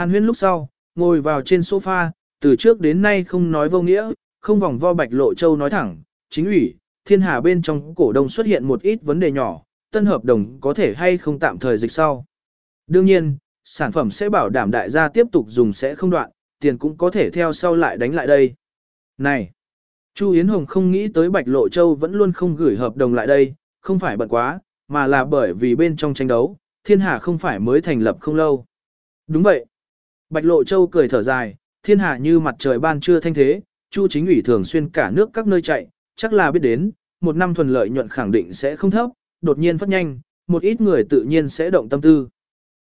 Hàn huyên lúc sau, ngồi vào trên sofa, từ trước đến nay không nói vô nghĩa, không vòng vo bạch lộ châu nói thẳng, chính ủy, thiên hà bên trong cổ đông xuất hiện một ít vấn đề nhỏ, tân hợp đồng có thể hay không tạm thời dịch sau. Đương nhiên, sản phẩm sẽ bảo đảm đại gia tiếp tục dùng sẽ không đoạn, tiền cũng có thể theo sau lại đánh lại đây. Này! Chu Yến Hồng không nghĩ tới Bạch Lộ Châu vẫn luôn không gửi hợp đồng lại đây, không phải bận quá, mà là bởi vì bên trong tranh đấu, thiên hà không phải mới thành lập không lâu. Đúng vậy. Bạch Lộ Châu cười thở dài, thiên hạ như mặt trời ban trưa thanh thế, Chu chính ủy thường xuyên cả nước các nơi chạy, chắc là biết đến, một năm thuần lợi nhuận khẳng định sẽ không thấp, đột nhiên phát nhanh, một ít người tự nhiên sẽ động tâm tư.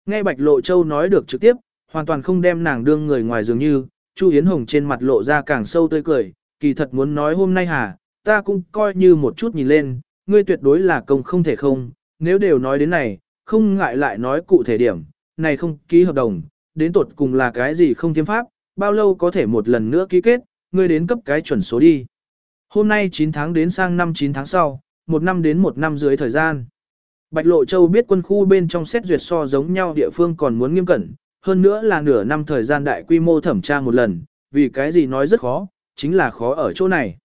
Nghe Bạch Lộ Châu nói được trực tiếp, hoàn toàn không đem nàng đương người ngoài dường như, Chu Yến Hồng trên mặt lộ ra càng sâu tươi cười, kỳ thật muốn nói hôm nay hả, ta cũng coi như một chút nhìn lên, ngươi tuyệt đối là công không thể không, nếu đều nói đến này, không ngại lại nói cụ thể điểm, này không ký hợp đồng, đến tột cùng là cái gì không thiêm pháp, bao lâu có thể một lần nữa ký kết, ngươi đến cấp cái chuẩn số đi. Hôm nay 9 tháng đến sang năm 9 tháng sau, một năm đến một năm dưới thời gian. Bạch Lộ Châu biết quân khu bên trong xét duyệt so giống nhau địa phương còn muốn nghiêm cẩn, hơn nữa là nửa năm thời gian đại quy mô thẩm tra một lần, vì cái gì nói rất khó, chính là khó ở chỗ này.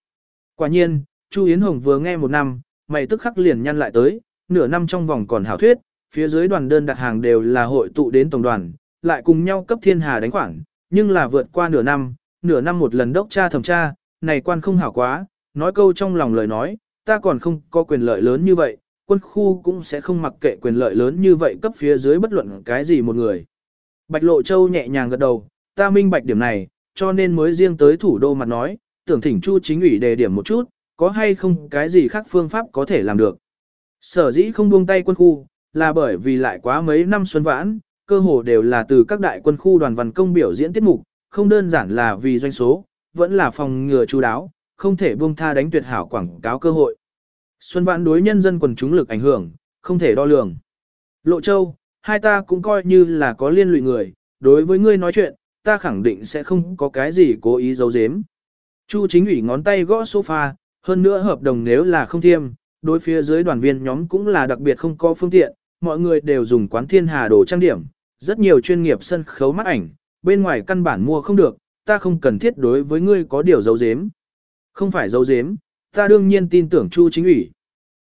Quả nhiên, Chu Yến Hồng vừa nghe một năm, mày tức khắc liền nhăn lại tới, nửa năm trong vòng còn hảo thuyết, phía dưới đoàn đơn đặt hàng đều là hội tụ đến tổng đoàn, lại cùng nhau cấp thiên hà đánh khoản, nhưng là vượt qua nửa năm, nửa năm một lần đốc tra thẩm tra, này quan không hảo quá, nói câu trong lòng lời nói, ta còn không có quyền lợi lớn như vậy, quân khu cũng sẽ không mặc kệ quyền lợi lớn như vậy cấp phía dưới bất luận cái gì một người. Bạch Lộ Châu nhẹ nhàng gật đầu, ta minh bạch điểm này, cho nên mới riêng tới thủ đô mặt nói, tưởng thỉnh Chu chính ủy đề điểm một chút, có hay không cái gì khác phương pháp có thể làm được. Sở dĩ không buông tay quân khu, là bởi vì lại quá mấy năm xuân vãn, cơ hồ đều là từ các đại quân khu đoàn văn công biểu diễn tiết mục, không đơn giản là vì doanh số, vẫn là phòng ngừa chú đáo, không thể buông tha đánh tuyệt hảo quảng cáo cơ hội. Xuân vãn đối nhân dân quần chúng lực ảnh hưởng, không thể đo lường. Lộ Châu, hai ta cũng coi như là có liên lụy người, đối với ngươi nói chuyện, ta khẳng định sẽ không có cái gì cố ý giấu giếm. Chu chính ủy ngón tay gõ sofa, hơn nữa hợp đồng nếu là không thiêm, đối phía dưới đoàn viên nhóm cũng là đặc biệt không có phương tiện, mọi người đều dùng quán thiên hà đồ trang điểm, rất nhiều chuyên nghiệp sân khấu mắt ảnh, bên ngoài căn bản mua không được, ta không cần thiết đối với ngươi có điều giấu giếm. Không phải giấu giếm, ta đương nhiên tin tưởng Chu chính ủy.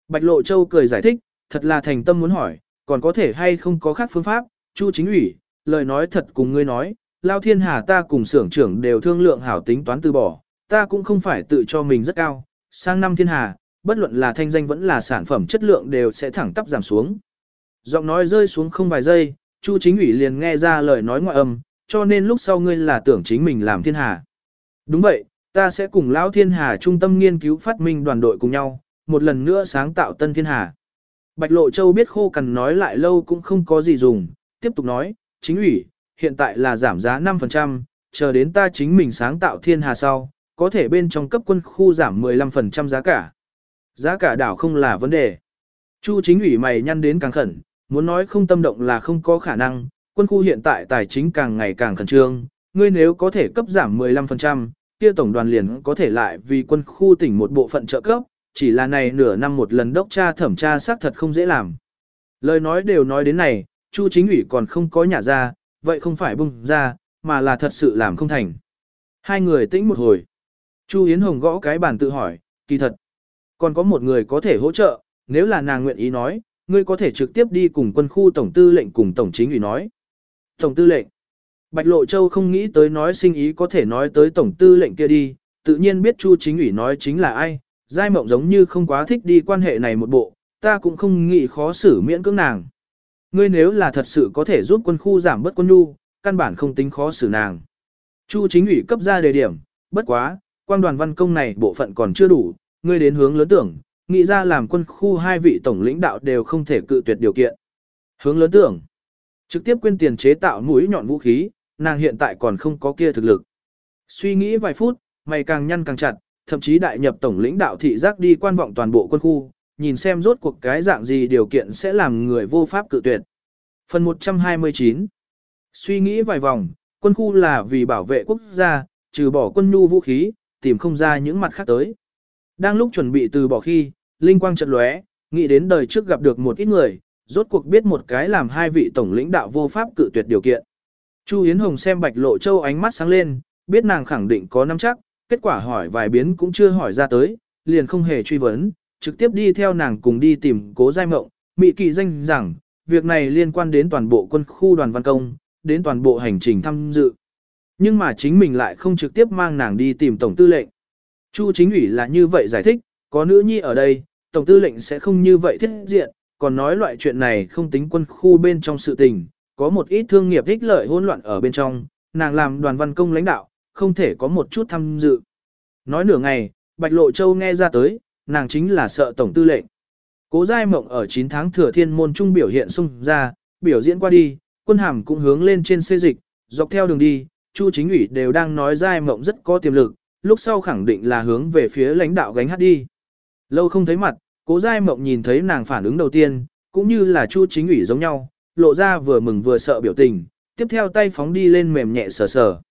Bạch Lộ Châu cười giải thích, thật là thành tâm muốn hỏi, còn có thể hay không có khác phương pháp, Chu chính ủy, lời nói thật cùng ngươi nói, Lao Thiên Hà ta cùng xưởng trưởng đều thương lượng hảo tính toán từ bỏ, ta cũng không phải tự cho mình rất cao, sang năm Thiên Hà, bất luận là thanh danh vẫn là sản phẩm chất lượng đều sẽ thẳng tắp giảm xuống. Giọng nói rơi xuống không vài giây, Chu chính ủy liền nghe ra lời nói ngoại âm, cho nên lúc sau ngươi là tưởng chính mình làm Thiên Hà. Đúng vậy, ta sẽ cùng Lão Thiên Hà trung tâm nghiên cứu phát minh đoàn đội cùng nhau, một lần nữa sáng tạo tân Thiên Hà. Bạch Lộ Châu biết khô cằn nói lại lâu cũng không có gì dùng, tiếp tục nói, chính ủy, hiện tại là giảm giá 5%, chờ đến ta chính mình sáng tạo thiên hà sau, có thể bên trong cấp quân khu giảm 15% giá cả. Giá cả đảo không là vấn đề. Chu chính ủy mày nhăn đến càng khẩn, muốn nói không tâm động là không có khả năng, quân khu hiện tại tài chính càng ngày càng khẩn trương, ngươi nếu có thể cấp giảm 15%, kia tổng đoàn liền có thể lại vì quân khu tỉnh một bộ phận trợ cấp, chỉ là này nửa năm một lần đốc tra thẩm tra xác thật không dễ làm. Lời nói đều nói đến này, Chu chính ủy còn không có nhà ra, vậy không phải bung ra, mà là thật sự làm không thành. Hai người tĩnh một hồi. Chu Yến Hồng gõ cái bàn tự hỏi, kỳ thật. Còn có một người có thể hỗ trợ, nếu là nàng nguyện ý nói, ngươi có thể trực tiếp đi cùng quân khu tổng tư lệnh cùng tổng chính ủy nói. Tổng tư lệnh. Bạch Lộ Châu không nghĩ tới nói sinh ý có thể nói tới tổng tư lệnh kia đi, tự nhiên biết Chu chính ủy nói chính là ai, giai mộng giống như không quá thích đi quan hệ này một bộ, ta cũng không nghĩ khó xử miễn cưỡng nàng. Ngươi nếu là thật sự có thể giúp quân khu giảm bớt quân nhu, căn bản không tính khó xử nàng. Chu chính ủy cấp ra đề điểm, bất quá, quang đoàn văn công này bộ phận còn chưa đủ, ngươi đến hướng lớn tưởng, nghĩ ra làm quân khu hai vị tổng lãnh đạo đều không thể cự tuyệt điều kiện. Hướng lớn tưởng, trực tiếp quyên tiền chế tạo mũi nhọn vũ khí, nàng hiện tại còn không có kia thực lực. Suy nghĩ vài phút, mày càng nhăn càng chặt, thậm chí đại nhập tổng lãnh đạo thị giác đi quan vọng toàn bộ quân khu, nhìn xem rốt cuộc cái dạng gì điều kiện sẽ làm người vô pháp cự tuyệt. Phần 129 Suy nghĩ vài vòng, quân khu là vì bảo vệ quốc gia, trừ bỏ quân nhu vũ khí, tìm không ra những mặt khác tới. Đang lúc chuẩn bị từ bỏ khi, Linh Quang chợt lóe, nghĩ đến đời trước gặp được một ít người, rốt cuộc biết một cái làm hai vị tổng lĩnh đạo vô pháp cự tuyệt điều kiện. Chu Yến Hồng xem Bạch Lộ Châu ánh mắt sáng lên, biết nàng khẳng định có nắm chắc, kết quả hỏi vài biến cũng chưa hỏi ra tới, liền không hề truy vấn, trực tiếp đi theo nàng cùng đi tìm cố giai mộng, mị kỳ danh rằng, việc này liên quan đến toàn bộ quân khu đoàn văn công, đến toàn bộ hành trình tham dự. Nhưng mà chính mình lại không trực tiếp mang nàng đi tìm tổng tư lệnh. Chu chính ủy là như vậy giải thích, có nữ nhi ở đây, tổng tư lệnh sẽ không như vậy thiết diện, còn nói loại chuyện này không tính quân khu bên trong sự tình, có một ít thương nghiệp ích lợi hỗn loạn ở bên trong, nàng làm đoàn văn công lãnh đạo, không thể có một chút tham dự. Nói nửa ngày, Bạch Lộ Châu nghe ra tới, nàng chính là sợ tổng tư lệnh. Cố Giai Mộng ở 9 tháng thừa thiên môn trung biểu hiện sung ra, biểu diễn qua đi, quân hàm cũng hướng lên trên xê dịch, dọc theo đường đi, Chu chính ủy đều đang nói Giai Mộng rất có tiềm lực, lúc sau khẳng định là hướng về phía lãnh đạo gánh hát đi. Lâu không thấy mặt, Cố Giai Mộng nhìn thấy nàng phản ứng đầu tiên, cũng như là Chu chính ủy giống nhau, lộ ra vừa mừng vừa sợ biểu tình, tiếp theo tay phóng đi lên mềm nhẹ sờ sờ.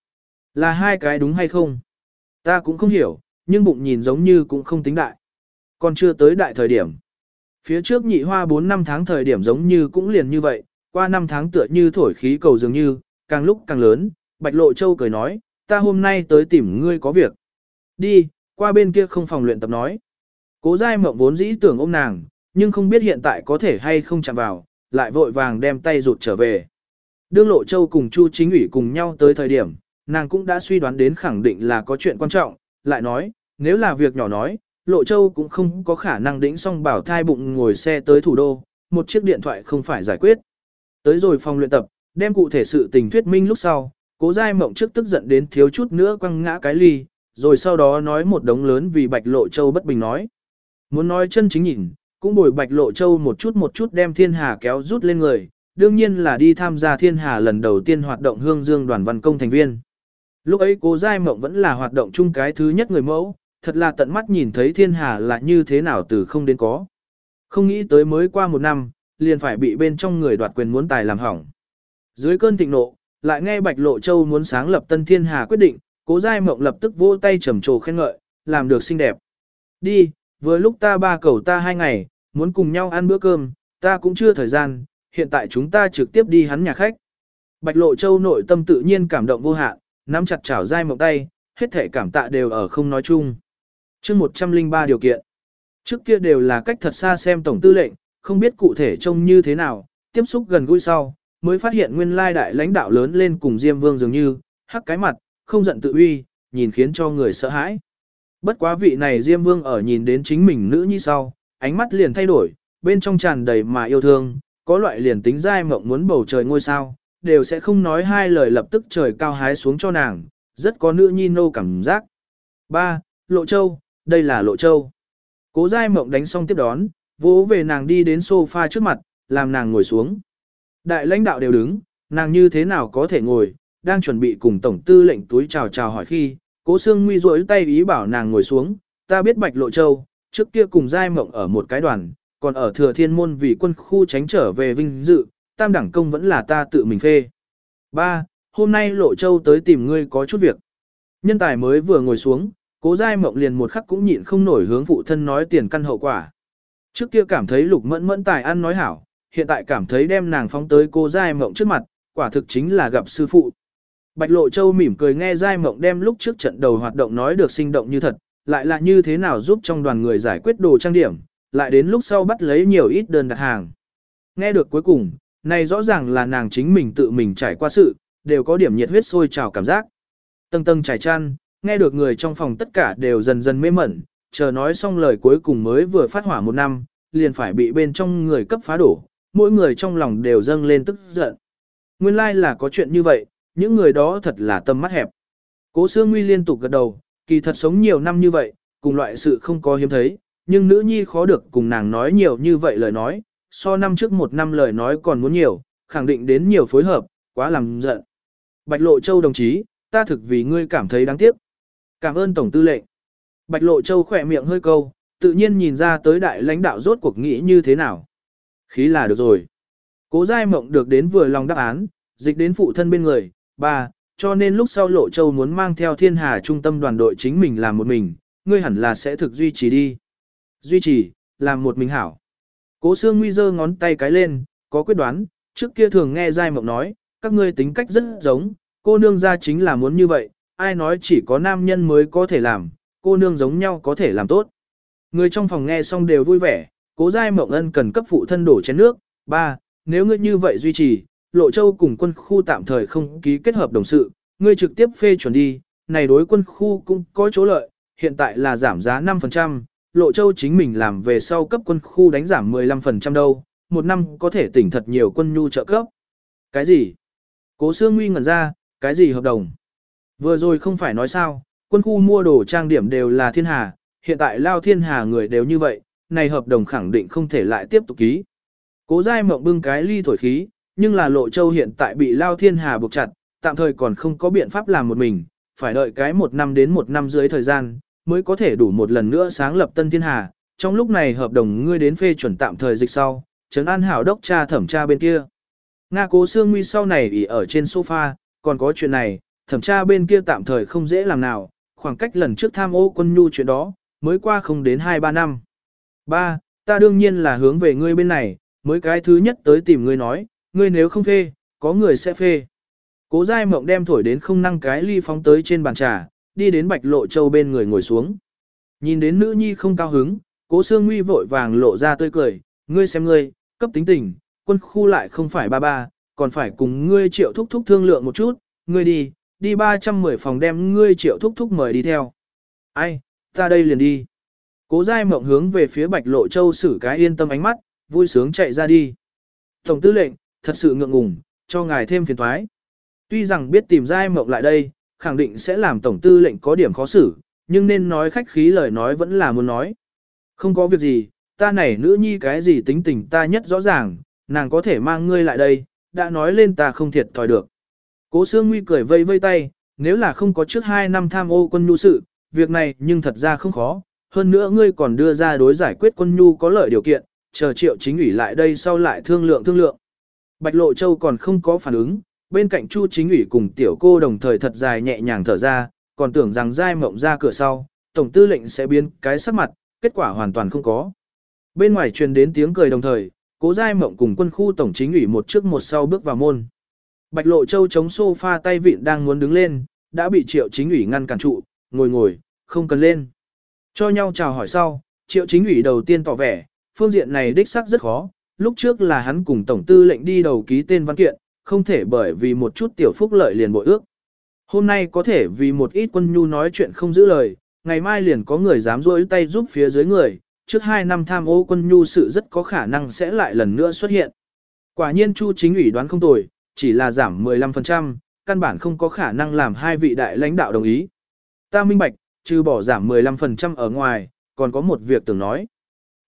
Là hai cái đúng hay không? Ta cũng không hiểu, nhưng bụng nhìn giống như cũng không tính đại. Còn chưa tới đại thời điểm. Phía trước nhị hoa 4 năm tháng thời điểm giống như cũng liền như vậy, qua năm tháng tựa như thổi khí cầu dường như, càng lúc càng lớn, Bạch Lộ Châu cười nói, ta hôm nay tới tìm ngươi có việc. Đi, qua bên kia không phòng luyện tập nói. Cố dai mộng vốn dĩ tưởng ôm nàng, nhưng không biết hiện tại có thể hay không chạm vào, lại vội vàng đem tay rụt trở về. Đương Lộ Châu cùng Chu Chính ủy cùng nhau tới thời điểm, nàng cũng đã suy đoán đến khẳng định là có chuyện quan trọng, lại nói, nếu là việc nhỏ nói, Lộ Châu cũng không có khả năng đĩnh xong bảo thai bụng ngồi xe tới thủ đô, một chiếc điện thoại không phải giải quyết. Tới rồi phòng luyện tập, đem cụ thể sự tình thuyết minh lúc sau, cố giai mộng trước tức giận đến thiếu chút nữa quăng ngã cái ly, rồi sau đó nói một đống lớn vì Bạch Lộ Châu bất bình nói. Muốn nói chân chính nhìn, cũng bồi Bạch Lộ Châu một chút một chút đem thiên hà kéo rút lên người, đương nhiên là đi tham gia thiên hà lần đầu tiên hoạt động hương dương đoàn văn công thành viên. Lúc ấy cố giai mộng vẫn là hoạt động chung cái thứ nhất người mẫu, thật là tận mắt nhìn thấy thiên hà là như thế nào từ không đến có. Không nghĩ tới mới qua một năm, liền phải bị bên trong người đoạt quyền muốn tài làm hỏng. Dưới cơn thịnh nộ, lại nghe Bạch Lộ Châu muốn sáng lập Tân Thiên Hà quyết định, cố giai mộng lập tức vỗ tay trầm trồ khen ngợi, làm được xinh đẹp. Đi, vừa lúc ta ba cầu ta hai ngày, muốn cùng nhau ăn bữa cơm, ta cũng chưa thời gian, hiện tại chúng ta trực tiếp đi hắn nhà khách. Bạch Lộ Châu nội tâm tự nhiên cảm động vô hạn, nắm chặt chảo dai mộng tay, hết thể cảm tạ đều ở không nói chung. chương 103 điều kiện. Trước kia đều là cách thật xa xem tổng tư lệnh, không biết cụ thể trông như thế nào, tiếp xúc gần gũi sau, mới phát hiện nguyên lai đại lãnh đạo lớn lên cùng Diêm Vương dường như, hắc cái mặt, không giận tự uy, nhìn khiến cho người sợ hãi. Bất quá vị này Diêm Vương ở nhìn đến chính mình nữ như sau, ánh mắt liền thay đổi, bên trong tràn đầy mà yêu thương, có loại liền tính dai mộng muốn bầu trời ngôi sao, đều sẽ không nói hai lời lập tức trời cao hái xuống cho nàng, rất có nữ nhi nô cảm giác. 3. Lộ Châu, đây là Lộ Châu. Cố dai mộng đánh xong tiếp đón, vỗ về nàng đi đến sofa trước mặt, làm nàng ngồi xuống. Đại lãnh đạo đều đứng, nàng như thế nào có thể ngồi, đang chuẩn bị cùng tổng tư lệnh túi chào chào hỏi khi, cố xương nguy rỗi tay ý bảo nàng ngồi xuống, ta biết bạch lộ châu, trước kia cùng giai mộng ở một cái đoàn, còn ở thừa thiên môn vì quân khu tránh trở về vinh dự, tam đẳng công vẫn là ta tự mình phê. Ba, hôm nay Lộ Châu tới tìm ngươi có chút việc. Nhân tài mới vừa ngồi xuống, cố giai mộng liền một khắc cũng nhịn không nổi hướng phụ thân nói tiền căn hậu quả. Trước kia cảm thấy lục mẫn mẫn tài ăn nói hảo, hiện tại cảm thấy đem nàng phóng tới cô giai mộng trước mặt, quả thực chính là gặp sư phụ. Bạch Lộ Châu mỉm cười nghe giai mộng đem lúc trước trận đầu hoạt động nói được sinh động như thật, lại là như thế nào giúp trong đoàn người giải quyết đồ trang điểm, lại đến lúc sau bắt lấy nhiều ít đơn đặt hàng. Nghe được cuối cùng, này rõ ràng là nàng chính mình tự mình trải qua sự, đều có điểm nhiệt huyết sôi trào cảm giác. Tầng tầng trải chăn, nghe được người trong phòng tất cả đều dần dần mê mẩn, chờ nói xong lời cuối cùng mới vừa phát hỏa một năm, liền phải bị bên trong người cấp phá đổ, mỗi người trong lòng đều dâng lên tức giận. Nguyên lai like là có chuyện như vậy, những người đó thật là tâm mắt hẹp. Cố Sương Nguy liên tục gật đầu, kỳ thật sống nhiều năm như vậy, cùng loại sự không có hiếm thấy, nhưng nữ nhi khó được cùng nàng nói nhiều như vậy lời nói, so năm trước một năm lời nói còn muốn nhiều, khẳng định đến nhiều phối hợp, quá làm giận. Bạch Lộ Châu đồng chí, ta thực vì ngươi cảm thấy đáng tiếc. Cảm ơn Tổng Tư lệnh. Bạch Lộ Châu khỏe miệng hơi câu, tự nhiên nhìn ra tới đại lãnh đạo rốt cuộc nghĩ như thế nào. Khí là được rồi. Cố Giai Mộng được đến vừa lòng đáp án, dịch đến phụ thân bên người, ba, cho nên lúc sau Lộ Châu muốn mang theo thiên hà trung tâm đoàn đội chính mình làm một mình, ngươi hẳn là sẽ thực duy trì đi. Duy trì, làm một mình hảo. Cố xương Nguy giơ ngón tay cái lên, có quyết đoán, trước kia thường nghe Giai Mộng nói, các ngươi tính cách rất giống, cô nương ra chính là muốn như vậy, ai nói chỉ có nam nhân mới có thể làm, cô nương giống nhau có thể làm tốt. Người trong phòng nghe xong đều vui vẻ, cố giai mộng ân cần cấp phụ thân đổ chén nước, ba, nếu ngươi như vậy duy trì, lộ châu cùng quân khu tạm thời không ký kết hợp đồng sự, ngươi trực tiếp phê chuẩn đi, này đối quân khu cũng có chỗ lợi, hiện tại là giảm giá 5%, lộ châu chính mình làm về sau cấp quân khu đánh giảm 15% đâu, một năm có thể tỉnh thật nhiều quân nhu trợ cấp. Cái gì? Cố xương nguy ngẩn ra, cái gì hợp đồng? Vừa rồi không phải nói sao, quân khu mua đồ trang điểm đều là thiên hà, hiện tại lao thiên hà người đều như vậy, này hợp đồng khẳng định không thể lại tiếp tục ký. Cố giai mộng bưng cái ly thổi khí, nhưng là lộ châu hiện tại bị lao thiên hà buộc chặt, tạm thời còn không có biện pháp làm một mình, phải đợi cái một năm đến một năm dưới thời gian, mới có thể đủ một lần nữa sáng lập tân thiên hà. Trong lúc này hợp đồng ngươi đến phê chuẩn tạm thời dịch sau, trấn an hảo đốc cha thẩm tra bên kia. Nga cố xương nguy sau này ỉ ở trên sofa, còn có chuyện này, thẩm tra bên kia tạm thời không dễ làm nào, khoảng cách lần trước tham ô quân nhu chuyện đó, mới qua không đến 2-3 năm. Ba, ta đương nhiên là hướng về ngươi bên này, mới cái thứ nhất tới tìm ngươi nói, ngươi nếu không phê, có người sẽ phê. Cố giai mộng đem thổi đến không năng cái ly phóng tới trên bàn trà, đi đến bạch lộ châu bên người ngồi xuống. Nhìn đến nữ nhi không cao hứng, cố xương nguy vội vàng lộ ra tươi cười, ngươi xem ngươi, cấp tính tình, quân khu lại không phải ba ba, còn phải cùng ngươi triệu thúc thúc thương lượng một chút, ngươi đi, đi 310 phòng đem ngươi triệu thúc thúc mời đi theo. Ai, ta đây liền đi. Cố giai mộng hướng về phía bạch lộ châu xử cái yên tâm ánh mắt, vui sướng chạy ra đi. Tổng tư lệnh, thật sự ngượng ngùng, cho ngài thêm phiền thoái. Tuy rằng biết tìm giai mộng lại đây, khẳng định sẽ làm tổng tư lệnh có điểm khó xử, nhưng nên nói khách khí lời nói vẫn là muốn nói. Không có việc gì, ta này nữ nhi cái gì tính tình ta nhất rõ ràng, nàng có thể mang ngươi lại đây, đã nói lên ta không thiệt thòi được. Cố Sương Nguy cười vây vây tay, nếu là không có trước hai năm tham ô quân nhu sự, việc này nhưng thật ra không khó, hơn nữa ngươi còn đưa ra đối giải quyết quân nhu có lợi điều kiện, chờ triệu chính ủy lại đây sau lại thương lượng thương lượng. Bạch Lộ Châu còn không có phản ứng, bên cạnh Chu chính ủy cùng tiểu cô đồng thời thật dài nhẹ nhàng thở ra, còn tưởng rằng giai mộng ra cửa sau, tổng tư lệnh sẽ biến cái sắc mặt, kết quả hoàn toàn không có. Bên ngoài truyền đến tiếng cười đồng thời, cố giai mộng cùng quân khu tổng chính ủy một trước một sau bước vào môn. Bạch Lộ Châu chống sofa tay vịn đang muốn đứng lên, đã bị triệu chính ủy ngăn cản trụ, ngồi ngồi, không cần lên. Cho nhau chào hỏi sau, triệu chính ủy đầu tiên tỏ vẻ, phương diện này đích xác rất khó, lúc trước là hắn cùng tổng tư lệnh đi đầu ký tên văn kiện, không thể bởi vì một chút tiểu phúc lợi liền bội ước. Hôm nay có thể vì một ít quân nhu nói chuyện không giữ lời, ngày mai liền có người dám rỗi tay giúp phía dưới người, trước hai năm tham ô quân nhu sự rất có khả năng sẽ lại lần nữa xuất hiện. Quả nhiên Chu chính ủy đoán không tồi, chỉ là giảm 15%, căn bản không có khả năng làm hai vị đại lãnh đạo đồng ý. Ta minh bạch, trừ bỏ giảm 15% ở ngoài, còn có một việc tưởng nói.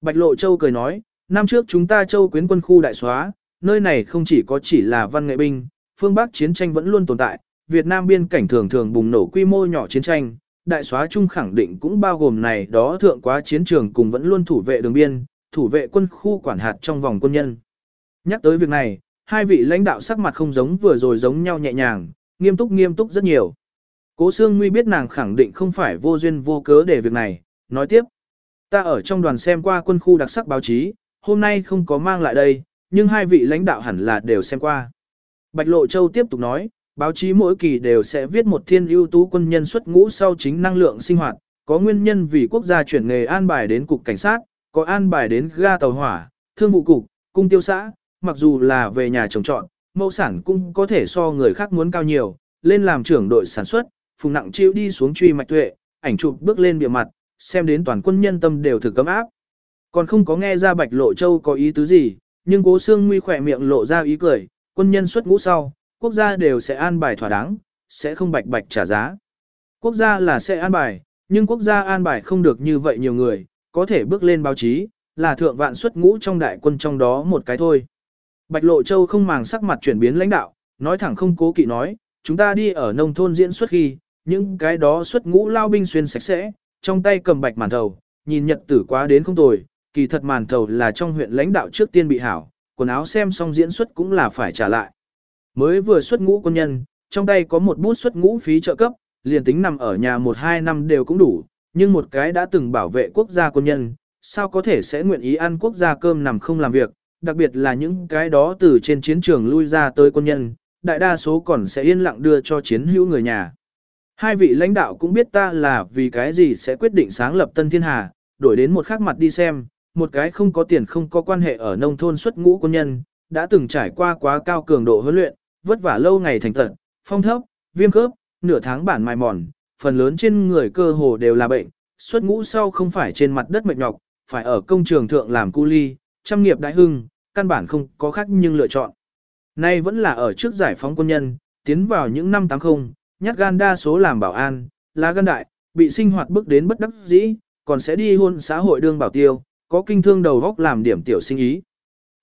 Bạch Lộ Châu cười nói, năm trước chúng ta Châu quyến quân khu đại xóa, nơi này không chỉ có chỉ là văn nghệ binh, phương Bắc chiến tranh vẫn luôn tồn tại, Việt Nam biên cảnh thường thường bùng nổ quy mô nhỏ chiến tranh, đại xóa chung khẳng định cũng bao gồm này đó thượng quá chiến trường cùng vẫn luôn thủ vệ đường biên, thủ vệ quân khu quản hạt trong vòng quân nhân. Nhắc tới việc này, hai vị lãnh đạo sắc mặt không giống vừa rồi giống nhau nhẹ nhàng, nghiêm túc nghiêm túc rất nhiều. Cố Sương Nguy biết nàng khẳng định không phải vô duyên vô cớ để việc này, nói tiếp. Ta ở trong đoàn xem qua quân khu đặc sắc báo chí, hôm nay không có mang lại đây, nhưng hai vị lãnh đạo hẳn là đều xem qua. Bạch Lộ Châu tiếp tục nói, báo chí mỗi kỳ đều sẽ viết một thiên ưu tú quân nhân xuất ngũ sau chính năng lượng sinh hoạt, có nguyên nhân vì quốc gia chuyển nghề an bài đến cục cảnh sát, có an bài đến ga tàu hỏa, thương vụ cục, cung tiêu xã, mặc dù là về nhà trồng trọt, mẫu sản cũng có thể so người khác muốn cao nhiều, lên làm trưởng đội sản xuất, phùng nặng chịu đi xuống truy mạch tuệ, ảnh chụp bước lên bìa mặt, xem đến toàn quân nhân tâm đều thực cấm áp. Còn không có nghe ra Bạch Lộ Châu có ý tứ gì, nhưng Cố Sương Nguy khỏe miệng lộ ra ý cười, quân nhân xuất ngũ sau, quốc gia đều sẽ an bài thỏa đáng, sẽ không bạch bạch trả giá. Quốc gia là sẽ an bài, nhưng quốc gia an bài không được như vậy nhiều người, có thể bước lên báo chí, là thượng vạn xuất ngũ trong đại quân trong đó một cái thôi. Bạch Lộ Châu không màng sắc mặt chuyển biến lãnh đạo, nói thẳng không cố kỵ nói, chúng ta đi ở nông thôn diễn xuất khi, những cái đó xuất ngũ lao binh xuyên sạch sẽ, trong tay cầm bạch màn thầu, nhìn nhật tử quá đến không tồi, kỳ thật màn thầu là trong huyện lãnh đạo trước tiên bị hảo, quần áo xem xong diễn xuất cũng là phải trả lại. Mới vừa xuất ngũ quân nhân, trong tay có một bút xuất ngũ phí trợ cấp, liền tính nằm ở nhà một hai năm đều cũng đủ, nhưng một cái đã từng bảo vệ quốc gia quân nhân, sao có thể sẽ nguyện ý ăn quốc gia cơm nằm không làm việc, đặc biệt là những cái đó từ trên chiến trường lui ra tới quân nhân, đại đa số còn sẽ yên lặng đưa cho chiến hữu người nhà. Hai vị lãnh đạo cũng biết ta là vì cái gì sẽ quyết định sáng lập Tân Thiên Hà, đổi đến một khác mặt đi xem, một cái không có tiền không có quan hệ ở nông thôn xuất ngũ quân nhân, đã từng trải qua quá cao cường độ huấn luyện, vất vả lâu ngày thành tật, phong thấp, viêm khớp, nửa tháng bản mài mòn, phần lớn trên người cơ hồ đều là bệnh, xuất ngũ sau không phải trên mặt đất mệt nhọc, phải ở công trường thượng làm cu ly, trăm nghiệp đại hưng, căn bản không có khác nhưng lựa chọn. Nay vẫn là ở trước giải phóng quân nhân, tiến vào những năm 80, nhát gan đa số làm bảo an, lá gan đại, bị sinh hoạt bức đến bất đắc dĩ, còn sẽ đi hôn xã hội đương bảo tiêu, có kinh thương đầu góc làm điểm tiểu sinh ý.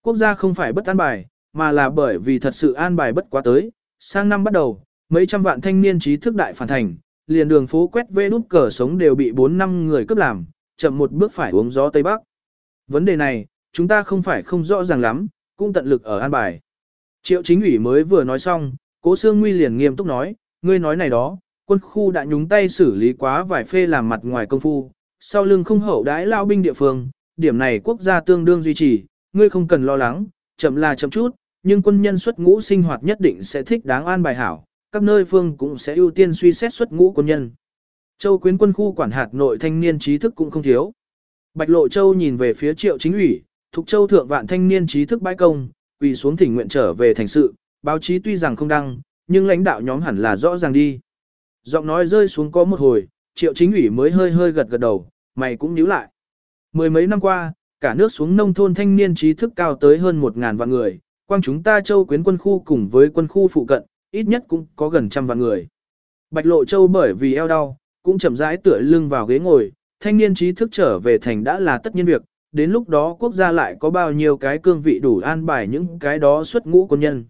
Quốc gia không phải bất an bài, mà là bởi vì thật sự an bài bất quá tới, sang năm bắt đầu, mấy trăm vạn thanh niên trí thức đại phản thành, liền đường phố quét vê đút cờ sống đều bị 4 năm người cướp làm, chậm một bước phải uống gió Tây Bắc. Vấn đề này, chúng ta không phải không rõ ràng lắm, cũng tận lực ở an bài. Triệu chính ủy mới vừa nói xong, cố xương nguy liền nghiêm túc nói, ngươi nói này đó, quân khu đã nhúng tay xử lý quá vài phê làm mặt ngoài công phu, sau lưng không hậu đãi lao binh địa phương, điểm này quốc gia tương đương duy trì, ngươi không cần lo lắng, chậm là chậm chút, nhưng quân nhân xuất ngũ sinh hoạt nhất định sẽ thích đáng an bài hảo, các nơi phương cũng sẽ ưu tiên suy xét xuất ngũ quân nhân. Châu quyến quân khu quản hạt nội thanh niên trí thức cũng không thiếu. Bạch Lộ Châu nhìn về phía triệu chính ủy, Thục Châu thượng vạn thanh niên trí thức bãi công, quỳ xuống thỉnh nguyện trở về thành sự, báo chí tuy rằng không đăng, nhưng lãnh đạo nhóm hẳn là rõ ràng đi. Giọng nói rơi xuống có một hồi, triệu chính ủy mới hơi hơi gật gật đầu, mày cũng nhíu lại. Mười mấy năm qua, cả nước xuống nông thôn thanh niên trí thức cao tới hơn một ngàn vạn người, quang chúng ta châu quyến quân khu cùng với quân khu phụ cận, ít nhất cũng có gần trăm vạn người. Bạch Lộ Châu bởi vì eo đau, cũng chậm rãi tựa lưng vào ghế ngồi, thanh niên trí thức trở về thành đã là tất nhiên việc, đến lúc đó quốc gia lại có bao nhiêu cái cương vị đủ an bài những cái đó xuất ngũ quân nhân.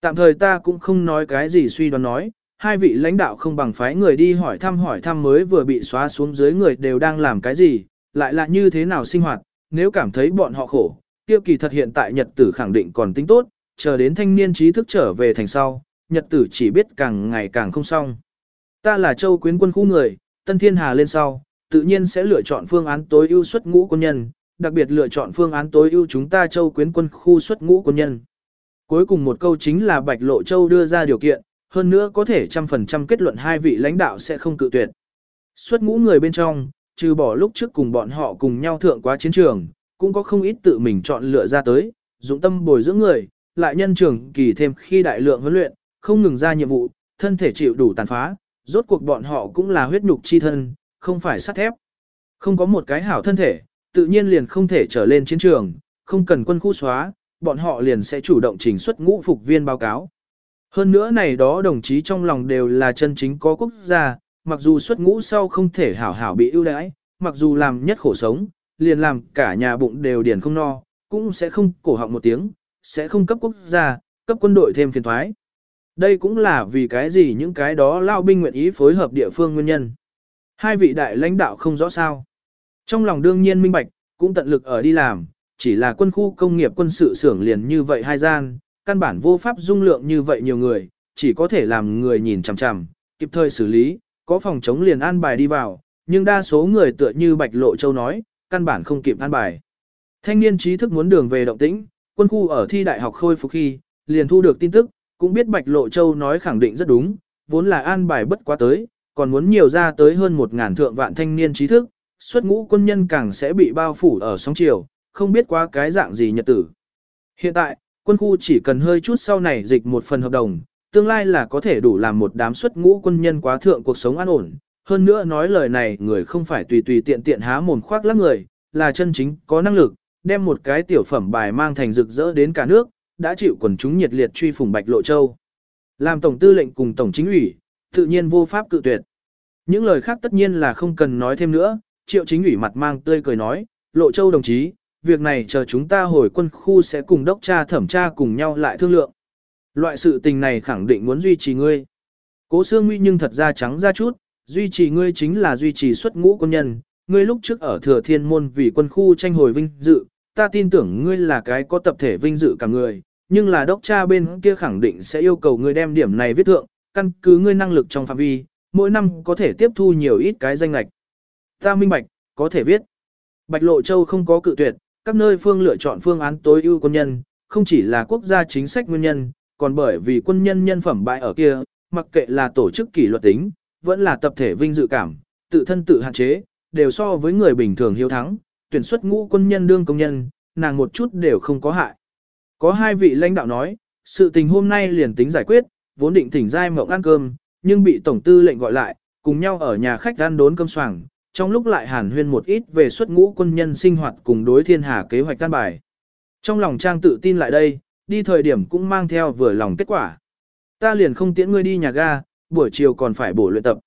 Tạm thời ta cũng không nói cái gì suy đoán nói, hai vị lãnh đạo không bằng phái người đi hỏi thăm hỏi thăm mới vừa bị xóa xuống dưới người đều đang làm cái gì, lại là như thế nào sinh hoạt, nếu cảm thấy bọn họ khổ, Tiêu kỳ thật hiện tại nhật tử khẳng định còn tính tốt, chờ đến thanh niên trí thức trở về thành sau, nhật tử chỉ biết càng ngày càng không xong. Ta là châu quyến quân khu người, Tân Thiên Hà lên sau, tự nhiên sẽ lựa chọn phương án tối ưu xuất ngũ quân nhân, đặc biệt lựa chọn phương án tối ưu chúng ta châu quyến quân khu xuất ngũ quân nhân. Cuối cùng một câu chính là Bạch Lộ Châu đưa ra điều kiện, hơn nữa có thể trăm phần trăm kết luận hai vị lãnh đạo sẽ không cự tuyệt. Xuất ngũ người bên trong, trừ bỏ lúc trước cùng bọn họ cùng nhau thượng quá chiến trường, cũng có không ít tự mình chọn lựa ra tới, dụng tâm bồi dưỡng người, lại nhân trường kỳ thêm khi đại lượng huấn luyện, không ngừng ra nhiệm vụ, thân thể chịu đủ tàn phá, rốt cuộc bọn họ cũng là huyết nhục chi thân, không phải sắt thép. Không có một cái hảo thân thể, tự nhiên liền không thể trở lên chiến trường, không cần quân khu xóa, bọn họ liền sẽ chủ động trình xuất ngũ phục viên báo cáo. Hơn nữa này đó đồng chí trong lòng đều là chân chính có quốc gia, mặc dù xuất ngũ sau không thể hảo hảo bị ưu đãi, mặc dù làm nhất khổ sống, liền làm cả nhà bụng đều điền không no, cũng sẽ không cổ họng một tiếng, sẽ không cấp quốc gia, cấp quân đội thêm phiền thoái. Đây cũng là vì cái gì những cái đó lao binh nguyện ý phối hợp địa phương nguyên nhân. Hai vị đại lãnh đạo không rõ sao. Trong lòng đương nhiên minh bạch, cũng tận lực ở đi làm, chỉ là quân khu công nghiệp quân sự xưởng liền như vậy hai gian, căn bản vô pháp dung lượng như vậy nhiều người, chỉ có thể làm người nhìn chằm chằm, kịp thời xử lý, có phòng chống liền an bài đi vào, nhưng đa số người tựa như Bạch Lộ Châu nói, căn bản không kịp an bài. Thanh niên trí thức muốn đường về động tĩnh, quân khu ở thi đại học khôi phục khi, liền thu được tin tức, cũng biết Bạch Lộ Châu nói khẳng định rất đúng, vốn là an bài bất quá tới, còn muốn nhiều ra tới hơn một ngàn thượng vạn thanh niên trí thức, xuất ngũ quân nhân càng sẽ bị bao phủ ở sóng chiều, không biết qua cái dạng gì nhật tử. Hiện tại, quân khu chỉ cần hơi chút sau này dịch một phần hợp đồng, tương lai là có thể đủ làm một đám xuất ngũ quân nhân quá thượng cuộc sống an ổn. Hơn nữa nói lời này người không phải tùy tùy tiện tiện há mồm khoác lác người, là chân chính, có năng lực, đem một cái tiểu phẩm bài mang thành rực rỡ đến cả nước, đã chịu quần chúng nhiệt liệt truy phùng Bạch Lộ Châu. Làm tổng tư lệnh cùng tổng chính ủy, tự nhiên vô pháp cự tuyệt. Những lời khác tất nhiên là không cần nói thêm nữa, triệu chính ủy mặt mang tươi cười nói, Lộ Châu đồng chí, việc này chờ chúng ta hồi quân khu sẽ cùng đốc tra thẩm tra cùng nhau lại thương lượng. Loại sự tình này khẳng định muốn duy trì ngươi. Cố xương nguy nhưng thật ra trắng ra chút, duy trì ngươi chính là duy trì xuất ngũ quân nhân, ngươi lúc trước ở thừa thiên môn vì quân khu tranh hồi vinh dự, ta tin tưởng ngươi là cái có tập thể vinh dự cả người, nhưng là đốc tra bên kia khẳng định sẽ yêu cầu ngươi đem điểm này viết thượng, căn cứ ngươi năng lực trong phạm vi, mỗi năm có thể tiếp thu nhiều ít cái danh lạch. Ta minh bạch, có thể viết. Bạch Lộ Châu không có cự tuyệt, các nơi phương lựa chọn phương án tối ưu quân nhân, không chỉ là quốc gia chính sách nguyên nhân, còn bởi vì quân nhân nhân phẩm bại ở kia, mặc kệ là tổ chức kỷ luật tính, vẫn là tập thể vinh dự cảm, tự thân tự hạn chế, đều so với người bình thường hiếu thắng, tuyển xuất ngũ quân nhân đương công nhân, nàng một chút đều không có hại. Có hai vị lãnh đạo nói, sự tình hôm nay liền tính giải quyết, vốn định thỉnh giai mộng ăn cơm, nhưng bị tổng tư lệnh gọi lại, cùng nhau ở nhà khách ăn đốn cơm soảng, trong lúc lại hàn huyên một ít về xuất ngũ quân nhân sinh hoạt cùng đối thiên hà kế hoạch căn bài. Trong lòng trang tự tin lại đây, đi thời điểm cũng mang theo vừa lòng kết quả. Ta liền không tiễn ngươi đi nhà ga, buổi chiều còn phải bổ luyện tập.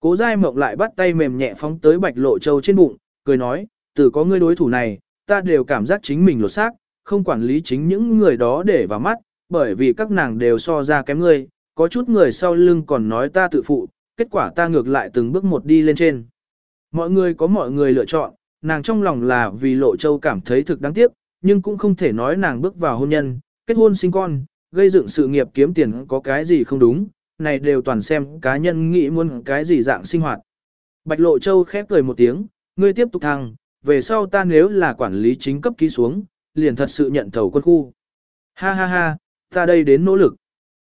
Cố giai mộng lại bắt tay mềm nhẹ phóng tới bạch lộ châu trên bụng, cười nói, từ có ngươi đối thủ này, ta đều cảm giác chính mình lột xác, không quản lý chính những người đó để vào mắt, bởi vì các nàng đều so ra kém ngươi, có chút người sau lưng còn nói ta tự phụ, kết quả ta ngược lại từng bước một đi lên trên. Mọi người có mọi người lựa chọn, nàng trong lòng là vì lộ châu cảm thấy thực đáng tiếc, nhưng cũng không thể nói nàng bước vào hôn nhân, kết hôn sinh con, gây dựng sự nghiệp kiếm tiền có cái gì không đúng, này đều toàn xem cá nhân nghĩ muốn cái gì dạng sinh hoạt. Bạch Lộ Châu khép cười một tiếng, ngươi tiếp tục thăng, về sau ta nếu là quản lý chính cấp ký xuống, liền thật sự nhận thầu quân khu. Ha ha ha, ta đây đến nỗ lực.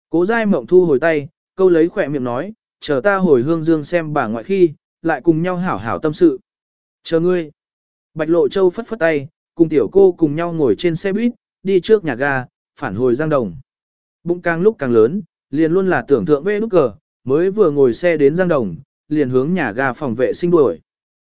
Cố giai mộng thu hồi tay, câu lấy khỏe miệng nói, chờ ta hồi hương dương xem bà ngoại khi, lại cùng nhau hảo hảo tâm sự. Chờ ngươi. Bạch Lộ Châu phất phất tay, cùng tiểu cô cùng nhau ngồi trên xe buýt, đi trước nhà ga, phản hồi Giang Đồng. Bụng càng lúc càng lớn, liền luôn là tưởng tượng về nút cờ, mới vừa ngồi xe đến Giang Đồng, liền hướng nhà ga phòng vệ sinh đuổi.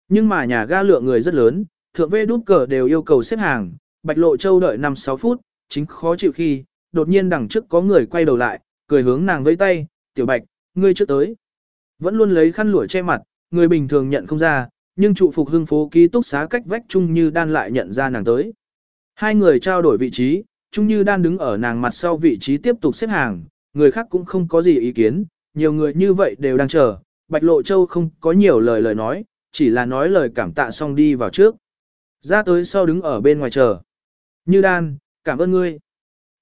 Nhưng mà nhà ga lượng người rất lớn, thượng vệ nút cờ đều yêu cầu xếp hàng, Bạch Lộ Châu đợi 5-6 phút, chính khó chịu khi, đột nhiên đằng trước có người quay đầu lại, cười hướng nàng vẫy tay, tiểu Bạch, ngươi trước tới. Vẫn luôn lấy khăn lụa che mặt, người bình thường nhận không ra, nhưng trụ phục hưng phố ký túc xá cách vách chung như đan lại nhận ra nàng tới. Hai người trao đổi vị trí, chung như đan đứng ở nàng mặt sau vị trí tiếp tục xếp hàng, người khác cũng không có gì ý kiến, nhiều người như vậy đều đang chờ, Bạch Lộ Châu không có nhiều lời lời nói, chỉ là nói lời cảm tạ xong đi vào trước. Ra tới sau đứng ở bên ngoài chờ. Như đan, cảm ơn ngươi.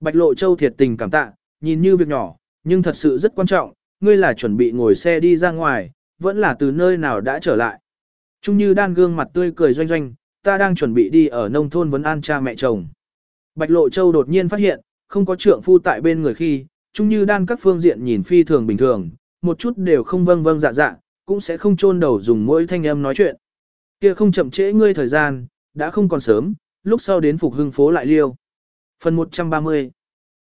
Bạch Lộ Châu thiệt tình cảm tạ, nhìn như việc nhỏ, nhưng thật sự rất quan trọng, ngươi là chuẩn bị ngồi xe đi ra ngoài, vẫn là từ nơi nào đã trở lại. Trung như đan gương mặt tươi cười doanh doanh, ta đang chuẩn bị đi ở nông thôn vấn an cha mẹ chồng. Bạch Lộ Châu đột nhiên phát hiện, không có trượng phu tại bên người khi, Trung như đan các phương diện nhìn phi thường bình thường, một chút đều không vâng vâng dạ dạ, cũng sẽ không chôn đầu dùng mỗi thanh âm nói chuyện. Kia không chậm trễ ngươi thời gian, đã không còn sớm, lúc sau đến phục hưng phố lại liêu. Phần 130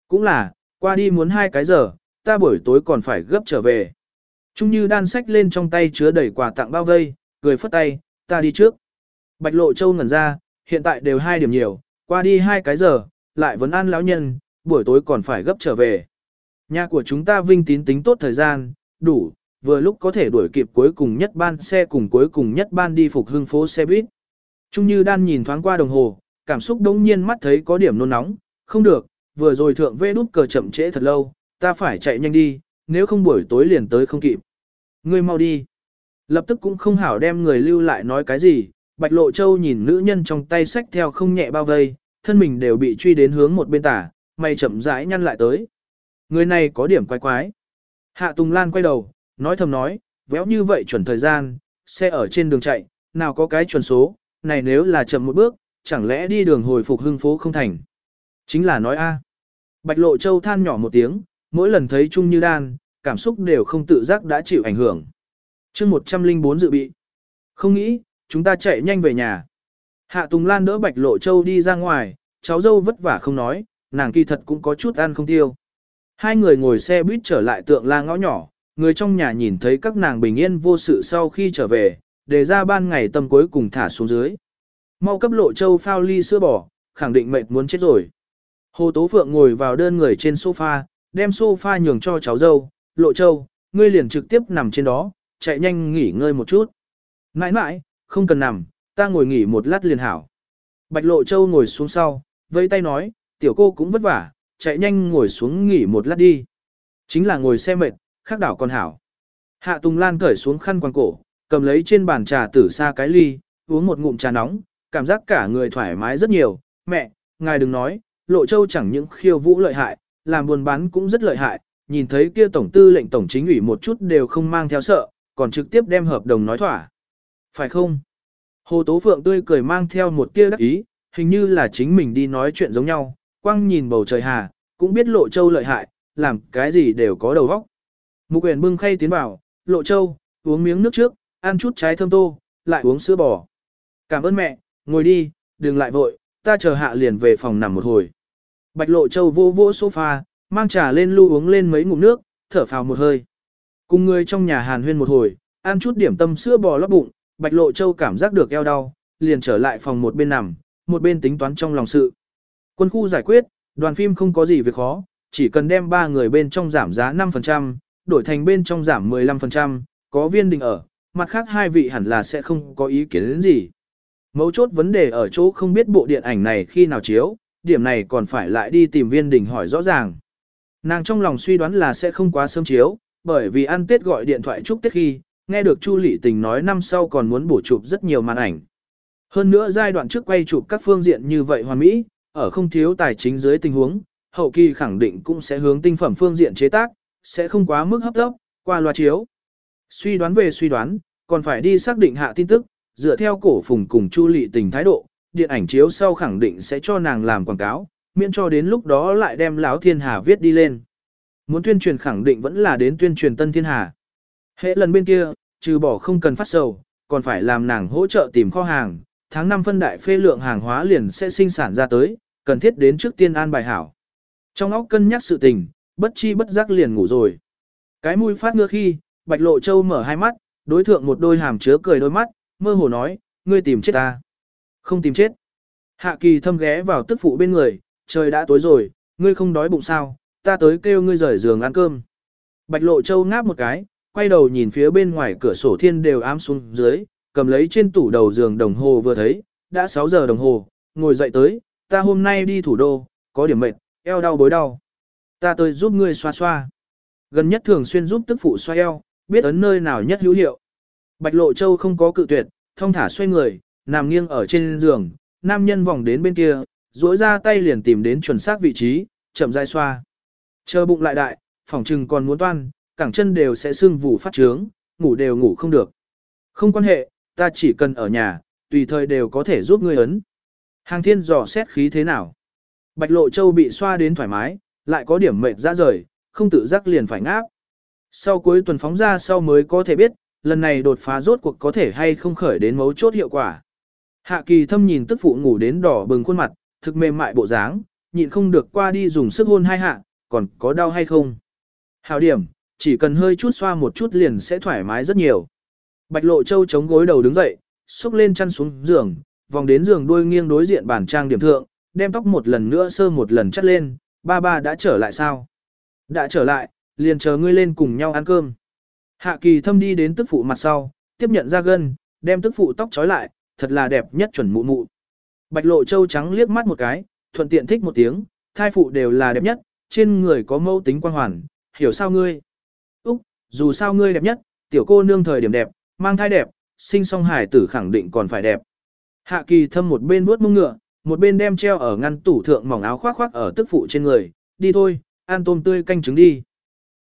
Cũng là, qua đi muốn hai cái giờ, ta buổi tối còn phải gấp trở về. Trung như đan sách lên trong tay chứa đầy quà tặng bao vây, cười phất tay, ta đi trước. Bạch lộ châu ngẩn ra, hiện tại đều hai điểm nhiều, qua đi hai cái giờ, lại vẫn ăn lão nhân, buổi tối còn phải gấp trở về. Nhà của chúng ta vinh tín tính tốt thời gian, đủ, vừa lúc có thể đuổi kịp cuối cùng nhất ban xe cùng cuối cùng nhất ban đi phục hưng phố xe buýt. Trung như đan nhìn thoáng qua đồng hồ, cảm xúc đống nhiên mắt thấy có điểm nôn nóng, không được, vừa rồi thượng vê đút cờ chậm trễ thật lâu, ta phải chạy nhanh đi, nếu không buổi tối liền tới không kịp. Ngươi mau đi. Lập tức cũng không hảo đem người lưu lại nói cái gì, Bạch Lộ Châu nhìn nữ nhân trong tay sách theo không nhẹ bao vây, thân mình đều bị truy đến hướng một bên tả, mày chậm rãi nhăn lại tới. Người này có điểm quái quái. Hạ Tùng Lan quay đầu, nói thầm nói, véo như vậy chuẩn thời gian, xe ở trên đường chạy, nào có cái chuẩn số, này nếu là chậm một bước, chẳng lẽ đi đường hồi phục hưng phố không thành. Chính là nói a. Bạch Lộ Châu than nhỏ một tiếng, mỗi lần thấy Trung Như Đan, cảm xúc đều không tự giác đã chịu ảnh hưởng. chương 104 dự bị. Không nghĩ, chúng ta chạy nhanh về nhà. Hạ Tùng Lan đỡ Bạch Lộ Châu đi ra ngoài, cháu dâu vất vả không nói, nàng kỳ thật cũng có chút ăn không tiêu. Hai người ngồi xe buýt trở lại tượng la ngõ nhỏ, người trong nhà nhìn thấy các nàng bình yên vô sự sau khi trở về, để ra ban ngày tâm cuối cùng thả xuống dưới. Mau cấp lộ châu phao ly sữa bò, khẳng định mệt muốn chết rồi. Hồ Tố Phượng ngồi vào đơn người trên sofa, đem sofa nhường cho cháu dâu, lộ châu, ngươi liền trực tiếp nằm trên đó, chạy nhanh nghỉ ngơi một chút. Nãi nãi, không cần nằm, ta ngồi nghỉ một lát liền hảo. Bạch lộ châu ngồi xuống sau, vẫy tay nói, tiểu cô cũng vất vả, chạy nhanh ngồi xuống nghỉ một lát đi. Chính là ngồi xe mệt, khác đảo còn hảo. Hạ Tùng Lan cởi xuống khăn quàng cổ, cầm lấy trên bàn trà tử xa cái ly, uống một ngụm trà nóng, cảm giác cả người thoải mái rất nhiều. Mẹ, ngài đừng nói, Lộ Châu chẳng những khiêu vũ lợi hại, làm buôn bán cũng rất lợi hại, nhìn thấy kia tổng tư lệnh tổng chính ủy một chút đều không mang theo sợ, còn trực tiếp đem hợp đồng nói thỏa. Phải không? Hồ Tố Phượng tươi cười mang theo một tia đắc ý, hình như là chính mình đi nói chuyện giống nhau, quăng nhìn bầu trời hà, cũng biết Lộ Châu lợi hại, làm cái gì đều có đầu óc. Mục Uyển bưng khay tiến vào, Lộ Châu, uống miếng nước trước, ăn chút trái thơm tô, lại uống sữa bò. Cảm ơn mẹ, ngồi đi, đừng lại vội, ta chờ hạ liền về phòng nằm một hồi. Bạch Lộ Châu vô vô sofa, mang trà lên lu uống lên mấy ngụm nước, thở phào một hơi. Cùng người trong nhà hàn huyên một hồi, ăn chút điểm tâm sữa bò lót bụng, Bạch Lộ Châu cảm giác được eo đau, liền trở lại phòng một bên nằm, một bên tính toán trong lòng sự. Quân khu giải quyết, đoàn phim không có gì việc khó, chỉ cần đem ba người bên trong giảm giá 5%, đổi thành bên trong giảm 15%, có viên đình ở, mặt khác hai vị hẳn là sẽ không có ý kiến đến gì. Mấu chốt vấn đề ở chỗ không biết bộ điện ảnh này khi nào chiếu, điểm này còn phải lại đi tìm viên đình hỏi rõ ràng. Nàng trong lòng suy đoán là sẽ không quá sớm chiếu, bởi vì ăn Tết gọi điện thoại chúc Tết khi, nghe được Chu Lệ Tình nói năm sau còn muốn bổ chụp rất nhiều màn ảnh. Hơn nữa giai đoạn trước quay chụp các phương diện như vậy hoàn mỹ, ở không thiếu tài chính dưới tình huống, hậu kỳ khẳng định cũng sẽ hướng tinh phẩm phương diện chế tác, sẽ không quá mức hấp tốc, qua loa chiếu. Suy đoán về suy đoán, còn phải đi xác định hạ tin tức, dựa theo cổ phùng cùng Chu Lệ Tình thái độ, điện ảnh chiếu sau khẳng định sẽ cho nàng làm quảng cáo, miễn cho đến lúc đó lại đem lão thiên hà viết đi lên. Muốn tuyên truyền khẳng định vẫn là đến tuyên truyền tân thiên hà. Hệ lần bên kia, trừ bỏ không cần phát sầu, còn phải làm nàng hỗ trợ tìm kho hàng, tháng 5 phân đại phê lượng hàng hóa liền sẽ sinh sản ra tới, cần thiết đến trước tiên an bài hảo. Trong óc cân nhắc sự tình, bất chi bất giác liền ngủ rồi. Cái mũi phát ngưa khi, Bạch Lộ Châu mở hai mắt, đối thượng một đôi hàm chứa cười đôi mắt, mơ hồ nói, ngươi tìm chết ta. Không tìm chết. Hạ kỳ thâm ghé vào tức phụ bên người, trời đã tối rồi, ngươi không đói bụng sao, ta tới kêu ngươi rời giường ăn cơm. Bạch Lộ Châu ngáp một cái, quay đầu nhìn phía bên ngoài cửa sổ thiên đều ám xuống dưới, cầm lấy trên tủ đầu giường đồng hồ vừa thấy, đã 6 giờ đồng hồ, ngồi dậy tới, ta hôm nay đi thủ đô, có điểm mệt, eo đau bối đau. Ta tới giúp ngươi xoa xoa. Gần nhất thường xuyên giúp tức phụ xoa eo, biết ấn nơi nào nhất hữu hiệu. Bạch Lộ Châu không có cự tuyệt, thông thả xoay người, nằm nghiêng ở trên giường, nam nhân vòng đến bên kia, duỗi ra tay liền tìm đến chuẩn xác vị trí, chậm rãi xoa. Chờ bụng lại đại, phòng trừng còn muốn toan, cẳng chân đều sẽ sưng vù phát trướng, ngủ đều ngủ không được. Không quan hệ, ta chỉ cần ở nhà, tùy thời đều có thể giúp ngươi ấn. Hàng thiên dò xét khí thế nào. Bạch lộ châu bị xoa đến thoải mái, lại có điểm mệt ra rời, không tự giác liền phải ngáp. Sau cuối tuần phóng ra sau mới có thể biết, lần này đột phá rốt cuộc có thể hay không khởi đến mấu chốt hiệu quả. Hạ kỳ thâm nhìn tức phụ ngủ đến đỏ bừng khuôn mặt, thực mềm mại bộ dáng, nhịn không được qua đi dùng sức hôn hai hạ, còn có đau hay không. Hào điểm, chỉ cần hơi chút xoa một chút liền sẽ thoải mái rất nhiều. Bạch lộ châu chống gối đầu đứng dậy, xúc lên chăn xuống giường, vòng đến giường đuôi nghiêng đối diện bàn trang điểm thượng, đem tóc một lần nữa sơ một lần chắt lên, ba ba đã trở lại sao? Đã trở lại, liền chờ ngươi lên cùng nhau ăn cơm. Hạ kỳ thâm đi đến tức phụ mặt sau, tiếp nhận ra gân, đem tức phụ tóc trói lại, thật là đẹp nhất chuẩn mụ mụ. Bạch lộ châu trắng liếc mắt một cái, thuận tiện thích một tiếng, thai phụ đều là đẹp nhất, trên người có mâu tính quan hoàn, hiểu sao ngươi? Dù sao ngươi đẹp nhất, tiểu cô nương thời điểm đẹp, mang thai đẹp, sinh song hải tử khẳng định còn phải đẹp. Hạ kỳ thâm một bên vuốt mông ngựa, một bên đem treo ở ngăn tủ thượng mỏng áo khoác khoác ở tức phụ trên người, đi thôi, ăn tôm tươi canh trứng đi.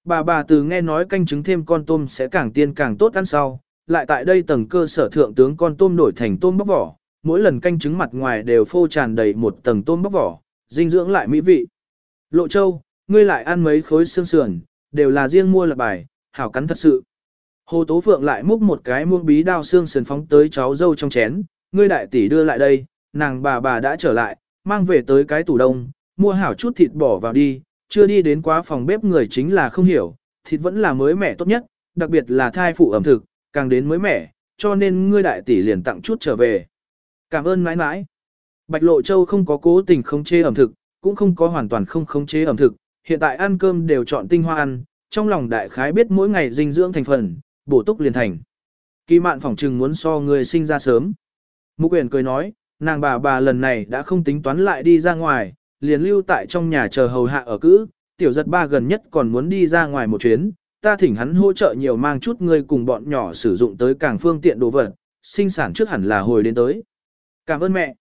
Bà bà từ nghe nói canh trứng thêm con tôm sẽ càng tiên càng tốt ăn sau, lại tại đây tầng cơ sở thượng tướng con tôm đổi thành tôm bóc vỏ, mỗi lần canh trứng mặt ngoài đều phô tràn đầy một tầng tôm bóc vỏ, dinh dưỡng lại mỹ vị. Lộ châu, ngươi lại ăn mấy khối xương sườn, đều là riêng mua là bài, hảo cắn thật sự. Hồ Tố Phượng lại múc một cái muông bí đao xương sườn phóng tới cháu dâu trong chén, ngươi đại tỷ đưa lại đây, nàng bà bà đã trở lại, mang về tới cái tủ đông, mua hảo chút thịt bỏ vào đi, chưa đi đến quá phòng bếp người chính là không hiểu, thịt vẫn là mới mẻ tốt nhất, đặc biệt là thai phụ ẩm thực, càng đến mới mẻ, cho nên ngươi đại tỷ liền tặng chút trở về. Cảm ơn mãi mãi. Bạch Lộ Châu không có cố tình không chế ẩm thực, cũng không có hoàn toàn không khống chế ẩm thực, hiện tại ăn cơm đều chọn tinh hoa ăn, trong lòng đại khái biết mỗi ngày dinh dưỡng thành phần, bổ túc liền thành. Kỳ mạn phỏng trừng muốn so người sinh ra sớm. Mục Uyển cười nói, nàng bà bà lần này đã không tính toán lại đi ra ngoài, liền lưu tại trong nhà chờ hầu hạ ở cữ, tiểu giật ba gần nhất còn muốn đi ra ngoài một chuyến, ta thỉnh hắn hỗ trợ nhiều mang chút người cùng bọn nhỏ sử dụng tới càng phương tiện đồ vật, sinh sản trước hẳn là hồi đến tới. Cảm ơn mẹ.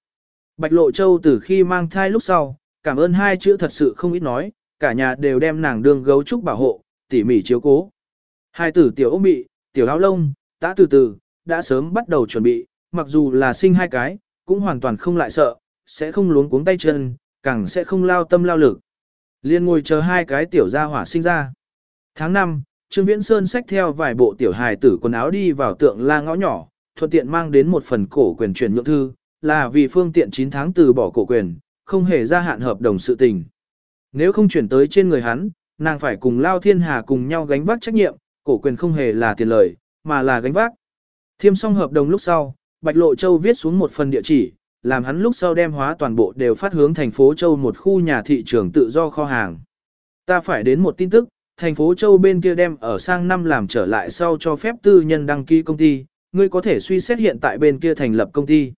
Bạch Lộ Châu từ khi mang thai lúc sau, cảm ơn hai chữ thật sự không ít nói, cả nhà đều đem nàng đương gấu trúc bảo hộ, tỉ mỉ chiếu cố. Hai tử tiểu ôm bị, tiểu áo lông, đã từ từ, đã sớm bắt đầu chuẩn bị, mặc dù là sinh hai cái, cũng hoàn toàn không lại sợ, sẽ không luống cuống tay chân, càng sẽ không lao tâm lao lực. Liên ngồi chờ hai cái tiểu gia hỏa sinh ra. Tháng 5, Trương Viễn Sơn xách theo vài bộ tiểu hài tử quần áo đi vào tượng la ngõ nhỏ, thuận tiện mang đến một phần cổ quyền chuyển nhượng thư, là vì phương tiện 9 tháng từ bỏ cổ quyền, không hề gia hạn hợp đồng sự tình. Nếu không chuyển tới trên người hắn, nàng phải cùng Lao Thiên Hà cùng nhau gánh vác trách nhiệm, cổ quyền không hề là tiền lời, mà là gánh vác. Thiêm xong hợp đồng lúc sau, Bạch Lộ Châu viết xuống một phần địa chỉ, làm hắn lúc sau đem hóa toàn bộ đều phát hướng thành phố Châu một khu nhà thị trường tự do kho hàng. Ta phải đến một tin tức, thành phố Châu bên kia đem ở sang năm làm trở lại sau cho phép tư nhân đăng ký công ty, ngươi có thể suy xét hiện tại bên kia thành lập công ty.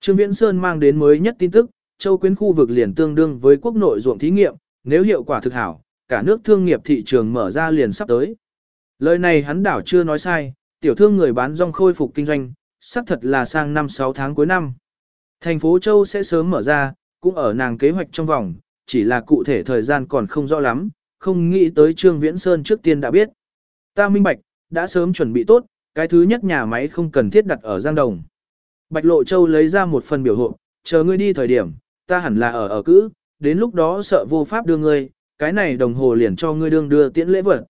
Trương Viễn Sơn mang đến mới nhất tin tức, Châu quyến khu vực liền tương đương với quốc nội ruộng thí nghiệm, nếu hiệu quả thực hảo, cả nước thương nghiệp thị trường mở ra liền sắp tới. Lời này hắn đảo chưa nói sai, tiểu thương người bán rong khôi phục kinh doanh, sắp thật là sang năm 6 tháng cuối năm. Thành phố Châu sẽ sớm mở ra, cũng ở nàng kế hoạch trong vòng, chỉ là cụ thể thời gian còn không rõ lắm, không nghĩ tới Trương Viễn Sơn trước tiên đã biết. Ta minh bạch, đã sớm chuẩn bị tốt, cái thứ nhất nhà máy không cần thiết đặt ở Giang Đồng. Bạch Lộ Châu lấy ra một phần biểu hộ, chờ ngươi đi thời điểm, ta hẳn là ở ở cữ, đến lúc đó sợ vô pháp đưa ngươi, cái này đồng hồ liền cho ngươi đương đưa tiễn lễ vật.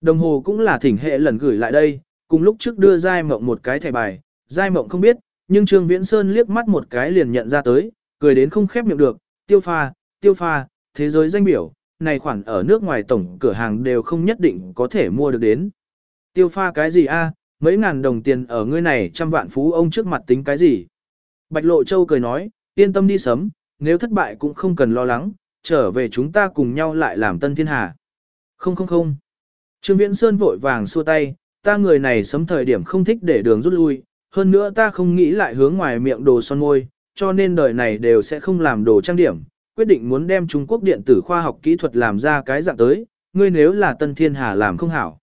Đồng hồ cũng là thỉnh hệ lần gửi lại đây, cùng lúc trước đưa Giai Mộng một cái thẻ bài, Giai Mộng không biết, nhưng Trương Viễn Sơn liếc mắt một cái liền nhận ra tới, cười đến không khép miệng được, tiêu pha, tiêu pha, thế giới danh biểu, này khoản ở nước ngoài tổng cửa hàng đều không nhất định có thể mua được đến. Tiêu pha cái gì a? mấy ngàn đồng tiền ở ngươi này trăm vạn phú ông trước mặt tính cái gì? Bạch Lộ Châu cười nói, yên tâm đi sớm, nếu thất bại cũng không cần lo lắng, trở về chúng ta cùng nhau lại làm tân thiên hà. Không không không. Trương Viễn Sơn vội vàng xua tay, ta người này sớm thời điểm không thích để đường rút lui, hơn nữa ta không nghĩ lại hướng ngoài miệng đồ son môi, cho nên đời này đều sẽ không làm đồ trang điểm, quyết định muốn đem Trung Quốc điện tử khoa học kỹ thuật làm ra cái dạng tới, ngươi nếu là Tân Thiên Hà làm không hảo.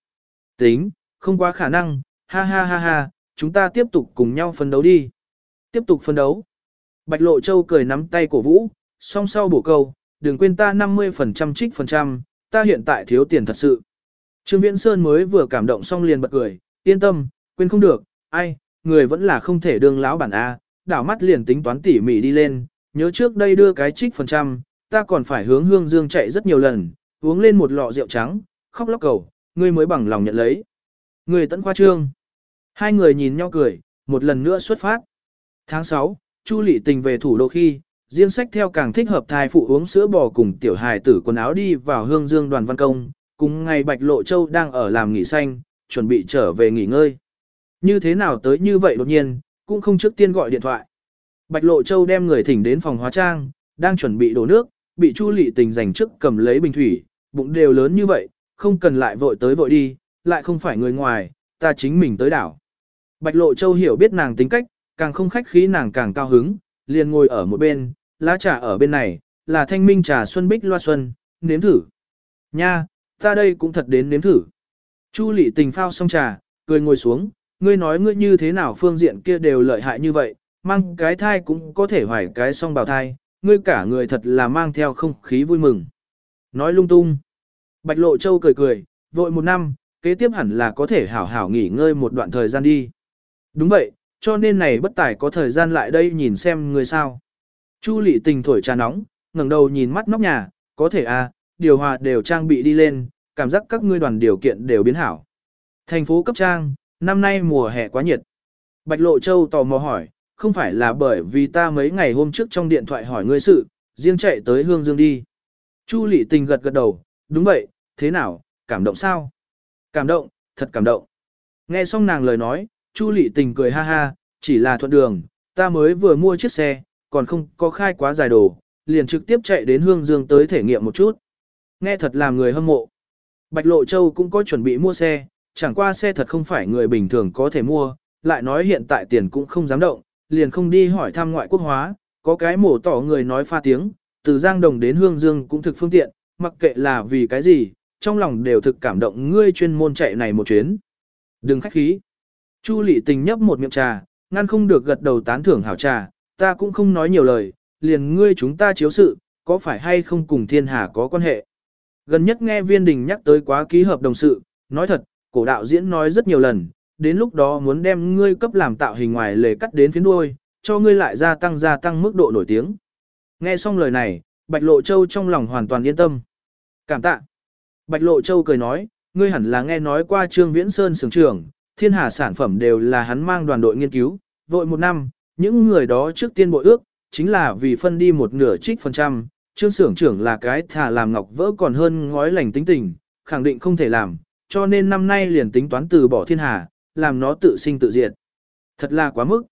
Tính, không quá khả năng, ha ha ha ha, chúng ta tiếp tục cùng nhau phân đấu đi. Tiếp tục phân đấu. Bạch Lộ Châu cười nắm tay cổ vũ, song sau bổ câu, đừng quên ta 50% trích phần trăm, ta hiện tại thiếu tiền thật sự. Trương Viễn Sơn mới vừa cảm động xong liền bật cười, yên tâm, quên không được, ai, người vẫn là không thể đương lão bản A, đảo mắt liền tính toán tỉ mỉ đi lên, nhớ trước đây đưa cái trích phần trăm, ta còn phải hướng hương dương chạy rất nhiều lần, uống lên một lọ rượu trắng, khóc lóc cầu, ngươi mới bằng lòng nhận lấy. Người tận khoa trương. Hai người nhìn nhau cười, một lần nữa xuất phát. Tháng 6, Chu Lị Tình về thủ đô khi, riêng sách theo càng thích hợp thai phụ uống sữa bò cùng tiểu hài tử quần áo đi vào hương dương đoàn văn công, cùng ngày Bạch Lộ Châu đang ở làm nghỉ xanh, chuẩn bị trở về nghỉ ngơi. Như thế nào tới như vậy đột nhiên, cũng không trước tiên gọi điện thoại. Bạch Lộ Châu đem người thỉnh đến phòng hóa trang, đang chuẩn bị đổ nước, bị Chu Lệ Tình giành trước cầm lấy bình thủy, bụng đều lớn như vậy, không cần lại vội tới vội đi, lại không phải người ngoài, ta chính mình tới đảo. Bạch Lộ Châu hiểu biết nàng tính cách, càng không khách khí nàng càng cao hứng, liền ngồi ở một bên, lá trà ở bên này, là thanh minh trà xuân bích loa xuân, nếm thử. Nha, ta đây cũng thật đến nếm thử. Chu Lị Tình phao xong trà, cười ngồi xuống, ngươi nói ngươi như thế nào phương diện kia đều lợi hại như vậy, mang cái thai cũng có thể hoài cái song bào thai, ngươi cả người thật là mang theo không khí vui mừng. Nói lung tung. Bạch Lộ Châu cười cười, vội một năm, kế tiếp hẳn là có thể hảo hảo nghỉ ngơi một đoạn thời gian đi. Đúng vậy, cho nên này bất tài có thời gian lại đây nhìn xem người sao. Chu lị tình thổi trà nóng, ngẩng đầu nhìn mắt nóc nhà, có thể à, điều hòa đều trang bị đi lên, cảm giác các ngươi đoàn điều kiện đều biến hảo. Thành phố cấp trang, năm nay mùa hè quá nhiệt. Bạch Lộ Châu tò mò hỏi, không phải là bởi vì ta mấy ngày hôm trước trong điện thoại hỏi ngươi sự, riêng chạy tới Hương Dương đi. Chu Lệ Tình gật gật đầu, đúng vậy, thế nào, cảm động sao? Cảm động, thật cảm động. Nghe xong nàng lời nói, Chu Lệ Tình cười ha ha, chỉ là thuận đường, ta mới vừa mua chiếc xe, còn không có khai quá dài đồ, liền trực tiếp chạy đến Hương Dương tới thể nghiệm một chút. Nghe thật làm người hâm mộ. Bạch Lộ Châu cũng có chuẩn bị mua xe, chẳng qua xe thật không phải người bình thường có thể mua, lại nói hiện tại tiền cũng không dám động, liền không đi hỏi thăm ngoại quốc hóa, có cái mổ tỏ người nói pha tiếng, từ Giang Đồng đến Hương Dương cũng thực phương tiện, mặc kệ là vì cái gì, trong lòng đều thực cảm động ngươi chuyên môn chạy này một chuyến. Đừng khách khí. Chu Lệ Tình nhấp một miệng trà, ngăn không được gật đầu tán thưởng hảo trà, ta cũng không nói nhiều lời, liền ngươi chúng ta chiếu sự, có phải hay không cùng thiên hà có quan hệ. Gần nhất nghe viên đình nhắc tới quá ký hợp đồng sự, nói thật, cổ đạo diễn nói rất nhiều lần, đến lúc đó muốn đem ngươi cấp làm tạo hình ngoài lề cắt đến phía đuôi, cho ngươi lại gia tăng gia tăng mức độ nổi tiếng. Nghe xong lời này, Bạch Lộ Châu trong lòng hoàn toàn yên tâm. Cảm tạ. Bạch Lộ Châu cười nói, ngươi hẳn là nghe nói qua Trương Viễn Sơn sưởng trưởng, thiên hà sản phẩm đều là hắn mang đoàn đội nghiên cứu, vội một năm, những người đó trước tiên bội ước, chính là vì phân đi một nửa trích phần trăm, Trương sưởng trưởng là cái thà làm ngọc vỡ còn hơn ngói lành tính tình, khẳng định không thể làm, cho nên năm nay liền tính toán từ bỏ thiên hà, làm nó tự sinh tự diệt. Thật là quá mức.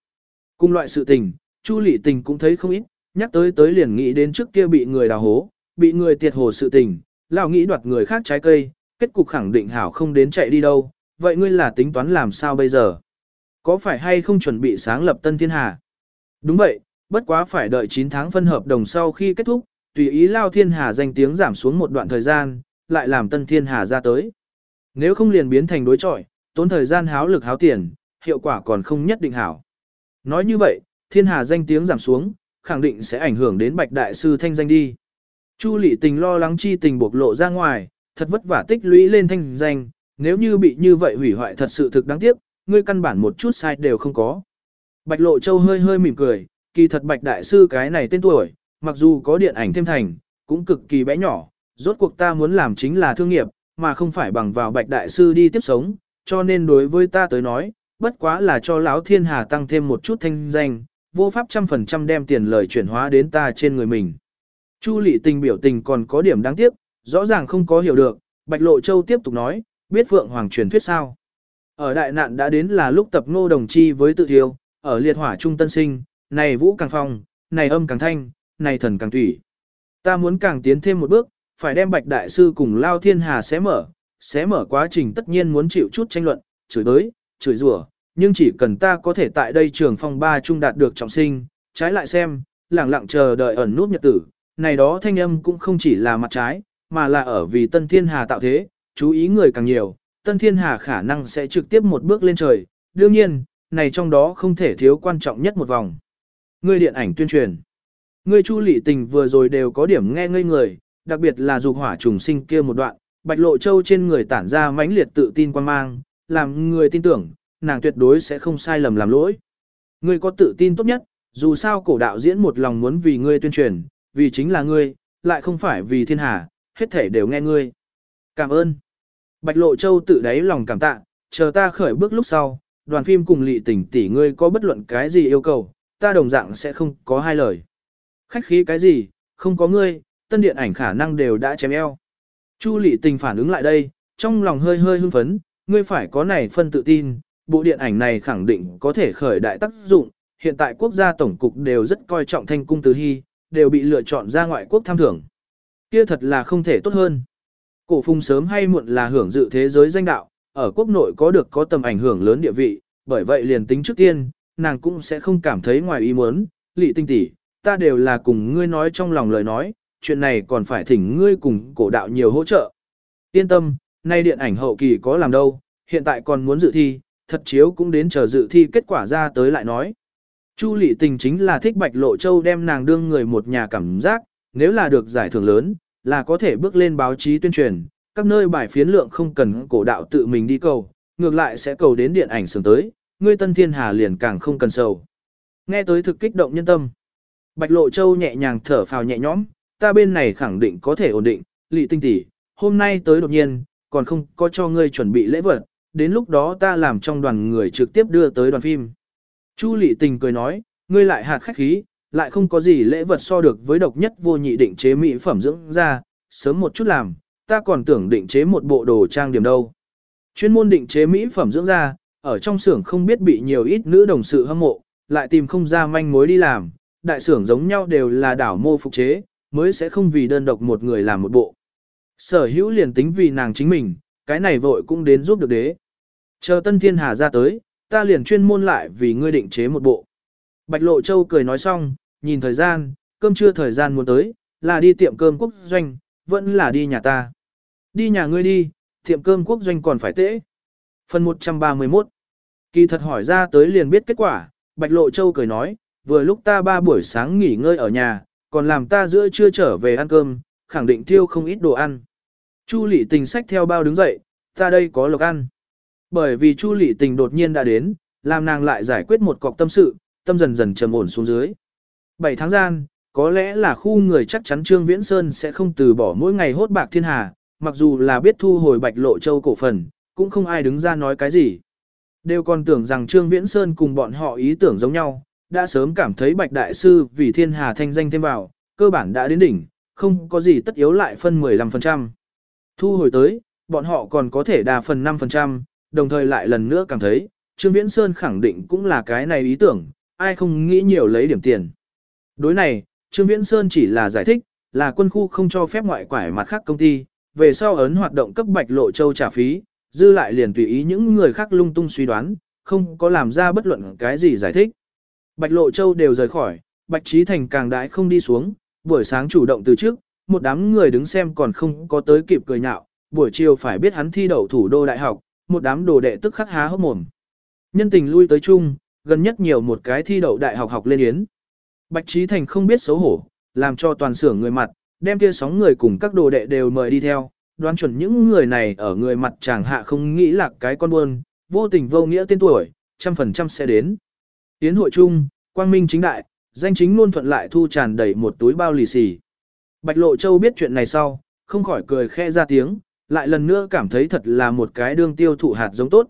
Cùng loại sự tình, Chu Lệ Tình cũng thấy không ít, nhắc tới tới liền nghĩ đến trước kia bị người đào hố, bị người tiệt hồ sự tình, lão nghĩ đoạt người khác trái cây, kết cục khẳng định hảo không đến chạy đi đâu, vậy ngươi là tính toán làm sao bây giờ? Có phải hay không chuẩn bị sáng lập Tân Thiên Hà? Đúng vậy, bất quá phải đợi 9 tháng phân hợp đồng sau khi kết thúc, tùy ý Lao Thiên Hà danh tiếng giảm xuống một đoạn thời gian, lại làm Tân Thiên Hà ra tới. Nếu không liền biến thành đối chọi, tốn thời gian háo lực háo tiền, hiệu quả còn không nhất định hảo. Nói như vậy, Thiên Hà danh tiếng giảm xuống, khẳng định sẽ ảnh hưởng đến Bạch Đại Sư thanh danh đi. Chu Lệ Tình lo lắng chi tình bộc lộ ra ngoài, thật vất vả tích lũy lên thanh danh, nếu như bị như vậy hủy hoại thật sự thực đáng tiếc, ngươi căn bản một chút sai đều không có. Bạch Lộ Châu hơi hơi mỉm cười, kỳ thật Bạch Đại Sư cái này tên tuổi, mặc dù có điện ảnh thêm thành, cũng cực kỳ bé nhỏ, rốt cuộc ta muốn làm chính là thương nghiệp, mà không phải bằng vào Bạch Đại Sư đi tiếp sống, cho nên đối với ta tới nói, bất quá là cho lão Thiên Hà tăng thêm một chút thanh danh, vô pháp trăm phần trăm đem tiền lời chuyển hóa đến ta trên người mình. Chu Lệ Tình biểu tình còn có điểm đáng tiếc, rõ ràng không có hiểu được, Bạch Lộ Châu tiếp tục nói, biết Phượng Hoàng truyền thuyết sao. Ở đại nạn đã đến là lúc tập ngô đồng chi với tự thiêu, ở liệt hỏa trung tân sinh, này vũ càng phong, này âm càng thanh, này thần càng thủy. Ta muốn càng tiến thêm một bước, phải đem Bạch Đại Sư cùng Lao Thiên Hà xé mở, xé mở quá trình tất nhiên muốn chịu chút tranh luận, chửi đới, chửi rủa, nhưng chỉ cần ta có thể tại đây trường phong ba trung đạt được trọng sinh, trái lại xem, lẳng lặng chờ đợi ẩn nút nhật tử, này đó thanh âm cũng không chỉ là mặt trái, mà là ở vì Tân Thiên Hà tạo thế, chú ý người càng nhiều, Tân Thiên Hà khả năng sẽ trực tiếp một bước lên trời, đương nhiên, này trong đó không thể thiếu quan trọng nhất một vòng. Người điện ảnh tuyên truyền. Người Chu Lệ Tình vừa rồi đều có điểm nghe ngây người, đặc biệt là dục hỏa trùng sinh kia một đoạn, Bạch Lộ Châu trên người tản ra mãnh liệt tự tin quan mang, làm người tin tưởng, nàng tuyệt đối sẽ không sai lầm làm lỗi. Ngươi có tự tin tốt nhất, dù sao cổ đạo diễn một lòng muốn vì ngươi tuyên truyền, vì chính là ngươi, lại không phải vì thiên hà, hết thể đều nghe ngươi. Cảm ơn. Bạch Lộ Châu tự đáy lòng cảm tạ, chờ ta khởi bước lúc sau, đoàn phim cùng lị tỉnh tỷ ngươi có bất luận cái gì yêu cầu, ta đồng dạng sẽ không có hai lời. Khách khí cái gì, không có ngươi, tân điện ảnh khả năng đều đã chém eo. Chu lị tình phản ứng lại đây, trong lòng hơi hơi hưng phấn, ngươi phải có này phân tự tin, bộ điện ảnh này khẳng định có thể khởi đại tác dụng, hiện tại quốc gia tổng cục đều rất coi trọng thanh cung tứ hy, đều bị lựa chọn ra ngoại quốc tham thưởng. Kia thật là không thể tốt hơn. Cổ phùng sớm hay muộn là hưởng dự thế giới danh đạo, ở quốc nội có được có tầm ảnh hưởng lớn địa vị, bởi vậy liền tính trước tiên, nàng cũng sẽ không cảm thấy ngoài ý muốn, lị tinh tỷ, ta đều là cùng ngươi nói trong lòng lời nói, chuyện này còn phải thỉnh ngươi cùng cổ đạo nhiều hỗ trợ. Yên tâm, nay điện ảnh hậu kỳ có làm đâu, hiện tại còn muốn dự thi, thật chiếu cũng đến chờ dự thi kết quả ra tới lại nói. Chu lị tình chính là thích Bạch Lộ Châu đem nàng đương người một nhà cảm giác, nếu là được giải thưởng lớn, là có thể bước lên báo chí tuyên truyền, các nơi bài phiến lượng không cần cổ đạo tự mình đi cầu, ngược lại sẽ cầu đến điện ảnh sớm tới, ngươi Tân Thiên Hà liền càng không cần sầu. Nghe tới thực kích động nhân tâm. Bạch Lộ Châu nhẹ nhàng thở phào nhẹ nhõm, ta bên này khẳng định có thể ổn định, lị tinh tỷ, hôm nay tới đột nhiên, còn không có cho ngươi chuẩn bị lễ vật, đến lúc đó ta làm trong đoàn người trực tiếp đưa tới đoàn phim. Chu Lệ tình cười nói, ngươi lại hạt khách khí, lại không có gì lễ vật so được với độc nhất vô nhị định chế mỹ phẩm dưỡng ra, sớm một chút làm, ta còn tưởng định chế một bộ đồ trang điểm đâu. Chuyên môn định chế mỹ phẩm dưỡng ra, ở trong xưởng không biết bị nhiều ít nữ đồng sự hâm mộ, lại tìm không ra manh mối đi làm, đại xưởng giống nhau đều là đảo mô phục chế, mới sẽ không vì đơn độc một người làm một bộ. Sở hữu liền tính vì nàng chính mình, cái này vội cũng đến giúp được đế. Chờ Tân Thiên Hà ra tới, ta liền chuyên môn lại vì ngươi định chế một bộ. Bạch Lộ Châu cười nói xong, nhìn thời gian, cơm trưa thời gian muốn tới, là đi tiệm cơm quốc doanh, vẫn là đi nhà ta. Đi nhà ngươi đi, tiệm cơm quốc doanh còn phải tễ. Phần 131 Kỳ thật hỏi ra tới liền biết kết quả, Bạch Lộ Châu cười nói, vừa lúc ta ba buổi sáng nghỉ ngơi ở nhà, còn làm ta giữa trưa trở về ăn cơm, khẳng định tiêu không ít đồ ăn. Chu Lị Tình sách theo bao đứng dậy, ta đây có lộc ăn. Bởi vì Chu Lị Tình đột nhiên đã đến, làm nàng lại giải quyết một cọc tâm sự, tâm dần dần trầm ổn xuống dưới. Bảy tháng gian, Có lẽ là khu người chắc chắn Trương Viễn Sơn sẽ không từ bỏ mỗi ngày hốt bạc thiên hà, mặc dù là biết thu hồi bạch lộ châu cổ phần, cũng không ai đứng ra nói cái gì. Đều còn tưởng rằng Trương Viễn Sơn cùng bọn họ ý tưởng giống nhau, đã sớm cảm thấy bạch đại sư vì thiên hà thanh danh thêm vào, cơ bản đã đến đỉnh, không có gì tất yếu lại phân 15%. Thu hồi tới, bọn họ còn có thể đà phần 5%, đồng thời lại lần nữa cảm thấy, Trương Viễn Sơn khẳng định cũng là cái này ý tưởng, ai không nghĩ nhiều lấy điểm tiền. Đối này, Trương Viễn Sơn chỉ là giải thích, là quân khu không cho phép ngoại quải mặt khác công ty, về sau ấn hoạt động cấp bạch lộ châu trả phí, dư lại liền tùy ý những người khác lung tung suy đoán, không có làm ra bất luận cái gì giải thích. Bạch lộ châu đều rời khỏi, bạch trí thành càng đãi không đi xuống, buổi sáng chủ động từ trước, một đám người đứng xem còn không có tới kịp cười nhạo, buổi chiều phải biết hắn thi đậu thủ đô đại học, một đám đồ đệ tức khắc há hốc mồm. Nhân tình lui tới chung, gần nhất nhiều một cái thi đậu đại học học lên yến. Bạch Trí Thành không biết xấu hổ, làm cho toàn xưởng người mặt, đem kia sóng người cùng các đồ đệ đều mời đi theo, đoán chuẩn những người này ở người mặt chàng hạ không nghĩ là cái con buôn, vô tình vô nghĩa tên tuổi, trăm phần trăm sẽ đến. yến hội chung, quang minh chính đại, danh chính luôn thuận lại thu tràn đầy một túi bao lì xì. Bạch Lộ Châu biết chuyện này sau, không khỏi cười khẽ ra tiếng, lại lần nữa cảm thấy thật là một cái đương tiêu thụ hạt giống tốt.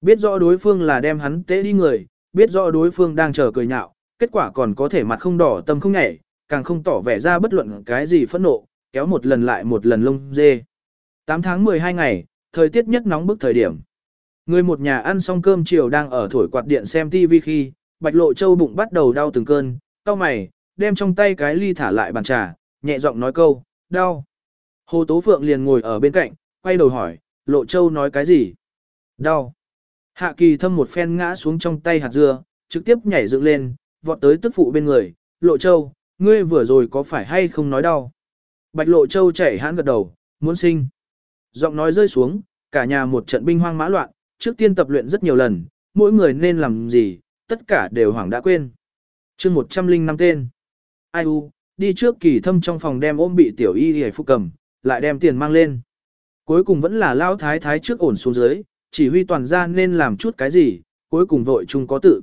Biết rõ đối phương là đem hắn tế đi người, biết rõ đối phương đang chờ cười nhạo, kết quả còn có thể mặt không đỏ tâm không nhảy, càng không tỏ vẻ ra bất luận cái gì phẫn nộ, kéo một lần lại một lần lông dê. 8 tháng 12 ngày, thời tiết nhất nóng bức thời điểm. Người một nhà ăn xong cơm chiều đang ở thổi quạt điện xem TV khi, Bạch Lộ Châu bụng bắt đầu đau từng cơn, cau mày, đem trong tay cái ly thả lại bàn trà, nhẹ giọng nói câu, đau. Hồ Tố Phượng liền ngồi ở bên cạnh, quay đầu hỏi, Lộ Châu nói cái gì? Đau. Hạ kỳ thâm một phen ngã xuống trong tay hạt dưa, trực tiếp nhảy dựng lên, vọt tới tức phụ bên người, Lộ Châu, ngươi vừa rồi có phải hay không nói đau? Bạch Lộ Châu chảy hãn gật đầu, muốn sinh. Giọng nói rơi xuống, cả nhà một trận binh hoang mã loạn, trước tiên tập luyện rất nhiều lần, mỗi người nên làm gì, tất cả đều hoảng đã quên. chương 105 tên. Ai u, đi trước kỳ thâm trong phòng đem ôm bị tiểu y hề phục cầm, lại đem tiền mang lên. Cuối cùng vẫn là lao thái thái trước ổn xuống dưới, chỉ huy toàn gia nên làm chút cái gì, cuối cùng vội chung có tự.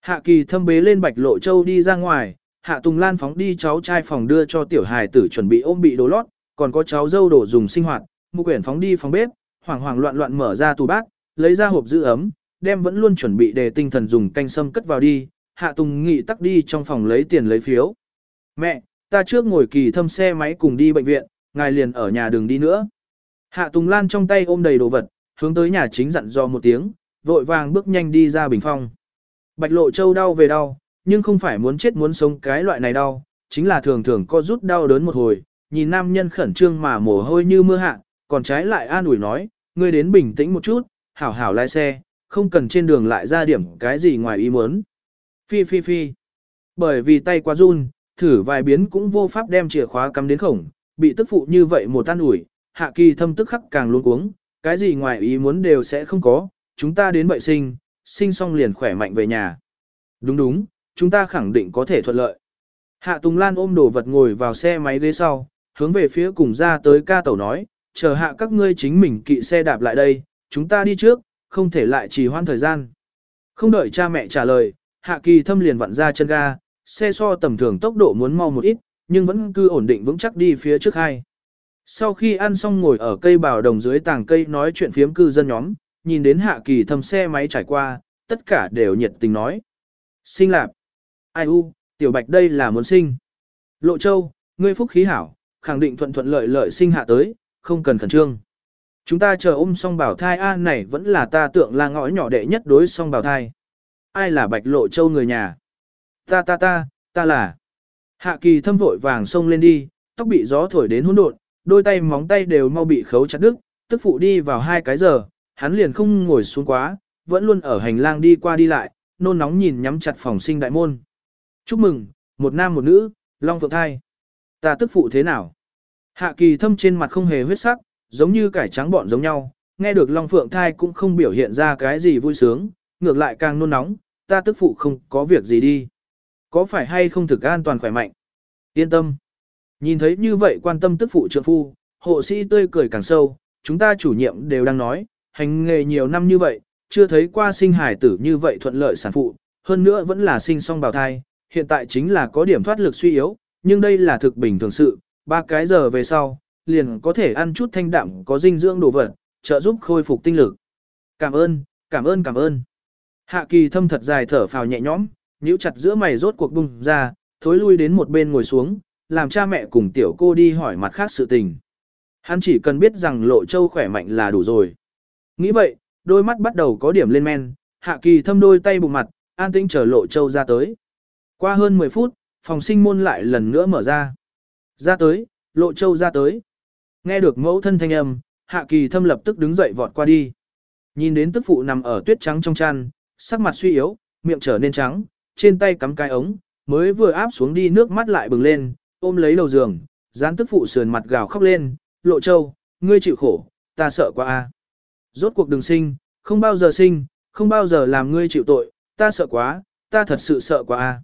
Hạ kỳ thâm bế lên bạch lộ châu đi ra ngoài, hạ tùng lan phóng đi cháu trai phòng đưa cho tiểu hài tử chuẩn bị ôm bị đồ lót, còn có cháu dâu đổ dùng sinh hoạt, mục quyển phóng đi phòng bếp, hoảng hoảng loạn loạn mở ra tủ bát, lấy ra hộp giữ ấm, đem vẫn luôn chuẩn bị để tinh thần dùng canh sâm cất vào đi, hạ tùng nghị tắc đi trong phòng lấy tiền lấy phiếu. Mẹ, ta trước ngồi kỳ thâm xe máy cùng đi bệnh viện, ngài liền ở nhà đừng đi nữa. Hạ Tùng Lan trong tay ôm đầy đồ vật, hướng tới nhà chính dặn dò một tiếng, vội vàng bước nhanh đi ra bình phong. Bạch Lộ Châu đau về đau, nhưng không phải muốn chết muốn sống cái loại này đau, chính là thường thường co rút đau đớn một hồi, nhìn nam nhân khẩn trương mà mồ hôi như mưa hạ, còn trái lại an ủi nói, ngươi đến bình tĩnh một chút, hảo hảo lái xe, không cần trên đường lại ra điểm cái gì ngoài ý muốn. Phi phi phi. Bởi vì tay quá run, thử vài biến cũng vô pháp đem chìa khóa cắm đến khổng, bị tức phụ như vậy một tan ủi, hạ kỳ thâm tức khắc càng luôn cuống, cái gì ngoài ý muốn đều sẽ không có, chúng ta đến vậy sinh, sinh xong liền khỏe mạnh về nhà. Đúng đúng, chúng ta khẳng định có thể thuận lợi. Hạ Tùng Lan ôm đồ vật ngồi vào xe máy ghế sau, hướng về phía cùng ra tới ca tàu nói, chờ hạ các ngươi chính mình kỵ xe đạp lại đây, chúng ta đi trước, không thể lại trì hoãn thời gian. Không đợi cha mẹ trả lời, hạ kỳ thâm liền vặn ra chân ga, xe so tầm thường tốc độ muốn mau một ít, nhưng vẫn cứ ổn định vững chắc đi phía trước hai. Sau khi ăn xong ngồi ở cây bào đồng dưới tàng cây nói chuyện phiếm cư dân nhóm, nhìn đến hạ kỳ thâm xe máy trải qua, tất cả đều nhiệt tình nói. Sinh lạp. Ai u, tiểu bạch đây là muốn sinh. Lộ châu, ngươi phúc khí hảo, khẳng định thuận thuận lợi lợi sinh hạ tới, không cần khẩn trương. Chúng ta chờ ôm song bảo thai an này vẫn là ta tượng là ngõ nhỏ đệ nhất đối song bảo thai. Ai là bạch lộ châu người nhà? Ta ta ta, ta là. Hạ kỳ thâm vội vàng xông lên đi, tóc bị gió thổi đến hỗn độn, đôi tay móng tay đều mau bị khấu chặt đứt, tức phụ đi vào hai cái giờ, hắn liền không ngồi xuống quá, vẫn luôn ở hành lang đi qua đi lại, nôn nóng nhìn nhắm chặt phòng sinh đại môn. Chúc mừng, một nam một nữ, long phượng thai. Ta tức phụ thế nào? Hạ kỳ thâm trên mặt không hề huyết sắc, giống như cải trắng bọn giống nhau, nghe được long phượng thai cũng không biểu hiện ra cái gì vui sướng, ngược lại càng nôn nóng, ta tức phụ không có việc gì đi. Có phải hay không thực an toàn khỏe mạnh? Yên tâm. Nhìn thấy như vậy quan tâm tức phụ trượng phu, hộ sĩ tươi cười càng sâu, chúng ta chủ nhiệm đều đang nói, hành nghề nhiều năm như vậy, chưa thấy qua sinh hải tử như vậy thuận lợi sản phụ, hơn nữa vẫn là sinh song bào thai, hiện tại chính là có điểm thoát lực suy yếu, nhưng đây là thực bình thường sự, ba cái giờ về sau, liền có thể ăn chút thanh đạm có dinh dưỡng đồ vật, trợ giúp khôi phục tinh lực. Cảm ơn, cảm ơn cảm ơn. Hạ kỳ thâm thật dài thở phào nhẹ nhõm, nhíu chặt giữa mày rốt cuộc bùng ra, thối lui đến một bên ngồi xuống, làm cha mẹ cùng tiểu cô đi hỏi mặt khác sự tình. Hắn chỉ cần biết rằng lộ châu khỏe mạnh là đủ rồi. Nghĩ vậy, đôi mắt bắt đầu có điểm lên men, hạ kỳ thâm đôi tay bụng mặt, an tĩnh chờ lộ châu ra tới. Qua hơn 10 phút, phòng sinh môn lại lần nữa mở ra. Ra tới, lộ châu ra tới. Nghe được mẫu thân thanh âm, hạ kỳ thâm lập tức đứng dậy vọt qua đi. Nhìn đến tức phụ nằm ở tuyết trắng trong chăn, sắc mặt suy yếu, miệng trở nên trắng, trên tay cắm cái ống, mới vừa áp xuống đi nước mắt lại bừng lên, ôm lấy đầu giường, gián tức phụ sườn mặt gào khóc lên, lộ châu, ngươi chịu khổ, ta sợ quá a. Rốt cuộc đừng sinh, không bao giờ sinh, không bao giờ làm ngươi chịu tội, ta sợ quá, ta thật sự sợ quá a.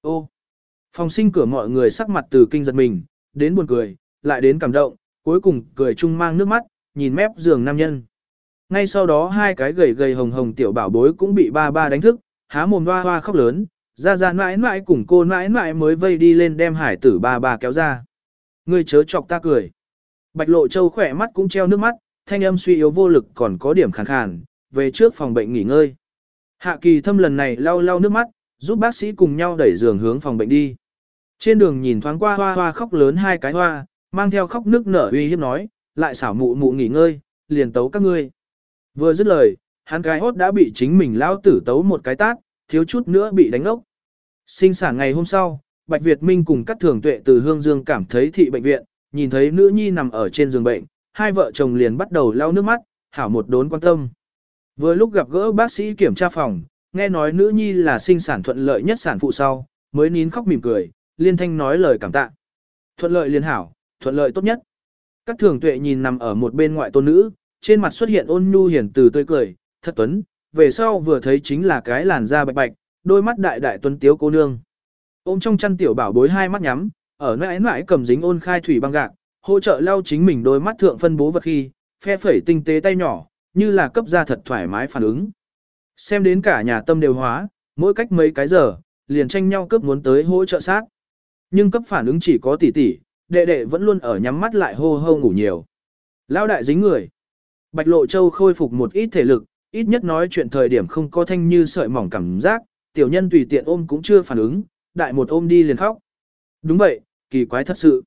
Ô, phòng sinh cửa mọi người sắc mặt từ kinh giật mình, đến buồn cười, lại đến cảm động, cuối cùng cười chung mang nước mắt, nhìn mép giường nam nhân. Ngay sau đó hai cái gầy gầy hồng hồng tiểu bảo bối cũng bị ba ba đánh thức, há mồm hoa hoa khóc lớn, ra ra mãi mãi cùng cô mãi mãi mới vây đi lên đem hải tử ba ba kéo ra. Ngươi chớ chọc ta cười. Bạch lộ châu khỏe mắt cũng treo nước mắt, thanh âm suy yếu vô lực còn có điểm khàn khàn, về trước phòng bệnh nghỉ ngơi. Hạ kỳ thâm lần này lau lau nước mắt, giúp bác sĩ cùng nhau đẩy giường hướng phòng bệnh đi. Trên đường nhìn thoáng qua hoa hoa khóc lớn hai cái hoa, mang theo khóc nước nở uy hiếp nói, lại xảo mụ mụ nghỉ ngơi, liền tấu các ngươi. Vừa dứt lời, hắn cái hốt đã bị chính mình lao tử tấu một cái tát, thiếu chút nữa bị đánh ốc. Sinh sản ngày hôm sau, Bạch Việt Minh cùng các thường tuệ từ Hương Dương cảm thấy thị bệnh viện, nhìn thấy nữ nhi nằm ở trên giường bệnh, hai vợ chồng liền bắt đầu lau nước mắt, hảo một đốn quan tâm. Vừa lúc gặp gỡ bác sĩ kiểm tra phòng, nghe nói nữ nhi là sinh sản thuận lợi nhất sản phụ sau, mới nín khóc mỉm cười, liên thanh nói lời cảm tạ. Thuận lợi liên hảo, thuận lợi tốt nhất. Các thường tuệ nhìn nằm ở một bên ngoại tôn nữ, trên mặt xuất hiện ôn nhu hiền từ tươi cười, thật tuấn, về sau vừa thấy chính là cái làn da bạch bạch, đôi mắt đại đại tuấn tiếu cô nương. Ôm trong chăn tiểu bảo bối hai mắt nhắm, ở nơi ánh mãi cầm dính ôn khai thủy băng gạc, hỗ trợ lau chính mình đôi mắt thượng phân bố vật khi, phe phẩy tinh tế tay nhỏ, như là cấp ra thật thoải mái phản ứng. Xem đến cả nhà tâm đều hóa, mỗi cách mấy cái giờ, liền tranh nhau cấp muốn tới hỗ trợ sát. Nhưng cấp phản ứng chỉ có tỷ tỷ, đệ đệ vẫn luôn ở nhắm mắt lại hô hô ngủ nhiều. Lao đại dính người. Bạch Lộ Châu khôi phục một ít thể lực, ít nhất nói chuyện thời điểm không có thanh như sợi mỏng cảm giác, tiểu nhân tùy tiện ôm cũng chưa phản ứng, đại một ôm đi liền khóc. Đúng vậy, kỳ quái thật sự.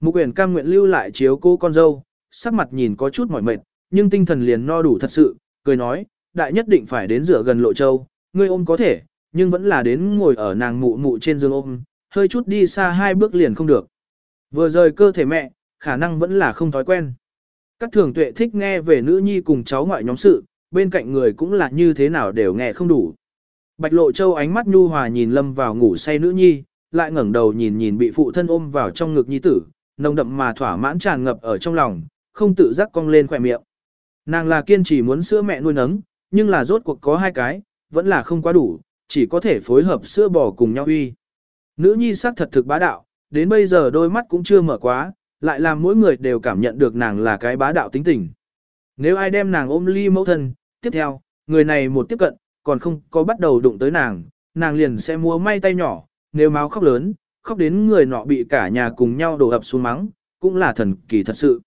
Mục quyền cam nguyện lưu lại chiếu cô con dâu, sắc mặt nhìn có chút mỏi mệt, nhưng tinh thần liền no đủ thật sự, cười nói, đại nhất định phải đến rửa gần Lộ Châu, ngươi ôm có thể, nhưng vẫn là đến ngồi ở nàng mụ mụ trên giường ôm, hơi chút đi xa hai bước liền không được. Vừa rời cơ thể mẹ, khả năng vẫn là không thói quen. Các thường tuệ thích nghe về nữ nhi cùng cháu ngoại nhóm sự, bên cạnh người cũng là như thế nào đều nghe không đủ. Bạch Lộ Châu ánh mắt nhu hòa nhìn lâm vào ngủ say nữ nhi, lại ngẩng đầu nhìn nhìn bị phụ thân ôm vào trong ngực nhi tử, nồng đậm mà thỏa mãn tràn ngập ở trong lòng, không tự giác cong lên khỏe miệng. Nàng là kiên trì muốn sữa mẹ nuôi nấng, nhưng là rốt cuộc có hai cái, vẫn là không quá đủ, chỉ có thể phối hợp sữa bò cùng nhau uy. Nữ nhi sắc thật thực bá đạo, đến bây giờ đôi mắt cũng chưa mở quá, lại làm mỗi người đều cảm nhận được nàng là cái bá đạo tính tình. Nếu ai đem nàng ôm ly mẫu thân, tiếp theo, người này một tiếp cận, còn không có bắt đầu đụng tới nàng, nàng liền sẽ mua may tay nhỏ, nếu máu khóc lớn, khóc đến người nọ bị cả nhà cùng nhau đổ ập xuống mắng, cũng là thần kỳ thật sự.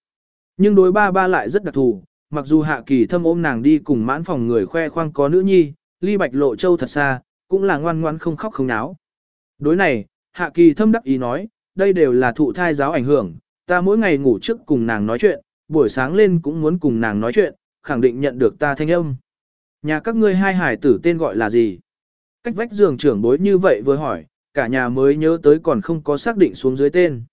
Nhưng đối ba ba lại rất đặc thù, mặc dù hạ kỳ thâm ôm nàng đi cùng mãn phòng người khoe khoang có nữ nhi, ly bạch lộ châu thật xa, cũng là ngoan ngoan không khóc không náo. Đối này, hạ kỳ thâm đắc ý nói, đây đều là thụ thai giáo ảnh hưởng, ta mỗi ngày ngủ trước cùng nàng nói chuyện, buổi sáng lên cũng muốn cùng nàng nói chuyện, khẳng định nhận được ta thanh âm. Nhà các ngươi hai hải tử tên gọi là gì? Cách vách giường trưởng bối như vậy vừa hỏi, cả nhà mới nhớ tới còn không có xác định xuống dưới tên.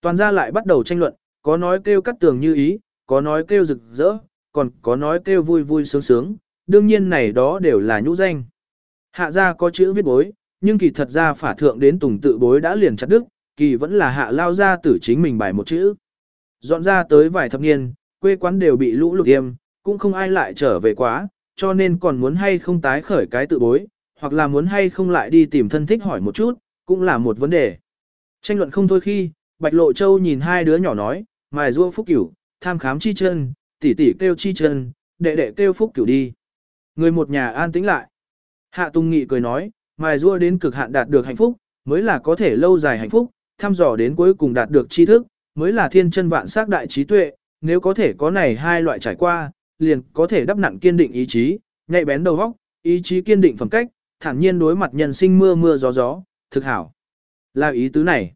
Toàn gia lại bắt đầu tranh luận, có nói kêu cắt tường như ý, có nói kêu rực rỡ, còn có nói kêu vui vui sướng sướng, đương nhiên này đó đều là nhũ danh. Hạ gia có chữ viết bối, nhưng kỳ thật ra phả thượng đến tùng tự bối đã liền chặt đức, kỳ vẫn là hạ lao gia tử chính mình bài một chữ. Dọn ra tới vài thập niên, quê quán đều bị lũ lụt tiêm, cũng không ai lại trở về quá, cho nên còn muốn hay không tái khởi cái tự bối, hoặc là muốn hay không lại đi tìm thân thích hỏi một chút, cũng là một vấn đề. Tranh luận không thôi khi, Bạch Lộ Châu nhìn hai đứa nhỏ nói, mài rua phúc cửu, tham khám chi chân, tỷ tỷ kêu chi chân, đệ đệ kêu phúc cửu đi. Người một nhà an tĩnh lại. Hạ Tung Nghị cười nói, mài rua đến cực hạn đạt được hạnh phúc, mới là có thể lâu dài hạnh phúc, thăm dò đến cuối cùng đạt được tri thức, mới là thiên chân vạn sắc đại trí tuệ, nếu có thể có này hai loại trải qua, liền có thể đắp nặng kiên định ý chí, nhạy bén đầu óc, ý chí kiên định phẩm cách, thản nhiên đối mặt nhân sinh mưa mưa gió gió, thực hảo. Là ý tứ này.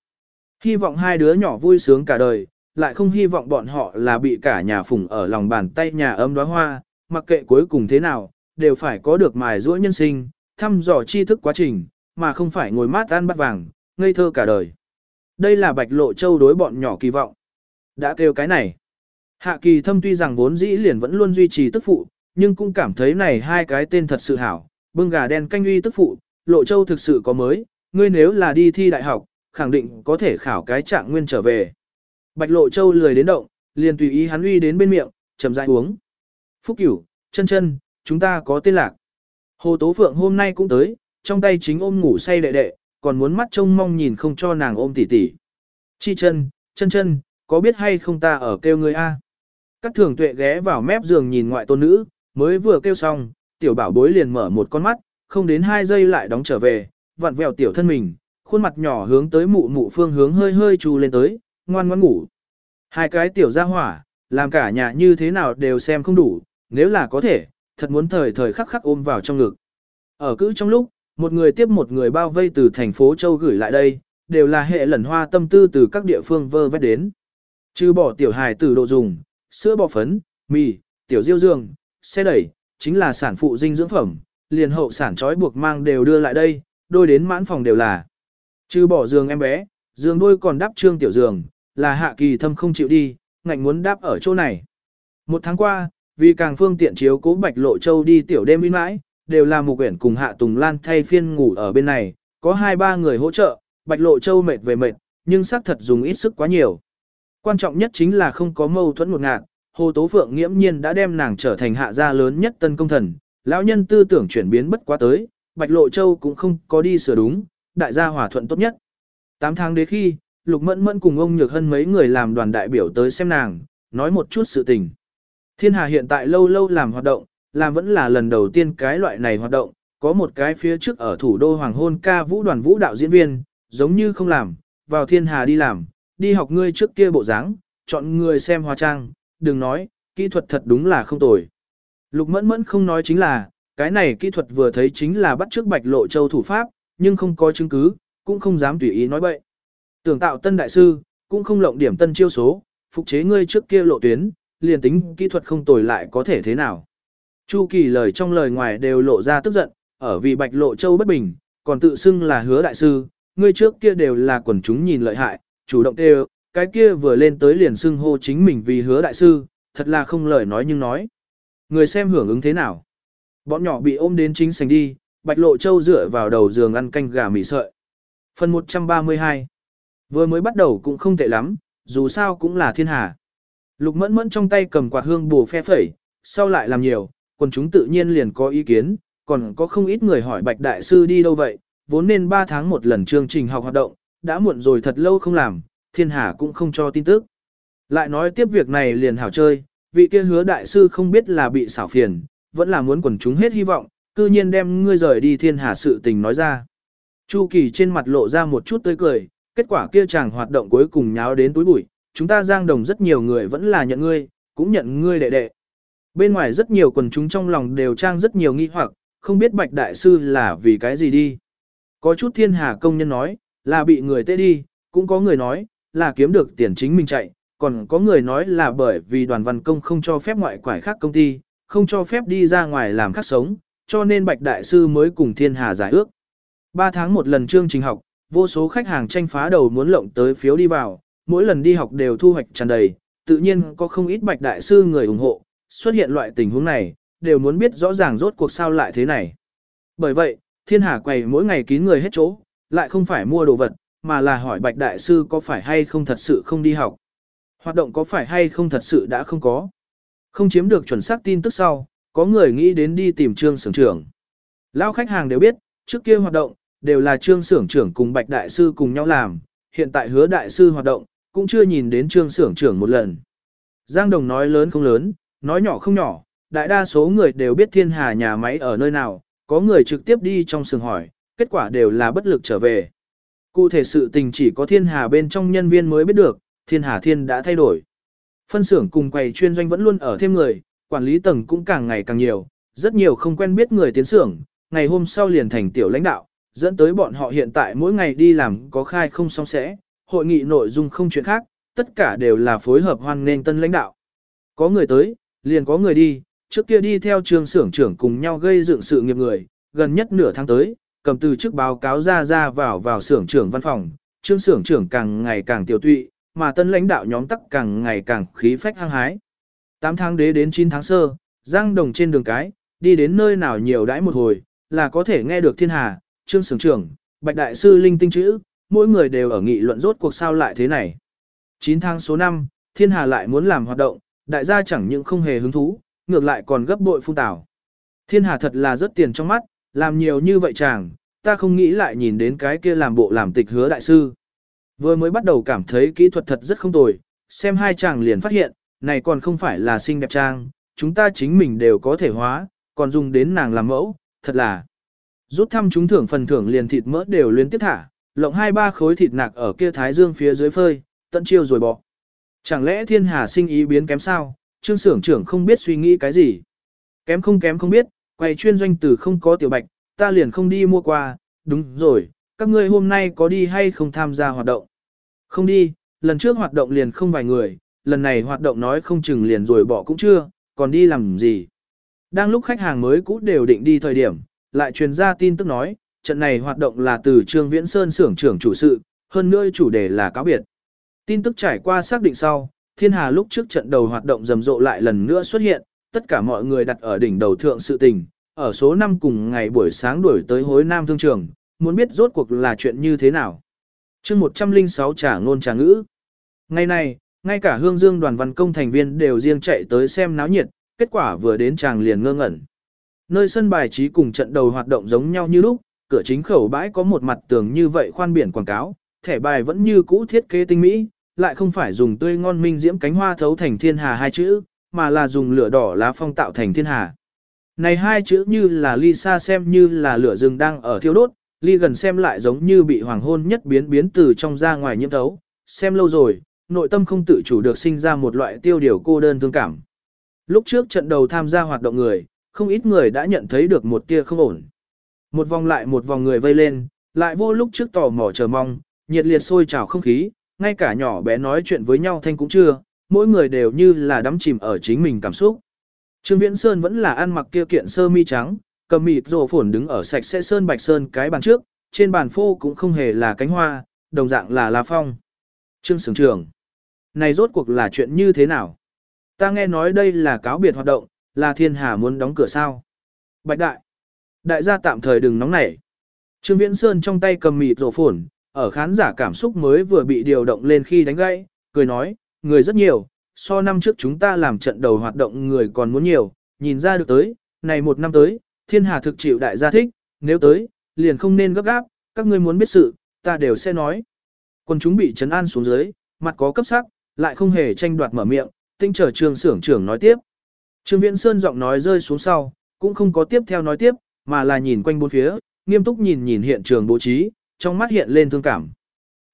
Hy vọng hai đứa nhỏ vui sướng cả đời, lại không hy vọng bọn họ là bị cả nhà phùng ở lòng bàn tay nhà ấm đóa hoa, mặc kệ cuối cùng thế nào, đều phải có được mài giũa nhân sinh, thăm dò tri thức quá trình, mà không phải ngồi mát ăn bát vàng, ngây thơ cả đời. Đây là bạch lộ châu đối bọn nhỏ kỳ vọng. Đã kêu cái này. Hạ kỳ thâm tuy rằng vốn dĩ liền vẫn luôn duy trì tức phụ, nhưng cũng cảm thấy này hai cái tên thật sự hảo, bưng gà đen canh uy tức phụ, lộ châu thực sự có mới, ngươi nếu là đi thi đại học, khẳng định có thể khảo cái trạng nguyên trở về. Bạch lộ châu lười đến động, liền tùy ý hắn uy đến bên miệng, chậm rãi uống. Phúc cửu, chân chân, chúng ta có tên lạc. Hồ Tố Phượng hôm nay cũng tới, trong tay chính ôm ngủ say đệ đệ, còn muốn mắt trông mong nhìn không cho nàng ôm tỉ tỉ. Chi chân, chân chân, có biết hay không ta ở kêu người A. Các thường tuệ ghé vào mép giường nhìn ngoại tôn nữ, mới vừa kêu xong, tiểu bảo bối liền mở một con mắt, không đến hai giây lại đóng trở về, vặn vẹo tiểu thân mình, khuôn mặt nhỏ hướng tới mụ mụ phương hướng hơi hơi trù lên tới, ngoan ngoan ngủ. Hai cái tiểu ra hỏa, làm cả nhà như thế nào đều xem không đủ, nếu là có thể, thật muốn thời thời khắc khắc ôm vào trong ngực. Ở cứ trong lúc, một người tiếp một người bao vây từ thành phố Châu gửi lại đây, đều là hệ lẩn hoa tâm tư từ các địa phương vơ vét đến. Trừ bỏ tiểu hài từ độ dùng, sữa bò phấn, mì, tiểu diêu dương, xe đẩy, chính là sản phụ dinh dưỡng phẩm, liền hậu sản trói buộc mang đều đưa lại đây, đôi đến mãn phòng đều là. Trừ bỏ giường em bé, giường đôi còn đắp trương tiểu giường, là hạ kỳ thâm không chịu đi, ngạnh muốn đáp ở chỗ này. Một tháng qua, vì càng phương tiện chiếu cố Bạch Lộ Châu đi tiểu đêm in mãi, đều là mục quyển cùng Hạ Tùng Lan thay phiên ngủ ở bên này, có hai ba người hỗ trợ, Bạch Lộ Châu mệt về mệt, nhưng xác thật dùng ít sức quá nhiều. Quan trọng nhất chính là không có mâu thuẫn một ngạt, Hồ Tố Phượng nghiễm nhiên đã đem nàng trở thành hạ gia lớn nhất tân công thần, lão nhân tư tưởng chuyển biến bất quá tới, Bạch Lộ Châu cũng không có đi sửa đúng, đại gia hòa thuận tốt nhất. Tám tháng đế khi, Lục Mẫn Mẫn cùng ông Nhược Hân mấy người làm đoàn đại biểu tới xem nàng, nói một chút sự tình. Thiên Hà hiện tại lâu lâu làm hoạt động, làm vẫn là lần đầu tiên cái loại này hoạt động, có một cái phía trước ở thủ đô Hoàng Hôn ca vũ đoàn vũ đạo diễn viên, giống như không làm, vào Thiên Hà đi làm, đi học ngươi trước kia bộ dáng, chọn người xem hóa trang, đừng nói, kỹ thuật thật đúng là không tồi. Lục Mẫn Mẫn không nói chính là, cái này kỹ thuật vừa thấy chính là bắt trước Bạch Lộ Châu thủ pháp, nhưng không có chứng cứ, cũng không dám tùy ý nói bậy. Tưởng tạo tân đại sư, cũng không lộng điểm tân chiêu số, phục chế ngươi trước kia lộ tuyến, liền tính kỹ thuật không tồi lại có thể thế nào. Chu Kỳ lời trong lời ngoài đều lộ ra tức giận, ở vì Bạch Lộ Châu bất bình, còn tự xưng là hứa đại sư, ngươi trước kia đều là quần chúng nhìn lợi hại, chủ động đều, cái kia vừa lên tới liền xưng hô chính mình vì hứa đại sư, thật là không lời nói nhưng nói. Người xem hưởng ứng thế nào? Bọn nhỏ bị ôm đến chính sành đi, Bạch Lộ Châu dựa vào đầu giường ăn canh gà mì sợi. Phần 132 Vừa mới bắt đầu cũng không tệ lắm, dù sao cũng là thiên hà. Lục mẫn mẫn trong tay cầm quạt hương bù phe phẩy, sau lại làm nhiều, quần chúng tự nhiên liền có ý kiến, còn có không ít người hỏi Bạch Đại Sư đi đâu vậy, vốn nên 3 tháng một lần chương trình học hoạt động, đã muộn rồi thật lâu không làm, thiên hà cũng không cho tin tức. Lại nói tiếp việc này liền hảo chơi, vị kia hứa Đại Sư không biết là bị xảo phiền, vẫn là muốn quần chúng hết hy vọng, cư nhiên đem ngươi rời đi thiên hà sự tình nói ra. Chu Kỳ trên mặt lộ ra một chút tươi cười, kết quả kia chàng hoạt động cuối cùng nháo đến túi bụi, chúng ta giang đồng rất nhiều người vẫn là nhận ngươi, cũng nhận ngươi đệ đệ. Bên ngoài rất nhiều quần chúng trong lòng đều trang rất nhiều nghi hoặc, không biết bạch đại sư là vì cái gì đi. Có chút thiên hà công nhân nói, là bị người tê đi, cũng có người nói, là kiếm được tiền chính mình chạy, còn có người nói là bởi vì đoàn văn công không cho phép ngoại quải khác công ty, không cho phép đi ra ngoài làm khác sống, cho nên bạch đại sư mới cùng thiên hà giải ước. Ba tháng một lần chương trình học, vô số khách hàng tranh phá đầu muốn lộng tới phiếu đi vào, mỗi lần đi học đều thu hoạch tràn đầy, tự nhiên có không ít bạch đại sư người ủng hộ, xuất hiện loại tình huống này, đều muốn biết rõ ràng rốt cuộc sao lại thế này. Bởi vậy, thiên hà quầy mỗi ngày kín người hết chỗ, lại không phải mua đồ vật, mà là hỏi bạch đại sư có phải hay không thật sự không đi học. Hoạt động có phải hay không thật sự đã không có. Không chiếm được chuẩn xác tin tức sau, có người nghĩ đến đi tìm trương sưởng trưởng. Lao khách hàng đều biết, trước kia hoạt động, đều là trương sưởng trưởng cùng bạch đại sư cùng nhau làm, hiện tại hứa đại sư hoạt động, cũng chưa nhìn đến trương sưởng trưởng một lần. Giang Đồng nói lớn không lớn, nói nhỏ không nhỏ, đại đa số người đều biết thiên hà nhà máy ở nơi nào, có người trực tiếp đi trong sưởng hỏi, kết quả đều là bất lực trở về. Cụ thể sự tình chỉ có thiên hà bên trong nhân viên mới biết được, thiên hà thiên đã thay đổi. Phân xưởng cùng quầy chuyên doanh vẫn luôn ở thêm người, quản lý tầng cũng càng ngày càng nhiều, rất nhiều không quen biết người tiến xưởng, ngày hôm sau liền thành tiểu lãnh đạo, dẫn tới bọn họ hiện tại mỗi ngày đi làm có khai không song sẽ, hội nghị nội dung không chuyện khác, tất cả đều là phối hợp hoan nghênh tân lãnh đạo. Có người tới, liền có người đi, trước kia đi theo trường xưởng trưởng cùng nhau gây dựng sự nghiệp người, gần nhất nửa tháng tới, cầm từ trước báo cáo ra ra vào vào xưởng trưởng văn phòng, trương xưởng trưởng càng ngày càng tiểu tụy, mà tân lãnh đạo nhóm tắc càng ngày càng khí phách hăng hái. 8 tháng đế đến 9 tháng sơ, giang đồng trên đường cái, đi đến nơi nào nhiều đãi một hồi, là có thể nghe được thiên hà, trương xưởng trưởng, bạch đại sư linh tinh chữ, mỗi người đều ở nghị luận rốt cuộc sao lại thế này. 9 tháng số 5, thiên hà lại muốn làm hoạt động, đại gia chẳng những không hề hứng thú, ngược lại còn gấp bội phung tảo. Thiên hà thật là rất tiền trong mắt, làm nhiều như vậy chàng, ta không nghĩ lại nhìn đến cái kia làm bộ làm tịch hứa đại sư. Vừa mới bắt đầu cảm thấy kỹ thuật thật rất không tồi, xem hai chàng liền phát hiện, này còn không phải là xinh đẹp trang, chúng ta chính mình đều có thể hóa, còn dùng đến nàng làm mẫu, thật là. Rút thăm chúng thưởng phần thưởng liền thịt mỡ đều liên tiếp thả, lộng hai ba khối thịt nạc ở kia thái dương phía dưới phơi, tận chiêu rồi bỏ. Chẳng lẽ thiên hà sinh ý biến kém sao, trương xưởng trưởng không biết suy nghĩ cái gì. Kém không kém không biết, quay chuyên doanh từ không có tiểu bạch, ta liền không đi mua qua, đúng rồi, các ngươi hôm nay có đi hay không tham gia hoạt động? Không đi, lần trước hoạt động liền không vài người, lần này hoạt động nói không chừng liền rồi bỏ cũng chưa, còn đi làm gì? Đang lúc khách hàng mới cũ đều định đi thời điểm, lại truyền ra tin tức nói, trận này hoạt động là từ Trương Viễn Sơn xưởng trưởng chủ sự, hơn nữa chủ đề là cáo biệt. Tin tức trải qua xác định sau, Thiên Hà lúc trước trận đầu hoạt động rầm rộ lại lần nữa xuất hiện, tất cả mọi người đặt ở đỉnh đầu thượng sự tình, ở số 5 cùng ngày buổi sáng đuổi tới hối nam thương trường, muốn biết rốt cuộc là chuyện như thế nào. chương 106 trả ngôn trả ngữ. Ngày này, ngay cả hương dương đoàn văn công thành viên đều riêng chạy tới xem náo nhiệt, kết quả vừa đến chàng liền ngơ ngẩn. Nơi sân bài trí cùng trận đầu hoạt động giống nhau như lúc, cửa chính khẩu bãi có một mặt tường như vậy khoan biển quảng cáo, thẻ bài vẫn như cũ thiết kế tinh mỹ, lại không phải dùng tươi ngon minh diễm cánh hoa thấu thành thiên hà hai chữ, mà là dùng lửa đỏ lá phong tạo thành thiên hà. Này hai chữ như là ly xa xem như là lửa rừng đang ở thiêu đốt, ly gần xem lại giống như bị hoàng hôn nhất biến biến từ trong ra ngoài nhiễm thấu, xem lâu rồi, nội tâm không tự chủ được sinh ra một loại tiêu điều cô đơn thương cảm. Lúc trước trận đầu tham gia hoạt động người, không ít người đã nhận thấy được một tia không ổn. Một vòng lại một vòng người vây lên, lại vô lúc trước tò mò chờ mong, nhiệt liệt sôi trào không khí, ngay cả nhỏ bé nói chuyện với nhau thanh cũng chưa, mỗi người đều như là đắm chìm ở chính mình cảm xúc. Trương Viễn Sơn vẫn là ăn mặc kia kiện sơ mi trắng, cầm mịt rồ phồn đứng ở sạch sẽ sơn bạch sơn cái bàn trước, trên bàn phô cũng không hề là cánh hoa, đồng dạng là lá phong. Trương Sướng Trường. Này rốt cuộc là chuyện như thế nào? Ta nghe nói đây là cáo biệt hoạt động, là thiên hà muốn đóng cửa sao? Bạch đại. Đại gia tạm thời đừng nóng nảy. Trương Viễn Sơn trong tay cầm mịt rổ phồn, ở khán giả cảm xúc mới vừa bị điều động lên khi đánh gãy, cười nói, người rất nhiều, so năm trước chúng ta làm trận đầu hoạt động người còn muốn nhiều, nhìn ra được tới, này một năm tới, thiên hà thực chịu đại gia thích, nếu tới, liền không nên gấp gáp, các ngươi muốn biết sự, ta đều sẽ nói. Quân chúng bị trấn an xuống dưới, mặt có cấp sắc, lại không hề tranh đoạt mở miệng, tinh trở trường xưởng trưởng nói tiếp. Trương Viễn Sơn giọng nói rơi xuống sau, cũng không có tiếp theo nói tiếp, mà là nhìn quanh bốn phía, nghiêm túc nhìn nhìn hiện trường bố trí, trong mắt hiện lên thương cảm.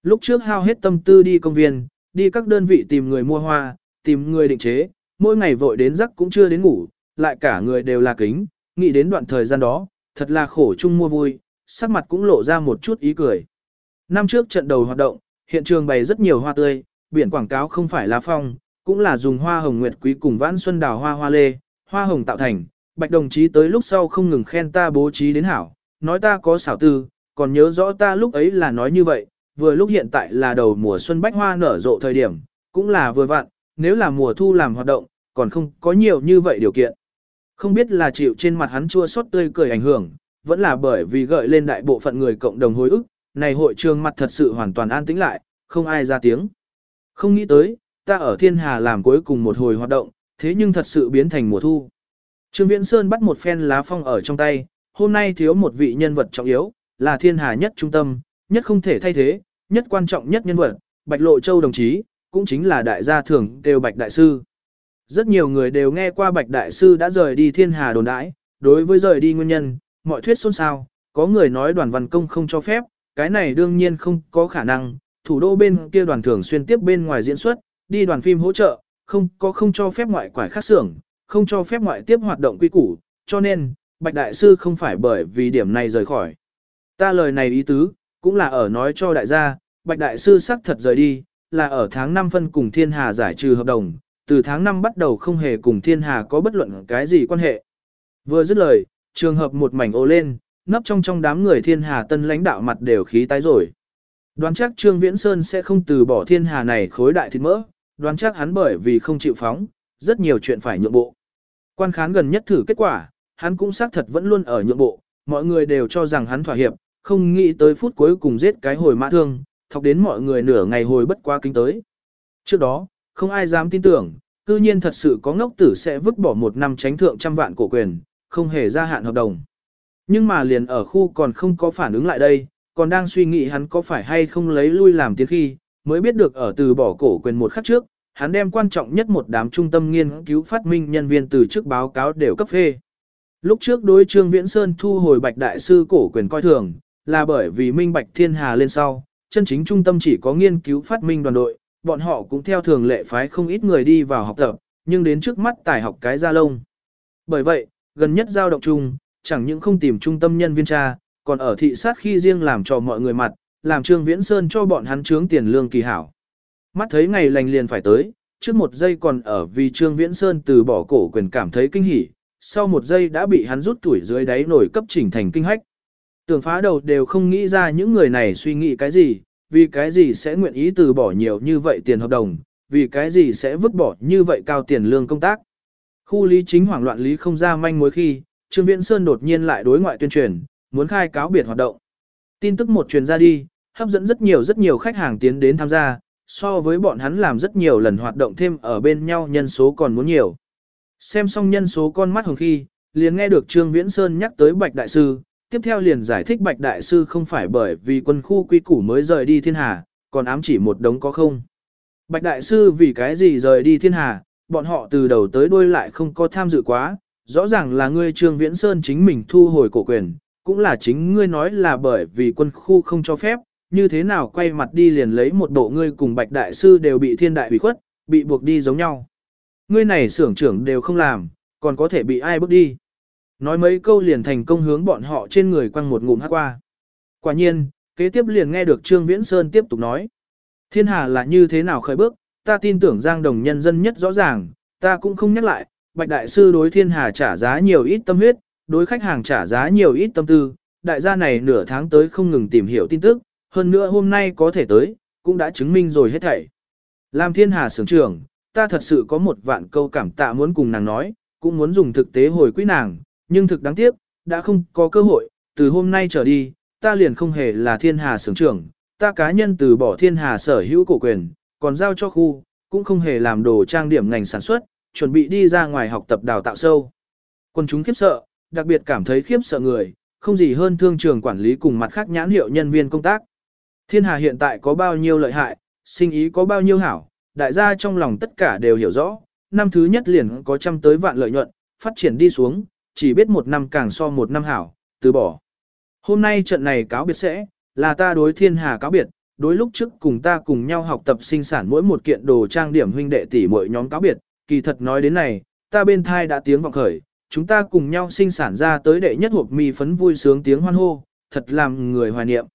Lúc trước hao hết tâm tư đi công viên, đi các đơn vị tìm người mua hoa, tìm người định chế, mỗi ngày vội đến giấc cũng chưa đến ngủ, lại cả người đều là kính, nghĩ đến đoạn thời gian đó, thật là khổ chung mua vui, sắc mặt cũng lộ ra một chút ý cười. Năm trước trận đầu hoạt động, hiện trường bày rất nhiều hoa tươi, biển quảng cáo không phải lá phong, cũng là dùng hoa hồng nguyệt quý cùng vãn xuân đào hoa hoa lê, hoa hồng tạo thành. Bạch đồng chí tới lúc sau không ngừng khen ta bố trí đến hảo, nói ta có xảo tư, còn nhớ rõ ta lúc ấy là nói như vậy, vừa lúc hiện tại là đầu mùa xuân bách hoa nở rộ thời điểm, cũng là vừa vặn, nếu là mùa thu làm hoạt động, còn không có nhiều như vậy điều kiện. Không biết là chịu trên mặt hắn chua xót tươi cười ảnh hưởng, vẫn là bởi vì gợi lên đại bộ phận người cộng đồng hối ức, này hội trường mặt thật sự hoàn toàn an tĩnh lại, không ai ra tiếng. Không nghĩ tới, ta ở thiên hà làm cuối cùng một hồi hoạt động, thế nhưng thật sự biến thành mùa thu. Trương Viễn Sơn bắt một phen lá phong ở trong tay, hôm nay thiếu một vị nhân vật trọng yếu, là thiên hà nhất trung tâm, nhất không thể thay thế, nhất quan trọng nhất nhân vật, Bạch Lộ Châu đồng chí, cũng chính là đại gia thường đều Bạch Đại Sư. Rất nhiều người đều nghe qua Bạch Đại Sư đã rời đi thiên hà đồn đãi, đối với rời đi nguyên nhân, mọi thuyết xôn xao, có người nói đoàn văn công không cho phép, cái này đương nhiên không có khả năng, thủ đô bên kia đoàn thường xuyên tiếp bên ngoài diễn xuất, đi đoàn phim hỗ trợ, không có không cho phép ngoại quải khác xưởng, không cho phép ngoại tiếp hoạt động quy củ, cho nên, Bạch Đại Sư không phải bởi vì điểm này rời khỏi. Ta lời này ý tứ, cũng là ở nói cho đại gia, Bạch Đại Sư xác thật rời đi, là ở tháng 5 phân cùng Thiên Hà giải trừ hợp đồng, từ tháng 5 bắt đầu không hề cùng Thiên Hà có bất luận cái gì quan hệ. Vừa dứt lời, trường hợp một mảnh ô lên, nấp trong trong đám người Thiên Hà tân lãnh đạo mặt đều khí tái rồi. Đoán chắc Trương Viễn Sơn sẽ không từ bỏ Thiên Hà này khối đại thịt mỡ, đoán chắc hắn bởi vì không chịu phóng, rất nhiều chuyện phải nhượng bộ. Quan khán gần nhất thử kết quả, hắn cũng xác thật vẫn luôn ở nhượng bộ, mọi người đều cho rằng hắn thỏa hiệp, không nghĩ tới phút cuối cùng giết cái hồi mã thương, thọc đến mọi người nửa ngày hồi bất quá kính tới. Trước đó, không ai dám tin tưởng, cư nhiên thật sự có ngốc tử sẽ vứt bỏ một năm tránh thượng trăm vạn cổ quyền, không hề gia hạn hợp đồng. Nhưng mà liền ở khu còn không có phản ứng lại đây, còn đang suy nghĩ hắn có phải hay không lấy lui làm tiến khi, mới biết được ở từ bỏ cổ quyền một khắc trước, hắn đem quan trọng nhất một đám trung tâm nghiên cứu phát minh nhân viên từ trước báo cáo đều cấp phê. Lúc trước đối Trương Viễn Sơn thu hồi Bạch Đại Sư cổ quyền coi thường, là bởi vì Minh Bạch Thiên Hà lên sau, chân chính trung tâm chỉ có nghiên cứu phát minh đoàn đội, bọn họ cũng theo thường lệ phái không ít người đi vào học tập, nhưng đến trước mắt tài học cái ra lông. Bởi vậy, gần nhất giao động chung, chẳng những không tìm trung tâm nhân viên tra, còn ở thị sát khi riêng làm cho mọi người mặt, làm Trương Viễn Sơn cho bọn hắn trướng tiền lương kỳ hảo. Mắt thấy ngày lành liền phải tới, trước một giây còn ở vì Trương Viễn Sơn từ bỏ cổ quyền cảm thấy kinh hỉ, sau một giây đã bị hắn rút tuổi dưới đáy nổi cấp chỉnh thành kinh hách. Tưởng phá đầu đều không nghĩ ra những người này suy nghĩ cái gì, vì cái gì sẽ nguyện ý từ bỏ nhiều như vậy tiền hợp đồng, vì cái gì sẽ vứt bỏ như vậy cao tiền lương công tác. Khu lý chính hoảng loạn lý không ra manh mối khi, Trương Viễn Sơn đột nhiên lại đối ngoại tuyên truyền, muốn khai cáo biệt hoạt động. Tin tức một truyền ra đi, hấp dẫn rất nhiều rất nhiều khách hàng tiến đến tham gia, so với bọn hắn làm rất nhiều lần hoạt động thêm ở bên nhau nhân số còn muốn nhiều. Xem xong nhân số con mắt hồng khi, liền nghe được Trương Viễn Sơn nhắc tới Bạch Đại Sư, tiếp theo liền giải thích Bạch Đại Sư không phải bởi vì quân khu quy củ mới rời đi thiên hà, còn ám chỉ một đống có không. Bạch Đại Sư vì cái gì rời đi thiên hà, bọn họ từ đầu tới đuôi lại không có tham dự quá, rõ ràng là ngươi Trương Viễn Sơn chính mình thu hồi cổ quyền, cũng là chính ngươi nói là bởi vì quân khu không cho phép, như thế nào quay mặt đi liền lấy một bộ ngươi cùng Bạch Đại Sư đều bị thiên đại bị khuất, bị buộc đi giống nhau. Ngươi này xưởng trưởng đều không làm, còn có thể bị ai bước đi. Nói mấy câu liền thành công hướng bọn họ trên người quăng một ngụm hát qua. Quả nhiên, kế tiếp liền nghe được Trương Viễn Sơn tiếp tục nói. Thiên hà là như thế nào khởi bước, ta tin tưởng Giang Đồng nhân dân nhất rõ ràng, ta cũng không nhắc lại, Bạch Đại Sư đối thiên hà trả giá nhiều ít tâm huyết, đối khách hàng trả giá nhiều ít tâm tư, đại gia này nửa tháng tới không ngừng tìm hiểu tin tức, hơn nữa hôm nay có thể tới, cũng đã chứng minh rồi hết thảy. Làm thiên hà sưởng trưởng, ta thật sự có một vạn câu cảm tạ muốn cùng nàng nói, cũng muốn dùng thực tế hồi quý nàng, nhưng thực đáng tiếc, đã không có cơ hội, từ hôm nay trở đi, ta liền không hề là thiên hà sưởng trưởng, ta cá nhân từ bỏ thiên hà sở hữu cổ quyền, còn giao cho khu, cũng không hề làm đồ trang điểm ngành sản xuất, chuẩn bị đi ra ngoài học tập đào tạo sâu. Quân chúng khiếp sợ, đặc biệt cảm thấy khiếp sợ người, không gì hơn thương trường quản lý cùng mặt khác nhãn hiệu nhân viên công tác. Thiên hà hiện tại có bao nhiêu lợi hại, sinh ý có bao nhiêu hảo, đại gia trong lòng tất cả đều hiểu rõ, năm thứ nhất liền có trăm tới vạn lợi nhuận, phát triển đi xuống, chỉ biết một năm càng so một năm hảo, từ bỏ. Hôm nay trận này cáo biệt sẽ, là ta đối thiên hà cáo biệt, đối lúc trước cùng ta cùng nhau học tập sinh sản mỗi một kiện đồ trang điểm huynh đệ tỷ mỗi nhóm cáo biệt, kỳ thật nói đến này, ta bên thai đã tiếng vọng khởi, chúng ta cùng nhau sinh sản ra tới đệ nhất hộp mì phấn vui sướng tiếng hoan hô, thật làm người hoài niệm.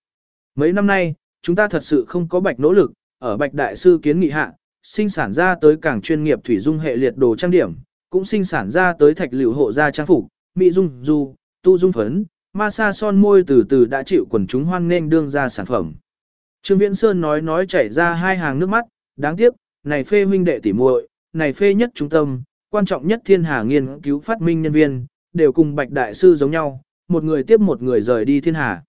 Mấy năm nay, chúng ta thật sự không có bạch nỗ lực, ở bạch đại sư kiến nghị hạ, sinh sản ra tới càng chuyên nghiệp thủy dung hệ liệt đồ trang điểm, cũng sinh sản ra tới thạch liệu hộ gia trang phục, mỹ dung du, tu dung phấn, ma sa son môi từ từ đã chịu quần chúng hoan nghênh đương ra sản phẩm. Trương Viễn Sơn nói nói chảy ra hai hàng nước mắt, đáng tiếc, này phê huynh đệ tỉ muội, này phê nhất trung tâm, quan trọng nhất thiên hà nghiên cứu phát minh nhân viên, đều cùng bạch đại sư giống nhau, một người tiếp một người rời đi thiên hà.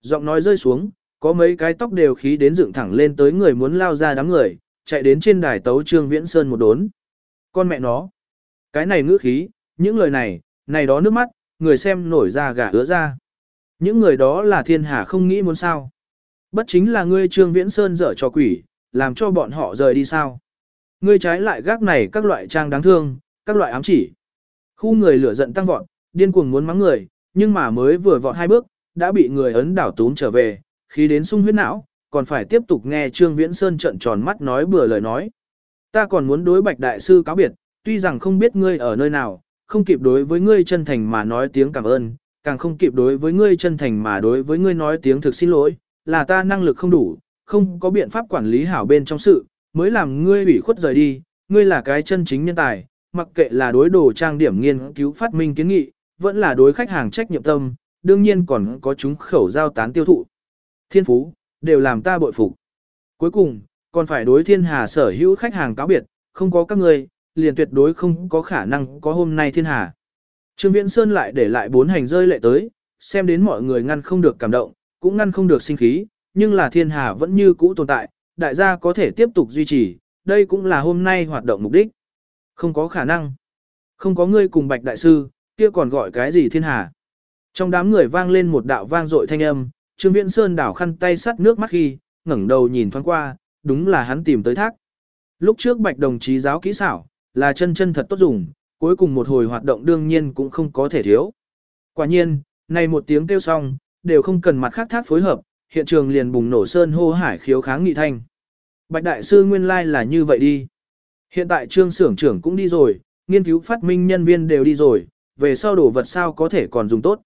Giọng nói rơi xuống, có mấy cái tóc đều khí đến dựng thẳng lên tới người muốn lao ra đám người, chạy đến trên đài tấu Trương Viễn Sơn một đốn. Con mẹ nó. Cái này ngữ khí, những lời này, này đó nước mắt, người xem nổi ra gà ứa ra. Những người đó là thiên hà không nghĩ muốn sao. Bất chính là ngươi Trương Viễn Sơn dở cho quỷ, làm cho bọn họ rời đi sao. Ngươi trái lại gác này các loại trang đáng thương, các loại ám chỉ. Khu người lửa giận tăng vọt, điên cuồng muốn mắng người, nhưng mà mới vừa vọt hai bước, đã bị người ấn đảo tún trở về, Khi đến sung huyết não, còn phải tiếp tục nghe Trương Viễn Sơn trận tròn mắt nói bừa lời nói. Ta còn muốn đối bạch đại sư cáo biệt, tuy rằng không biết ngươi ở nơi nào, không kịp đối với ngươi chân thành mà nói tiếng cảm ơn, càng không kịp đối với ngươi chân thành mà đối với ngươi nói tiếng thực xin lỗi, là ta năng lực không đủ, không có biện pháp quản lý hảo bên trong sự, mới làm ngươi ủy khuất rời đi, ngươi là cái chân chính nhân tài, mặc kệ là đối đồ trang điểm nghiên cứu phát minh kiến nghị, vẫn là đối khách hàng trách nhiệm tâm, đương nhiên còn có chúng khẩu giao tán tiêu thụ. Thiên phú, đều làm ta bội phục. Cuối cùng, còn phải đối thiên hà sở hữu khách hàng cáo biệt, không có các ngươi, liền tuyệt đối không có khả năng có hôm nay thiên hà. Trương Viễn Sơn lại để lại bốn hành rơi lệ tới, xem đến mọi người ngăn không được cảm động, cũng ngăn không được sinh khí, nhưng là thiên hà vẫn như cũ tồn tại, đại gia có thể tiếp tục duy trì, đây cũng là hôm nay hoạt động mục đích. Không có khả năng. Không có ngươi cùng bạch đại sư, kia còn gọi cái gì thiên hà. Trong đám người vang lên một đạo vang dội thanh âm, Trương Viễn Sơn đảo khăn tay sắt nước mắt khi, ngẩng đầu nhìn thoáng qua, đúng là hắn tìm tới thác. Lúc trước bạch đồng chí giáo kỹ xảo, là chân chân thật tốt dùng, cuối cùng một hồi hoạt động đương nhiên cũng không có thể thiếu. Quả nhiên, này một tiếng kêu xong, đều không cần mặt khác thác phối hợp, hiện trường liền bùng nổ sơn hô hải khiếu kháng nghị thanh. Bạch đại sư nguyên lai like là như vậy đi. Hiện tại trương xưởng trưởng cũng đi rồi, nghiên cứu phát minh nhân viên đều đi rồi, về sau đổ vật sao có thể còn dùng tốt.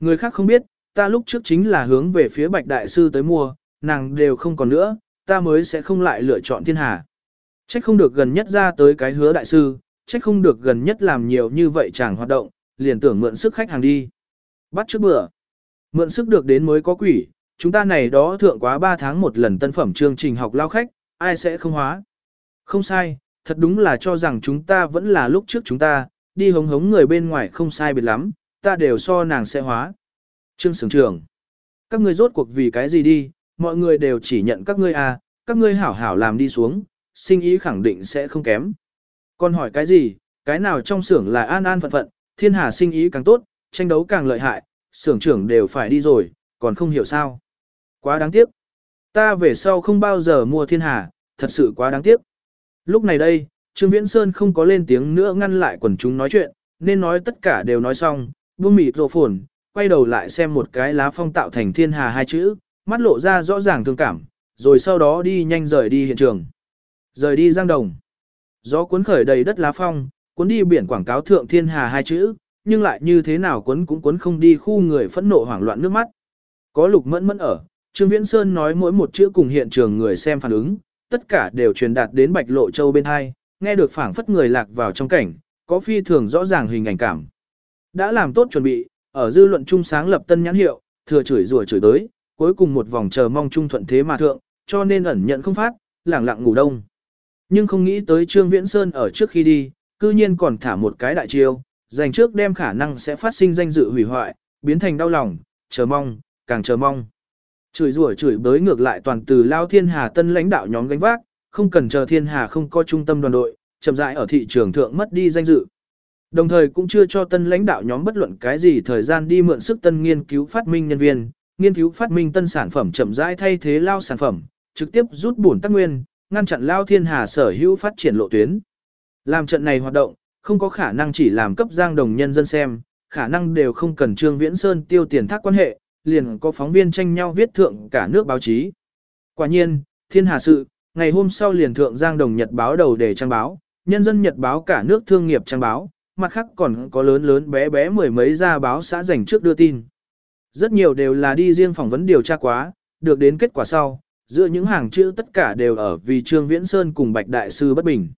Người khác không biết, ta lúc trước chính là hướng về phía bạch đại sư tới mua, nàng đều không còn nữa, ta mới sẽ không lại lựa chọn thiên hà. Trách không được gần nhất ra tới cái hứa đại sư, trách không được gần nhất làm nhiều như vậy chẳng hoạt động, liền tưởng mượn sức khách hàng đi. Bắt trước bữa. Mượn sức được đến mới có quỷ, chúng ta này đó thượng quá 3 tháng một lần tân phẩm chương trình học lao khách, ai sẽ không hóa. Không sai, thật đúng là cho rằng chúng ta vẫn là lúc trước chúng ta, đi hống hống người bên ngoài không sai biệt lắm, ta đều so nàng sẽ hóa. Trương sưởng trưởng, các ngươi rốt cuộc vì cái gì đi, mọi người đều chỉ nhận các ngươi à, các ngươi hảo hảo làm đi xuống, sinh ý khẳng định sẽ không kém. Còn hỏi cái gì, cái nào trong xưởng là an an phận phận, thiên hà sinh ý càng tốt, tranh đấu càng lợi hại, xưởng trưởng đều phải đi rồi, còn không hiểu sao. Quá đáng tiếc. Ta về sau không bao giờ mua thiên hà, thật sự quá đáng tiếc. Lúc này đây, Trương Viễn Sơn không có lên tiếng nữa ngăn lại quần chúng nói chuyện, nên nói tất cả đều nói xong, buông mịt rồ phồn, quay đầu lại xem một cái lá phong tạo thành thiên hà hai chữ, mắt lộ ra rõ ràng thương cảm, rồi sau đó đi nhanh rời đi hiện trường. Rời đi giang đồng. Gió cuốn khởi đầy đất lá phong, cuốn đi biển quảng cáo thượng thiên hà hai chữ, nhưng lại như thế nào cuốn cũng cuốn không đi khu người phẫn nộ hoảng loạn nước mắt. Có lục mẫn mẫn ở, Trương Viễn Sơn nói mỗi một chữ cùng hiện trường người xem phản ứng, tất cả đều truyền đạt đến Bạch Lộ Châu bên hai, nghe được phảng phất người lạc vào trong cảnh, có phi thường rõ ràng hình ảnh cảm. Đã làm tốt chuẩn bị, ở dư luận trung sáng lập tân nhãn hiệu, thừa chửi rủa chửi tới, cuối cùng một vòng chờ mong trung thuận thế mà thượng, cho nên ẩn nhận không phát, lẳng lặng ngủ đông. Nhưng không nghĩ tới Trương Viễn Sơn ở trước khi đi, cư nhiên còn thả một cái đại chiêu, dành trước đem khả năng sẽ phát sinh danh dự hủy hoại, biến thành đau lòng, chờ mong, càng chờ mong. Chửi rủa chửi bới ngược lại toàn từ Lao Thiên Hà tân lãnh đạo nhóm gánh vác, không cần chờ Thiên Hà không có trung tâm đoàn đội, chậm rãi ở thị trường thượng mất đi danh dự. Đồng thời cũng chưa cho tân lãnh đạo nhóm bất luận cái gì thời gian đi mượn sức tân nghiên cứu phát minh nhân viên, nghiên cứu phát minh tân sản phẩm chậm rãi thay thế lao sản phẩm, trực tiếp rút bổn tác nguyên, ngăn chặn Lao Thiên Hà sở hữu phát triển lộ tuyến. Làm trận này hoạt động, không có khả năng chỉ làm cấp giang đồng nhân dân xem, khả năng đều không cần Trương Viễn Sơn tiêu tiền thác quan hệ, liền có phóng viên tranh nhau viết thượng cả nước báo chí. Quả nhiên, thiên hà sự, ngày hôm sau liền thượng giang đồng nhật báo đầu để trang báo, nhân dân nhật báo cả nước thương nghiệp trang báo, mặt khác còn có lớn lớn bé bé mười mấy gia báo xã dành trước đưa tin. Rất nhiều đều là đi riêng phỏng vấn điều tra quá, được đến kết quả sau, giữa những hàng chữ tất cả đều ở vì Trương Viễn Sơn cùng Bạch Đại Sư bất bình.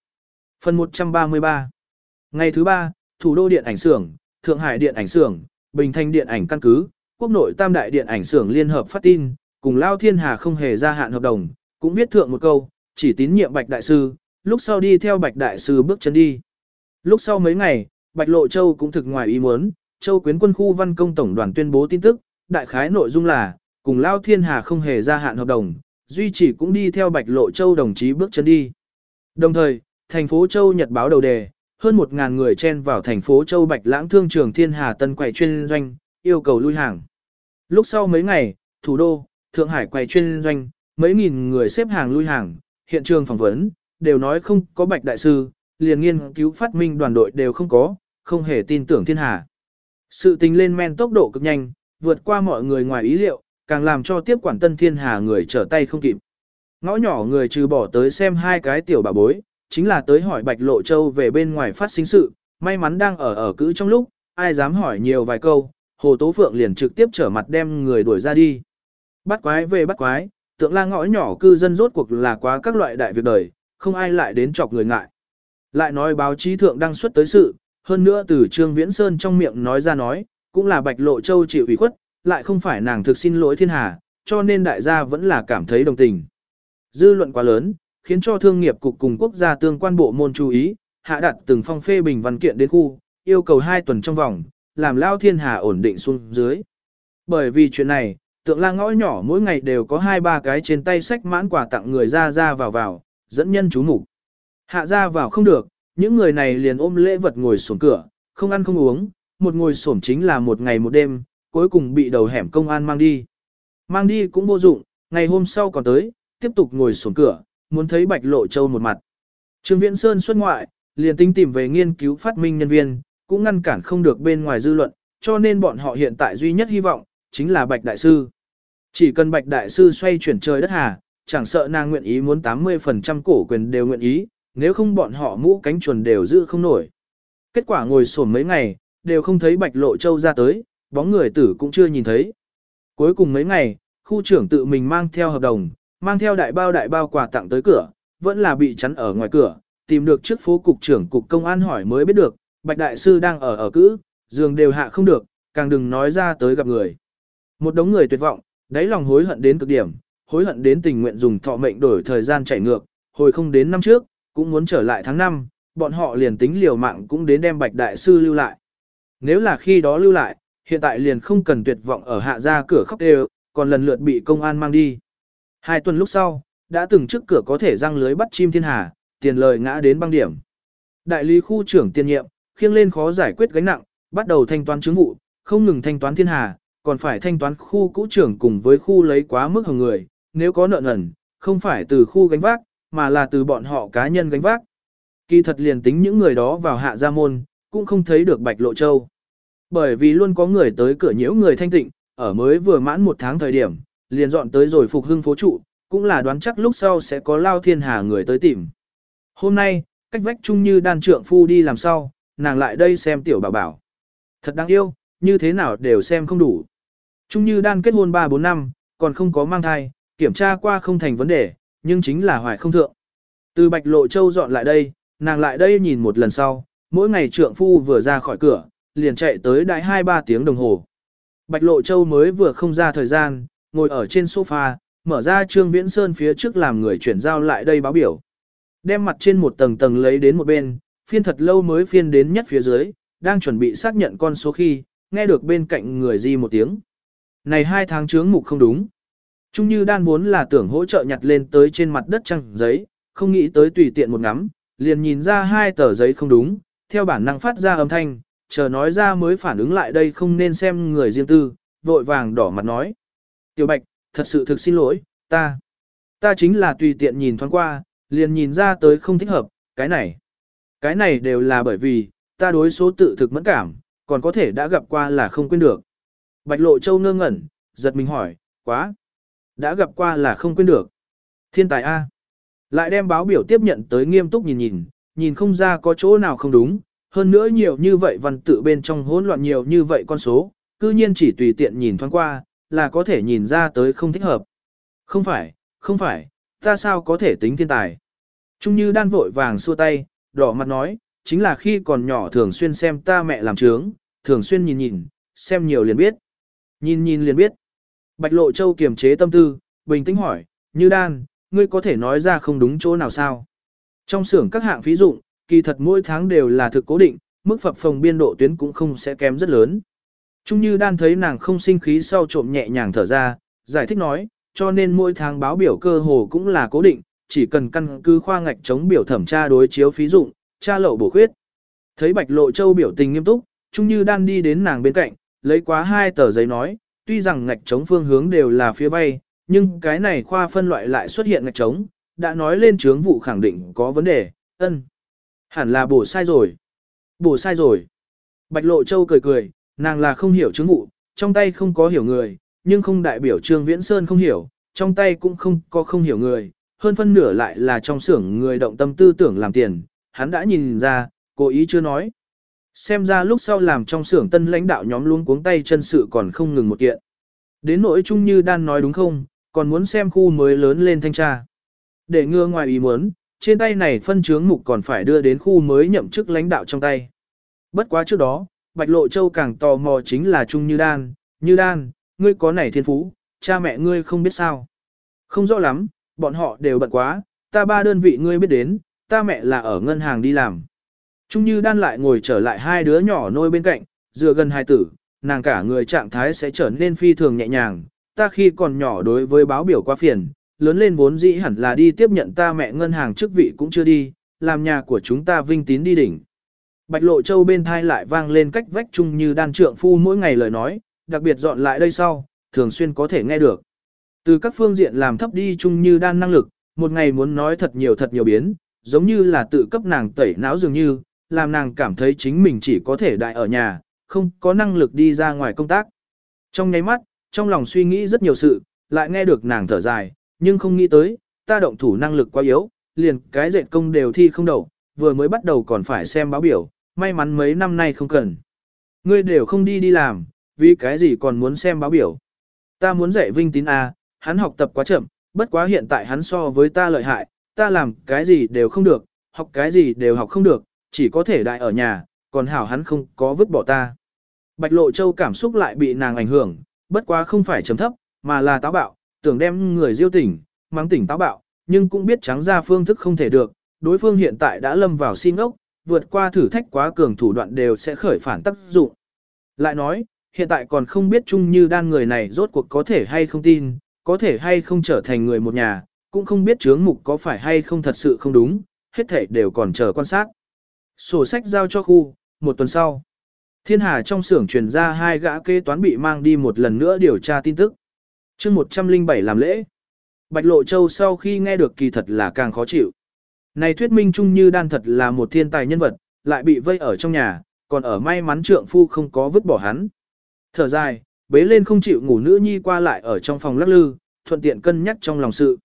Phần 133 Ngày thứ ba, thủ đô điện ảnh xưởng, Thượng Hải điện ảnh xưởng, Bình Thanh điện ảnh căn cứ, quốc nội tam đại điện ảnh xưởng liên hợp phát tin, cùng Lao Thiên Hà không hề gia hạn hợp đồng, cũng viết thượng một câu, chỉ tín nhiệm Bạch Đại Sư, lúc sau đi theo Bạch Đại Sư bước chân đi. Lúc sau mấy ngày, Bạch Lộ Châu cũng thực ngoài ý muốn, Châu quyến quân khu văn công tổng đoàn tuyên bố tin tức, đại khái nội dung là, cùng Lao Thiên Hà không hề gia hạn hợp đồng, duy chỉ cũng đi theo Bạch Lộ Châu đồng chí bước chân đi. Đồng thời, thành phố Châu Nhật báo đầu đề, hơn 1.000 người chen vào thành phố Châu Bạch lãng thương trường Thiên Hà Tân quầy chuyên doanh, yêu cầu lui hàng. Lúc sau mấy ngày, thủ đô, Thượng Hải quầy chuyên doanh, mấy nghìn người xếp hàng lui hàng, hiện trường phỏng vấn, đều nói không có Bạch Đại Sư, liền nghiên cứu phát minh đoàn đội đều không có, không hề tin tưởng Thiên Hà. Sự tình lên men tốc độ cực nhanh, vượt qua mọi người ngoài ý liệu, càng làm cho tiếp quản tân thiên hà người trở tay không kịp. Ngõ nhỏ người trừ bỏ tới xem hai cái tiểu bà bối, chính là tới hỏi Bạch Lộ Châu về bên ngoài phát sinh sự, may mắn đang ở ở cữ trong lúc, ai dám hỏi nhiều vài câu, Hồ Tố Phượng liền trực tiếp trở mặt đem người đuổi ra đi. Bắt quái về bắt quái, tượng la ngõ nhỏ cư dân rốt cuộc là quá các loại đại việc đời, không ai lại đến chọc người ngại. Lại nói báo chí thượng đăng xuất tới sự, hơn nữa từ Trương Viễn Sơn trong miệng nói ra nói, cũng là Bạch Lộ Châu chịu ủy khuất, lại không phải nàng thực xin lỗi thiên hà, cho nên đại gia vẫn là cảm thấy đồng tình. Dư luận quá lớn, khiến cho thương nghiệp cục cùng quốc gia tương quan bộ môn chú ý, hạ đặt từng phong phê bình văn kiện đến khu, yêu cầu 2 tuần trong vòng, làm Lao Thiên Hà ổn định xuống dưới. Bởi vì chuyện này, tượng la ngõ nhỏ mỗi ngày đều có 2-3 cái trên tay sách mãn quà tặng người ra ra vào vào, dẫn nhân chú mục Hạ ra vào không được, những người này liền ôm lễ vật ngồi sổm cửa, không ăn không uống, một ngồi sổm chính là một ngày một đêm, cuối cùng bị đầu hẻm công an mang đi. Mang đi cũng vô dụng, ngày hôm sau còn tới, tiếp tục ngồi sổm cửa, muốn thấy Bạch Lộ Châu một mặt. Trương Viễn Sơn xuất ngoại, liền tính tìm về nghiên cứu phát minh nhân viên, cũng ngăn cản không được bên ngoài dư luận, cho nên bọn họ hiện tại duy nhất hy vọng, chính là Bạch Đại Sư. Chỉ cần Bạch Đại Sư xoay chuyển trời đất hà, chẳng sợ nàng nguyện ý muốn 80% cổ quyền đều nguyện ý, nếu không bọn họ mũ cánh chuồn đều giữ không nổi. Kết quả ngồi sổn mấy ngày, đều không thấy Bạch Lộ Châu ra tới, bóng người tử cũng chưa nhìn thấy. Cuối cùng mấy ngày, khu trưởng tự mình mang theo hợp đồng, mang theo đại bao đại bao quà tặng tới cửa, vẫn là bị chắn ở ngoài cửa, tìm được trước phố cục trưởng cục công an hỏi mới biết được, Bạch Đại Sư đang ở ở cữ, giường đều hạ không được, càng đừng nói ra tới gặp người. Một đống người tuyệt vọng, đáy lòng hối hận đến cực điểm, hối hận đến tình nguyện dùng thọ mệnh đổi thời gian chạy ngược, hồi không đến năm trước, cũng muốn trở lại tháng 5, bọn họ liền tính liều mạng cũng đến đem Bạch Đại Sư lưu lại. Nếu là khi đó lưu lại, hiện tại liền không cần tuyệt vọng ở hạ ra cửa khóc đều, còn lần lượt bị công an mang đi. Hai tuần lúc sau, đã từng trước cửa có thể răng lưới bắt chim thiên hà, tiền lời ngã đến băng điểm. Đại lý khu trưởng tiền nhiệm, khiêng lên khó giải quyết gánh nặng, bắt đầu thanh toán chứng vụ, không ngừng thanh toán thiên hà, còn phải thanh toán khu cũ trưởng cùng với khu lấy quá mức hồng người, nếu có nợ nần, không phải từ khu gánh vác, mà là từ bọn họ cá nhân gánh vác. Kỳ thật liền tính những người đó vào hạ gia môn, cũng không thấy được bạch lộ châu. Bởi vì luôn có người tới cửa nhiễu người thanh tịnh, ở mới vừa mãn một tháng thời điểm, liền dọn tới rồi phục hưng phố trụ, cũng là đoán chắc lúc sau sẽ có lao thiên hà người tới tìm. Hôm nay, cách vách chung như đàn trượng phu đi làm sao, nàng lại đây xem tiểu bảo bảo. Thật đáng yêu, như thế nào đều xem không đủ. Chung như đan kết hôn 3-4 năm, còn không có mang thai, kiểm tra qua không thành vấn đề, nhưng chính là hoài không thượng. Từ Bạch Lộ Châu dọn lại đây, nàng lại đây nhìn một lần sau, mỗi ngày trượng phu vừa ra khỏi cửa, liền chạy tới đại 2-3 tiếng đồng hồ. Bạch Lộ Châu mới vừa không ra thời gian, ngồi ở trên sofa, mở ra Trương Viễn Sơn phía trước làm người chuyển giao lại đây báo biểu. Đem mặt trên một tầng tầng lấy đến một bên, phiên thật lâu mới phiên đến nhất phía dưới, đang chuẩn bị xác nhận con số khi, nghe được bên cạnh người di một tiếng. Này hai tháng trướng mục không đúng. Trung như đan vốn là tưởng hỗ trợ nhặt lên tới trên mặt đất trăng giấy, không nghĩ tới tùy tiện một ngắm, liền nhìn ra hai tờ giấy không đúng, theo bản năng phát ra âm thanh, chờ nói ra mới phản ứng lại đây không nên xem người riêng tư, vội vàng đỏ mặt nói. Tiểu Bạch, thật sự thực xin lỗi, ta, ta chính là tùy tiện nhìn thoáng qua, liền nhìn ra tới không thích hợp, cái này. Cái này đều là bởi vì, ta đối số tự thực mẫn cảm, còn có thể đã gặp qua là không quên được. Bạch Lộ Châu ngơ ngẩn, giật mình hỏi, quá. Đã gặp qua là không quên được. Thiên tài A. Lại đem báo biểu tiếp nhận tới nghiêm túc nhìn nhìn, nhìn không ra có chỗ nào không đúng, hơn nữa nhiều như vậy văn tự bên trong hỗn loạn nhiều như vậy con số, cư nhiên chỉ tùy tiện nhìn thoáng qua, là có thể nhìn ra tới không thích hợp. Không phải, không phải, ta sao có thể tính thiên tài. Trung như đan vội vàng xua tay, đỏ mặt nói, chính là khi còn nhỏ thường xuyên xem ta mẹ làm trướng, thường xuyên nhìn nhìn, xem nhiều liền biết. Nhìn nhìn liền biết. Bạch Lộ Châu kiềm chế tâm tư, bình tĩnh hỏi, như đan, ngươi có thể nói ra không đúng chỗ nào sao? Trong xưởng các hạng phí dụng, kỳ thật mỗi tháng đều là thực cố định, mức phập phòng biên độ tuyến cũng không sẽ kém rất lớn. Trung như đan thấy nàng không sinh khí sau trộm nhẹ nhàng thở ra, giải thích nói, cho nên mỗi tháng báo biểu cơ hồ cũng là cố định, chỉ cần căn cứ khoa ngạch chống biểu thẩm tra đối chiếu phí dụng, tra lậu bổ khuyết. Thấy Bạch Lộ Châu biểu tình nghiêm túc, Trung Như Đan đi đến nàng bên cạnh, lấy quá hai tờ giấy nói, tuy rằng ngạch chống phương hướng đều là phía vay, nhưng cái này khoa phân loại lại xuất hiện ngạch chống, đã nói lên chướng vụ khẳng định có vấn đề, ân. Hẳn là bổ sai rồi. Bổ sai rồi. Bạch Lộ Châu cười cười, nàng là không hiểu chứng vụ, trong tay không có hiểu người, nhưng không đại biểu Trương Viễn Sơn không hiểu, trong tay cũng không có không hiểu người, hơn phân nửa lại là trong xưởng người động tâm tư tưởng làm tiền, hắn đã nhìn ra, cố ý chưa nói. Xem ra lúc sau làm trong xưởng tân lãnh đạo nhóm luôn cuống tay chân sự còn không ngừng một kiện. Đến nỗi chung như đan nói đúng không, còn muốn xem khu mới lớn lên thanh tra. Để ngừa ngoài ý muốn, trên tay này phân chướng mục còn phải đưa đến khu mới nhậm chức lãnh đạo trong tay. Bất quá trước đó, Bạch Lộ Châu càng tò mò chính là Trung Như Đan, Như Đan, ngươi có này thiên phú, cha mẹ ngươi không biết sao. Không rõ lắm, bọn họ đều bận quá, ta ba đơn vị ngươi biết đến, ta mẹ là ở ngân hàng đi làm. Trung Như Đan lại ngồi trở lại hai đứa nhỏ nôi bên cạnh, dựa gần hai tử, nàng cả người trạng thái sẽ trở nên phi thường nhẹ nhàng, ta khi còn nhỏ đối với báo biểu quá phiền, lớn lên vốn dĩ hẳn là đi tiếp nhận ta mẹ ngân hàng chức vị cũng chưa đi, làm nhà của chúng ta vinh tín đi đỉnh. Bạch Lộ Châu bên thai lại vang lên cách vách chung như đan trượng phu mỗi ngày lời nói, đặc biệt dọn lại đây sau, thường xuyên có thể nghe được. Từ các phương diện làm thấp đi chung như đan năng lực, một ngày muốn nói thật nhiều thật nhiều biến, giống như là tự cấp nàng tẩy não dường như, làm nàng cảm thấy chính mình chỉ có thể đại ở nhà, không có năng lực đi ra ngoài công tác. Trong nháy mắt, trong lòng suy nghĩ rất nhiều sự, lại nghe được nàng thở dài, nhưng không nghĩ tới, ta động thủ năng lực quá yếu, liền cái dệt công đều thi không đầu, vừa mới bắt đầu còn phải xem báo biểu, may mắn mấy năm nay không cần. Ngươi đều không đi đi làm, vì cái gì còn muốn xem báo biểu. Ta muốn dạy Vinh Tín A, hắn học tập quá chậm, bất quá hiện tại hắn so với ta lợi hại, ta làm cái gì đều không được, học cái gì đều học không được, chỉ có thể đại ở nhà, còn hảo hắn không có vứt bỏ ta. Bạch Lộ Châu cảm xúc lại bị nàng ảnh hưởng, bất quá không phải chấm thấp, mà là táo bạo, tưởng đem người diêu tỉnh, mang tỉnh táo bạo, nhưng cũng biết trắng ra phương thức không thể được, đối phương hiện tại đã lâm vào xin ốc, vượt qua thử thách quá cường thủ đoạn đều sẽ khởi phản tác dụng. Lại nói, hiện tại còn không biết chung như đan người này rốt cuộc có thể hay không tin, có thể hay không trở thành người một nhà, cũng không biết chướng mục có phải hay không thật sự không đúng, hết thể đều còn chờ quan sát. Sổ sách giao cho khu, một tuần sau. Thiên Hà trong xưởng truyền ra hai gã kế toán bị mang đi một lần nữa điều tra tin tức chương 107 làm lễ. Bạch Lộ Châu sau khi nghe được kỳ thật là càng khó chịu. Này thuyết minh chung như đan thật là một thiên tài nhân vật, lại bị vây ở trong nhà, còn ở may mắn trượng phu không có vứt bỏ hắn. Thở dài, bế lên không chịu ngủ nữ nhi qua lại ở trong phòng lắc lư, thuận tiện cân nhắc trong lòng sự.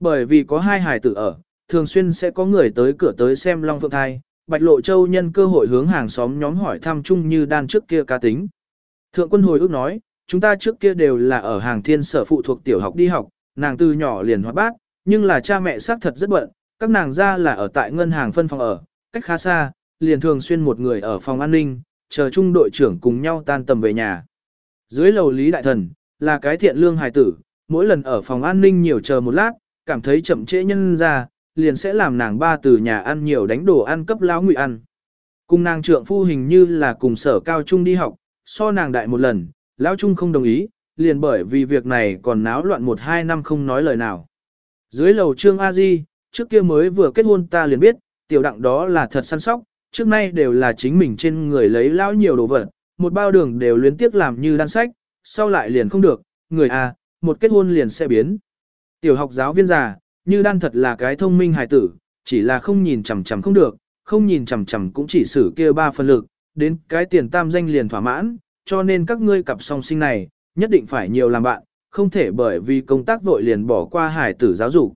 Bởi vì có hai hài tử ở, thường xuyên sẽ có người tới cửa tới xem Long Phượng thai, Bạch Lộ Châu nhân cơ hội hướng hàng xóm nhóm hỏi thăm chung như đan trước kia cá tính. Thượng quân hồi ước nói, chúng ta trước kia đều là ở hàng thiên sở phụ thuộc tiểu học đi học, nàng từ nhỏ liền hóa bát, nhưng là cha mẹ xác thật rất bận, các nàng ra là ở tại ngân hàng phân phòng ở, cách khá xa, liền thường xuyên một người ở phòng an ninh, chờ trung đội trưởng cùng nhau tan tầm về nhà. Dưới lầu Lý Đại Thần, là cái thiện lương hài tử, mỗi lần ở phòng an ninh nhiều chờ một lát, cảm thấy chậm trễ nhân ra, liền sẽ làm nàng ba từ nhà ăn nhiều đánh đồ ăn cấp lão ngụy ăn. Cùng nàng trượng phu hình như là cùng sở cao trung đi học, so nàng đại một lần, lão trung không đồng ý, liền bởi vì việc này còn náo loạn một hai năm không nói lời nào. Dưới lầu trương A Di, trước kia mới vừa kết hôn ta liền biết, tiểu đặng đó là thật săn sóc, trước nay đều là chính mình trên người lấy lão nhiều đồ vật, một bao đường đều luyến tiếc làm như đan sách, sau lại liền không được, người A, một kết hôn liền sẽ biến. Tiểu học giáo viên già, như đan thật là cái thông minh hài tử, chỉ là không nhìn chằm chằm không được, không nhìn chằm chằm cũng chỉ xử kia ba phần lực, đến cái tiền tam danh liền thỏa mãn, cho nên các ngươi cặp song sinh này, nhất định phải nhiều làm bạn, không thể bởi vì công tác vội liền bỏ qua hải tử giáo dục.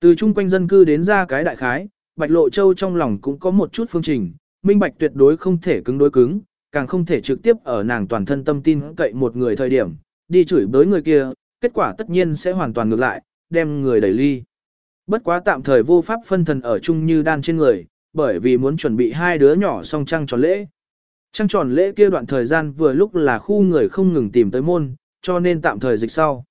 Từ chung quanh dân cư đến ra cái đại khái, Bạch Lộ Châu trong lòng cũng có một chút phương trình, minh bạch tuyệt đối không thể cứng đối cứng, càng không thể trực tiếp ở nàng toàn thân tâm tin cậy một người thời điểm, đi chửi bới người kia, kết quả tất nhiên sẽ hoàn toàn ngược lại, đem người đẩy ly. Bất quá tạm thời vô pháp phân thần ở chung như đan trên người, bởi vì muốn chuẩn bị hai đứa nhỏ song trăng tròn lễ. Trăng tròn lễ kia đoạn thời gian vừa lúc là khu người không ngừng tìm tới môn, cho nên tạm thời dịch sau.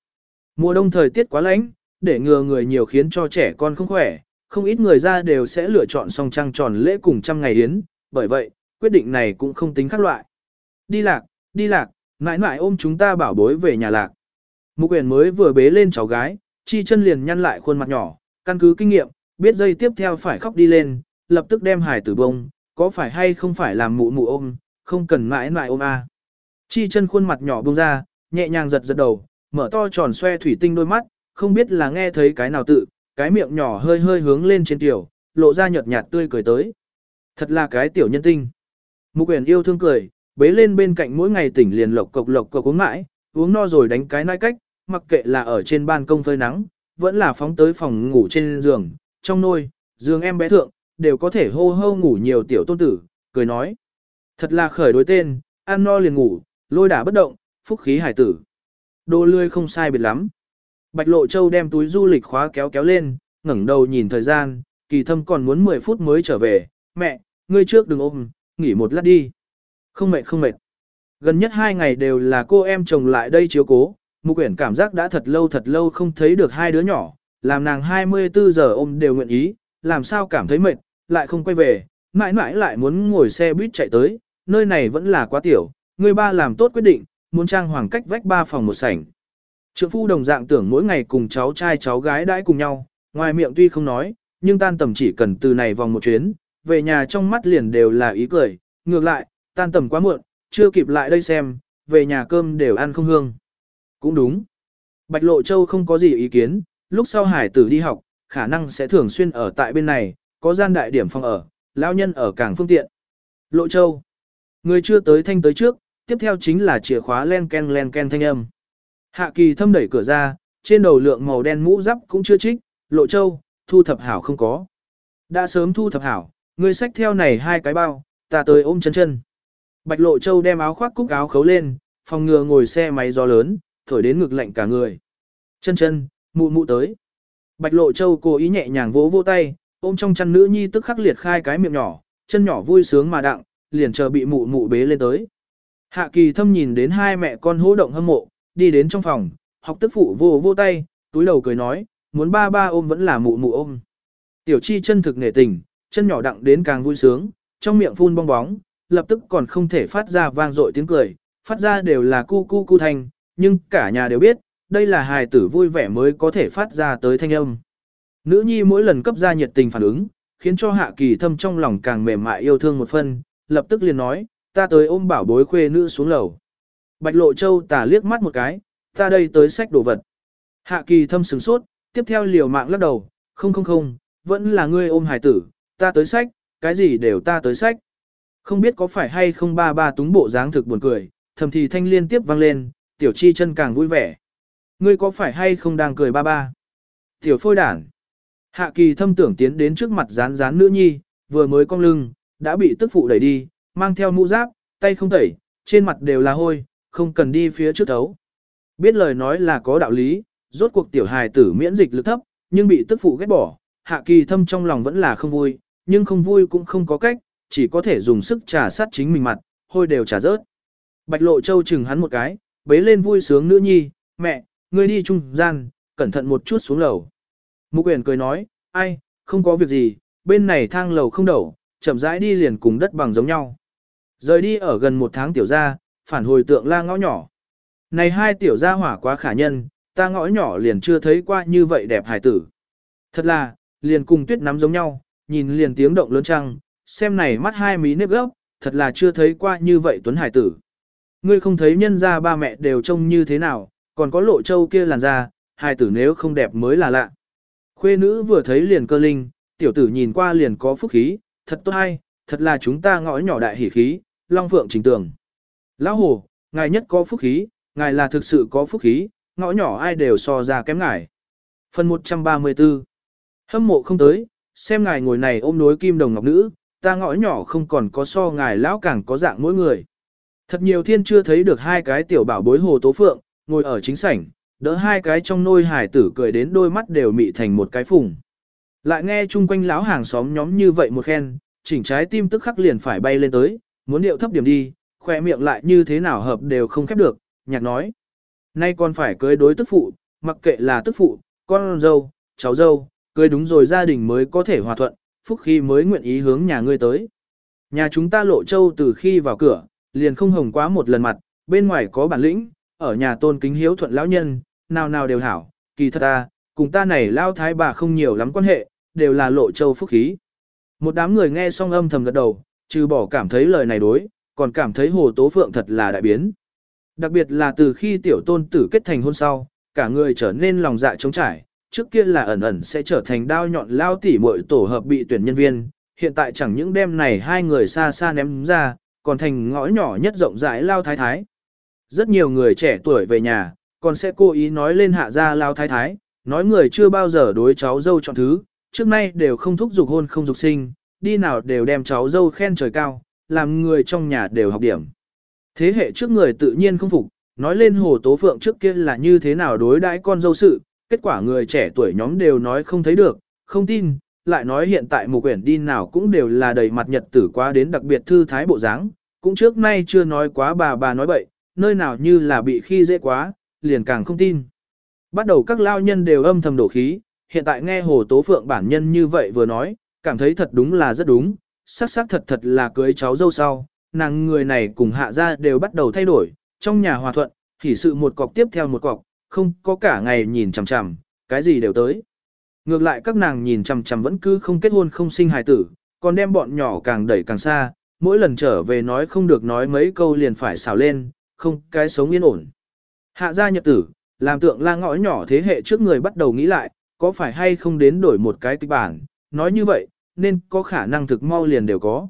Mùa đông thời tiết quá lạnh, để ngừa người nhiều khiến cho trẻ con không khỏe, không ít người ra đều sẽ lựa chọn xong trăng tròn lễ cùng trăm ngày hiến, bởi vậy, quyết định này cũng không tính khác loại. Đi lạc, đi lạc, mãi mãi ôm chúng ta bảo bối về nhà lạc. Mục quyền mới vừa bế lên cháu gái, chi chân liền nhăn lại khuôn mặt nhỏ, căn cứ kinh nghiệm, biết dây tiếp theo phải khóc đi lên, lập tức đem hải tử bông, có phải hay không phải làm mụ mụ ôm, không cần mãi mãi ôm a. Chi chân khuôn mặt nhỏ bông ra, nhẹ nhàng giật giật đầu, mở to tròn xoe thủy tinh đôi mắt, không biết là nghe thấy cái nào tự, cái miệng nhỏ hơi hơi hướng lên trên tiểu, lộ ra nhợt nhạt tươi cười tới. Thật là cái tiểu nhân tinh. Mục quyền yêu thương cười, bế lên bên cạnh mỗi ngày tỉnh liền lộc cộc lộc cộc uống mãi, uống no rồi đánh cái nai cách, mặc kệ là ở trên ban công phơi nắng, vẫn là phóng tới phòng ngủ trên giường, trong nôi, giường em bé thượng, đều có thể hô hô ngủ nhiều tiểu tôn tử, cười nói. Thật là khởi đối tên, ăn no liền ngủ, lôi đả bất động, phúc khí hải tử. Đồ lươi không sai biệt lắm. Bạch Lộ Châu đem túi du lịch khóa kéo kéo lên, ngẩng đầu nhìn thời gian, kỳ thâm còn muốn 10 phút mới trở về. Mẹ, ngươi trước đừng ôm, nghỉ một lát đi. Không mệt không mệt. Gần nhất hai ngày đều là cô em chồng lại đây chiếu cố, Mục Uyển cảm giác đã thật lâu thật lâu không thấy được hai đứa nhỏ, làm nàng 24 giờ ôm đều nguyện ý, làm sao cảm thấy mệt, lại không quay về, mãi mãi lại muốn ngồi xe buýt chạy tới, nơi này vẫn là quá tiểu, người ba làm tốt quyết định, muốn trang hoàng cách vách ba phòng một sảnh. Trượng phu đồng dạng tưởng mỗi ngày cùng cháu trai cháu gái đãi cùng nhau, ngoài miệng tuy không nói, nhưng tan tầm chỉ cần từ này vòng một chuyến, về nhà trong mắt liền đều là ý cười, ngược lại, tan tầm quá muộn, chưa kịp lại đây xem, về nhà cơm đều ăn không hương. Cũng đúng. Bạch Lộ Châu không có gì ý kiến, lúc sau hải tử đi học, khả năng sẽ thường xuyên ở tại bên này, có gian đại điểm phòng ở, lão nhân ở cảng phương tiện. Lộ Châu. Người chưa tới thanh tới trước, tiếp theo chính là chìa khóa len ken len ken thanh âm. Hạ kỳ thâm đẩy cửa ra, trên đầu lượng màu đen mũ giáp cũng chưa trích, Lộ Châu, thu thập hảo không có. Đã sớm thu thập hảo, người xách theo này hai cái bao, ta tới ôm chân chân. Bạch Lộ Châu đem áo khoác cúc áo khấu lên, phòng ngừa ngồi xe máy gió lớn, thổi đến ngực lạnh cả người. Chân chân, mụ mụ tới. Bạch Lộ Châu cố ý nhẹ nhàng vỗ vỗ tay, ôm trong chăn nữ nhi tức khắc liệt khai cái miệng nhỏ, chân nhỏ vui sướng mà đặng, liền chờ bị mụ mụ bế lên tới. Hạ kỳ thâm nhìn đến hai mẹ con hỗ động hâm mộ, đi đến trong phòng, học tức phụ vô vô tay, túi đầu cười nói, muốn ba ba ôm vẫn là mụ mụ ôm. Tiểu chi chân thực nể tình, chân nhỏ đặng đến càng vui sướng, trong miệng phun bong bóng, lập tức còn không thể phát ra vang dội tiếng cười, phát ra đều là cu cu cu thanh, nhưng cả nhà đều biết, đây là hài tử vui vẻ mới có thể phát ra tới thanh âm. Nữ nhi mỗi lần cấp ra nhiệt tình phản ứng, khiến cho hạ kỳ thâm trong lòng càng mềm mại yêu thương một phân, lập tức liền nói, ta tới ôm bảo bối khuê nữ xuống lầu. Bạch lộ châu tả liếc mắt một cái, ta đây tới sách đồ vật. Hạ kỳ thâm sửng sốt, tiếp theo liều mạng lắc đầu, không không không, vẫn là ngươi ôm hải tử, ta tới sách, cái gì đều ta tới sách. Không biết có phải hay không ba ba túng bộ dáng thực buồn cười, thầm thì thanh liên tiếp vang lên, tiểu chi chân càng vui vẻ. Ngươi có phải hay không đang cười ba ba? Tiểu phôi đản. Hạ kỳ thâm tưởng tiến đến trước mặt rán rán nữ nhi, vừa mới cong lưng, đã bị tức phụ đẩy đi, mang theo mũ giáp, tay không tẩy, trên mặt đều là hôi, không cần đi phía trước thấu. Biết lời nói là có đạo lý, rốt cuộc tiểu hài tử miễn dịch lực thấp, nhưng bị tức phụ ghét bỏ, hạ kỳ thâm trong lòng vẫn là không vui, nhưng không vui cũng không có cách, chỉ có thể dùng sức trà sát chính mình mặt, hôi đều trà rớt. Bạch lộ châu chừng hắn một cái, bế lên vui sướng nữ nhi, mẹ, ngươi đi trung gian, cẩn thận một chút xuống lầu. Mục Uyển cười nói, ai, không có việc gì, bên này thang lầu không đổ, chậm rãi đi liền cùng đất bằng giống nhau. Rời đi ở gần một tháng tiểu gia, phản hồi tượng la ngõ nhỏ. Này hai tiểu gia hỏa quá khả nhân, ta ngõ nhỏ liền chưa thấy qua như vậy đẹp hải tử. Thật là, liền cùng tuyết nắm giống nhau, nhìn liền tiếng động lớn trăng, xem này mắt hai mí nếp gốc, thật là chưa thấy qua như vậy tuấn hải tử. Ngươi không thấy nhân gia ba mẹ đều trông như thế nào, còn có lộ châu kia làn da, hải tử nếu không đẹp mới là lạ. Khuê nữ vừa thấy liền cơ linh, tiểu tử nhìn qua liền có phúc khí, thật tốt hay, thật là chúng ta ngõ nhỏ đại hỉ khí, long phượng trình tường. Lão hồ, ngài nhất có phúc khí, ngài là thực sự có phúc khí, ngõ nhỏ ai đều so ra kém ngài. Phần 134 Hâm mộ không tới, xem ngài ngồi này ôm đối kim đồng ngọc nữ, ta ngõ nhỏ không còn có so ngài lão càng có dạng mỗi người. Thật nhiều thiên chưa thấy được hai cái tiểu bảo bối hồ tố phượng, ngồi ở chính sảnh, đỡ hai cái trong nôi hải tử cười đến đôi mắt đều mị thành một cái phùng. Lại nghe chung quanh lão hàng xóm nhóm như vậy một khen, chỉnh trái tim tức khắc liền phải bay lên tới, muốn điệu thấp điểm đi, khỏe miệng lại như thế nào hợp đều không khép được, nhạc nói. Nay còn phải cưới đối tức phụ, mặc kệ là tức phụ, con dâu, cháu dâu, cưới đúng rồi gia đình mới có thể hòa thuận, phúc khi mới nguyện ý hướng nhà ngươi tới. Nhà chúng ta lộ châu từ khi vào cửa, liền không hồng quá một lần mặt, bên ngoài có bản lĩnh, ở nhà tôn kính hiếu thuận lão nhân, nào nào đều hảo, kỳ thật ta, cùng ta này lao thái bà không nhiều lắm quan hệ, đều là lộ châu phúc khí. Một đám người nghe xong âm thầm gật đầu, trừ bỏ cảm thấy lời này đối, còn cảm thấy hồ tố phượng thật là đại biến. Đặc biệt là từ khi tiểu tôn tử kết thành hôn sau, cả người trở nên lòng dạ trống trải, trước kia là ẩn ẩn sẽ trở thành đao nhọn lao tỉ muội tổ hợp bị tuyển nhân viên, hiện tại chẳng những đêm này hai người xa xa ném ra, còn thành ngõ nhỏ nhất rộng rãi lao thái thái. Rất nhiều người trẻ tuổi về nhà, còn sẽ cố ý nói lên hạ gia lao thái thái, nói người chưa bao giờ đối cháu dâu chọn thứ, trước nay đều không thúc giục hôn không dục sinh, đi nào đều đem cháu dâu khen trời cao, làm người trong nhà đều học điểm. Thế hệ trước người tự nhiên không phục, nói lên hồ tố phượng trước kia là như thế nào đối đãi con dâu sự, kết quả người trẻ tuổi nhóm đều nói không thấy được, không tin, lại nói hiện tại mục quyển đi nào cũng đều là đầy mặt nhật tử quá đến đặc biệt thư thái bộ dáng, cũng trước nay chưa nói quá bà bà nói bậy, nơi nào như là bị khi dễ quá, liền càng không tin. Bắt đầu các lao nhân đều âm thầm đổ khí, hiện tại nghe Hồ Tố Phượng bản nhân như vậy vừa nói, cảm thấy thật đúng là rất đúng, sắc sắc thật thật là cưới cháu dâu sau, nàng người này cùng hạ gia đều bắt đầu thay đổi, trong nhà hòa thuận, thì sự một cọc tiếp theo một cọc, không có cả ngày nhìn chằm chằm, cái gì đều tới. Ngược lại các nàng nhìn chằm chằm vẫn cứ không kết hôn không sinh hài tử, còn đem bọn nhỏ càng đẩy càng xa, mỗi lần trở về nói không được nói mấy câu liền phải xào lên, không cái sống yên ổn. Hạ gia nhật tử, làm tượng la ngõ nhỏ thế hệ trước người bắt đầu nghĩ lại, có phải hay không đến đổi một cái kịch bản, nói như vậy, nên có khả năng thực mau liền đều có.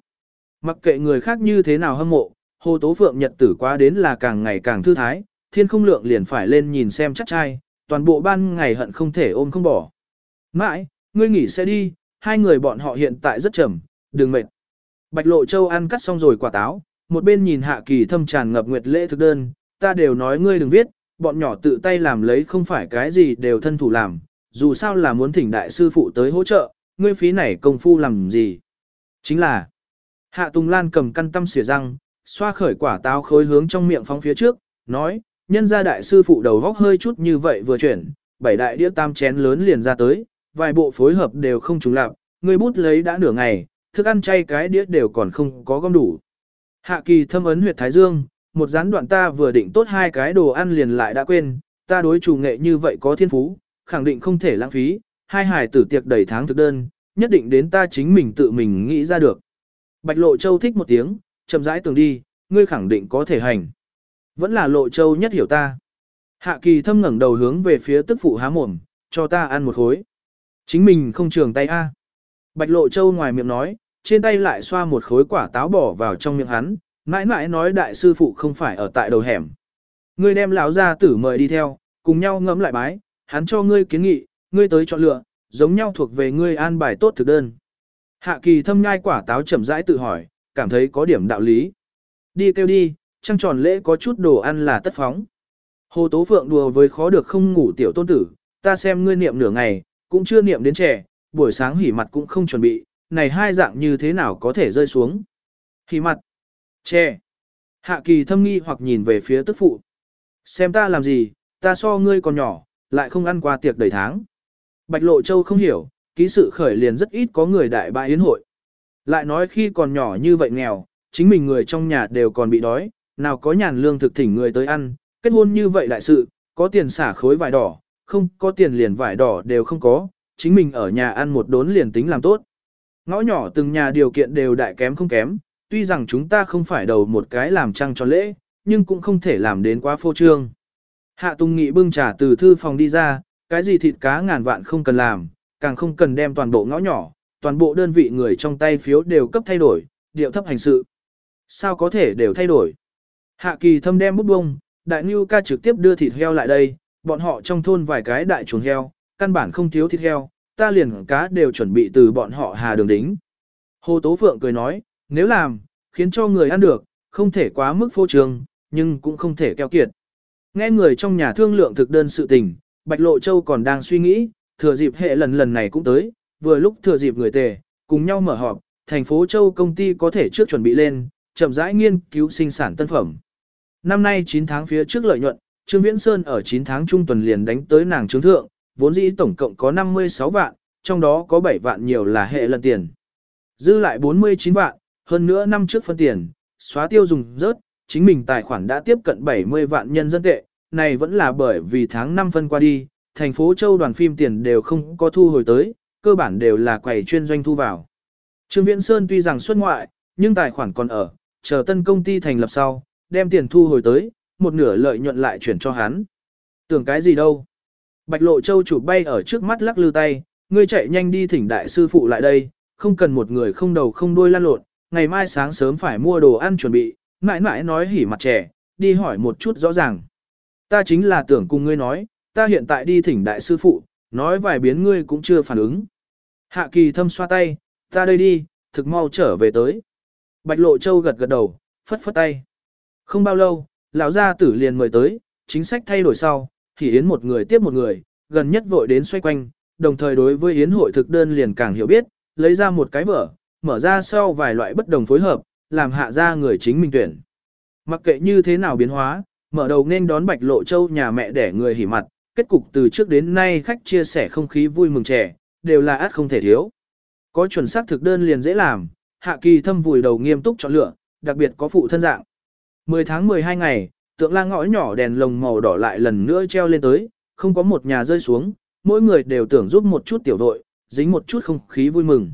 Mặc kệ người khác như thế nào hâm mộ, Hồ Tố Phượng nhật tử quá đến là càng ngày càng thư thái, thiên không lượng liền phải lên nhìn xem chắc trai, toàn bộ ban ngày hận không thể ôm không bỏ. Mãi, ngươi nghỉ sẽ đi, hai người bọn họ hiện tại rất trầm, đừng mệt. Bạch Lộ Châu ăn cắt xong rồi quả táo, một bên nhìn Hạ Kỳ thâm tràn ngập nguyệt lễ thực đơn, ta đều nói ngươi đừng viết, bọn nhỏ tự tay làm lấy không phải cái gì đều thân thủ làm, dù sao là muốn thỉnh đại sư phụ tới hỗ trợ, ngươi phí này công phu làm gì. Chính là, Hạ Tùng Lan cầm căn tâm xỉa răng, xoa khởi quả táo khối hướng trong miệng phóng phía trước, nói, nhân gia đại sư phụ đầu góc hơi chút như vậy vừa chuyển, bảy đại đĩa tam chén lớn liền ra tới, vài bộ phối hợp đều không trùng lặp, ngươi bút lấy đã nửa ngày, thức ăn chay cái đĩa đều còn không có gom đủ. Hạ kỳ thâm ấn huyệt thái dương, một gián đoạn ta vừa định tốt hai cái đồ ăn liền lại đã quên, ta đối chủ nghệ như vậy có thiên phú, khẳng định không thể lãng phí, hai hải tử tiệc đầy tháng thực đơn, nhất định đến ta chính mình tự mình nghĩ ra được. Bạch Lộ Châu thích một tiếng, chậm rãi tường đi, ngươi khẳng định có thể hành. Vẫn là Lộ Châu nhất hiểu ta. Hạ kỳ thâm ngẩng đầu hướng về phía tức phụ há mồm, cho ta ăn một khối. Chính mình không trường tay a. Bạch Lộ Châu ngoài miệng nói, trên tay lại xoa một khối quả táo bỏ vào trong miệng hắn, mãi mãi nói đại sư phụ không phải ở tại đầu hẻm. Ngươi đem lão gia tử mời đi theo, cùng nhau ngẫm lại bái, hắn cho ngươi kiến nghị, ngươi tới chọn lựa, giống nhau thuộc về ngươi an bài tốt thực đơn. Hạ kỳ thâm nhai quả táo chậm rãi tự hỏi, cảm thấy có điểm đạo lý. Đi kêu đi, trăng tròn lễ có chút đồ ăn là tất phóng. Hồ Tố Phượng đùa với khó được không ngủ tiểu tôn tử, ta xem ngươi niệm nửa ngày, cũng chưa niệm đến trẻ, buổi sáng hỉ mặt cũng không chuẩn bị, này hai dạng như thế nào có thể rơi xuống. Hỉ mặt, che Hạ kỳ thâm nghi hoặc nhìn về phía tức phụ. Xem ta làm gì, ta so ngươi còn nhỏ, lại không ăn qua tiệc đầy tháng. Bạch Lộ Châu không hiểu, ký sự khởi liền rất ít có người đại bại yến hội. Lại nói khi còn nhỏ như vậy nghèo, chính mình người trong nhà đều còn bị đói, nào có nhàn lương thực thỉnh người tới ăn, kết hôn như vậy đại sự, có tiền xả khối vải đỏ, không có tiền liền vải đỏ đều không có, chính mình ở nhà ăn một đốn liền tính làm tốt. Ngõ nhỏ từng nhà điều kiện đều đại kém không kém, tuy rằng chúng ta không phải đầu một cái làm trăng cho lễ, nhưng cũng không thể làm đến quá phô trương. Hạ Tùng Nghị bưng trà từ thư phòng đi ra, cái gì thịt cá ngàn vạn không cần làm, càng không cần đem toàn bộ ngõ nhỏ, toàn bộ đơn vị người trong tay phiếu đều cấp thay đổi, điệu thấp hành sự. Sao có thể đều thay đổi? Hạ kỳ thâm đem bút bông, đại ngưu ca trực tiếp đưa thịt heo lại đây, bọn họ trong thôn vài cái đại chuồng heo, căn bản không thiếu thịt heo, ta liền cá đều chuẩn bị từ bọn họ hà đường đính. Hồ Tố Phượng cười nói, nếu làm, khiến cho người ăn được, không thể quá mức phô trương, nhưng cũng không thể keo kiệt. Nghe người trong nhà thương lượng thực đơn sự tình, Bạch Lộ Châu còn đang suy nghĩ, thừa dịp hệ lần lần này cũng tới, vừa lúc thừa dịp người tề, cùng nhau mở họp, thành phố Châu công ty có thể trước chuẩn bị lên, chậm rãi nghiên cứu sinh sản tân phẩm. Năm nay 9 tháng phía trước lợi nhuận, Trương Viễn Sơn ở 9 tháng trung tuần liền đánh tới nàng trướng thượng, vốn dĩ tổng cộng có 56 vạn, trong đó có 7 vạn nhiều là hệ lần tiền. Dư lại 49 vạn, hơn nữa năm trước phân tiền, xóa tiêu dùng rớt, chính mình tài khoản đã tiếp cận 70 vạn nhân dân tệ, này vẫn là bởi vì tháng 5 phân qua đi, thành phố Châu đoàn phim tiền đều không có thu hồi tới, cơ bản đều là quầy chuyên doanh thu vào. Trương Viễn Sơn tuy rằng xuất ngoại, nhưng tài khoản còn ở, chờ tân công ty thành lập sau, đem tiền thu hồi tới, một nửa lợi nhuận lại chuyển cho hắn. Tưởng cái gì đâu? Bạch Lộ Châu chủ bay ở trước mắt lắc lư tay, ngươi chạy nhanh đi thỉnh đại sư phụ lại đây, không cần một người không đầu không đuôi lan lộn, ngày mai sáng sớm phải mua đồ ăn chuẩn bị, mãi mãi nói hỉ mặt trẻ, đi hỏi một chút rõ ràng. Ta chính là tưởng cùng ngươi nói, ta hiện tại đi thỉnh đại sư phụ, nói vài biến ngươi cũng chưa phản ứng. Hạ kỳ thâm xoa tay, ta đây đi, thực mau trở về tới. Bạch lộ châu gật gật đầu, phất phất tay. Không bao lâu, lão gia tử liền mời tới, chính sách thay đổi sau, thì yến một người tiếp một người, gần nhất vội đến xoay quanh, đồng thời đối với yến hội thực đơn liền càng hiểu biết, lấy ra một cái vở, mở ra sau vài loại bất đồng phối hợp, làm hạ ra người chính mình tuyển. Mặc kệ như thế nào biến hóa, mở đầu nên đón Bạch Lộ Châu nhà mẹ để người hỉ mặt, kết cục từ trước đến nay khách chia sẻ không khí vui mừng trẻ, đều là át không thể thiếu. Có chuẩn xác thực đơn liền dễ làm, hạ kỳ thâm vùi đầu nghiêm túc chọn lựa, đặc biệt có phụ thân dạng. 10 tháng 12 ngày, tượng lang ngõ nhỏ đèn lồng màu đỏ lại lần nữa treo lên tới, không có một nhà rơi xuống, mỗi người đều tưởng giúp một chút tiểu đội, dính một chút không khí vui mừng.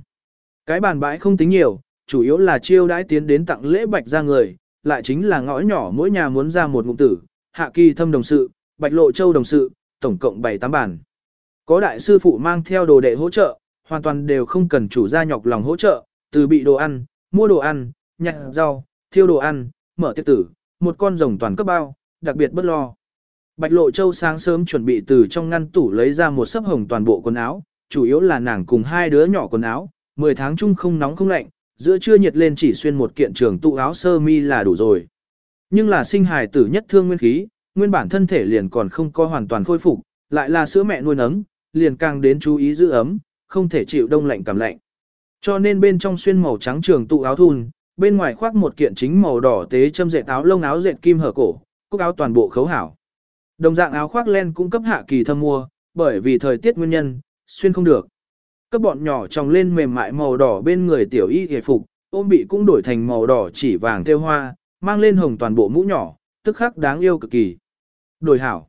Cái bàn bãi không tính nhiều, chủ yếu là chiêu đãi tiến đến tặng lễ bạch ra người, lại chính là ngõ nhỏ mỗi nhà muốn ra một ngụm tử, hạ kỳ thâm đồng sự, bạch lộ châu đồng sự, tổng cộng 7-8 bàn. Có đại sư phụ mang theo đồ đệ hỗ trợ, hoàn toàn đều không cần chủ gia nhọc lòng hỗ trợ, từ bị đồ ăn, mua đồ ăn, nhặt rau, thiêu đồ ăn, mở tiệc tử, một con rồng toàn cấp bao, đặc biệt bất lo. Bạch Lộ Châu sáng sớm chuẩn bị từ trong ngăn tủ lấy ra một sấp hồng toàn bộ quần áo, chủ yếu là nàng cùng hai đứa nhỏ quần áo, 10 tháng chung không nóng không lạnh, giữa trưa nhiệt lên chỉ xuyên một kiện trường tụ áo sơ mi là đủ rồi. Nhưng là sinh hài tử nhất thương nguyên khí, nguyên bản thân thể liền còn không có hoàn toàn khôi phục, lại là sữa mẹ nuôi nấng, liền càng đến chú ý giữ ấm, không thể chịu đông lạnh cảm lạnh. Cho nên bên trong xuyên màu trắng trường tụ áo thun, bên ngoài khoác một kiện chính màu đỏ tế châm dệt áo lông áo dệt kim hở cổ, cúc áo toàn bộ khấu hảo. Đồng dạng áo khoác len cũng cấp hạ kỳ thâm mua, bởi vì thời tiết nguyên nhân, xuyên không được. Các bọn nhỏ tròng lên mềm mại màu đỏ bên người tiểu y hề phục, ôm bị cũng đổi thành màu đỏ chỉ vàng theo hoa, mang lên hồng toàn bộ mũ nhỏ, tức khắc đáng yêu cực kỳ. Đổi hảo.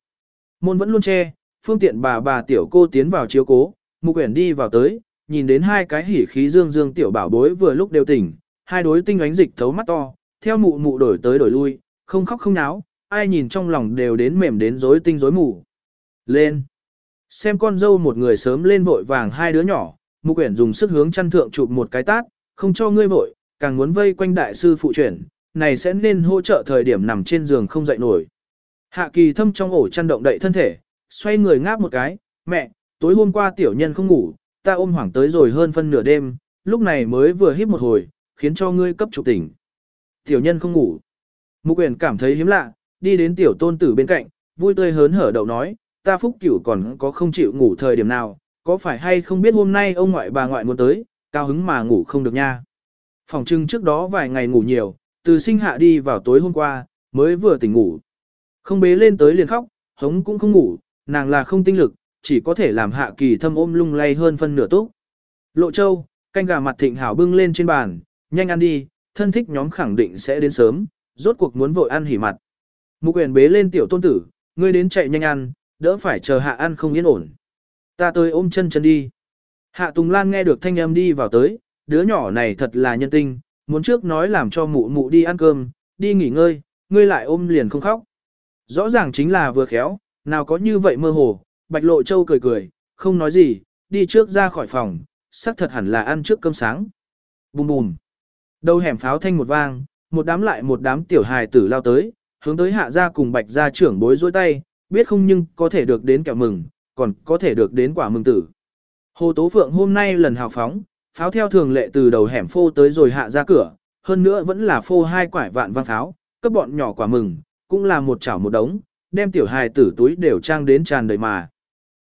Môn vẫn luôn che, phương tiện bà bà tiểu cô tiến vào chiếu cố, mục quyển đi vào tới, nhìn đến hai cái hỉ khí dương dương tiểu bảo bối vừa lúc đều tỉnh, hai đối tinh ánh dịch thấu mắt to, theo mụ mụ đổi tới đổi lui, không khóc không náo, ai nhìn trong lòng đều đến mềm đến rối tinh rối mù. Lên. Xem con dâu một người sớm lên vội vàng hai đứa nhỏ, mục quyển dùng sức hướng chăn thượng chụp một cái tát, không cho ngươi vội, càng muốn vây quanh đại sư phụ chuyển, này sẽ nên hỗ trợ thời điểm nằm trên giường không dậy nổi. Hạ kỳ thâm trong ổ chăn động đậy thân thể, xoay người ngáp một cái, mẹ, tối hôm qua tiểu nhân không ngủ, ta ôm hoảng tới rồi hơn phân nửa đêm, lúc này mới vừa hít một hồi, khiến cho ngươi cấp trục tỉnh. Tiểu nhân không ngủ. Mục quyển cảm thấy hiếm lạ, đi đến tiểu tôn tử bên cạnh, vui tươi hớn hở đậu nói, ta phúc cửu còn có không chịu ngủ thời điểm nào, có phải hay không biết hôm nay ông ngoại bà ngoại muốn tới, cao hứng mà ngủ không được nha. Phòng trưng trước đó vài ngày ngủ nhiều, từ sinh hạ đi vào tối hôm qua, mới vừa tỉnh ngủ. Không bế lên tới liền khóc, hống cũng không ngủ, nàng là không tinh lực, chỉ có thể làm hạ kỳ thâm ôm lung lay hơn phân nửa túc. Lộ châu, canh gà mặt thịnh hảo bưng lên trên bàn, nhanh ăn đi, thân thích nhóm khẳng định sẽ đến sớm, rốt cuộc muốn vội ăn hỉ mặt. Mục quyền bế lên tiểu tôn tử, ngươi đến chạy nhanh ăn, đỡ phải chờ hạ ăn không yên ổn. Ta tới ôm chân chân đi. Hạ Tùng Lan nghe được thanh âm đi vào tới, đứa nhỏ này thật là nhân tinh, muốn trước nói làm cho mụ mụ đi ăn cơm, đi nghỉ ngơi, ngươi lại ôm liền không khóc. Rõ ràng chính là vừa khéo, nào có như vậy mơ hồ, Bạch Lộ Châu cười cười, không nói gì, đi trước ra khỏi phòng, sắc thật hẳn là ăn trước cơm sáng. Bùm bùm. Đầu hẻm pháo thanh một vang, một đám lại một đám tiểu hài tử lao tới, hướng tới hạ gia cùng Bạch gia trưởng bối rối tay, biết không nhưng có thể được đến kẹo mừng, còn có thể được đến quả mừng tử. Hồ Tố Phượng hôm nay lần hào phóng, pháo theo thường lệ từ đầu hẻm phô tới rồi hạ ra cửa, hơn nữa vẫn là phô hai quải vạn vang pháo, cấp bọn nhỏ quả mừng, cũng là một chảo một đống, đem tiểu hài tử túi đều trang đến tràn đầy mà.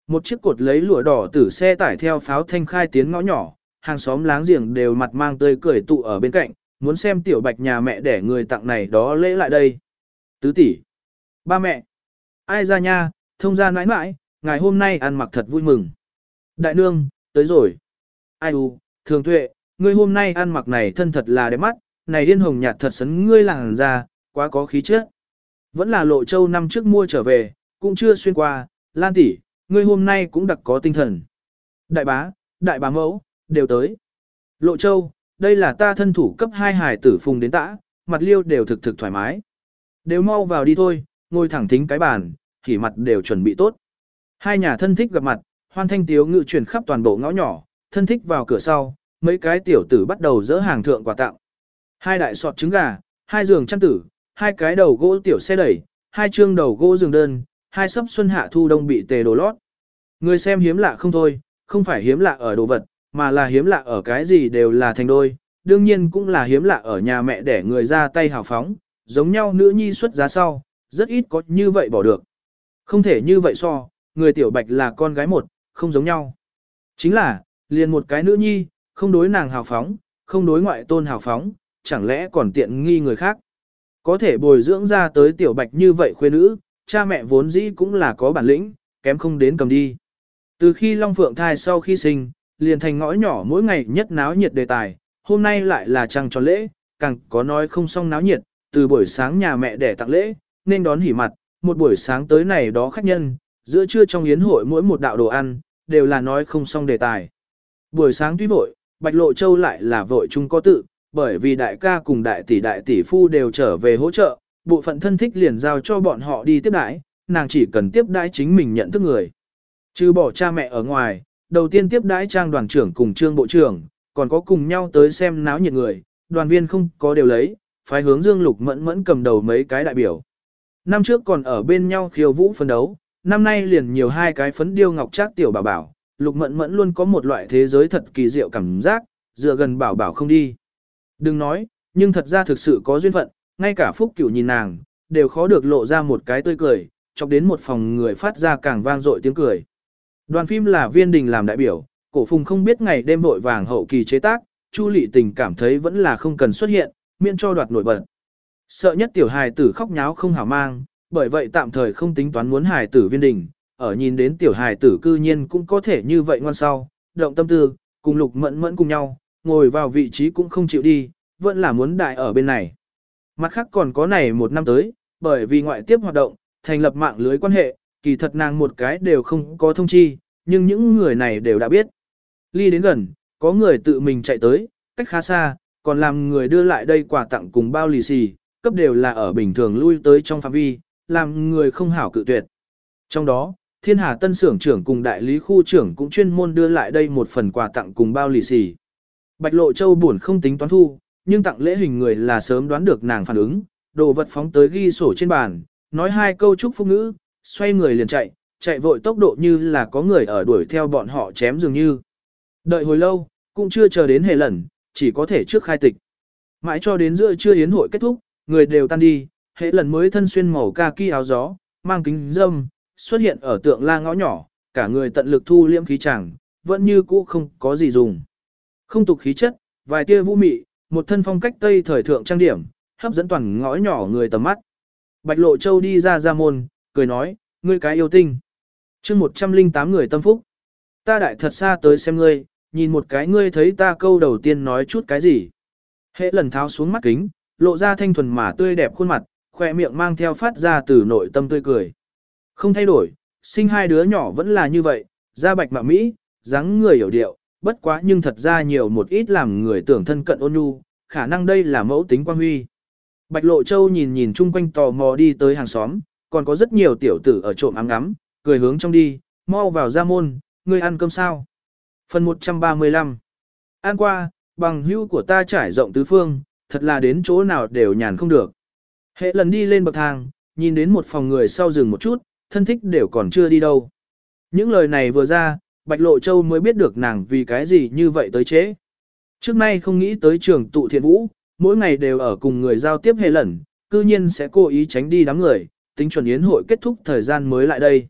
Một chiếc cột lấy lụa đỏ tử xe tải theo pháo thanh khai tiến ngõ nhỏ, hàng xóm láng giềng đều mặt mang tươi cười tụ ở bên cạnh, muốn xem tiểu bạch nhà mẹ để người tặng này đó lễ lại đây. Tứ tỷ, ba mẹ, ai ra nha, thông gia nãi nãi, ngày hôm nay ăn mặc thật vui mừng. Đại nương, tới rồi. Ai u, thường tuệ, ngươi hôm nay ăn mặc này thân thật là đẹp mắt, này điên hồng nhạt thật sấn ngươi làng ra, quá có khí chất. Vẫn là lộ châu năm trước mua trở về, cũng chưa xuyên qua, lan tỷ, ngươi hôm nay cũng đặc có tinh thần. Đại bá, đại bá mẫu, đều tới. Lộ châu, đây là ta thân thủ cấp hai hải tử phùng đến tã, mặt liêu đều thực thực thoải mái. Đều mau vào đi thôi, ngồi thẳng thính cái bàn, thì mặt đều chuẩn bị tốt. Hai nhà thân thích gặp mặt, hoan thanh tiếu ngự truyền khắp toàn bộ ngõ nhỏ, thân thích vào cửa sau, mấy cái tiểu tử bắt đầu dỡ hàng thượng quà tặng. Hai đại sọt trứng gà, hai giường chăn tử, hai cái đầu gỗ tiểu xe đẩy, hai chương đầu gỗ giường đơn, hai sấp xuân hạ thu đông bị tề đồ lót. Người xem hiếm lạ không thôi, không phải hiếm lạ ở đồ vật, mà là hiếm lạ ở cái gì đều là thành đôi, đương nhiên cũng là hiếm lạ ở nhà mẹ để người ra tay hào phóng, giống nhau nữ nhi xuất giá sau, rất ít có như vậy bỏ được. Không thể như vậy so, người tiểu bạch là con gái một, không giống nhau. Chính là, liền một cái nữ nhi, không đối nàng hào phóng, không đối ngoại tôn hào phóng, chẳng lẽ còn tiện nghi người khác. Có thể bồi dưỡng ra tới tiểu bạch như vậy khuê nữ, cha mẹ vốn dĩ cũng là có bản lĩnh, kém không đến cầm đi. Từ khi Long Phượng thai sau khi sinh, liền thành ngõ nhỏ mỗi ngày nhất náo nhiệt đề tài, hôm nay lại là trăng tròn lễ, càng có nói không xong náo nhiệt, từ buổi sáng nhà mẹ để tặng lễ, nên đón hỉ mặt, một buổi sáng tới này đó khách nhân, giữa trưa trong yến hội mỗi một đạo đồ ăn, đều là nói không xong đề tài. Buổi sáng tuy vội, Bạch Lộ Châu lại là vội chung có tự, bởi vì đại ca cùng đại tỷ đại tỷ phu đều trở về hỗ trợ, bộ phận thân thích liền giao cho bọn họ đi tiếp đãi, nàng chỉ cần tiếp đãi chính mình nhận thức người. Trừ bỏ cha mẹ ở ngoài, đầu tiên tiếp đãi trang đoàn trưởng cùng trương bộ trưởng, còn có cùng nhau tới xem náo nhiệt người, đoàn viên không có đều lấy, phái hướng Dương Lục mẫn mẫn cầm đầu mấy cái đại biểu. Năm trước còn ở bên nhau khiêu vũ phân đấu, năm nay liền nhiều hai cái phấn điêu ngọc trác tiểu bảo bảo, Lục mẫn mẫn luôn có một loại thế giới thật kỳ diệu cảm giác, dựa gần bảo bảo không đi. Đừng nói, nhưng thật ra thực sự có duyên phận, ngay cả Phúc Cửu nhìn nàng, đều khó được lộ ra một cái tươi cười, chọc đến một phòng người phát ra càng vang dội tiếng cười. Đoàn phim là viên đình làm đại biểu, cổ phùng không biết ngày đêm vội vàng hậu kỳ chế tác, Chu Lệ Tình cảm thấy vẫn là không cần xuất hiện, miễn cho đoạt nổi bật. Sợ nhất tiểu hài tử khóc nháo không hảo mang, bởi vậy tạm thời không tính toán muốn hài tử viên đình, ở nhìn đến tiểu hài tử cư nhiên cũng có thể như vậy ngoan sau, động tâm tư, cùng lục mẫn mẫn cùng nhau, ngồi vào vị trí cũng không chịu đi, vẫn là muốn đại ở bên này. Mặt khác còn có này một năm tới, bởi vì ngoại tiếp hoạt động, thành lập mạng lưới quan hệ, kỳ thật nàng một cái đều không có thông chi, nhưng những người này đều đã biết. Ly đến gần, có người tự mình chạy tới, cách khá xa, còn làm người đưa lại đây quà tặng cùng bao lì xì, cấp đều là ở bình thường lui tới trong phạm vi, làm người không hảo cự tuyệt. Trong đó, Thiên Hà Tân Sưởng trưởng cùng đại lý khu trưởng cũng chuyên môn đưa lại đây một phần quà tặng cùng bao lì xì. Bạch Lộ Châu buồn không tính toán thu, nhưng tặng lễ hình người là sớm đoán được nàng phản ứng, đồ vật phóng tới ghi sổ trên bàn, nói hai câu chúc phúc ngữ, xoay người liền chạy, chạy vội tốc độ như là có người ở đuổi theo bọn họ chém dường như. Đợi hồi lâu, cũng chưa chờ đến hề lần, chỉ có thể trước khai tịch. Mãi cho đến giữa trưa yến hội kết thúc, người đều tan đi, hệ lần mới thân xuyên màu kaki áo gió, mang kính dâm, xuất hiện ở tượng la ngõ nhỏ, cả người tận lực thu liễm khí chẳng, vẫn như cũ không có gì dùng. Không tục khí chất, vài tia vũ mị, một thân phong cách tây thời thượng trang điểm, hấp dẫn toàn ngõ nhỏ người tầm mắt. Bạch Lộ Châu đi ra ra môn, cười nói, ngươi cái yêu tinh. chương 108 người tâm phúc. Ta đại thật xa tới xem ngươi, nhìn một cái ngươi thấy ta câu đầu tiên nói chút cái gì. Hệ lần tháo xuống mắt kính, lộ ra thanh thuần mà tươi đẹp khuôn mặt, khỏe miệng mang theo phát ra từ nội tâm tươi cười. Không thay đổi, sinh hai đứa nhỏ vẫn là như vậy, da bạch mạ Mỹ, dáng người hiểu điệu, bất quá nhưng thật ra nhiều một ít làm người tưởng thân cận ôn nhu, khả năng đây là mẫu tính quan huy. Bạch Lộ Châu nhìn nhìn chung quanh tò mò đi tới hàng xóm, còn có rất nhiều tiểu tử ở trộm ám ngắm, cười hướng trong đi, mau vào ra môn, ngươi ăn cơm sao? Phần 135 An qua, bằng hữu của ta trải rộng tứ phương, thật là đến chỗ nào đều nhàn không được. Hệ lần đi lên bậc thang, nhìn đến một phòng người sau rừng một chút, thân thích đều còn chưa đi đâu. Những lời này vừa ra, Bạch Lộ Châu mới biết được nàng vì cái gì như vậy tới chế. Trước nay không nghĩ tới trường tụ thiện vũ, mỗi ngày đều ở cùng người giao tiếp hệ lần, cư nhiên sẽ cố ý tránh đi đám người, tính chuẩn yến hội kết thúc thời gian mới lại đây.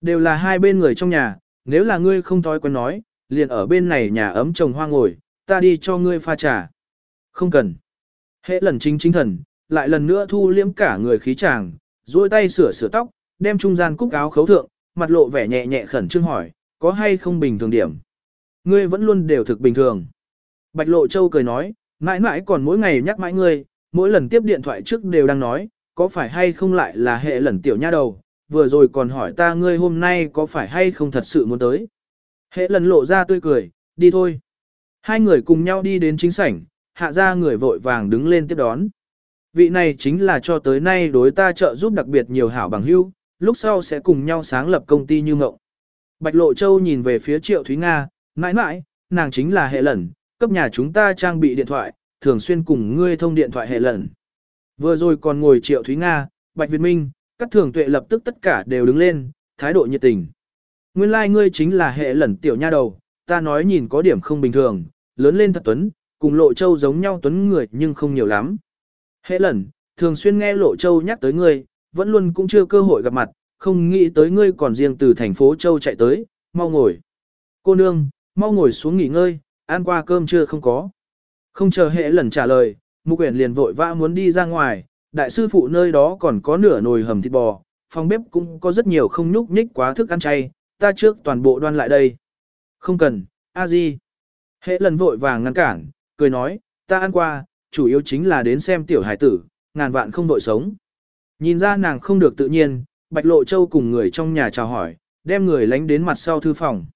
Đều là hai bên người trong nhà, nếu là ngươi không thói quen nói, liền ở bên này nhà ấm trồng hoa ngồi, ta đi cho ngươi pha trà. Không cần. Hệ lần chính chính thần, lại lần nữa thu liễm cả người khí chàng, duỗi tay sửa sửa tóc, đem trung gian cúc áo khấu thượng, mặt lộ vẻ nhẹ nhẹ khẩn trương hỏi, có hay không bình thường điểm? Ngươi vẫn luôn đều thực bình thường. Bạch Lộ Châu cười nói, mãi mãi còn mỗi ngày nhắc mãi ngươi, mỗi lần tiếp điện thoại trước đều đang nói, có phải hay không lại là hệ lần tiểu nha đầu, vừa rồi còn hỏi ta ngươi hôm nay có phải hay không thật sự muốn tới. Hệ lần lộ ra tươi cười, đi thôi. Hai người cùng nhau đi đến chính sảnh, hạ ra người vội vàng đứng lên tiếp đón. Vị này chính là cho tới nay đối ta trợ giúp đặc biệt nhiều hảo bằng hữu, lúc sau sẽ cùng nhau sáng lập công ty như ngộng. Bạch Lộ Châu nhìn về phía Triệu Thúy Nga, mãi mãi, nàng chính là hệ lần, cấp nhà chúng ta trang bị điện thoại, thường xuyên cùng ngươi thông điện thoại hệ lần. Vừa rồi còn ngồi Triệu Thúy Nga, Bạch Việt Minh, các thường tuệ lập tức tất cả đều đứng lên, thái độ nhiệt tình. Nguyên lai like ngươi chính là hệ lẩn tiểu nha đầu, ta nói nhìn có điểm không bình thường, lớn lên thật tuấn, cùng lộ châu giống nhau tuấn người nhưng không nhiều lắm. Hệ lẩn, thường xuyên nghe lộ châu nhắc tới ngươi, vẫn luôn cũng chưa cơ hội gặp mặt, không nghĩ tới ngươi còn riêng từ thành phố châu chạy tới, mau ngồi. Cô nương, mau ngồi xuống nghỉ ngơi, ăn qua cơm chưa không có. Không chờ hệ lẩn trả lời, mục Uyển liền vội vã muốn đi ra ngoài, đại sư phụ nơi đó còn có nửa nồi hầm thịt bò, phòng bếp cũng có rất nhiều không nhúc nhích quá thức ăn chay, ta trước toàn bộ đoan lại đây. Không cần, a di. Hệ lần vội vàng ngăn cản, cười nói, ta ăn qua, chủ yếu chính là đến xem tiểu hải tử, ngàn vạn không vội sống. Nhìn ra nàng không được tự nhiên, Bạch Lộ Châu cùng người trong nhà chào hỏi, đem người lánh đến mặt sau thư phòng.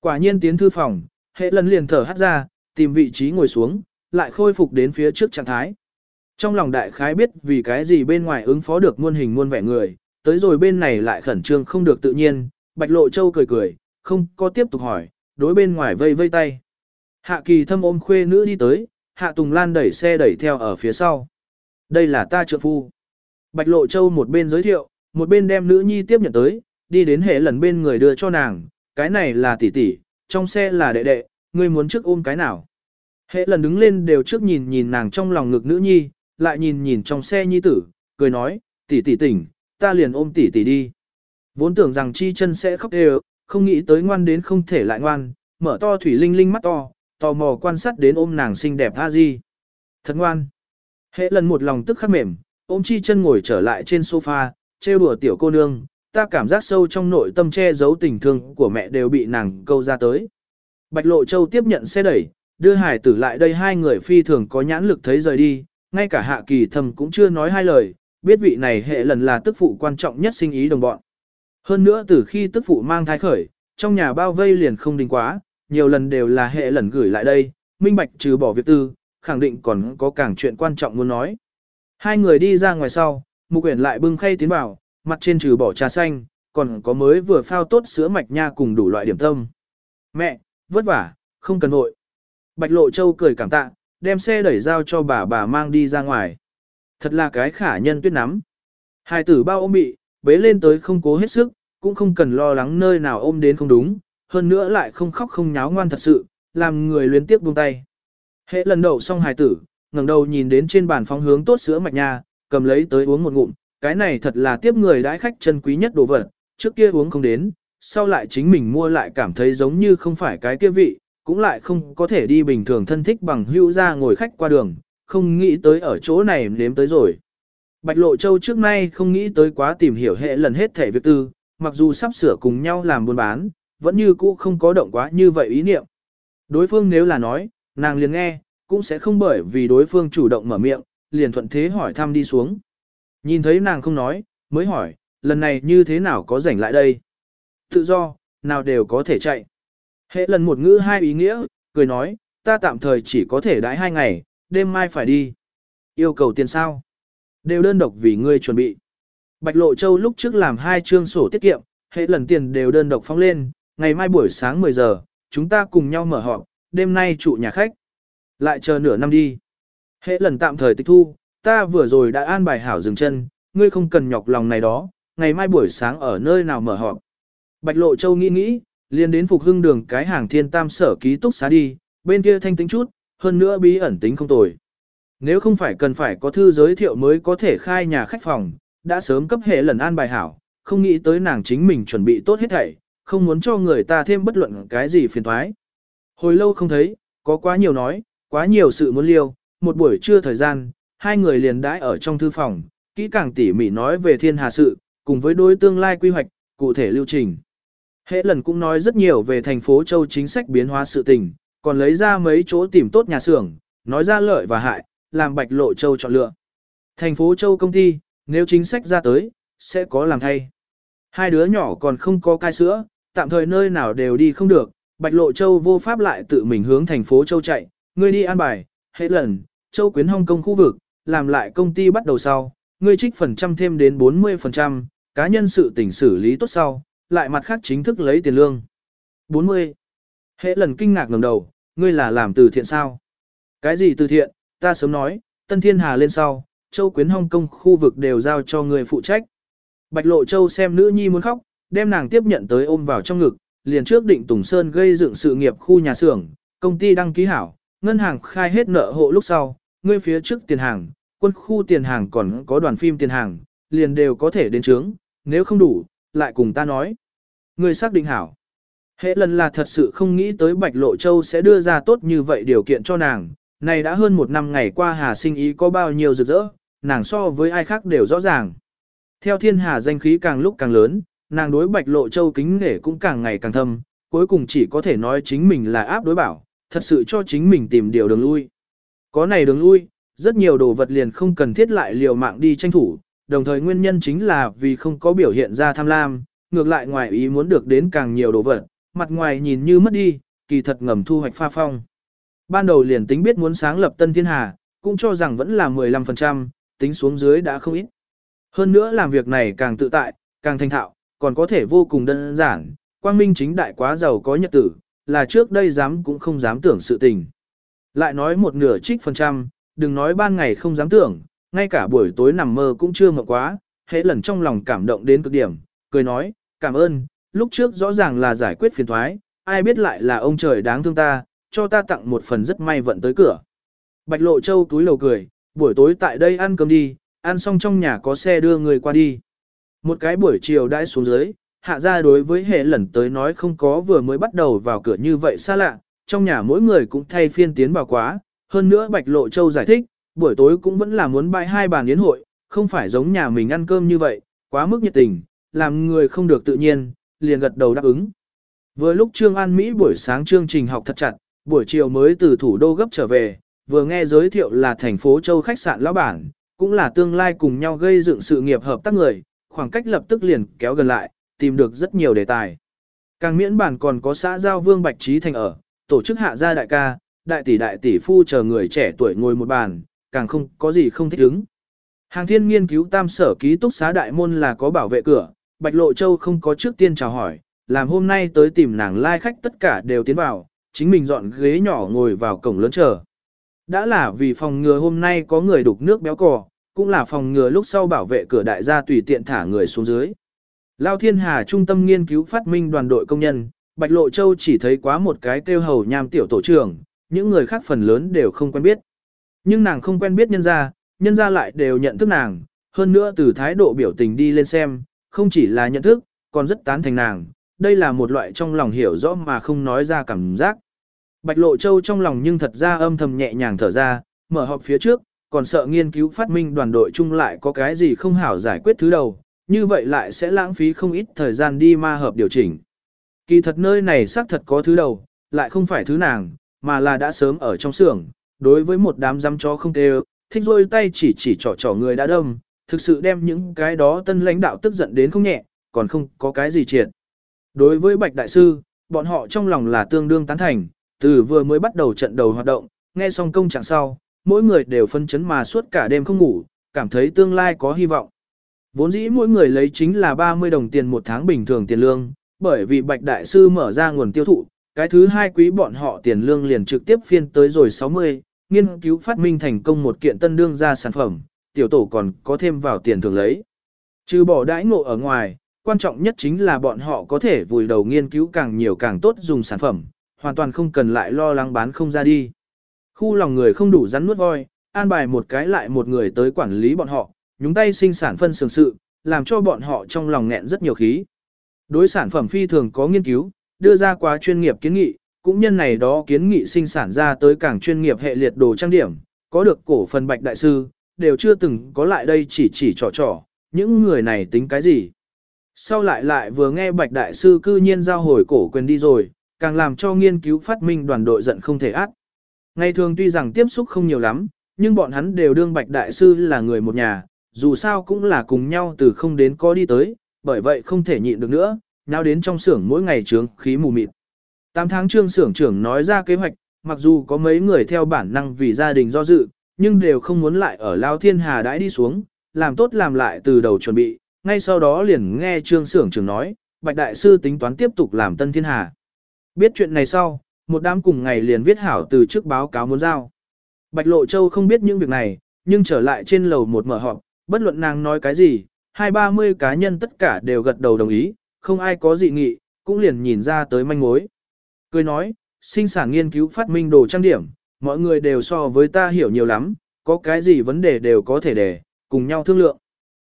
Quả nhiên tiến thư phòng, hệ lần liền thở hắt ra, tìm vị trí ngồi xuống, lại khôi phục đến phía trước trạng thái. Trong lòng đại khái biết vì cái gì bên ngoài ứng phó được muôn hình muôn vẻ người, tới rồi bên này lại khẩn trương không được tự nhiên, Bạch Lộ Châu cười cười, không có tiếp tục hỏi, đối bên ngoài vây vây tay. Hạ kỳ thâm ôm khuê nữ đi tới, Hạ Tùng Lan đẩy xe đẩy theo ở phía sau. Đây là ta trợ phu. Bạch Lộ Châu một bên giới thiệu, một bên đem nữ nhi tiếp nhận tới, đi đến hệ lần bên người đưa cho nàng, cái này là tỷ tỷ, trong xe là đệ đệ, ngươi muốn trước ôm cái nào. Hệ lần đứng lên đều trước nhìn nhìn nàng trong lòng ngực nữ nhi, lại nhìn nhìn trong xe nhi tử, cười nói, tỷ tỷ tỉnh, ta liền ôm tỷ tỷ đi. Vốn tưởng rằng chi chân sẽ khóc đều, không nghĩ tới ngoan đến không thể lại ngoan, mở to thủy linh linh mắt to, tò mò quan sát đến ôm nàng xinh đẹp a di. Thật ngoan. Hệ lần một lòng tức khắc mềm, ôm chi chân ngồi trở lại trên sofa, trêu đùa tiểu cô nương, ta cảm giác sâu trong nội tâm che giấu tình thương của mẹ đều bị nàng câu ra tới. Bạch Lộ Châu tiếp nhận xe đẩy, đưa hải tử lại đây hai người phi thường có nhãn lực thấy rời đi, ngay cả hạ kỳ thầm cũng chưa nói hai lời, biết vị này hệ lần là tức phụ quan trọng nhất sinh ý đồng bọn. Hơn nữa từ khi tức phụ mang thai khởi, trong nhà bao vây liền không đình quá, nhiều lần đều là hệ lần gửi lại đây, minh bạch trừ bỏ việc tư, khẳng định còn có càng chuyện quan trọng muốn nói. Hai người đi ra ngoài sau, mục quyển lại bưng khay tiến vào, mặt trên trừ bỏ trà xanh, còn có mới vừa phao tốt sữa mạch nha cùng đủ loại điểm tâm. Mẹ, vất vả, không cần vội. Bạch Lộ Châu cười cảm tạ, đem xe đẩy giao cho bà bà mang đi ra ngoài. Thật là cái khả nhân tuyết nắm. Hai tử bao ôm bị, bế lên tới không cố hết sức, cũng không cần lo lắng nơi nào ôm đến không đúng, hơn nữa lại không khóc không nháo ngoan thật sự, làm người luyến tiếc buông tay. Hệ lần đầu xong hài tử, ngẩng đầu nhìn đến trên bàn phóng hướng tốt sữa mạch nha, cầm lấy tới uống một ngụm, cái này thật là tiếp người đãi khách chân quý nhất đồ vật, trước kia uống không đến, sau lại chính mình mua lại cảm thấy giống như không phải cái kia vị, cũng lại không có thể đi bình thường thân thích bằng hữu ra ngồi khách qua đường, không nghĩ tới ở chỗ này nếm tới rồi. Bạch Lộ Châu trước nay không nghĩ tới quá tìm hiểu hệ lần hết thể việc tư, mặc dù sắp sửa cùng nhau làm buôn bán, vẫn như cũ không có động quá như vậy ý niệm. Đối phương nếu là nói, nàng liền nghe, cũng sẽ không bởi vì đối phương chủ động mở miệng, liền thuận thế hỏi thăm đi xuống. Nhìn thấy nàng không nói, mới hỏi, lần này như thế nào có rảnh lại đây? Tự do, nào đều có thể chạy. Hệ lần một ngữ hai ý nghĩa, cười nói, ta tạm thời chỉ có thể đãi hai ngày, đêm mai phải đi. Yêu cầu tiền sao? Đều đơn độc vì ngươi chuẩn bị. Bạch Lộ Châu lúc trước làm hai chương sổ tiết kiệm, hệ lần tiền đều đơn độc phóng lên, ngày mai buổi sáng 10 giờ, chúng ta cùng nhau mở họp, đêm nay trụ nhà khách. Lại chờ nửa năm đi. Hệ lần tạm thời tịch thu, ta vừa rồi đã an bài hảo dừng chân, ngươi không cần nhọc lòng này đó, ngày mai buổi sáng ở nơi nào mở họp. Bạch Lộ Châu nghĩ nghĩ, liền đến phục hưng đường cái hàng thiên tam sở ký túc xá đi, bên kia thanh tính chút, hơn nữa bí ẩn tính không tồi. Nếu không phải cần phải có thư giới thiệu mới có thể khai nhà khách phòng, đã sớm cấp hệ lần an bài hảo, không nghĩ tới nàng chính mình chuẩn bị tốt hết thảy, không muốn cho người ta thêm bất luận cái gì phiền thoái. Hồi lâu không thấy, có quá nhiều nói, quá nhiều sự muốn liêu, một buổi trưa thời gian, hai người liền đãi ở trong thư phòng, kỹ càng tỉ mỉ nói về thiên hà sự, cùng với đối tương lai quy hoạch, cụ thể lưu trình. Hệ lần cũng nói rất nhiều về thành phố Châu chính sách biến hóa sự tình, còn lấy ra mấy chỗ tìm tốt nhà xưởng, nói ra lợi và hại, làm Bạch Lộ Châu chọn lựa. Thành phố Châu công ty, nếu chính sách ra tới, sẽ có làm thay. Hai đứa nhỏ còn không có cai sữa, tạm thời nơi nào đều đi không được, Bạch Lộ Châu vô pháp lại tự mình hướng thành phố Châu chạy, ngươi đi an bài, hệ lần, Châu quyến Hong Kong khu vực, làm lại công ty bắt đầu sau, ngươi trích phần trăm thêm đến 40%, cá nhân sự tỉnh xử lý tốt sau, lại mặt khác chính thức lấy tiền lương. 40. Hệ lần kinh ngạc ngẩng đầu, ngươi là làm từ thiện sao? Cái gì từ thiện, ta sớm nói, Tân Thiên Hà lên sau, Châu Quyến Hong Kong khu vực đều giao cho người phụ trách. Bạch Lộ Châu xem nữ nhi muốn khóc, đem nàng tiếp nhận tới ôm vào trong ngực, liền trước định Tùng Sơn gây dựng sự nghiệp khu nhà xưởng, công ty đăng ký hảo, ngân hàng khai hết nợ hộ lúc sau, ngươi phía trước tiền hàng, quân khu tiền hàng còn có đoàn phim tiền hàng, liền đều có thể đến trướng, nếu không đủ, lại cùng ta nói. Ngươi xác định hảo. Hệ lần là thật sự không nghĩ tới Bạch Lộ Châu sẽ đưa ra tốt như vậy điều kiện cho nàng, này đã hơn một năm ngày qua Hà sinh ý có bao nhiêu rực rỡ, nàng so với ai khác đều rõ ràng. Theo thiên hà danh khí càng lúc càng lớn, nàng đối Bạch Lộ Châu kính nể cũng càng ngày càng thâm, cuối cùng chỉ có thể nói chính mình là áp đối bảo, thật sự cho chính mình tìm điều đường lui. Có này đường lui, rất nhiều đồ vật liền không cần thiết lại liều mạng đi tranh thủ, đồng thời nguyên nhân chính là vì không có biểu hiện ra tham lam, ngược lại ngoài ý muốn được đến càng nhiều đồ vật, mặt ngoài nhìn như mất đi, kỳ thật ngầm thu hoạch pha phong. Ban đầu liền tính biết muốn sáng lập Tân Thiên Hà, cũng cho rằng vẫn là 15%, tính xuống dưới đã không ít. Hơn nữa làm việc này càng tự tại, càng thành thạo, còn có thể vô cùng đơn giản, quang minh chính đại quá giàu có nhật tử, là trước đây dám cũng không dám tưởng sự tình. Lại nói một nửa trích phần trăm, đừng nói ban ngày không dám tưởng, ngay cả buổi tối nằm mơ cũng chưa mộng quá, hễ lần trong lòng cảm động đến cực điểm, cười nói, cảm ơn, lúc trước rõ ràng là giải quyết phiền thoái, ai biết lại là ông trời đáng thương ta, cho ta tặng một phần rất may vận tới cửa. Bạch Lộ Châu túi lầu cười, buổi tối tại đây ăn cơm đi, ăn xong trong nhà có xe đưa người qua đi. Một cái buổi chiều đãi xuống dưới, hạ ra đối với hệ lần tới nói không có vừa mới bắt đầu vào cửa như vậy xa lạ, trong nhà mỗi người cũng thay phiên tiến vào quá, hơn nữa Bạch Lộ Châu giải thích, buổi tối cũng vẫn là muốn bãi hai bàn yến hội, không phải giống nhà mình ăn cơm như vậy, quá mức nhiệt tình, làm người không được tự nhiên, liền gật đầu đáp ứng. Vừa lúc Trương An Mỹ buổi sáng chương trình học thật chặt, buổi chiều mới từ thủ đô gấp trở về, vừa nghe giới thiệu là thành phố Châu khách sạn lão bản, cũng là tương lai cùng nhau gây dựng sự nghiệp hợp tác người, khoảng cách lập tức liền kéo gần lại, tìm được rất nhiều đề tài. Càng miễn bản còn có xã giao Vương Bạch Trí Thành ở, tổ chức hạ gia đại ca, đại tỷ đại tỷ phu chờ người trẻ tuổi ngồi một bàn, càng không có gì không thích ứng. Hàng thiên nghiên cứu tam sở ký túc xá đại môn là có bảo vệ cửa, Bạch Lộ Châu không có trước tiên chào hỏi, làm hôm nay tới tìm nàng lai like khách tất cả đều tiến vào, chính mình dọn ghế nhỏ ngồi vào cổng lớn chờ. Đã là vì phòng ngừa hôm nay có người đục nước béo cò, cũng là phòng ngừa lúc sau bảo vệ cửa đại gia tùy tiện thả người xuống dưới. Lao Thiên Hà trung tâm nghiên cứu phát minh đoàn đội công nhân, Bạch Lộ Châu chỉ thấy quá một cái kêu hầu nham tiểu tổ trưởng, những người khác phần lớn đều không quen biết. Nhưng nàng không quen biết nhân gia, nhân gia lại đều nhận thức nàng, hơn nữa từ thái độ biểu tình đi lên xem, không chỉ là nhận thức, còn rất tán thành nàng, đây là một loại trong lòng hiểu rõ mà không nói ra cảm giác. Bạch Lộ Châu trong lòng nhưng thật ra âm thầm nhẹ nhàng thở ra, mở họp phía trước, còn sợ nghiên cứu phát minh đoàn đội chung lại có cái gì không hảo giải quyết thứ đầu, như vậy lại sẽ lãng phí không ít thời gian đi ma hợp điều chỉnh. Kỳ thật nơi này xác thật có thứ đầu, lại không phải thứ nàng, mà là đã sớm ở trong xưởng, đối với một đám giam chó không tê thích rôi tay chỉ chỉ trỏ trỏ người đã đâm, thực sự đem những cái đó tân lãnh đạo tức giận đến không nhẹ, còn không có cái gì triệt. Đối với Bạch Đại Sư, bọn họ trong lòng là tương đương tán thành, từ vừa mới bắt đầu trận đầu hoạt động, nghe xong công trạng sau, mỗi người đều phân chấn mà suốt cả đêm không ngủ, cảm thấy tương lai có hy vọng. Vốn dĩ mỗi người lấy chính là 30 đồng tiền một tháng bình thường tiền lương, bởi vì Bạch Đại Sư mở ra nguồn tiêu thụ, cái thứ hai quý bọn họ tiền lương liền trực tiếp phiên tới rồi 60, nghiên cứu phát minh thành công một kiện tân đương ra sản phẩm, tiểu tổ còn có thêm vào tiền thường lấy. Trừ bỏ đãi ngộ ở ngoài, quan trọng nhất chính là bọn họ có thể vùi đầu nghiên cứu càng nhiều càng tốt dùng sản phẩm, hoàn toàn không cần lại lo lắng bán không ra đi. Khu lòng người không đủ rắn nuốt voi, an bài một cái lại một người tới quản lý bọn họ, nhúng tay sinh sản phân xưởng sự, làm cho bọn họ trong lòng nghẹn rất nhiều khí. Đối sản phẩm phi thường có nghiên cứu, đưa ra quá chuyên nghiệp kiến nghị, cũng nhân này đó kiến nghị sinh sản ra tới càng chuyên nghiệp hệ liệt đồ trang điểm, có được cổ phần bạch đại sư, đều chưa từng có lại đây chỉ chỉ trò trò, những người này tính cái gì. Sau lại lại vừa nghe bạch đại sư cư nhiên giao hồi cổ quyền đi rồi, càng làm cho nghiên cứu phát minh đoàn đội giận không thể ác. Ngày thường tuy rằng tiếp xúc không nhiều lắm, nhưng bọn hắn đều đương bạch đại sư là người một nhà, dù sao cũng là cùng nhau từ không đến có đi tới, bởi vậy không thể nhịn được nữa, nào đến trong xưởng mỗi ngày trướng khí mù mịt. Tám tháng trương xưởng trưởng nói ra kế hoạch, mặc dù có mấy người theo bản năng vì gia đình do dự, nhưng đều không muốn lại ở Lao Thiên Hà đãi đi xuống, làm tốt làm lại từ đầu chuẩn bị, ngay sau đó liền nghe trương xưởng trưởng nói, Bạch Đại Sư tính toán tiếp tục làm Tân Thiên Hà. Biết chuyện này sau, một đám cùng ngày liền viết hảo từ trước báo cáo muốn giao. Bạch Lộ Châu không biết những việc này, nhưng trở lại trên lầu một mở họp, bất luận nàng nói cái gì, hai ba mươi cá nhân tất cả đều gật đầu đồng ý, không ai có dị nghị, cũng liền nhìn ra tới manh mối. Cười nói, sinh sản nghiên cứu phát minh đồ trang điểm, mọi người đều so với ta hiểu nhiều lắm, có cái gì vấn đề đều có thể để, cùng nhau thương lượng.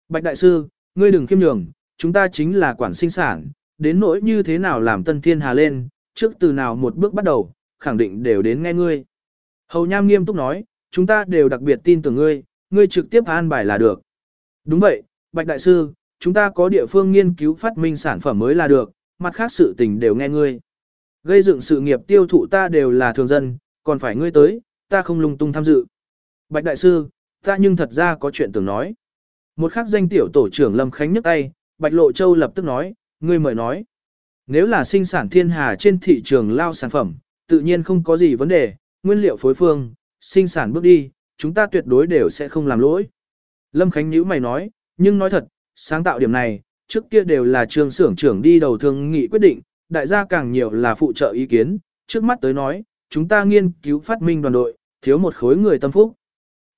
Bạch Đại Sư, ngươi đừng khiêm nhường, chúng ta chính là quản sinh sản, đến nỗi như thế nào làm tân thiên hà lên, trước từ nào một bước bắt đầu, khẳng định đều đến nghe ngươi. Hầu Nham nghiêm túc nói, chúng ta đều đặc biệt tin tưởng ngươi, ngươi trực tiếp an bài là được. Đúng vậy, Bạch Đại Sư, chúng ta có địa phương nghiên cứu phát minh sản phẩm mới là được, mặt khác sự tình đều nghe ngươi. Gây dựng sự nghiệp tiêu thụ ta đều là thường dân, còn phải ngươi tới, ta không lung tung tham dự. Bạch Đại Sư, ta nhưng thật ra có chuyện tưởng nói. Một khắc danh tiểu tổ trưởng Lâm Khánh nhấc tay, Bạch Lộ Châu lập tức nói, ngươi mời nói. Nếu là sinh sản thiên hà trên thị trường lao sản phẩm, tự nhiên không có gì vấn đề, nguyên liệu phối phương, sinh sản bước đi, chúng ta tuyệt đối đều sẽ không làm lỗi. Lâm Khánh Nhữ mày nói, nhưng nói thật, sáng tạo điểm này, trước kia đều là trường xưởng trưởng đi đầu thương nghị quyết định, đại gia càng nhiều là phụ trợ ý kiến, trước mắt tới nói, chúng ta nghiên cứu phát minh đoàn đội, thiếu một khối người tâm phúc.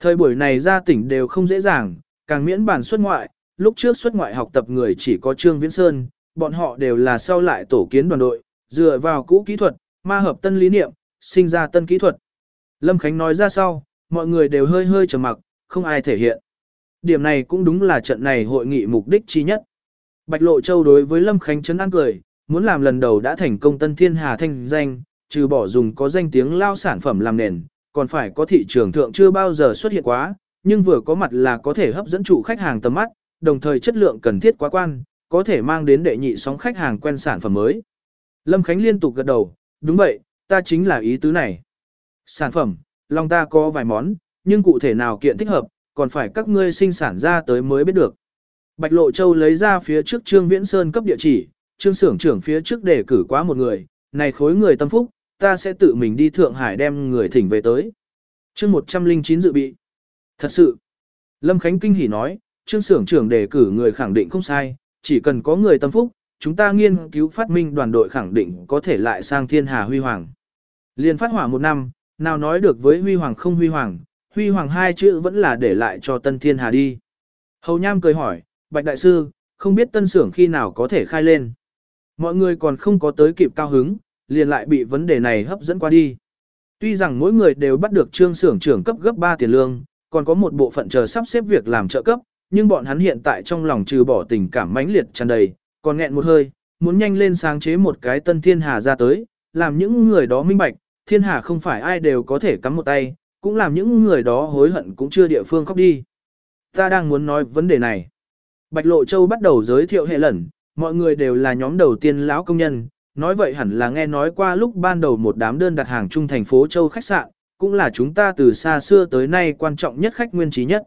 Thời buổi này ra tỉnh đều không dễ dàng, càng miễn bản xuất ngoại, lúc trước xuất ngoại học tập người chỉ có Trương Viễn Sơn, bọn họ đều là sau lại tổ kiến đoàn đội, dựa vào cũ kỹ thuật, ma hợp tân lý niệm, sinh ra tân kỹ thuật. Lâm Khánh nói ra sau, mọi người đều hơi hơi trầm mặc, không ai thể hiện. Điểm này cũng đúng là trận này hội nghị mục đích chi nhất. Bạch Lộ Châu đối với Lâm Khánh chấn an cười, muốn làm lần đầu đã thành công tân thiên hà thanh danh, trừ bỏ dùng có danh tiếng lao sản phẩm làm nền, còn phải có thị trường thượng chưa bao giờ xuất hiện quá, nhưng vừa có mặt là có thể hấp dẫn chủ khách hàng tầm mắt, đồng thời chất lượng cần thiết quá quan, có thể mang đến đệ nhị sóng khách hàng quen sản phẩm mới. Lâm Khánh liên tục gật đầu, đúng vậy, ta chính là ý tứ này. Sản phẩm, lòng ta có vài món, nhưng cụ thể nào kiện thích hợp, còn phải các ngươi sinh sản ra tới mới biết được. Bạch Lộ Châu lấy ra phía trước Trương Viễn Sơn cấp địa chỉ, Trương xưởng trưởng phía trước để cử quá một người, này khối người tâm phúc, ta sẽ tự mình đi Thượng Hải đem người thỉnh về tới. Chương 109 dự bị. Thật sự, Lâm Khánh kinh hỉ nói, Trương xưởng trưởng đề cử người khẳng định không sai, chỉ cần có người tâm phúc, chúng ta nghiên cứu phát minh đoàn đội khẳng định có thể lại sang thiên hà huy hoàng. Liên phát hỏa một năm, nào nói được với huy hoàng không huy hoàng, huy hoàng hai chữ vẫn là để lại cho tân thiên hà đi. Hầu Nham cười hỏi, Bạch Đại Sư, không biết tân xưởng khi nào có thể khai lên. Mọi người còn không có tới kịp cao hứng, liền lại bị vấn đề này hấp dẫn qua đi. Tuy rằng mỗi người đều bắt được trương xưởng trưởng cấp gấp 3 tiền lương, còn có một bộ phận chờ sắp xếp việc làm trợ cấp, nhưng bọn hắn hiện tại trong lòng trừ bỏ tình cảm mãnh liệt tràn đầy, còn nghẹn một hơi, muốn nhanh lên sáng chế một cái tân thiên hà ra tới, làm những người đó minh bạch, thiên hà không phải ai đều có thể cắm một tay, cũng làm những người đó hối hận cũng chưa địa phương khóc đi. Ta đang muốn nói vấn đề này. Bạch Lộ Châu bắt đầu giới thiệu hệ lẩn, mọi người đều là nhóm đầu tiên lão công nhân, nói vậy hẳn là nghe nói qua lúc ban đầu một đám đơn đặt hàng chung thành phố Châu khách sạn, cũng là chúng ta từ xa xưa tới nay quan trọng nhất khách nguyên trí nhất.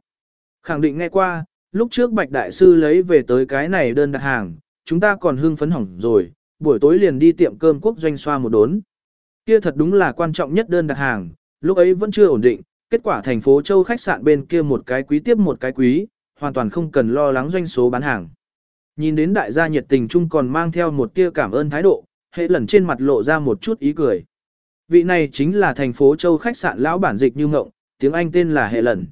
Khẳng định nghe qua, lúc trước Bạch Đại Sư lấy về tới cái này đơn đặt hàng, chúng ta còn hưng phấn hỏng rồi, buổi tối liền đi tiệm cơm quốc doanh xoa một đốn. Kia thật đúng là quan trọng nhất đơn đặt hàng, lúc ấy vẫn chưa ổn định, kết quả thành phố Châu khách sạn bên kia một cái quý tiếp một cái quý, hoàn toàn không cần lo lắng doanh số bán hàng. Nhìn đến đại gia nhiệt tình chung còn mang theo một tia cảm ơn thái độ, hệ lần trên mặt lộ ra một chút ý cười. Vị này chính là thành phố Châu khách sạn lão bản dịch như ngộng, tiếng Anh tên là hệ lần.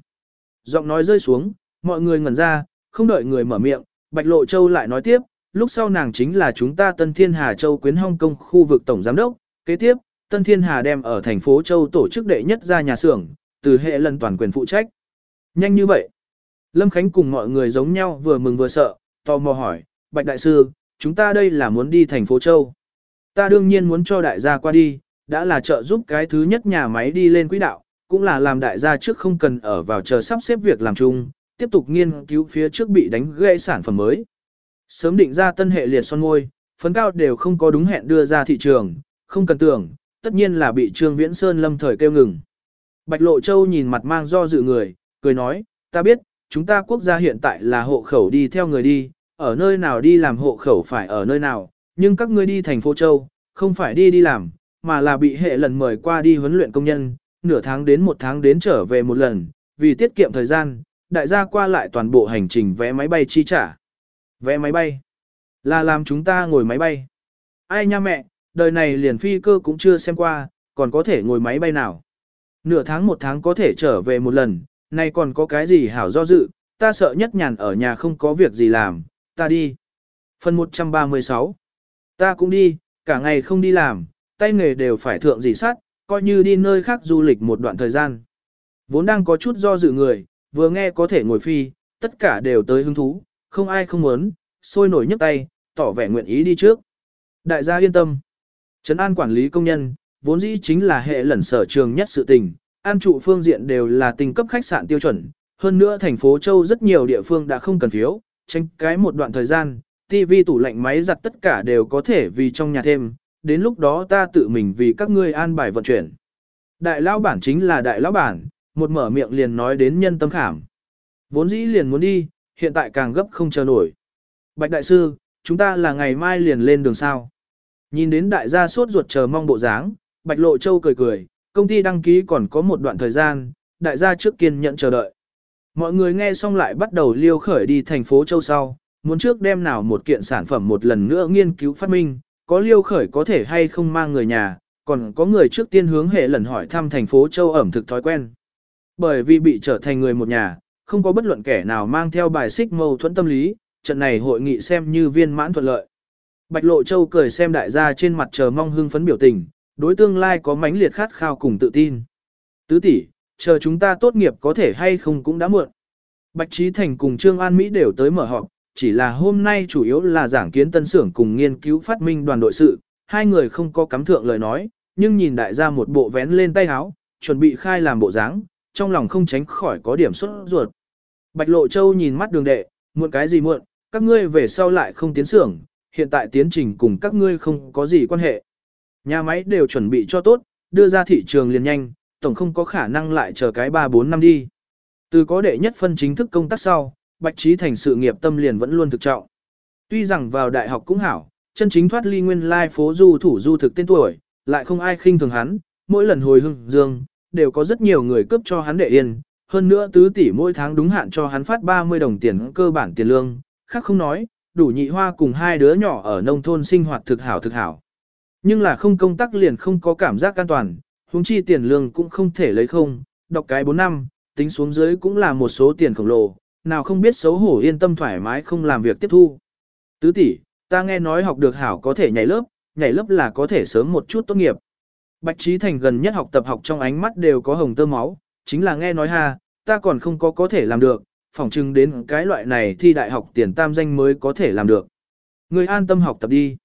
Giọng nói rơi xuống, mọi người ngẩn ra, không đợi người mở miệng, Bạch Lộ Châu lại nói tiếp, lúc sau nàng chính là chúng ta Tân Thiên Hà Châu quyến Hong Kong khu vực tổng giám đốc, kế tiếp, Tân Thiên Hà đem ở thành phố Châu tổ chức đệ nhất ra nhà xưởng, từ hệ lần toàn quyền phụ trách. Nhanh như vậy. Lâm Khánh cùng mọi người giống nhau vừa mừng vừa sợ, tò mò hỏi, Bạch Đại Sư, chúng ta đây là muốn đi thành phố Châu. Ta đương nhiên muốn cho đại gia qua đi, đã là trợ giúp cái thứ nhất nhà máy đi lên quỹ đạo, cũng là làm đại gia trước không cần ở vào chờ sắp xếp việc làm chung, tiếp tục nghiên cứu phía trước bị đánh gây sản phẩm mới. Sớm định ra tân hệ liệt son môi, phấn cao đều không có đúng hẹn đưa ra thị trường, không cần tưởng, tất nhiên là bị Trương Viễn Sơn lâm thời kêu ngừng. Bạch Lộ Châu nhìn mặt mang do dự người, cười nói, ta biết, chúng ta quốc gia hiện tại là hộ khẩu đi theo người đi, ở nơi nào đi làm hộ khẩu phải ở nơi nào, nhưng các ngươi đi thành phố Châu, không phải đi đi làm, mà là bị hệ lần mời qua đi huấn luyện công nhân, nửa tháng đến một tháng đến trở về một lần, vì tiết kiệm thời gian, đại gia qua lại toàn bộ hành trình vé máy bay chi trả. Vé máy bay là làm chúng ta ngồi máy bay. Ai nha mẹ, đời này liền phi cơ cũng chưa xem qua, còn có thể ngồi máy bay nào. Nửa tháng một tháng có thể trở về một lần, Này còn có cái gì hảo do dự, ta sợ nhất nhàn ở nhà không có việc gì làm, ta đi. Phần 136 Ta cũng đi, cả ngày không đi làm, tay nghề đều phải thượng dì sát, coi như đi nơi khác du lịch một đoạn thời gian. Vốn đang có chút do dự người, vừa nghe có thể ngồi phi, tất cả đều tới hứng thú, không ai không muốn, sôi nổi nhấc tay, tỏ vẻ nguyện ý đi trước. Đại gia yên tâm. Trấn an quản lý công nhân, vốn dĩ chính là hệ lẩn sở trường nhất sự tình, an trụ phương diện đều là tình cấp khách sạn tiêu chuẩn. Hơn nữa thành phố Châu rất nhiều địa phương đã không cần phiếu, tranh cái một đoạn thời gian, TV tủ lạnh máy giặt tất cả đều có thể vì trong nhà thêm, đến lúc đó ta tự mình vì các ngươi an bài vận chuyển. Đại lão bản chính là đại lão bản, một mở miệng liền nói đến nhân tâm khảm. Vốn dĩ liền muốn đi, hiện tại càng gấp không chờ nổi. Bạch đại sư, chúng ta là ngày mai liền lên đường sao. Nhìn đến đại gia sốt ruột chờ mong bộ dáng, Bạch Lộ Châu cười cười, công ty đăng ký còn có một đoạn thời gian, đại gia trước kiên nhận chờ đợi. Mọi người nghe xong lại bắt đầu liêu khởi đi thành phố Châu sau, muốn trước đem nào một kiện sản phẩm một lần nữa nghiên cứu phát minh, có liêu khởi có thể hay không mang người nhà, còn có người trước tiên hướng hệ lần hỏi thăm thành phố Châu ẩm thực thói quen. Bởi vì bị trở thành người một nhà, không có bất luận kẻ nào mang theo bài xích mâu thuẫn tâm lý, trận này hội nghị xem như viên mãn thuận lợi. Bạch Lộ Châu cười xem đại gia trên mặt chờ mong hưng phấn biểu tình, đối tương lai có mãnh liệt khát khao cùng tự tin. Tứ tỷ, chờ chúng ta tốt nghiệp có thể hay không cũng đã muộn. Bạch Trí Thành cùng Trương An Mỹ đều tới mở họp, chỉ là hôm nay chủ yếu là giảng kiến tân xưởng cùng nghiên cứu phát minh đoàn đội sự, hai người không có cắm thượng lời nói, nhưng nhìn đại gia một bộ vén lên tay áo, chuẩn bị khai làm bộ dáng, trong lòng không tránh khỏi có điểm xuất ruột. Bạch Lộ Châu nhìn mắt đường đệ, muộn cái gì muộn, các ngươi về sau lại không tiến xưởng, hiện tại tiến trình cùng các ngươi không có gì quan hệ. Nhà máy đều chuẩn bị cho tốt, đưa ra thị trường liền nhanh, tổng không có khả năng lại chờ cái 3-4 năm đi. Từ có đệ nhất phân chính thức công tác sau, Bạch Trí Thành sự nghiệp tâm liền vẫn luôn thực trọng. Tuy rằng vào đại học cũng hảo, chân chính thoát ly nguyên lai phố du thủ du thực tên tuổi, lại không ai khinh thường hắn, mỗi lần hồi hưng dương, đều có rất nhiều người cướp cho hắn đệ yên, hơn nữa tứ tỷ mỗi tháng đúng hạn cho hắn phát 30 đồng tiền cơ bản tiền lương, khác không nói, đủ nhị hoa cùng hai đứa nhỏ ở nông thôn sinh hoạt thực hảo thực hảo. Nhưng là không công tác liền không có cảm giác an toàn, huống chi tiền lương cũng không thể lấy không, đọc cái 4 năm, tính xuống dưới cũng là một số tiền khổng lồ, nào không biết xấu hổ yên tâm thoải mái không làm việc tiếp thu. Tứ tỷ, ta nghe nói học được hảo có thể nhảy lớp, nhảy lớp là có thể sớm một chút tốt nghiệp. Bạch Trí Thành gần nhất học tập học trong ánh mắt đều có hồng tơ máu, chính là nghe nói ha, ta còn không có có thể làm được, phỏng chừng đến cái loại này thi đại học tiền tam danh mới có thể làm được. Người an tâm học tập đi.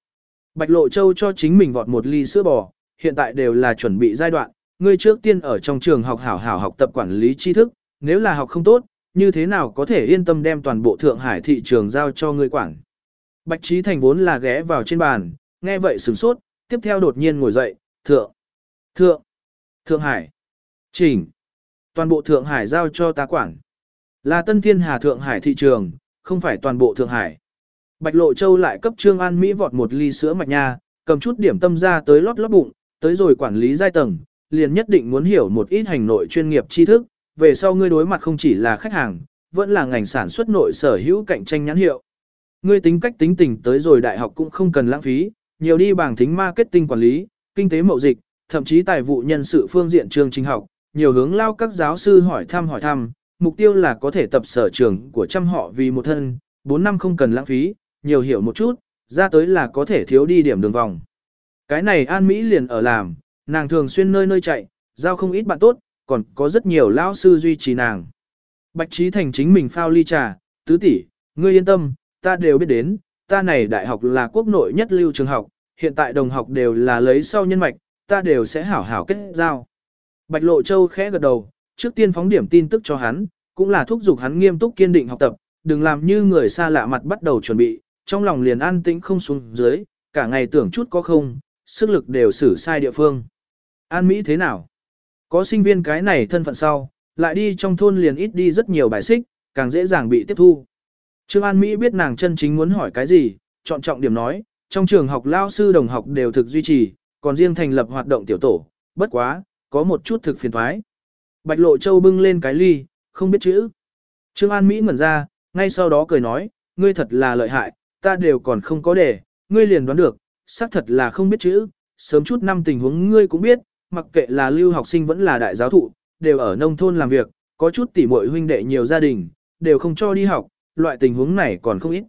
Bạch Lộ Châu cho chính mình vọt một ly sữa bò, hiện tại đều là chuẩn bị giai đoạn, ngươi trước tiên ở trong trường học hảo hảo học tập quản lý tri thức, nếu là học không tốt, như thế nào có thể yên tâm đem toàn bộ Thượng Hải thị trường giao cho ngươi quản. Bạch Trí Thành vốn là ghé vào trên bàn, nghe vậy sửng sốt, tiếp theo đột nhiên ngồi dậy, thượng, thượng, Thượng Hải, chỉnh, toàn bộ Thượng Hải giao cho ta quản. Là Tân Thiên Hà Thượng Hải thị trường, không phải toàn bộ Thượng Hải. Bạch Lộ Châu lại cấp Trương An Mỹ vọt một ly sữa mạch nha, cầm chút điểm tâm ra tới lót lót bụng, tới rồi quản lý giai tầng, liền nhất định muốn hiểu một ít hành nội chuyên nghiệp tri thức, về sau ngươi đối mặt không chỉ là khách hàng, vẫn là ngành sản xuất nội sở hữu cạnh tranh nhãn hiệu. Ngươi tính cách tính tình tới rồi đại học cũng không cần lãng phí, nhiều đi bảng tính marketing quản lý, kinh tế mậu dịch, thậm chí tài vụ nhân sự phương diện trường trình học, nhiều hướng lao các giáo sư hỏi thăm hỏi thăm, mục tiêu là có thể tập sở trường của trăm họ vì một thân, 4 năm không cần lãng phí, nhiều hiểu một chút, ra tới là có thể thiếu đi điểm đường vòng. Cái này An Mỹ liền ở làm, nàng thường xuyên nơi nơi chạy, giao không ít bạn tốt, còn có rất nhiều lao sư duy trì nàng. Bạch Trí Thành chính mình phao ly trà, tứ tỷ, ngươi yên tâm, ta đều biết đến, ta này đại học là quốc nội nhất lưu trường học, hiện tại đồng học đều là lấy sau nhân mạch, ta đều sẽ hảo hảo kết giao. Bạch Lộ Châu khẽ gật đầu, trước tiên phóng điểm tin tức cho hắn, cũng là thúc giục hắn nghiêm túc kiên định học tập, đừng làm như người xa lạ mặt bắt đầu chuẩn bị, trong lòng liền an tĩnh không xuống dưới, cả ngày tưởng chút có không, sức lực đều xử sai địa phương. An Mỹ thế nào? Có sinh viên cái này thân phận sau, lại đi trong thôn liền ít đi rất nhiều bài xích, càng dễ dàng bị tiếp thu. Trương An Mỹ biết nàng chân chính muốn hỏi cái gì, chọn trọng điểm nói, trong trường học lao sư đồng học đều thực duy trì, còn riêng thành lập hoạt động tiểu tổ, bất quá, có một chút thực phiền thoái. Bạch Lộ Châu bưng lên cái ly, không biết chữ. Trương An Mỹ ngẩn ra, ngay sau đó cười nói, ngươi thật là lợi hại, ta đều còn không có để, ngươi liền đoán được, xác thật là không biết chữ, sớm chút năm tình huống ngươi cũng biết, mặc kệ là lưu học sinh vẫn là đại giáo thụ, đều ở nông thôn làm việc, Có chút tỉ muội huynh đệ nhiều gia đình, đều không cho đi học, loại tình huống này còn không ít.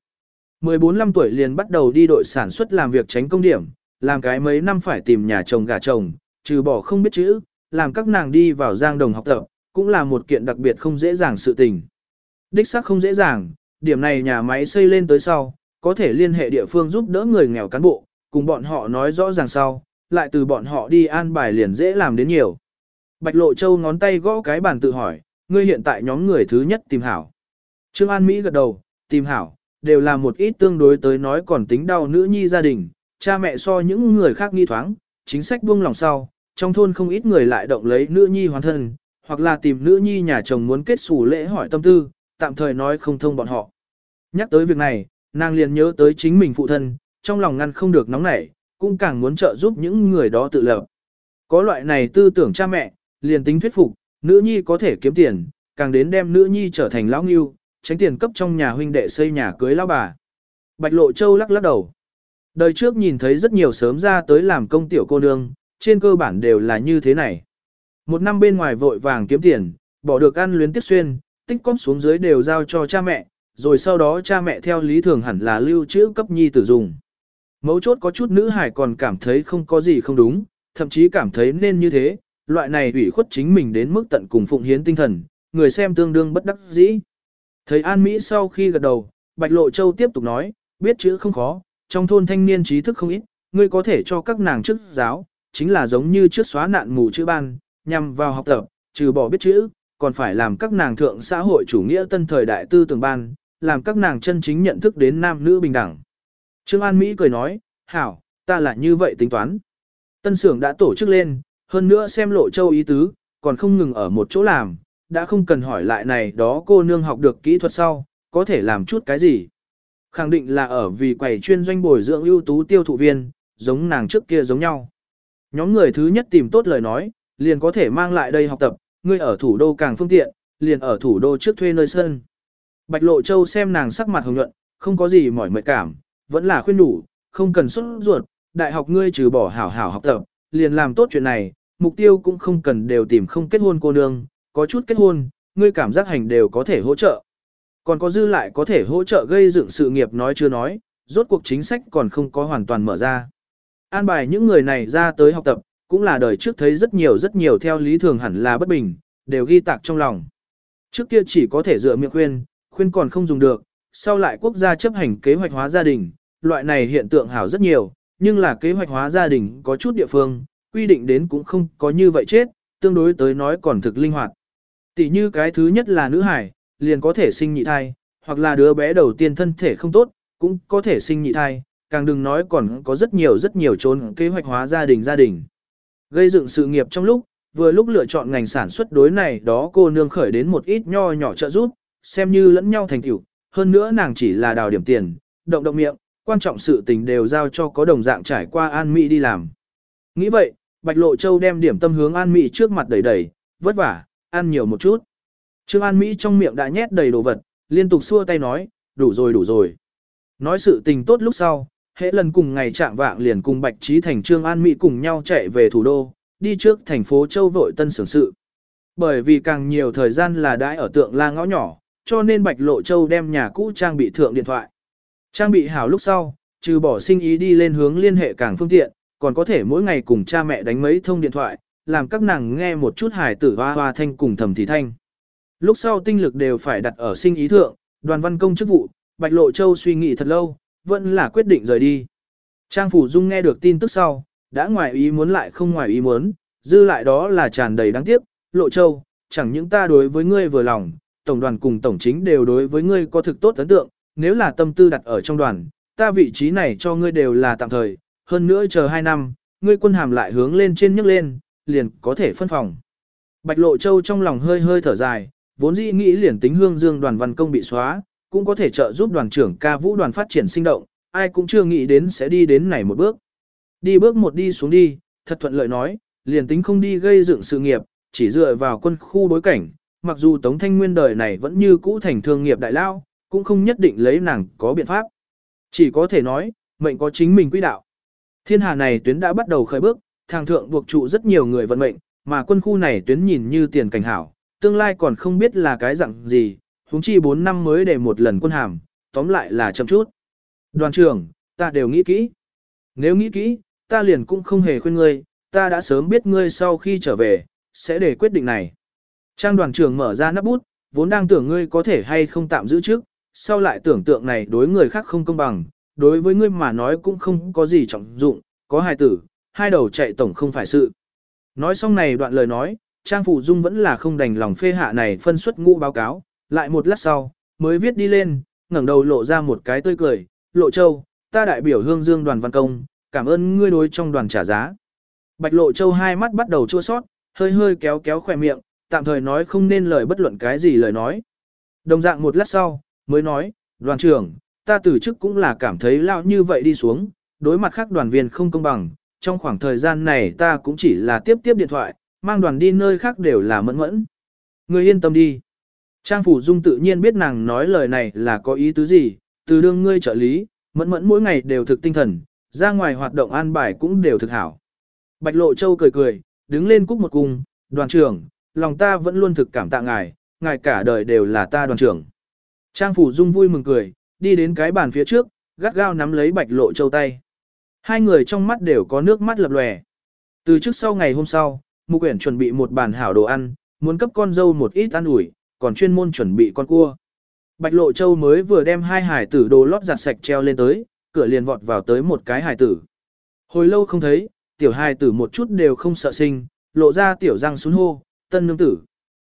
14-15 tuổi liền bắt đầu đi đội sản xuất làm việc tránh công điểm, làm cái mấy năm phải tìm nhà chồng gả chồng, trừ bỏ không biết chữ, làm các nàng đi vào giang đồng học tập, cũng là một kiện đặc biệt không dễ dàng sự tình. Đích xác không dễ dàng, điểm này nhà máy xây lên tới sau, có thể liên hệ địa phương giúp đỡ người nghèo cán bộ, cùng bọn họ nói rõ ràng sau, lại từ bọn họ đi an bài liền dễ làm đến nhiều. Bạch Lộ Châu ngón tay gõ cái bàn tự hỏi, ngươi hiện tại nhóm người thứ nhất tìm hảo. Trương An Mỹ gật đầu, tìm hảo, đều là một ít tương đối tới nói còn tính đau nữ nhi gia đình, cha mẹ so những người khác nghi thoáng, chính sách buông lòng sau, trong thôn không ít người lại động lấy nữ nhi hoàn thân, hoặc là tìm nữ nhi nhà chồng muốn kết sủ lễ hỏi tâm tư, tạm thời nói không thông bọn họ. Nhắc tới việc này, nàng liền nhớ tới chính mình phụ thân, trong lòng ngăn không được nóng nảy, cũng càng muốn trợ giúp những người đó tự lập. Có loại này tư tưởng cha mẹ, liền tính thuyết phục, nữ nhi có thể kiếm tiền, càng đến đem nữ nhi trở thành lão nghiêu, tránh tiền cấp trong nhà huynh đệ xây nhà cưới lão bà. Bạch Lộ Châu lắc lắc đầu. Đời trước nhìn thấy rất nhiều sớm ra tới làm công tiểu cô nương, trên cơ bản đều là như thế này. Một năm bên ngoài vội vàng kiếm tiền, bỏ được ăn luyến tiết xuyên, tích cóp xuống dưới đều giao cho cha mẹ, rồi sau đó cha mẹ theo lý thường hẳn là lưu trữ cấp nhi tử dùng. Mấu chốt có chút nữ hải còn cảm thấy không có gì không đúng, thậm chí cảm thấy nên như thế, loại này ủy khuất chính mình đến mức tận cùng phụng hiến tinh thần, người xem tương đương bất đắc dĩ. Thấy An Mỹ sau khi gật đầu, Bạch Lộ Châu tiếp tục nói, biết chữ không khó, trong thôn thanh niên trí thức không ít, ngươi có thể cho các nàng chức giáo, chính là giống như trước xóa nạn mù chữ ban, nhằm vào học tập, trừ bỏ biết chữ, còn phải làm các nàng thượng xã hội chủ nghĩa tân thời đại tư tưởng ban, làm các nàng chân chính nhận thức đến nam nữ bình đẳng. Trương An Mỹ cười nói, hảo, ta là như vậy tính toán. Tân xưởng đã tổ chức lên, hơn nữa xem lộ châu ý tứ, còn không ngừng ở một chỗ làm, đã không cần hỏi lại này đó cô nương học được kỹ thuật sau, có thể làm chút cái gì. Khẳng định là ở vì quầy chuyên doanh bồi dưỡng ưu tú tiêu thụ viên, giống nàng trước kia giống nhau. Nhóm người thứ nhất tìm tốt lời nói, liền có thể mang lại đây học tập, ngươi ở thủ đô càng phương tiện, liền ở thủ đô trước thuê nơi sân. Bạch Lộ Châu xem nàng sắc mặt hồng nhuận, không có gì mỏi mệt cảm, vẫn là khuyên đủ, không cần xuất ruột, đại học ngươi trừ bỏ hảo hảo học tập, liền làm tốt chuyện này, mục tiêu cũng không cần đều tìm không kết hôn cô nương, có chút kết hôn, ngươi cảm giác hành đều có thể hỗ trợ. Còn có dư lại có thể hỗ trợ gây dựng sự nghiệp nói chưa nói, rốt cuộc chính sách còn không có hoàn toàn mở ra. An bài những người này ra tới học tập, cũng là đời trước thấy rất nhiều rất nhiều theo lý thường hẳn là bất bình, đều ghi tạc trong lòng. Trước kia chỉ có thể dựa miệng khuyên, khuyên còn không dùng được, sau lại quốc gia chấp hành kế hoạch hóa gia đình, loại này hiện tượng hảo rất nhiều, nhưng là kế hoạch hóa gia đình có chút địa phương, quy định đến cũng không có như vậy chết, tương đối tới nói còn thực linh hoạt. Tỷ như cái thứ nhất là nữ hải, liền có thể sinh nhị thai, hoặc là đứa bé đầu tiên thân thể không tốt, cũng có thể sinh nhị thai, càng đừng nói còn có rất nhiều rất nhiều trốn kế hoạch hóa gia đình gia đình. Gây dựng sự nghiệp trong lúc, vừa lúc lựa chọn ngành sản xuất đối này đó cô nương khởi đến một ít nho nhỏ trợ giúp, xem như lẫn nhau thành tiểu hơn nữa nàng chỉ là đào điểm tiền, động động miệng, quan trọng sự tình đều giao cho có đồng dạng trải qua An Mỹ đi làm. Nghĩ vậy, Bạch Lộ Châu đem điểm tâm hướng An Mỹ trước mặt đẩy đẩy, vất vả, ăn nhiều một chút. Trương An Mỹ trong miệng đã nhét đầy đồ vật, liên tục xua tay nói, đủ rồi đủ rồi. Nói sự tình tốt lúc sau, hệ lần cùng ngày trạng vạng liền cùng Bạch Trí Thành Trương An Mỹ cùng nhau chạy về thủ đô, đi trước thành phố Châu vội tân sưởng sự. Bởi vì càng nhiều thời gian là đãi ở tượng la ngõ nhỏ, cho nên Bạch Lộ Châu đem nhà cũ trang bị thượng điện thoại. Trang bị hảo lúc sau, trừ bỏ sinh ý đi lên hướng liên hệ càng phương tiện, còn có thể mỗi ngày cùng cha mẹ đánh mấy thông điện thoại, làm các nàng nghe một chút hài tử hoa hoa thanh cùng thầm thì thanh. Lúc sau tinh lực đều phải đặt ở sinh ý thượng, đoàn văn công chức vụ, Bạch Lộ Châu suy nghĩ thật lâu, vẫn là quyết định rời đi. Trang Phủ Dung nghe được tin tức sau, đã ngoài ý muốn lại không ngoài ý muốn, dư lại đó là tràn đầy đáng tiếc, Lộ Châu, chẳng những ta đối với ngươi vừa lòng, tổng đoàn cùng tổng chính đều đối với ngươi có thực tốt ấn tượng, nếu là tâm tư đặt ở trong đoàn, ta vị trí này cho ngươi đều là tạm thời, hơn nữa chờ 2 năm, ngươi quân hàm lại hướng lên trên nhấc lên, liền có thể phân phòng. Bạch Lộ Châu trong lòng hơi hơi thở dài, vốn dĩ nghĩ liền tính hương dương đoàn văn công bị xóa, cũng có thể trợ giúp đoàn trưởng ca vũ đoàn phát triển sinh động, ai cũng chưa nghĩ đến sẽ đi đến này một bước. Đi bước một đi xuống đi, thật thuận lợi nói, liền tính không đi gây dựng sự nghiệp, chỉ dựa vào quân khu bối cảnh, mặc dù Tống Thanh Nguyên đời này vẫn như cũ thành thương nghiệp đại lao, cũng không nhất định lấy nàng có biện pháp. Chỉ có thể nói, mệnh có chính mình quỹ đạo. Thiên hà này tuyến đã bắt đầu khởi bước, thang thượng buộc trụ rất nhiều người vận mệnh, mà quân khu này tuyến nhìn như tiền cảnh hảo, tương lai còn không biết là cái dạng gì, huống chi 4 năm mới để một lần quân hàm, tóm lại là chậm chút. Đoàn trưởng, ta đều nghĩ kỹ. Nếu nghĩ kỹ, ta liền cũng không hề khuyên ngươi, ta đã sớm biết ngươi sau khi trở về, sẽ để quyết định này. Trang đoàn trưởng mở ra nắp bút, vốn đang tưởng ngươi có thể hay không tạm giữ trước, sau lại tưởng tượng này đối người khác không công bằng, đối với ngươi mà nói cũng không có gì trọng dụng, có hai tử, hai đầu chạy tổng không phải sự. Nói xong này đoạn lời nói, Trang Phủ Dung vẫn là không đành lòng phê hạ này phân suất ngũ báo cáo, lại một lát sau, mới viết đi lên, ngẩng đầu lộ ra một cái tươi cười, Lộ Châu, ta đại biểu Hương Dương đoàn văn công, cảm ơn ngươi đối trong đoàn trả giá. Bạch Lộ Châu hai mắt bắt đầu chua sót, hơi hơi kéo kéo khỏe miệng, tạm thời nói không nên lời bất luận cái gì lời nói. Đồng dạng một lát sau, mới nói, đoàn trưởng, ta từ chức cũng là cảm thấy lao như vậy đi xuống, đối mặt khác đoàn viên không công bằng, trong khoảng thời gian này ta cũng chỉ là tiếp tiếp điện thoại, mang đoàn đi nơi khác đều là mẫn mẫn. Người yên tâm đi. Trang Phủ Dung tự nhiên biết nàng nói lời này là có ý tứ gì, từ đương ngươi trợ lý, mẫn mẫn mỗi ngày đều thực tinh thần, ra ngoài hoạt động an bài cũng đều thực hảo. Bạch Lộ Châu cười cười, đứng lên cúc một cung, đoàn trưởng, lòng ta vẫn luôn thực cảm tạ ngài, ngài cả đời đều là ta đoàn trưởng. Trang Phủ Dung vui mừng cười, đi đến cái bàn phía trước, gắt gao nắm lấy Bạch Lộ Châu tay. Hai người trong mắt đều có nước mắt lập lòe. Từ trước sau ngày hôm sau, Mục Uyển chuẩn bị một bàn hảo đồ ăn, muốn cấp con dâu một ít ăn ủi, còn chuyên môn chuẩn bị con cua. Bạch Lộ Châu mới vừa đem hai hải tử đồ lót giặt sạch treo lên tới, cửa liền vọt vào tới một cái hải tử. Hồi lâu không thấy, tiểu hải tử một chút đều không sợ sinh, lộ ra tiểu răng xuống hô, tân nương tử.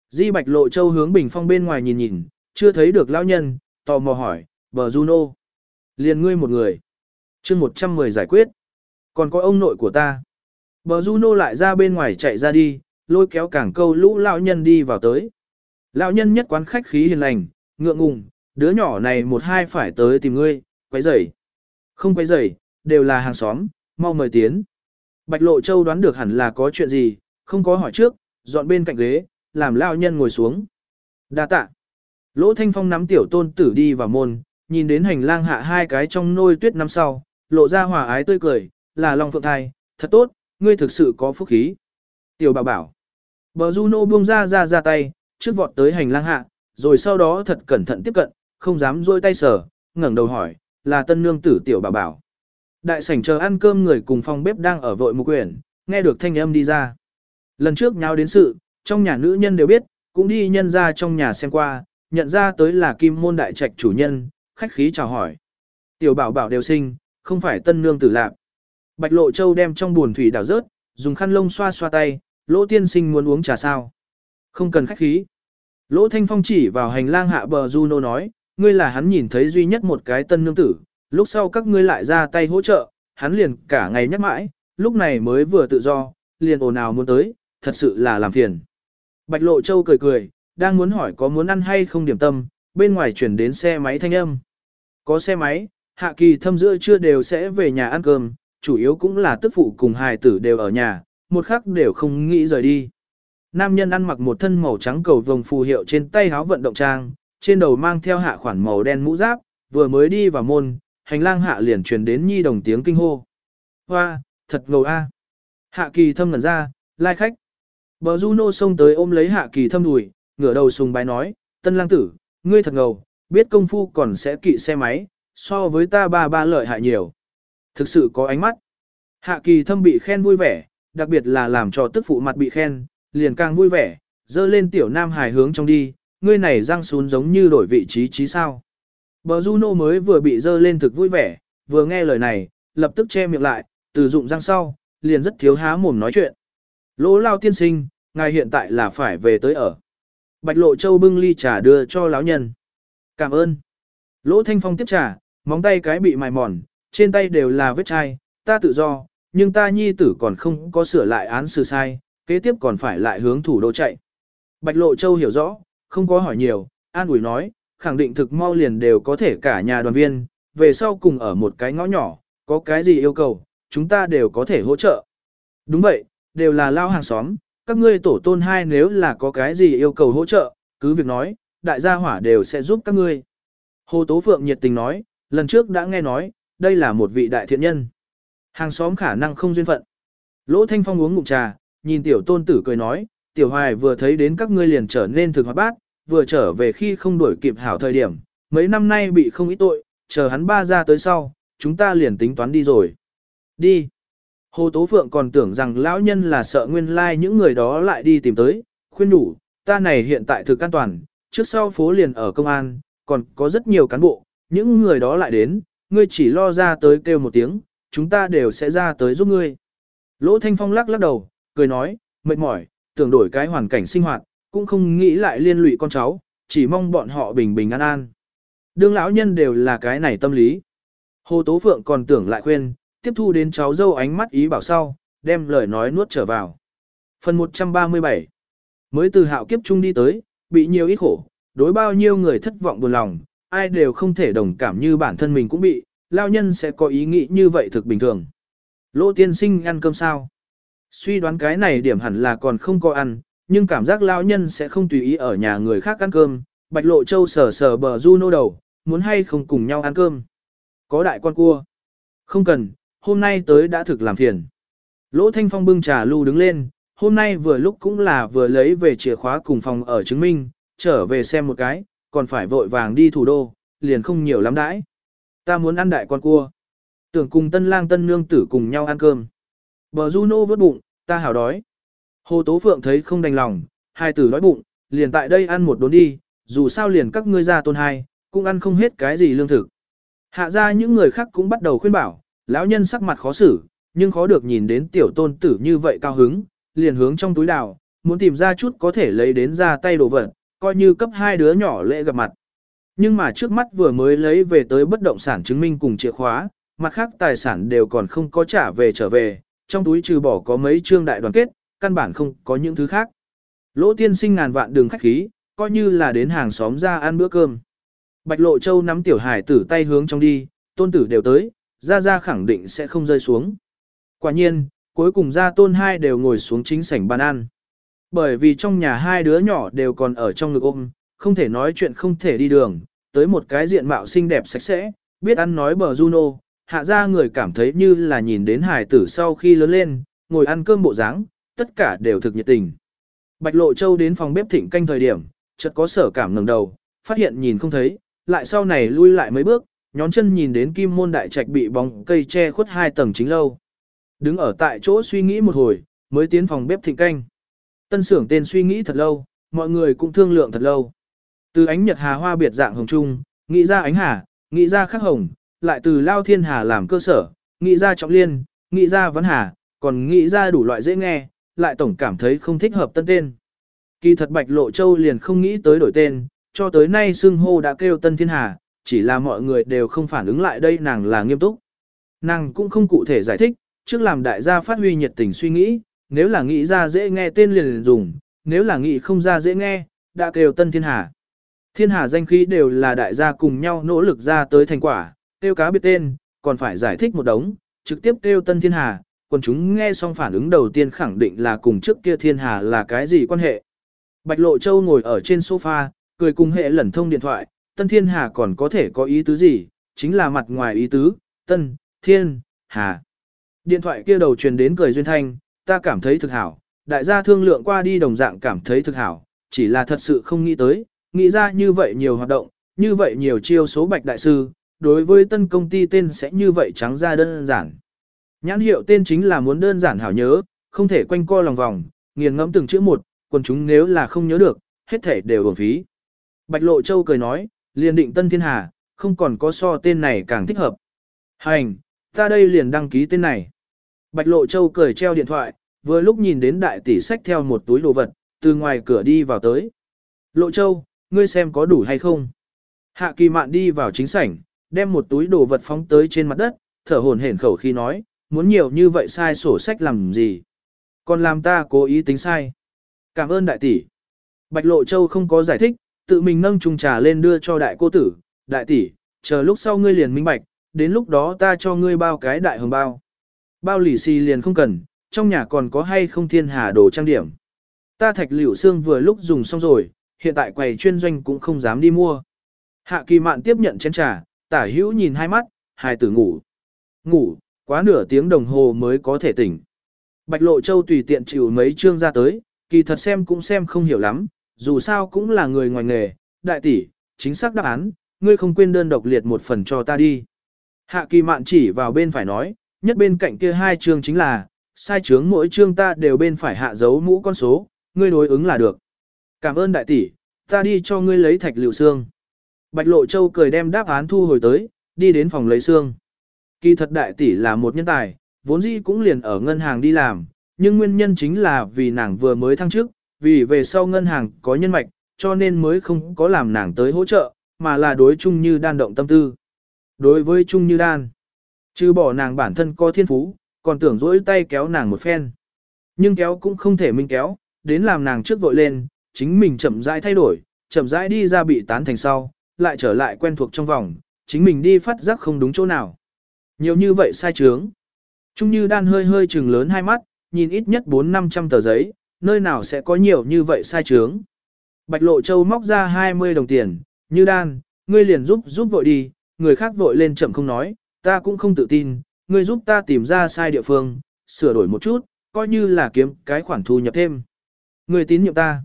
Di Bạch Lộ Châu hướng bình phong bên ngoài nhìn nhìn, chưa thấy được lão nhân, tò mò hỏi, bờ Juno. Liền ngươi một người. chương 110 giải quyết. Còn có ông nội của ta. Bờ Juno lại ra bên ngoài chạy ra đi, lôi kéo cảng câu lũ lão nhân đi vào tới. Lão nhân nhất quán khách khí hiền lành, ngượng ngùng, đứa nhỏ này một hai phải tới tìm ngươi, quấy rầy. Không quấy rầy, đều là hàng xóm, mau mời tiến. Bạch Lộ Châu đoán được hẳn là có chuyện gì, không có hỏi trước, dọn bên cạnh ghế, làm lão nhân ngồi xuống. Đa tạ. Lỗ Thanh Phong nắm tiểu tôn tử đi vào môn, nhìn đến hành lang hạ hai cái trong nôi tuyết năm sau, lộ ra hòa ái tươi cười, là lòng Phượng Thai, thật tốt, ngươi thực sự có phúc khí. Tiểu bảo bảo. Bờ Juno buông ra ra ra tay, trước vọt tới hành lang hạ, rồi sau đó thật cẩn thận tiếp cận, không dám rôi tay sờ, ngẩng đầu hỏi, là tân nương tử tiểu bảo bảo. Đại sảnh chờ ăn cơm người cùng phòng bếp đang ở vội một quyển, nghe được thanh âm đi ra. Lần trước nháo đến sự, trong nhà nữ nhân đều biết, cũng đi nhân ra trong nhà xem qua, nhận ra tới là kim môn đại trạch chủ nhân, khách khí chào hỏi. Tiểu bảo bảo đều sinh, không phải tân nương tử lạc. Bạch lộ châu đem trong buồn thủy đảo rớt, dùng khăn lông xoa xoa tay, lỗ tiên sinh muốn uống trà sao. Không cần khách khí. Lỗ thanh phong chỉ vào hành lang hạ bờ Juno nói, ngươi là hắn nhìn thấy duy nhất một cái tân nương tử, lúc sau các ngươi lại ra tay hỗ trợ, hắn liền cả ngày nhắc mãi, lúc này mới vừa tự do, liền ồn ào muốn tới, thật sự là làm phiền. Bạch lộ châu cười cười, đang muốn hỏi có muốn ăn hay không điểm tâm, bên ngoài chuyển đến xe máy thanh âm. Có xe máy, hạ kỳ thâm giữa trưa đều sẽ về nhà ăn cơm, chủ yếu cũng là tức phụ cùng hài tử đều ở nhà, một khắc đều không nghĩ rời đi. Nam nhân ăn mặc một thân màu trắng cầu vồng phù hiệu trên tay áo vận động trang, trên đầu mang theo hạ khoản màu đen mũ giáp, vừa mới đi vào môn, hành lang hạ liền truyền đến nhi đồng tiếng kinh hô. Hoa, thật ngầu a. Hạ kỳ thâm ngẩn ra, lai khách. Bờ Juno xông tới ôm lấy hạ kỳ thâm đùi, ngửa đầu sùng bái nói, tân lang tử, ngươi thật ngầu, biết công phu còn sẽ kỵ xe máy, so với ta ba ba lợi hại nhiều. Thực sự có ánh mắt. Hạ kỳ thâm bị khen vui vẻ, đặc biệt là làm cho tức phụ mặt bị khen, liền càng vui vẻ, dơ lên tiểu nam hài hướng trong đi, ngươi này răng xuống giống như đổi vị trí trí sao. Bờ Juno mới vừa bị dơ lên thực vui vẻ, vừa nghe lời này, lập tức che miệng lại, từ dụng răng sau, liền rất thiếu há mồm nói chuyện. Lỗ lao tiên sinh, ngài hiện tại là phải về tới ở. Bạch Lộ Châu bưng ly trà đưa cho lão nhân. Cảm ơn. Lỗ Thanh Phong tiếp trà, móng tay cái bị mài mòn, trên tay đều là vết chai, ta tự do, nhưng ta nhi tử còn không có sửa lại án xử sai, kế tiếp còn phải lại hướng thủ đô chạy. Bạch Lộ Châu hiểu rõ, không có hỏi nhiều, an ủi nói, khẳng định thực mau liền đều có thể cả nhà đoàn viên, về sau cùng ở một cái ngõ nhỏ, có cái gì yêu cầu, chúng ta đều có thể hỗ trợ. Đúng vậy, đều là lao hàng xóm, các ngươi tổ tôn hai nếu là có cái gì yêu cầu hỗ trợ, cứ việc nói, đại gia hỏa đều sẽ giúp các ngươi. Hồ Tố Phượng nhiệt tình nói, lần trước đã nghe nói, đây là một vị đại thiện nhân. Hàng xóm khả năng không duyên phận. Lỗ Thanh Phong uống ngụm trà, nhìn tiểu tôn tử cười nói, tiểu hoài vừa thấy đến các ngươi liền trở nên thực hoạt bát, vừa trở về khi không đuổi kịp hảo thời điểm, mấy năm nay bị không ít tội, chờ hắn ba ra tới sau, chúng ta liền tính toán đi rồi. Đi. Hồ Tố Phượng còn tưởng rằng lão nhân là sợ nguyên lai like những người đó lại đi tìm tới, khuyên đủ, ta này hiện tại thực an toàn, trước sau phố liền ở công an, còn có rất nhiều cán bộ, những người đó lại đến, ngươi chỉ lo ra tới kêu một tiếng, chúng ta đều sẽ ra tới giúp ngươi. Lỗ Thanh Phong lắc lắc đầu, cười nói, mệt mỏi, tưởng đổi cái hoàn cảnh sinh hoạt, cũng không nghĩ lại liên lụy con cháu, chỉ mong bọn họ bình bình an an. Đương lão nhân đều là cái này tâm lý. Hồ Tố Phượng còn tưởng lại khuyên, tiếp thu đến cháu dâu ánh mắt ý bảo sau, đem lời nói nuốt trở vào. Phần 137 Mới từ hạo kiếp chung đi tới, bị nhiều ít khổ, đối bao nhiêu người thất vọng buồn lòng, ai đều không thể đồng cảm như bản thân mình cũng bị, lao nhân sẽ có ý nghĩ như vậy thực bình thường. Lỗ tiên sinh ăn cơm sao? Suy đoán cái này điểm hẳn là còn không có ăn, nhưng cảm giác lao nhân sẽ không tùy ý ở nhà người khác ăn cơm, bạch lộ châu sờ sờ bờ du nô đầu, muốn hay không cùng nhau ăn cơm. Có đại con cua. Không cần, hôm nay tới đã thực làm phiền. Lỗ Thanh Phong bưng trà lưu đứng lên, hôm nay vừa lúc cũng là vừa lấy về chìa khóa cùng phòng ở chứng minh, trở về xem một cái, còn phải vội vàng đi thủ đô, liền không nhiều lắm đãi. Ta muốn ăn đại con cua. Tưởng cùng tân lang tân nương tử cùng nhau ăn cơm. Bờ Juno vớt bụng, ta hào đói. Hồ Tố Phượng thấy không đành lòng, hai tử đói bụng, liền tại đây ăn một đốn đi, dù sao liền các ngươi ra tôn hai, cũng ăn không hết cái gì lương thực. Hạ ra những người khác cũng bắt đầu khuyên bảo, lão nhân sắc mặt khó xử, nhưng khó được nhìn đến tiểu tôn tử như vậy cao hứng, liền hướng trong túi đào, muốn tìm ra chút có thể lấy đến ra tay đồ vật, coi như cấp hai đứa nhỏ lễ gặp mặt. Nhưng mà trước mắt vừa mới lấy về tới bất động sản chứng minh cùng chìa khóa, mặt khác tài sản đều còn không có trả về trở về, trong túi trừ bỏ có mấy trương đại đoàn kết, căn bản không có những thứ khác. Lỗ tiên sinh ngàn vạn đường khách khí, coi như là đến hàng xóm ra ăn bữa cơm. Bạch Lộ Châu nắm tiểu hải tử tay hướng trong đi, tôn tử đều tới, ra ra khẳng định sẽ không rơi xuống. Quả nhiên, cuối cùng ra tôn hai đều ngồi xuống chính sảnh bàn ăn. Bởi vì trong nhà hai đứa nhỏ đều còn ở trong ngực ôm, không thể nói chuyện không thể đi đường, tới một cái diện mạo xinh đẹp sạch sẽ, biết ăn nói bờ Juno, hạ ra người cảm thấy như là nhìn đến hải tử sau khi lớn lên, ngồi ăn cơm bộ dáng, tất cả đều thực nhiệt tình. Bạch Lộ Châu đến phòng bếp thịnh canh thời điểm, chợt có sở cảm ngẩng đầu, phát hiện nhìn không thấy, lại sau này lui lại mấy bước, nhón chân nhìn đến kim môn đại trạch bị bóng cây che khuất hai tầng chính lâu. Đứng ở tại chỗ suy nghĩ một hồi, mới tiến phòng bếp thịnh canh. Tân sưởng tên suy nghĩ thật lâu, mọi người cũng thương lượng thật lâu. Từ ánh nhật hà hoa biệt dạng hồng trung, nghĩ ra ánh hà, nghĩ ra khắc hồng, lại từ lao thiên hà làm cơ sở, nghĩ ra trọng liên, nghĩ ra vấn hà, còn nghĩ ra đủ loại dễ nghe, lại tổng cảm thấy không thích hợp tân tên. Kỳ thật Bạch Lộ Châu liền không nghĩ tới đổi tên, cho tới nay xưng hô đã kêu Tân Thiên Hà, chỉ là mọi người đều không phản ứng lại đây nàng là nghiêm túc. Nàng cũng không cụ thể giải thích, trước làm đại gia phát huy nhiệt tình suy nghĩ, nếu là nghĩ ra dễ nghe tên liền, dùng, nếu là nghĩ không ra dễ nghe, đã kêu Tân Thiên Hà. Thiên Hà danh khí đều là đại gia cùng nhau nỗ lực ra tới thành quả, tiêu cá biệt tên, còn phải giải thích một đống, trực tiếp kêu Tân Thiên Hà, còn chúng nghe xong phản ứng đầu tiên khẳng định là cùng trước kia Thiên Hà là cái gì quan hệ. Bạch Lộ Châu ngồi ở trên sofa, cười cùng hệ lẩn thông điện thoại, Tân Thiên Hà còn có thể có ý tứ gì, chính là mặt ngoài ý tứ, Tân, Thiên, Hà. Điện thoại kia đầu truyền đến cười duyên thanh, ta cảm thấy thực hảo, đại gia thương lượng qua đi đồng dạng cảm thấy thực hảo, chỉ là thật sự không nghĩ tới, nghĩ ra như vậy nhiều hoạt động, như vậy nhiều chiêu số bạch đại sư, đối với tân công ty tên sẽ như vậy trắng ra đơn giản. Nhãn hiệu tên chính là muốn đơn giản hảo nhớ, không thể quanh co lòng vòng, nghiền ngẫm từng chữ một, quần chúng nếu là không nhớ được, hết thể đều uổng phí. Bạch Lộ Châu cười nói, liền định Tân Thiên Hà, không còn có so tên này càng thích hợp. Hành, ta đây liền đăng ký tên này. Bạch Lộ Châu cười treo điện thoại, vừa lúc nhìn đến đại tỷ sách theo một túi đồ vật, từ ngoài cửa đi vào tới. Lộ Châu, ngươi xem có đủ hay không? Hạ kỳ mạn đi vào chính sảnh, đem một túi đồ vật phóng tới trên mặt đất, thở hổn hển khẩu khi nói, muốn nhiều như vậy sai sổ sách làm gì? Còn làm ta cố ý tính sai. Cảm ơn đại tỷ. Bạch Lộ Châu không có giải thích, tự mình nâng chung trà lên đưa cho đại cô tử, đại tỷ, chờ lúc sau ngươi liền minh bạch, đến lúc đó ta cho ngươi bao cái đại hồng bao. Bao lì xì liền không cần, trong nhà còn có hay không thiên hà đồ trang điểm. Ta thạch liễu xương vừa lúc dùng xong rồi, hiện tại quầy chuyên doanh cũng không dám đi mua. Hạ kỳ mạn tiếp nhận chén trà, tả hữu nhìn hai mắt, hai tử ngủ. Ngủ, quá nửa tiếng đồng hồ mới có thể tỉnh. Bạch Lộ Châu tùy tiện chịu mấy chương ra tới, Kỳ thật xem cũng xem không hiểu lắm, dù sao cũng là người ngoài nghề, đại tỷ, chính xác đáp án, ngươi không quên đơn độc liệt một phần cho ta đi. Hạ kỳ mạn chỉ vào bên phải nói, nhất bên cạnh kia hai chương chính là, sai chướng mỗi chương ta đều bên phải hạ dấu mũ con số, ngươi đối ứng là được. Cảm ơn đại tỷ, ta đi cho ngươi lấy thạch liệu xương. Bạch Lộ Châu cười đem đáp án thu hồi tới, đi đến phòng lấy xương. Kỳ thật đại tỷ là một nhân tài, vốn dĩ cũng liền ở ngân hàng đi làm, nhưng nguyên nhân chính là vì nàng vừa mới thăng chức, vì về sau ngân hàng có nhân mạch, cho nên mới không có làm nàng tới hỗ trợ, mà là đối chung như đan động tâm tư. Đối với chung như đan, trừ bỏ nàng bản thân có thiên phú, còn tưởng dỗi tay kéo nàng một phen. Nhưng kéo cũng không thể minh kéo, đến làm nàng trước vội lên, chính mình chậm rãi thay đổi, chậm rãi đi ra bị tán thành sau, lại trở lại quen thuộc trong vòng, chính mình đi phát giác không đúng chỗ nào. Nhiều như vậy sai trướng. Trung như đan hơi hơi trừng lớn hai mắt, nhìn ít nhất 4-500 tờ giấy, nơi nào sẽ có nhiều như vậy sai trướng. Bạch Lộ Châu móc ra 20 đồng tiền, như đan, ngươi liền giúp giúp vội đi, người khác vội lên chậm không nói, ta cũng không tự tin, ngươi giúp ta tìm ra sai địa phương, sửa đổi một chút, coi như là kiếm cái khoản thu nhập thêm. Ngươi tín nhiệm ta.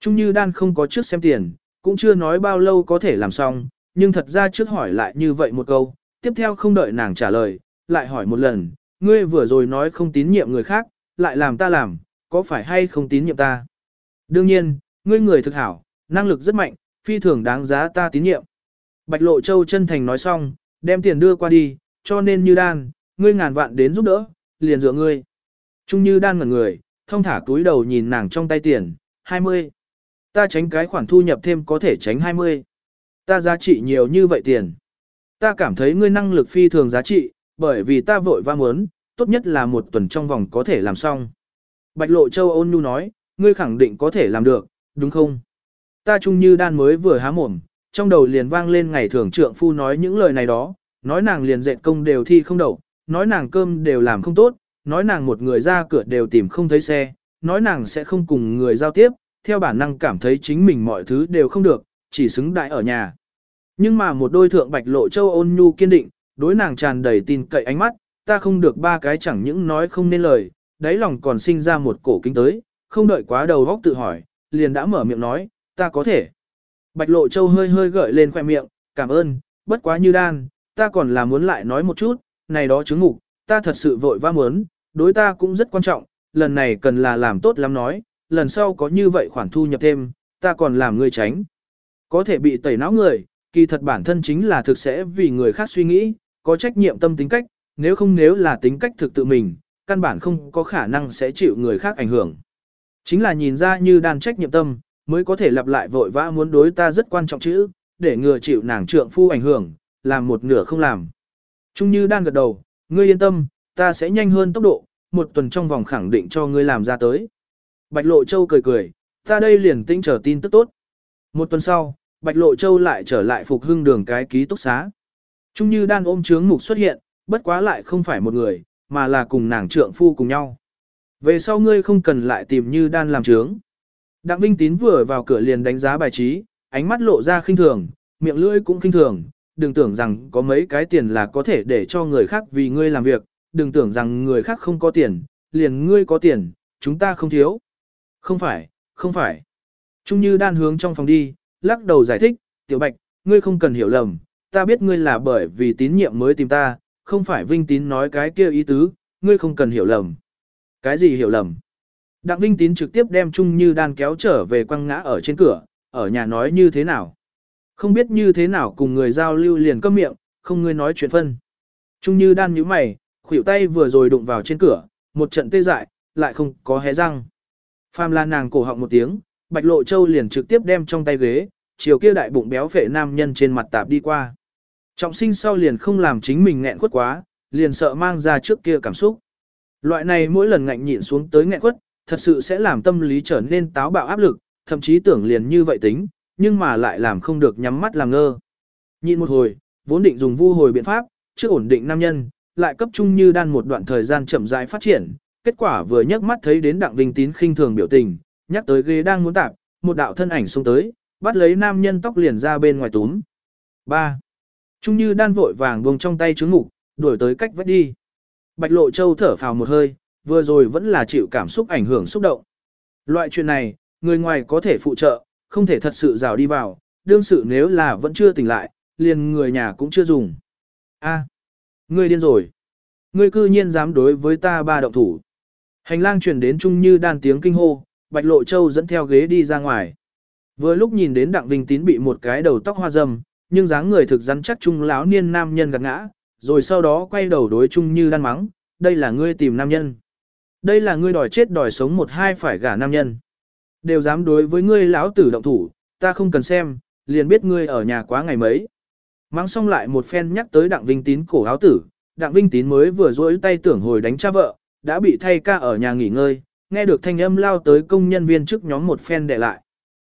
Trung như đan không có trước xem tiền, cũng chưa nói bao lâu có thể làm xong, nhưng thật ra trước hỏi lại như vậy một câu, tiếp theo không đợi nàng trả lời, lại hỏi một lần, ngươi vừa rồi nói không tín nhiệm người khác, lại làm ta làm, có phải hay không tín nhiệm ta? Đương nhiên, ngươi người thực hảo, năng lực rất mạnh, phi thường đáng giá ta tín nhiệm. Bạch Lộ Châu chân thành nói xong, đem tiền đưa qua đi, cho nên như đan, ngươi ngàn vạn đến giúp đỡ, liền dựa ngươi. Trung như đan ngẩn người, thông thả túi đầu nhìn nàng trong tay tiền, 20. Ta tránh cái khoản thu nhập thêm có thể tránh 20. Ta giá trị nhiều như vậy tiền. Ta cảm thấy ngươi năng lực phi thường giá trị, bởi vì ta vội va muốn, tốt nhất là một tuần trong vòng có thể làm xong. Bạch Lộ Châu ôn nhu nói, ngươi khẳng định có thể làm được, đúng không? Ta chung như đan mới vừa há mồm, trong đầu liền vang lên ngày thường trượng phu nói những lời này đó, nói nàng liền dệt công đều thi không đậu, nói nàng cơm đều làm không tốt, nói nàng một người ra cửa đều tìm không thấy xe, nói nàng sẽ không cùng người giao tiếp, theo bản năng cảm thấy chính mình mọi thứ đều không được, chỉ xứng đại ở nhà. Nhưng mà một đôi thượng bạch lộ châu ôn nhu kiên định, đối nàng tràn đầy tin cậy ánh mắt, ta không được ba cái chẳng những nói không nên lời, đáy lòng còn sinh ra một cổ kinh tới, không đợi quá đầu góc tự hỏi, liền đã mở miệng nói, ta có thể. Bạch lộ châu hơi hơi gợi lên khoẻ miệng, cảm ơn, bất quá như đan, ta còn là muốn lại nói một chút, này đó chứng ngục, ta thật sự vội vã muốn, đối ta cũng rất quan trọng, lần này cần là làm tốt lắm nói, lần sau có như vậy khoản thu nhập thêm, ta còn làm người tránh. Có thể bị tẩy não người, kỳ thật bản thân chính là thực sẽ vì người khác suy nghĩ, có trách nhiệm tâm tính cách, nếu không nếu là tính cách thực tự mình, căn bản không có khả năng sẽ chịu người khác ảnh hưởng. Chính là nhìn ra như đan trách nhiệm tâm, mới có thể lặp lại vội vã muốn đối ta rất quan trọng chữ, để ngừa chịu nàng trượng phu ảnh hưởng, làm một nửa không làm. Trung như đang gật đầu, ngươi yên tâm, ta sẽ nhanh hơn tốc độ, một tuần trong vòng khẳng định cho ngươi làm ra tới. Bạch Lộ Châu cười cười, ta đây liền tinh chờ tin tức tốt. Một tuần sau, Bạch Lộ Châu lại trở lại phục hưng đường cái ký túc xá. Trung như đang ôm trướng mục xuất hiện, bất quá lại không phải một người, mà là cùng nàng trượng phu cùng nhau. Về sau ngươi không cần lại tìm như đan làm trướng. Đặng Vinh Tín vừa vào cửa liền đánh giá bài trí, ánh mắt lộ ra khinh thường, miệng lưỡi cũng khinh thường, đừng tưởng rằng có mấy cái tiền là có thể để cho người khác vì ngươi làm việc, đừng tưởng rằng người khác không có tiền, liền ngươi có tiền, chúng ta không thiếu. Không phải, không phải. Trung như đan hướng trong phòng đi, lắc đầu giải thích, tiểu bạch, ngươi không cần hiểu lầm, ta biết ngươi là bởi vì tín nhiệm mới tìm ta, không phải Vinh Tín nói cái kia ý tứ, ngươi không cần hiểu lầm. Cái gì hiểu lầm? Đặng Vinh Tín trực tiếp đem Trung Như Đan kéo trở về quăng ngã ở trên cửa, ở nhà nói như thế nào? Không biết như thế nào cùng người giao lưu liền câm miệng, không ngươi nói chuyện phân. Trung Như Đan nhíu mày, khuỷu tay vừa rồi đụng vào trên cửa, một trận tê dại, lại không có hé răng. Phàm la nàng cổ họng một tiếng, Bạch Lộ Châu liền trực tiếp đem trong tay ghế, chiều kia đại bụng béo phệ nam nhân trên mặt tạp đi qua. Trọng sinh sau liền không làm chính mình nghẹn quất quá, liền sợ mang ra trước kia cảm xúc. Loại này mỗi lần ngạnh nhịn xuống tới nghẹn quất, thật sự sẽ làm tâm lý trở nên táo bạo áp lực, thậm chí tưởng liền như vậy tính, nhưng mà lại làm không được nhắm mắt làm ngơ. Nhịn một hồi, vốn định dùng vu hồi biện pháp, trước ổn định nam nhân, lại cấp trung như đan một đoạn thời gian chậm rãi phát triển, kết quả vừa nhấc mắt thấy đến đặng vinh tín khinh thường biểu tình, nhắc tới ghế đang muốn tạp, một đạo thân ảnh xông tới, bắt lấy nam nhân tóc liền ra bên ngoài túm. 3. Trung như đan vội vàng buông trong tay chướng ngục, đuổi tới cách vết đi. Bạch lộ châu thở phào một hơi, vừa rồi vẫn là chịu cảm xúc ảnh hưởng xúc động. Loại chuyện này, người ngoài có thể phụ trợ, không thể thật sự rào đi vào, đương sự nếu là vẫn chưa tỉnh lại, liền người nhà cũng chưa dùng. A, ngươi điên rồi. Ngươi cư nhiên dám đối với ta ba động thủ. Hành lang chuyển đến chung như đan tiếng kinh hô, Bạch Lộ Châu dẫn theo ghế đi ra ngoài. Vừa lúc nhìn đến Đặng Vinh Tín bị một cái đầu tóc hoa râm, nhưng dáng người thực rắn chắc trung lão niên nam nhân gạt ngã, rồi sau đó quay đầu đối chung như đan mắng, đây là ngươi tìm nam nhân. Đây là ngươi đòi chết đòi sống một hai phải gả nam nhân. Đều dám đối với ngươi lão tử động thủ, ta không cần xem, liền biết ngươi ở nhà quá ngày mấy. Mắng xong lại một phen nhắc tới Đặng Vinh Tín cổ áo tử, Đặng Vinh Tín mới vừa rỗi tay tưởng hồi đánh cha vợ, đã bị thay ca ở nhà nghỉ ngơi, nghe được thanh âm lao tới công nhân viên trước nhóm một phen để lại.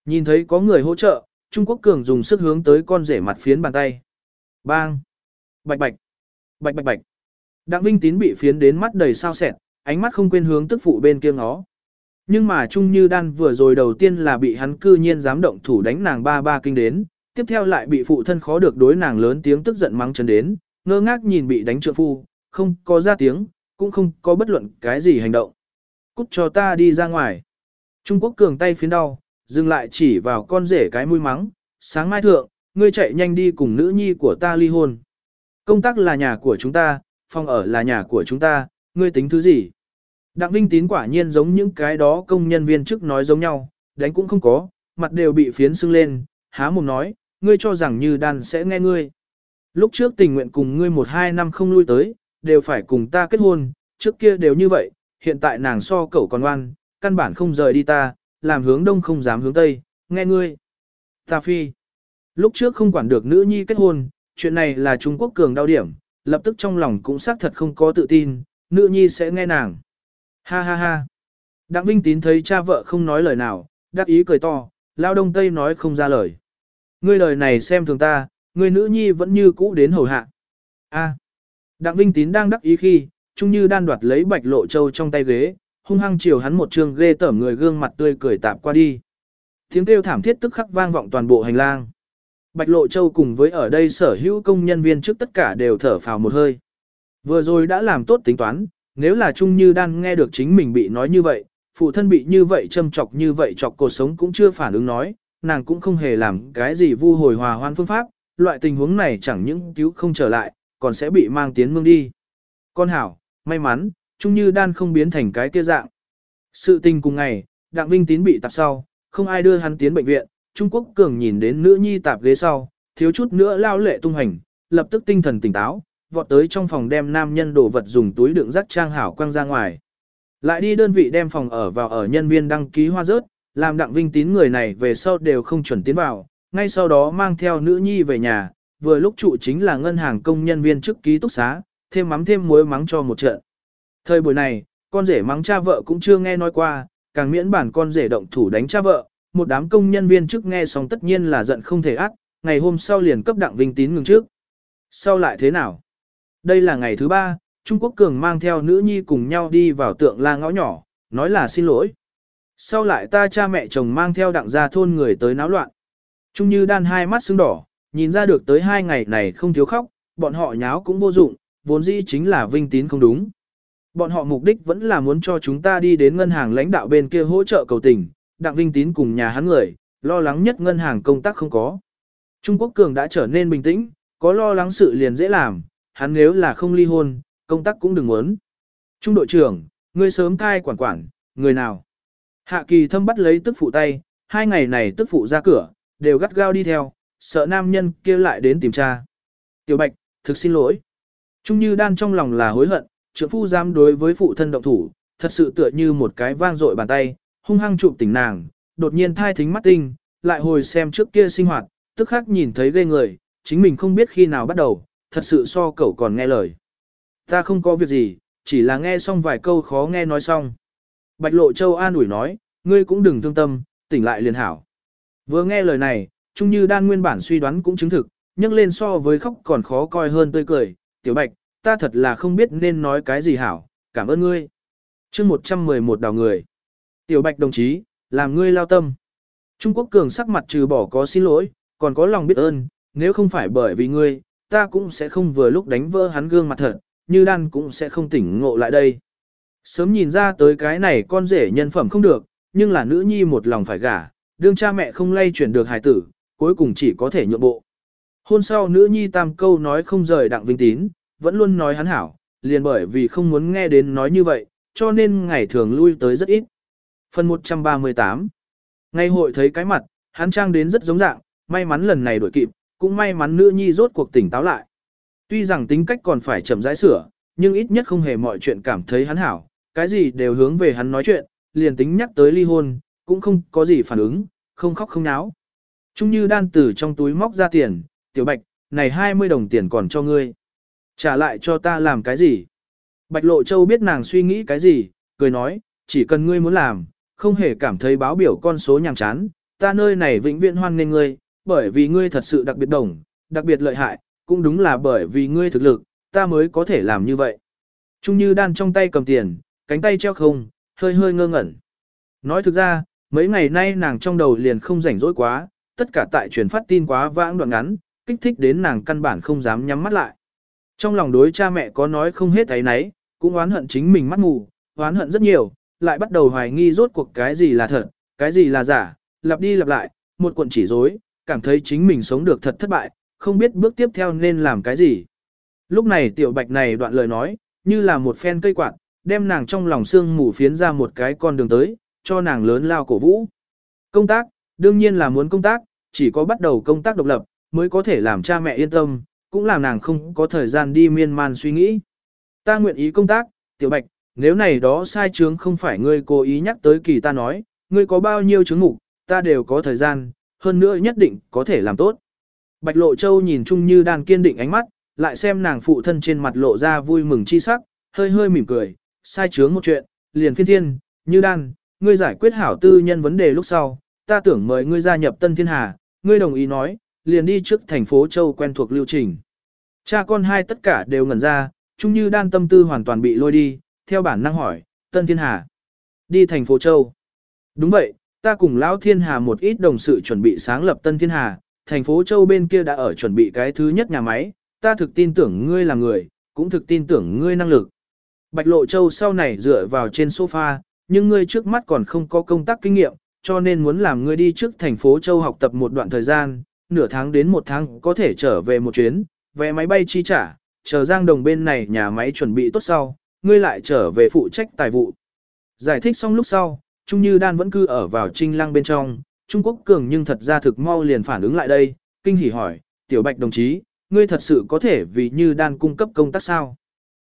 Nhìn thấy có người hỗ trợ, Trung Quốc Cường dùng sức hướng tới con rể mặt phiến bàn tay. Bang! Bạch bạch! Bạch bạch bạch! Đặng Vinh Tín bị phiến đến mắt đầy sao sẹn, ánh mắt không quên hướng tức phụ bên kia ngó. Nhưng mà Trung Như Đan vừa rồi đầu tiên là bị hắn cư nhiên dám động thủ đánh nàng ba ba kinh đến, tiếp theo lại bị phụ thân khó được đối nàng lớn tiếng tức giận mắng chấn đến, ngơ ngác nhìn bị đánh trượng phu, không có ra tiếng, cũng không có bất luận cái gì hành động. Cút cho ta đi ra ngoài. Trung Quốc cường tay phiến đau, dừng lại chỉ vào con rể cái mũi mắng, sáng mai thượng, ngươi chạy nhanh đi cùng nữ nhi của ta ly hôn. Công tác là nhà của chúng ta, phòng ở là nhà của chúng ta, ngươi tính thứ gì? Đặng Vinh Tín quả nhiên giống những cái đó công nhân viên chức nói giống nhau, đánh cũng không có, mặt đều bị phiến sưng lên, há mồm nói, ngươi cho rằng như đàn sẽ nghe ngươi. Lúc trước tình nguyện cùng ngươi một hai năm không lui tới, đều phải cùng ta kết hôn, trước kia đều như vậy, hiện tại nàng so cậu còn ngoan, căn bản không rời đi ta, làm hướng đông không dám hướng tây, nghe ngươi. Ta phi. Lúc trước không quản được nữ nhi kết hôn, chuyện này là Trung Quốc cường đau điểm, lập tức trong lòng cũng xác thật không có tự tin, nữ nhi sẽ nghe nàng. Ha ha ha. Đặng Vinh Tín thấy cha vợ không nói lời nào, đắc ý cười to, lao đông tây nói không ra lời. Ngươi lời này xem thường ta, ngươi nữ nhi vẫn như cũ đến hầu hạ. A. Đặng Vinh Tín đang đắc ý khi, trung như đan đoạt lấy bạch lộ châu trong tay ghế, hung hăng chiều hắn một trường ghê tởm người gương mặt tươi cười tạp qua đi. Tiếng kêu thảm thiết tức khắc vang vọng toàn bộ hành lang. Bạch Lộ Châu cùng với ở đây sở hữu công nhân viên trước tất cả đều thở phào một hơi. Vừa rồi đã làm tốt tính toán, nếu là Trung Như Đan nghe được chính mình bị nói như vậy, phụ thân bị như vậy châm chọc như vậy chọc cuộc sống cũng chưa phản ứng nói, nàng cũng không hề làm cái gì vu hồi hòa hoan phương pháp, loại tình huống này chẳng những cứu không trở lại, còn sẽ bị mang tiến mương đi. Con hảo, may mắn, Trung Như Đan không biến thành cái kia dạng. Sự tình cùng ngày, Đặng Vinh Tín bị tạp sau, không ai đưa hắn tiến bệnh viện, Trung Quốc Cường nhìn đến nữ nhi tạp ghế sau, thiếu chút nữa lao lệ tung hành, lập tức tinh thần tỉnh táo, vọt tới trong phòng đem nam nhân đồ vật dùng túi đựng rác trang hảo quăng ra ngoài. Lại đi đơn vị đem phòng ở vào ở nhân viên đăng ký hoa rớt, làm đặng vinh tín người này về sau đều không chuẩn tiến vào, ngay sau đó mang theo nữ nhi về nhà, vừa lúc trụ chính là ngân hàng công nhân viên chức ký túc xá, thêm mắm thêm muối mắng cho một trận. Thời buổi này, con rể mắng cha vợ cũng chưa nghe nói qua, càng miễn bản con rể động thủ đánh cha vợ, một đám công nhân viên chức nghe xong tất nhiên là giận không thể ác, ngày hôm sau liền cấp đặng vinh tín ngừng trước. Sau lại thế nào? Đây là ngày thứ ba, Trung Quốc Cường mang theo nữ nhi cùng nhau đi vào tượng la ngõ nhỏ, nói là xin lỗi. Sau lại ta cha mẹ chồng mang theo đặng gia thôn người tới náo loạn. Trung như đan hai mắt sưng đỏ, nhìn ra được tới hai ngày này không thiếu khóc, bọn họ nháo cũng vô dụng, vốn dĩ chính là vinh tín không đúng. Bọn họ mục đích vẫn là muốn cho chúng ta đi đến ngân hàng lãnh đạo bên kia hỗ trợ cầu tình, đặng vinh tín cùng nhà hắn người, lo lắng nhất ngân hàng công tác không có. Trung Quốc Cường đã trở nên bình tĩnh, có lo lắng sự liền dễ làm, hắn nếu là không ly hôn, công tác cũng đừng muốn. Trung đội trưởng, ngươi sớm cai quản quản, người nào? Hạ kỳ thâm bắt lấy tức phụ tay, hai ngày này tức phụ ra cửa, đều gắt gao đi theo, sợ nam nhân kia lại đến tìm cha. Tiểu Bạch, thực xin lỗi. Trung như đan trong lòng là hối hận, trưởng phu dám đối với phụ thân động thủ, thật sự tựa như một cái vang dội bàn tay, hung hăng chụp tỉnh nàng, đột nhiên thai thính mắt tinh, lại hồi xem trước kia sinh hoạt, tức khắc nhìn thấy ghê người, chính mình không biết khi nào bắt đầu, thật sự so cậu còn nghe lời. Ta không có việc gì, chỉ là nghe xong vài câu khó nghe nói xong. Bạch Lộ Châu an ủi nói, ngươi cũng đừng thương tâm, tỉnh lại liền hảo. Vừa nghe lời này, Trung Như Đan nguyên bản suy đoán cũng chứng thực, nhưng lên so với khóc còn khó coi hơn tươi cười. Tiểu Bạch, ta thật là không biết nên nói cái gì hảo, cảm ơn ngươi. chương 111 đào người. Tiểu Bạch đồng chí, làm ngươi lao tâm. Trung Quốc Cường sắc mặt trừ bỏ có xin lỗi, còn có lòng biết ơn, nếu không phải bởi vì ngươi, ta cũng sẽ không vừa lúc đánh vỡ hắn gương mặt thật, như đan cũng sẽ không tỉnh ngộ lại đây. Sớm nhìn ra tới cái này con rể nhân phẩm không được, nhưng là nữ nhi một lòng phải gả, đương cha mẹ không lay chuyển được hài tử, cuối cùng chỉ có thể nhượng bộ. Hôn sau nữ nhi tam câu nói không rời đặng vinh tín, vẫn luôn nói hắn hảo, liền bởi vì không muốn nghe đến nói như vậy, cho nên ngày thường lui tới rất ít. Phần 138 Ngày hội thấy cái mặt, hắn trang đến rất giống dạng, may mắn lần này đổi kịp, cũng may mắn nữ nhi rốt cuộc tỉnh táo lại. Tuy rằng tính cách còn phải chậm rãi sửa, nhưng ít nhất không hề mọi chuyện cảm thấy hắn hảo, cái gì đều hướng về hắn nói chuyện, liền tính nhắc tới ly hôn, cũng không có gì phản ứng, không khóc không náo. Trung như đan từ trong túi móc ra tiền, tiểu bạch, này 20 đồng tiền còn cho ngươi. Trả lại cho ta làm cái gì? Bạch Lộ Châu biết nàng suy nghĩ cái gì, cười nói, chỉ cần ngươi muốn làm, không hề cảm thấy báo biểu con số nhàm chán, ta nơi này vĩnh viễn hoan nghênh ngươi, bởi vì ngươi thật sự đặc biệt đồng, đặc biệt lợi hại, cũng đúng là bởi vì ngươi thực lực, ta mới có thể làm như vậy. Trung như đan trong tay cầm tiền, cánh tay treo không, hơi hơi ngơ ngẩn. Nói thực ra, mấy ngày nay nàng trong đầu liền không rảnh rỗi quá, tất cả tại truyền phát tin quá vãng đoạn ngắn, kích thích đến nàng căn bản không dám nhắm mắt lại. Trong lòng đối cha mẹ có nói không hết thấy nấy, cũng oán hận chính mình mắt mù, oán hận rất nhiều, lại bắt đầu hoài nghi rốt cuộc cái gì là thật, cái gì là giả, lặp đi lặp lại, một cuộn chỉ dối cảm thấy chính mình sống được thật thất bại, không biết bước tiếp theo nên làm cái gì. Lúc này tiểu bạch này đoạn lời nói, như là một phen cây quạt, đem nàng trong lòng xương mù phiến ra một cái con đường tới, cho nàng lớn lao cổ vũ. Công tác, đương nhiên là muốn công tác, chỉ có bắt đầu công tác độc lập, mới có thể làm cha mẹ yên tâm, cũng làm nàng không có thời gian đi miên man suy nghĩ. Ta nguyện ý công tác, tiểu bạch, nếu này đó sai chướng không phải ngươi cố ý nhắc tới kỳ ta nói, ngươi có bao nhiêu chứng mục, ta đều có thời gian, hơn nữa nhất định có thể làm tốt. Bạch Lộ Châu nhìn chung như đan kiên định ánh mắt, lại xem nàng phụ thân trên mặt lộ ra vui mừng chi sắc, hơi hơi mỉm cười, sai chướng một chuyện, liền phiên thiên, như đan, ngươi giải quyết hảo tư nhân vấn đề lúc sau, ta tưởng mời ngươi gia nhập Tân Thiên Hà, ngươi đồng ý nói, liền đi trước thành phố Châu quen thuộc lưu trình. Cha con hai tất cả đều ngẩn ra, chung như đan tâm tư hoàn toàn bị lôi đi, theo bản năng hỏi, Tân Thiên Hà, đi thành phố Châu. Đúng vậy, ta cùng Lão Thiên Hà một ít đồng sự chuẩn bị sáng lập Tân Thiên Hà, thành phố Châu bên kia đã ở chuẩn bị cái thứ nhất nhà máy, ta thực tin tưởng ngươi là người, cũng thực tin tưởng ngươi năng lực. Bạch Lộ Châu sau này dựa vào trên sofa, nhưng ngươi trước mắt còn không có công tác kinh nghiệm, cho nên muốn làm ngươi đi trước thành phố Châu học tập một đoạn thời gian, nửa tháng đến một tháng có thể trở về một chuyến, vé máy bay chi trả, chờ Giang Đồng bên này nhà máy chuẩn bị tốt sau, ngươi lại trở về phụ trách tài vụ. Giải thích xong lúc sau, Trung Như Đan vẫn cư ở vào trinh lăng bên trong, Trung Quốc cường nhưng thật ra thực mau liền phản ứng lại đây, kinh hỉ hỏi, Tiểu Bạch đồng chí, ngươi thật sự có thể vì Như Đan cung cấp công tác sao?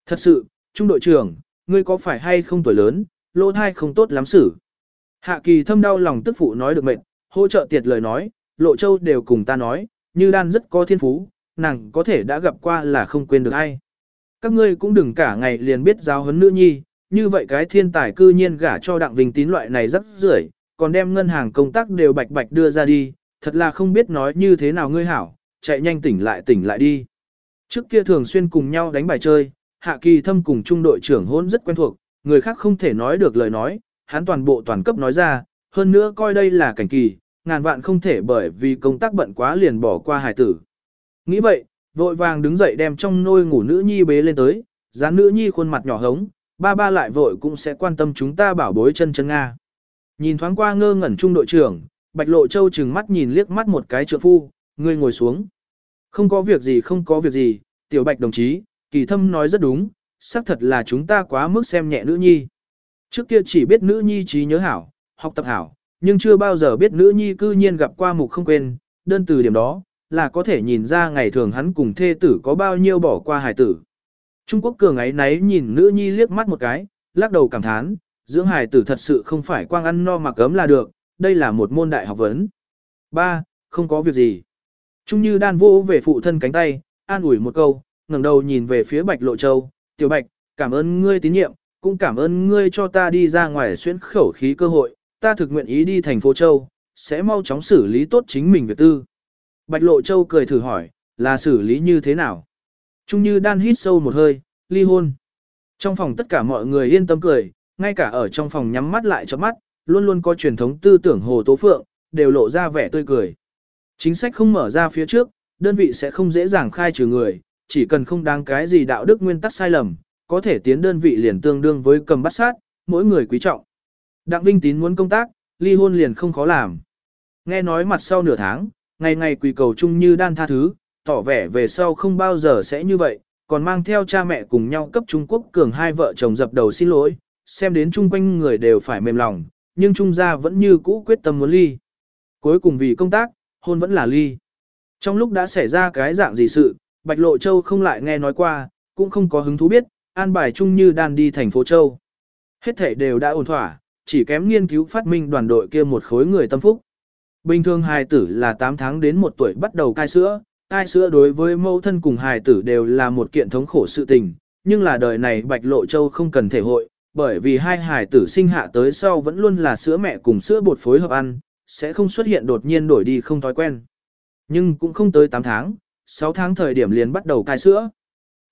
Thật sự, Trung đội trưởng, ngươi có phải hay không tuổi lớn, lỗ thai không tốt lắm xử. Hạ kỳ thâm đau lòng tức phụ nói được mệt, hỗ trợ tiệt lời nói, lộ châu đều cùng ta nói, Như Đan rất có thiên phú, nàng có thể đã gặp qua là không quên được ai. Các ngươi cũng đừng cả ngày liền biết giáo huấn nữ nhi, như vậy cái thiên tài cư nhiên gả cho đặng vinh tín loại này rất rưởi, còn đem ngân hàng công tác đều bạch bạch đưa ra đi, thật là không biết nói như thế nào ngươi hảo, chạy nhanh tỉnh lại tỉnh lại đi. Trước kia thường xuyên cùng nhau đánh bài chơi, Hạ Kỳ Thâm cùng trung đội trưởng hôn rất quen thuộc, người khác không thể nói được lời nói, hắn toàn bộ toàn cấp nói ra, hơn nữa coi đây là cảnh kỳ, ngàn vạn không thể bởi vì công tác bận quá liền bỏ qua hài tử. Nghĩ vậy, vội vàng đứng dậy đem trong nôi ngủ nữ nhi bế lên tới, dán nữ nhi khuôn mặt nhỏ hống, ba ba lại vội cũng sẽ quan tâm chúng ta bảo bối chân chân Nga. Nhìn thoáng qua ngơ ngẩn trung đội trưởng, Bạch Lộ Châu chừng mắt nhìn liếc mắt một cái trượng phu, ngươi ngồi xuống. Không có việc gì không có việc gì, tiểu Bạch đồng chí, kỳ thâm nói rất đúng, xác thật là chúng ta quá mức xem nhẹ nữ nhi. Trước kia chỉ biết nữ nhi trí nhớ hảo, học tập hảo, nhưng chưa bao giờ biết nữ nhi cư nhiên gặp qua mục không quên, đơn từ điểm đó, là có thể nhìn ra ngày thường hắn cùng thê tử có bao nhiêu bỏ qua hài tử. Trung Quốc cường ấy náy nhìn nữ nhi liếc mắt một cái, lắc đầu cảm thán, dưỡng hài tử thật sự không phải quang ăn no mặc ấm là được, đây là một môn đại học vấn. Ba, Không có việc gì. Trung như đan vô về phụ thân cánh tay, an ủi một câu, ngẩng đầu nhìn về phía Bạch Lộ Châu, Tiểu Bạch, cảm ơn ngươi tín nhiệm, cũng cảm ơn ngươi cho ta đi ra ngoài xuyên khẩu khí cơ hội, ta thực nguyện ý đi thành phố Châu, sẽ mau chóng xử lý tốt chính mình việc tư. Bạch Lộ Châu cười thử hỏi, là xử lý như thế nào? Trung như đan hít sâu một hơi, ly hôn. Trong phòng tất cả mọi người yên tâm cười, ngay cả ở trong phòng nhắm mắt lại cho mắt, luôn luôn có truyền thống tư tưởng Hồ Tố Phượng, đều lộ ra vẻ tươi cười. Chính sách không mở ra phía trước, đơn vị sẽ không dễ dàng khai trừ người, chỉ cần không đáng cái gì đạo đức nguyên tắc sai lầm, có thể tiến đơn vị liền tương đương với cầm bắt sát, mỗi người quý trọng. Đặng Vinh Tín muốn công tác, ly hôn liền không khó làm. Nghe nói mặt sau nửa tháng, ngày ngày quỳ cầu chung như đan tha thứ, tỏ vẻ về sau không bao giờ sẽ như vậy, còn mang theo cha mẹ cùng nhau cấp Trung Quốc cường hai vợ chồng dập đầu xin lỗi, xem đến chung quanh người đều phải mềm lòng, nhưng Trung gia vẫn như cũ quyết tâm muốn ly. Cuối cùng vì công tác, hôn vẫn là ly. Trong lúc đã xảy ra cái dạng gì sự, Bạch Lộ Châu không lại nghe nói qua, cũng không có hứng thú biết, an bài chung như đan đi thành phố Châu. Hết thể đều đã ổn thỏa, chỉ kém nghiên cứu phát minh đoàn đội kia một khối người tâm phúc. Bình thường hài tử là 8 tháng đến 1 tuổi bắt đầu cai sữa, cai sữa đối với mẫu thân cùng hài tử đều là một kiện thống khổ sự tình, nhưng là đời này Bạch Lộ Châu không cần thể hội, bởi vì hai hài tử sinh hạ tới sau vẫn luôn là sữa mẹ cùng sữa bột phối hợp ăn, sẽ không xuất hiện đột nhiên đổi đi không thói quen. Nhưng cũng không tới 8 tháng, 6 tháng thời điểm liền bắt đầu cai sữa.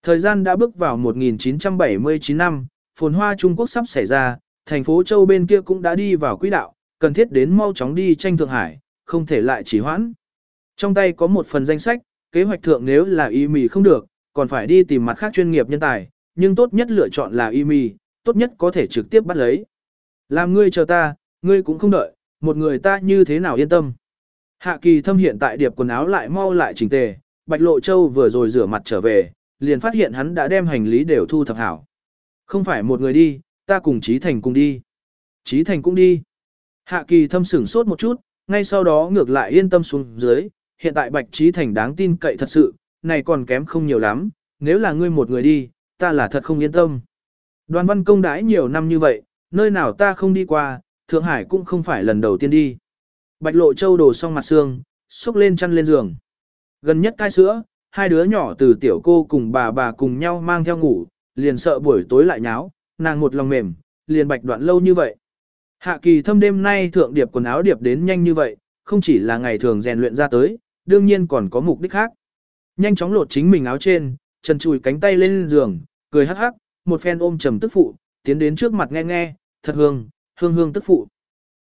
Thời gian đã bước vào 1979 năm, phồn hoa Trung Quốc sắp xảy ra, thành phố Châu bên kia cũng đã đi vào quỹ đạo, cần thiết đến mau chóng đi tranh Thượng Hải, không thể lại chỉ hoãn. Trong tay có một phần danh sách, kế hoạch thượng nếu là y mì không được, còn phải đi tìm mặt khác chuyên nghiệp nhân tài, nhưng tốt nhất lựa chọn là y mì, tốt nhất có thể trực tiếp bắt lấy. Làm ngươi chờ ta, ngươi cũng không đợi, một người ta như thế nào yên tâm. Hạ kỳ thâm hiện tại điệp quần áo lại mau lại chỉnh tề, Bạch Lộ Châu vừa rồi rửa mặt trở về, liền phát hiện hắn đã đem hành lý đều thu thập hảo. Không phải một người đi, ta cùng Trí Thành cùng đi. Trí Thành cũng đi. Hạ kỳ thâm sửng sốt một chút, ngay sau đó ngược lại yên tâm xuống dưới, hiện tại Bạch Trí Thành đáng tin cậy thật sự, này còn kém không nhiều lắm, nếu là ngươi một người đi, ta là thật không yên tâm. Đoàn văn công đãi nhiều năm như vậy, nơi nào ta không đi qua, Thượng Hải cũng không phải lần đầu tiên đi. Bạch Lộ Châu đổ xong mặt xương, xúc lên chăn lên giường. Gần nhất cai sữa, hai đứa nhỏ từ tiểu cô cùng bà bà cùng nhau mang theo ngủ, liền sợ buổi tối lại nháo, nàng một lòng mềm, liền bạch đoạn lâu như vậy. Hạ kỳ thâm đêm nay thượng điệp quần áo điệp đến nhanh như vậy, không chỉ là ngày thường rèn luyện ra tới, đương nhiên còn có mục đích khác. Nhanh chóng lột chính mình áo trên, chân chùi cánh tay lên giường, cười hắc hắc, một phen ôm trầm tức phụ, tiến đến trước mặt nghe nghe, thật hương, hương hương tức phụ.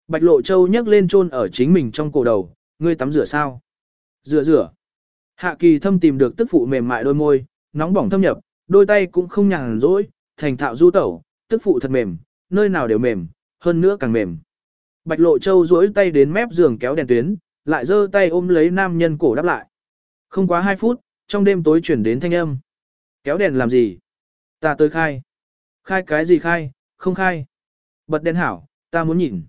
Bạch lộ châu nhấc lên chôn ở chính mình trong cổ đầu, ngươi tắm rửa sao? Rửa rửa. Hạ kỳ thâm tìm được tức phụ mềm mại đôi môi, nóng bỏng thâm nhập, đôi tay cũng không nhàn rỗi, thành thạo du tẩu, tức phụ thật mềm, nơi nào đều mềm, hơn nữa càng mềm. Bạch lộ châu duỗi tay đến mép giường kéo đèn tuyến, lại giơ tay ôm lấy nam nhân cổ đáp lại. Không quá 2 phút, trong đêm tối chuyển đến thanh âm. Kéo đèn làm gì? Ta tới khai. Khai cái gì khai, không khai. Bật đèn hảo, ta muốn nhìn.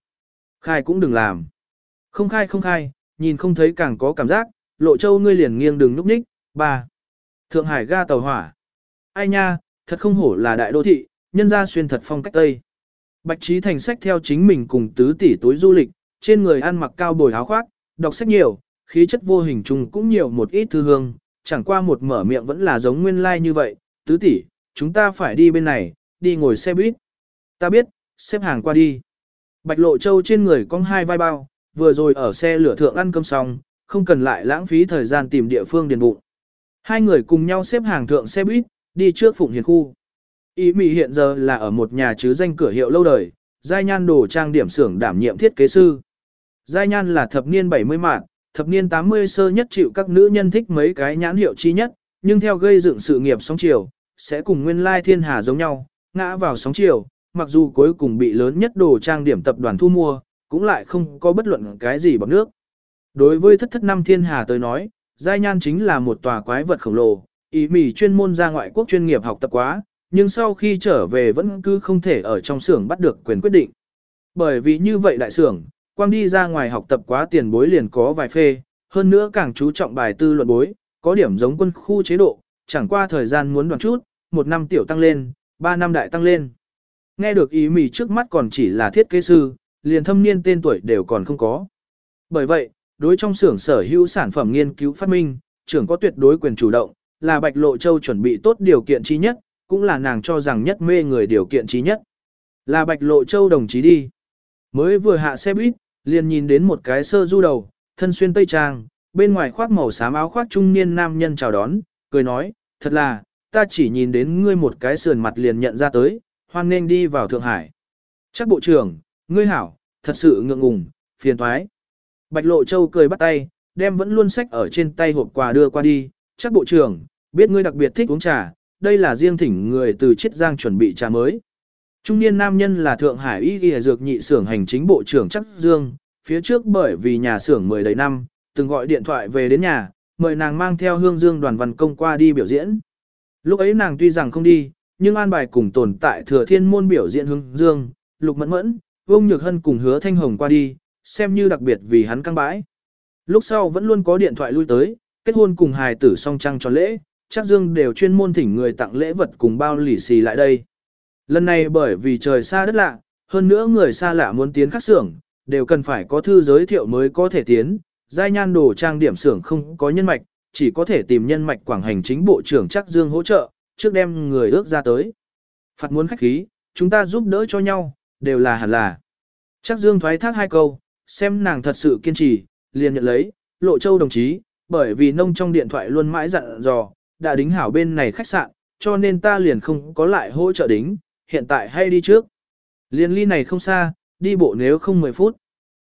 Khai cũng đừng làm. Không khai không khai, nhìn không thấy càng có cảm giác, lộ châu ngươi liền nghiêng đường núp ních, ba. Thượng Hải ga tàu hỏa. Ai nha, thật không hổ là đại đô thị, nhân ra xuyên thật phong cách Tây. Bạch Trí Thành sách theo chính mình cùng tứ tỷ túi du lịch, trên người ăn mặc cao bồi áo khoác, đọc sách nhiều, khí chất vô hình chung cũng nhiều một ít thư hương, chẳng qua một mở miệng vẫn là giống nguyên lai like như vậy, tứ tỷ, chúng ta phải đi bên này, đi ngồi xe buýt. Ta biết, xếp hàng qua đi. Bạch Lộ Châu trên người có hai vai bao, vừa rồi ở xe lửa thượng ăn cơm xong, không cần lại lãng phí thời gian tìm địa phương điền bụng. Hai người cùng nhau xếp hàng thượng xe buýt, đi trước Phụng Hiền khu. Ý mị hiện giờ là ở một nhà chứ danh cửa hiệu lâu đời, Giai Nhan đồ trang điểm xưởng đảm nhiệm thiết kế sư. Giai Nhan là thập niên 70 mạng, thập niên 80 sơ nhất chịu các nữ nhân thích mấy cái nhãn hiệu chi nhất, nhưng theo gây dựng sự nghiệp sóng chiều, sẽ cùng nguyên lai thiên hà giống nhau, ngã vào sóng chiều, mặc dù cuối cùng bị lớn nhất đồ trang điểm tập đoàn thu mua, cũng lại không có bất luận cái gì bằng nước. Đối với thất thất năm thiên hà tới nói, Giai Nhan chính là một tòa quái vật khổng lồ, ý mỉ chuyên môn ra ngoại quốc chuyên nghiệp học tập quá, nhưng sau khi trở về vẫn cứ không thể ở trong xưởng bắt được quyền quyết định. Bởi vì như vậy đại xưởng, quang đi ra ngoài học tập quá tiền bối liền có vài phê, hơn nữa càng chú trọng bài tư luận bối, có điểm giống quân khu chế độ, chẳng qua thời gian muốn đoạn chút, một năm tiểu tăng lên, ba năm đại tăng lên. Nghe được ý mì trước mắt còn chỉ là thiết kế sư, liền thâm niên tên tuổi đều còn không có. Bởi vậy, đối trong xưởng sở hữu sản phẩm nghiên cứu phát minh, trưởng có tuyệt đối quyền chủ động, là Bạch Lộ Châu chuẩn bị tốt điều kiện chi nhất, cũng là nàng cho rằng nhất mê người điều kiện trí nhất. Là Bạch Lộ Châu đồng chí đi. Mới vừa hạ xe buýt, liền nhìn đến một cái sơ du đầu, thân xuyên tây trang, bên ngoài khoác màu xám áo khoác trung niên nam nhân chào đón, cười nói, thật là, ta chỉ nhìn đến ngươi một cái sườn mặt liền nhận ra tới, hoan nên đi vào Thượng Hải. Chắc bộ trưởng, ngươi hảo, thật sự ngượng ngùng, phiền thoái. Bạch Lộ Châu cười bắt tay, đem vẫn luôn sách ở trên tay hộp quà đưa qua đi, chắc bộ trưởng, biết ngươi đặc biệt thích uống trà, đây là riêng thỉnh người từ chiết giang chuẩn bị trà mới. Trung niên nam nhân là Thượng Hải Y Y Dược nhị xưởng hành chính bộ trưởng Chắc Dương, phía trước bởi vì nhà xưởng mười đầy năm, từng gọi điện thoại về đến nhà, mời nàng mang theo Hương Dương đoàn văn công qua đi biểu diễn. Lúc ấy nàng tuy rằng không đi, nhưng an bài cùng tồn tại thừa thiên môn biểu diễn Hương Dương, Lục Mẫn Mẫn, Vương Nhược Hân cùng hứa Thanh Hồng qua đi, xem như đặc biệt vì hắn căng bãi. Lúc sau vẫn luôn có điện thoại lui tới, kết hôn cùng hài tử song trăng cho lễ, chắc Dương đều chuyên môn thỉnh người tặng lễ vật cùng bao lì xì lại đây. Lần này bởi vì trời xa đất lạ, hơn nữa người xa lạ muốn tiến khắc xưởng, đều cần phải có thư giới thiệu mới có thể tiến, giai nhan đồ trang điểm xưởng không có nhân mạch, chỉ có thể tìm nhân mạch quảng hành chính bộ trưởng chắc Dương hỗ trợ, trước đem người ước ra tới. Phạt muốn khách khí, chúng ta giúp đỡ cho nhau, đều là hẳn là. Chắc Dương thoái thác hai câu, xem nàng thật sự kiên trì, liền nhận lấy, lộ châu đồng chí, bởi vì nông trong điện thoại luôn mãi dặn dò, đã đính hảo bên này khách sạn, cho nên ta liền không có lại hỗ trợ đính, hiện tại hay đi trước. Liên ly này không xa, đi bộ nếu không 10 phút.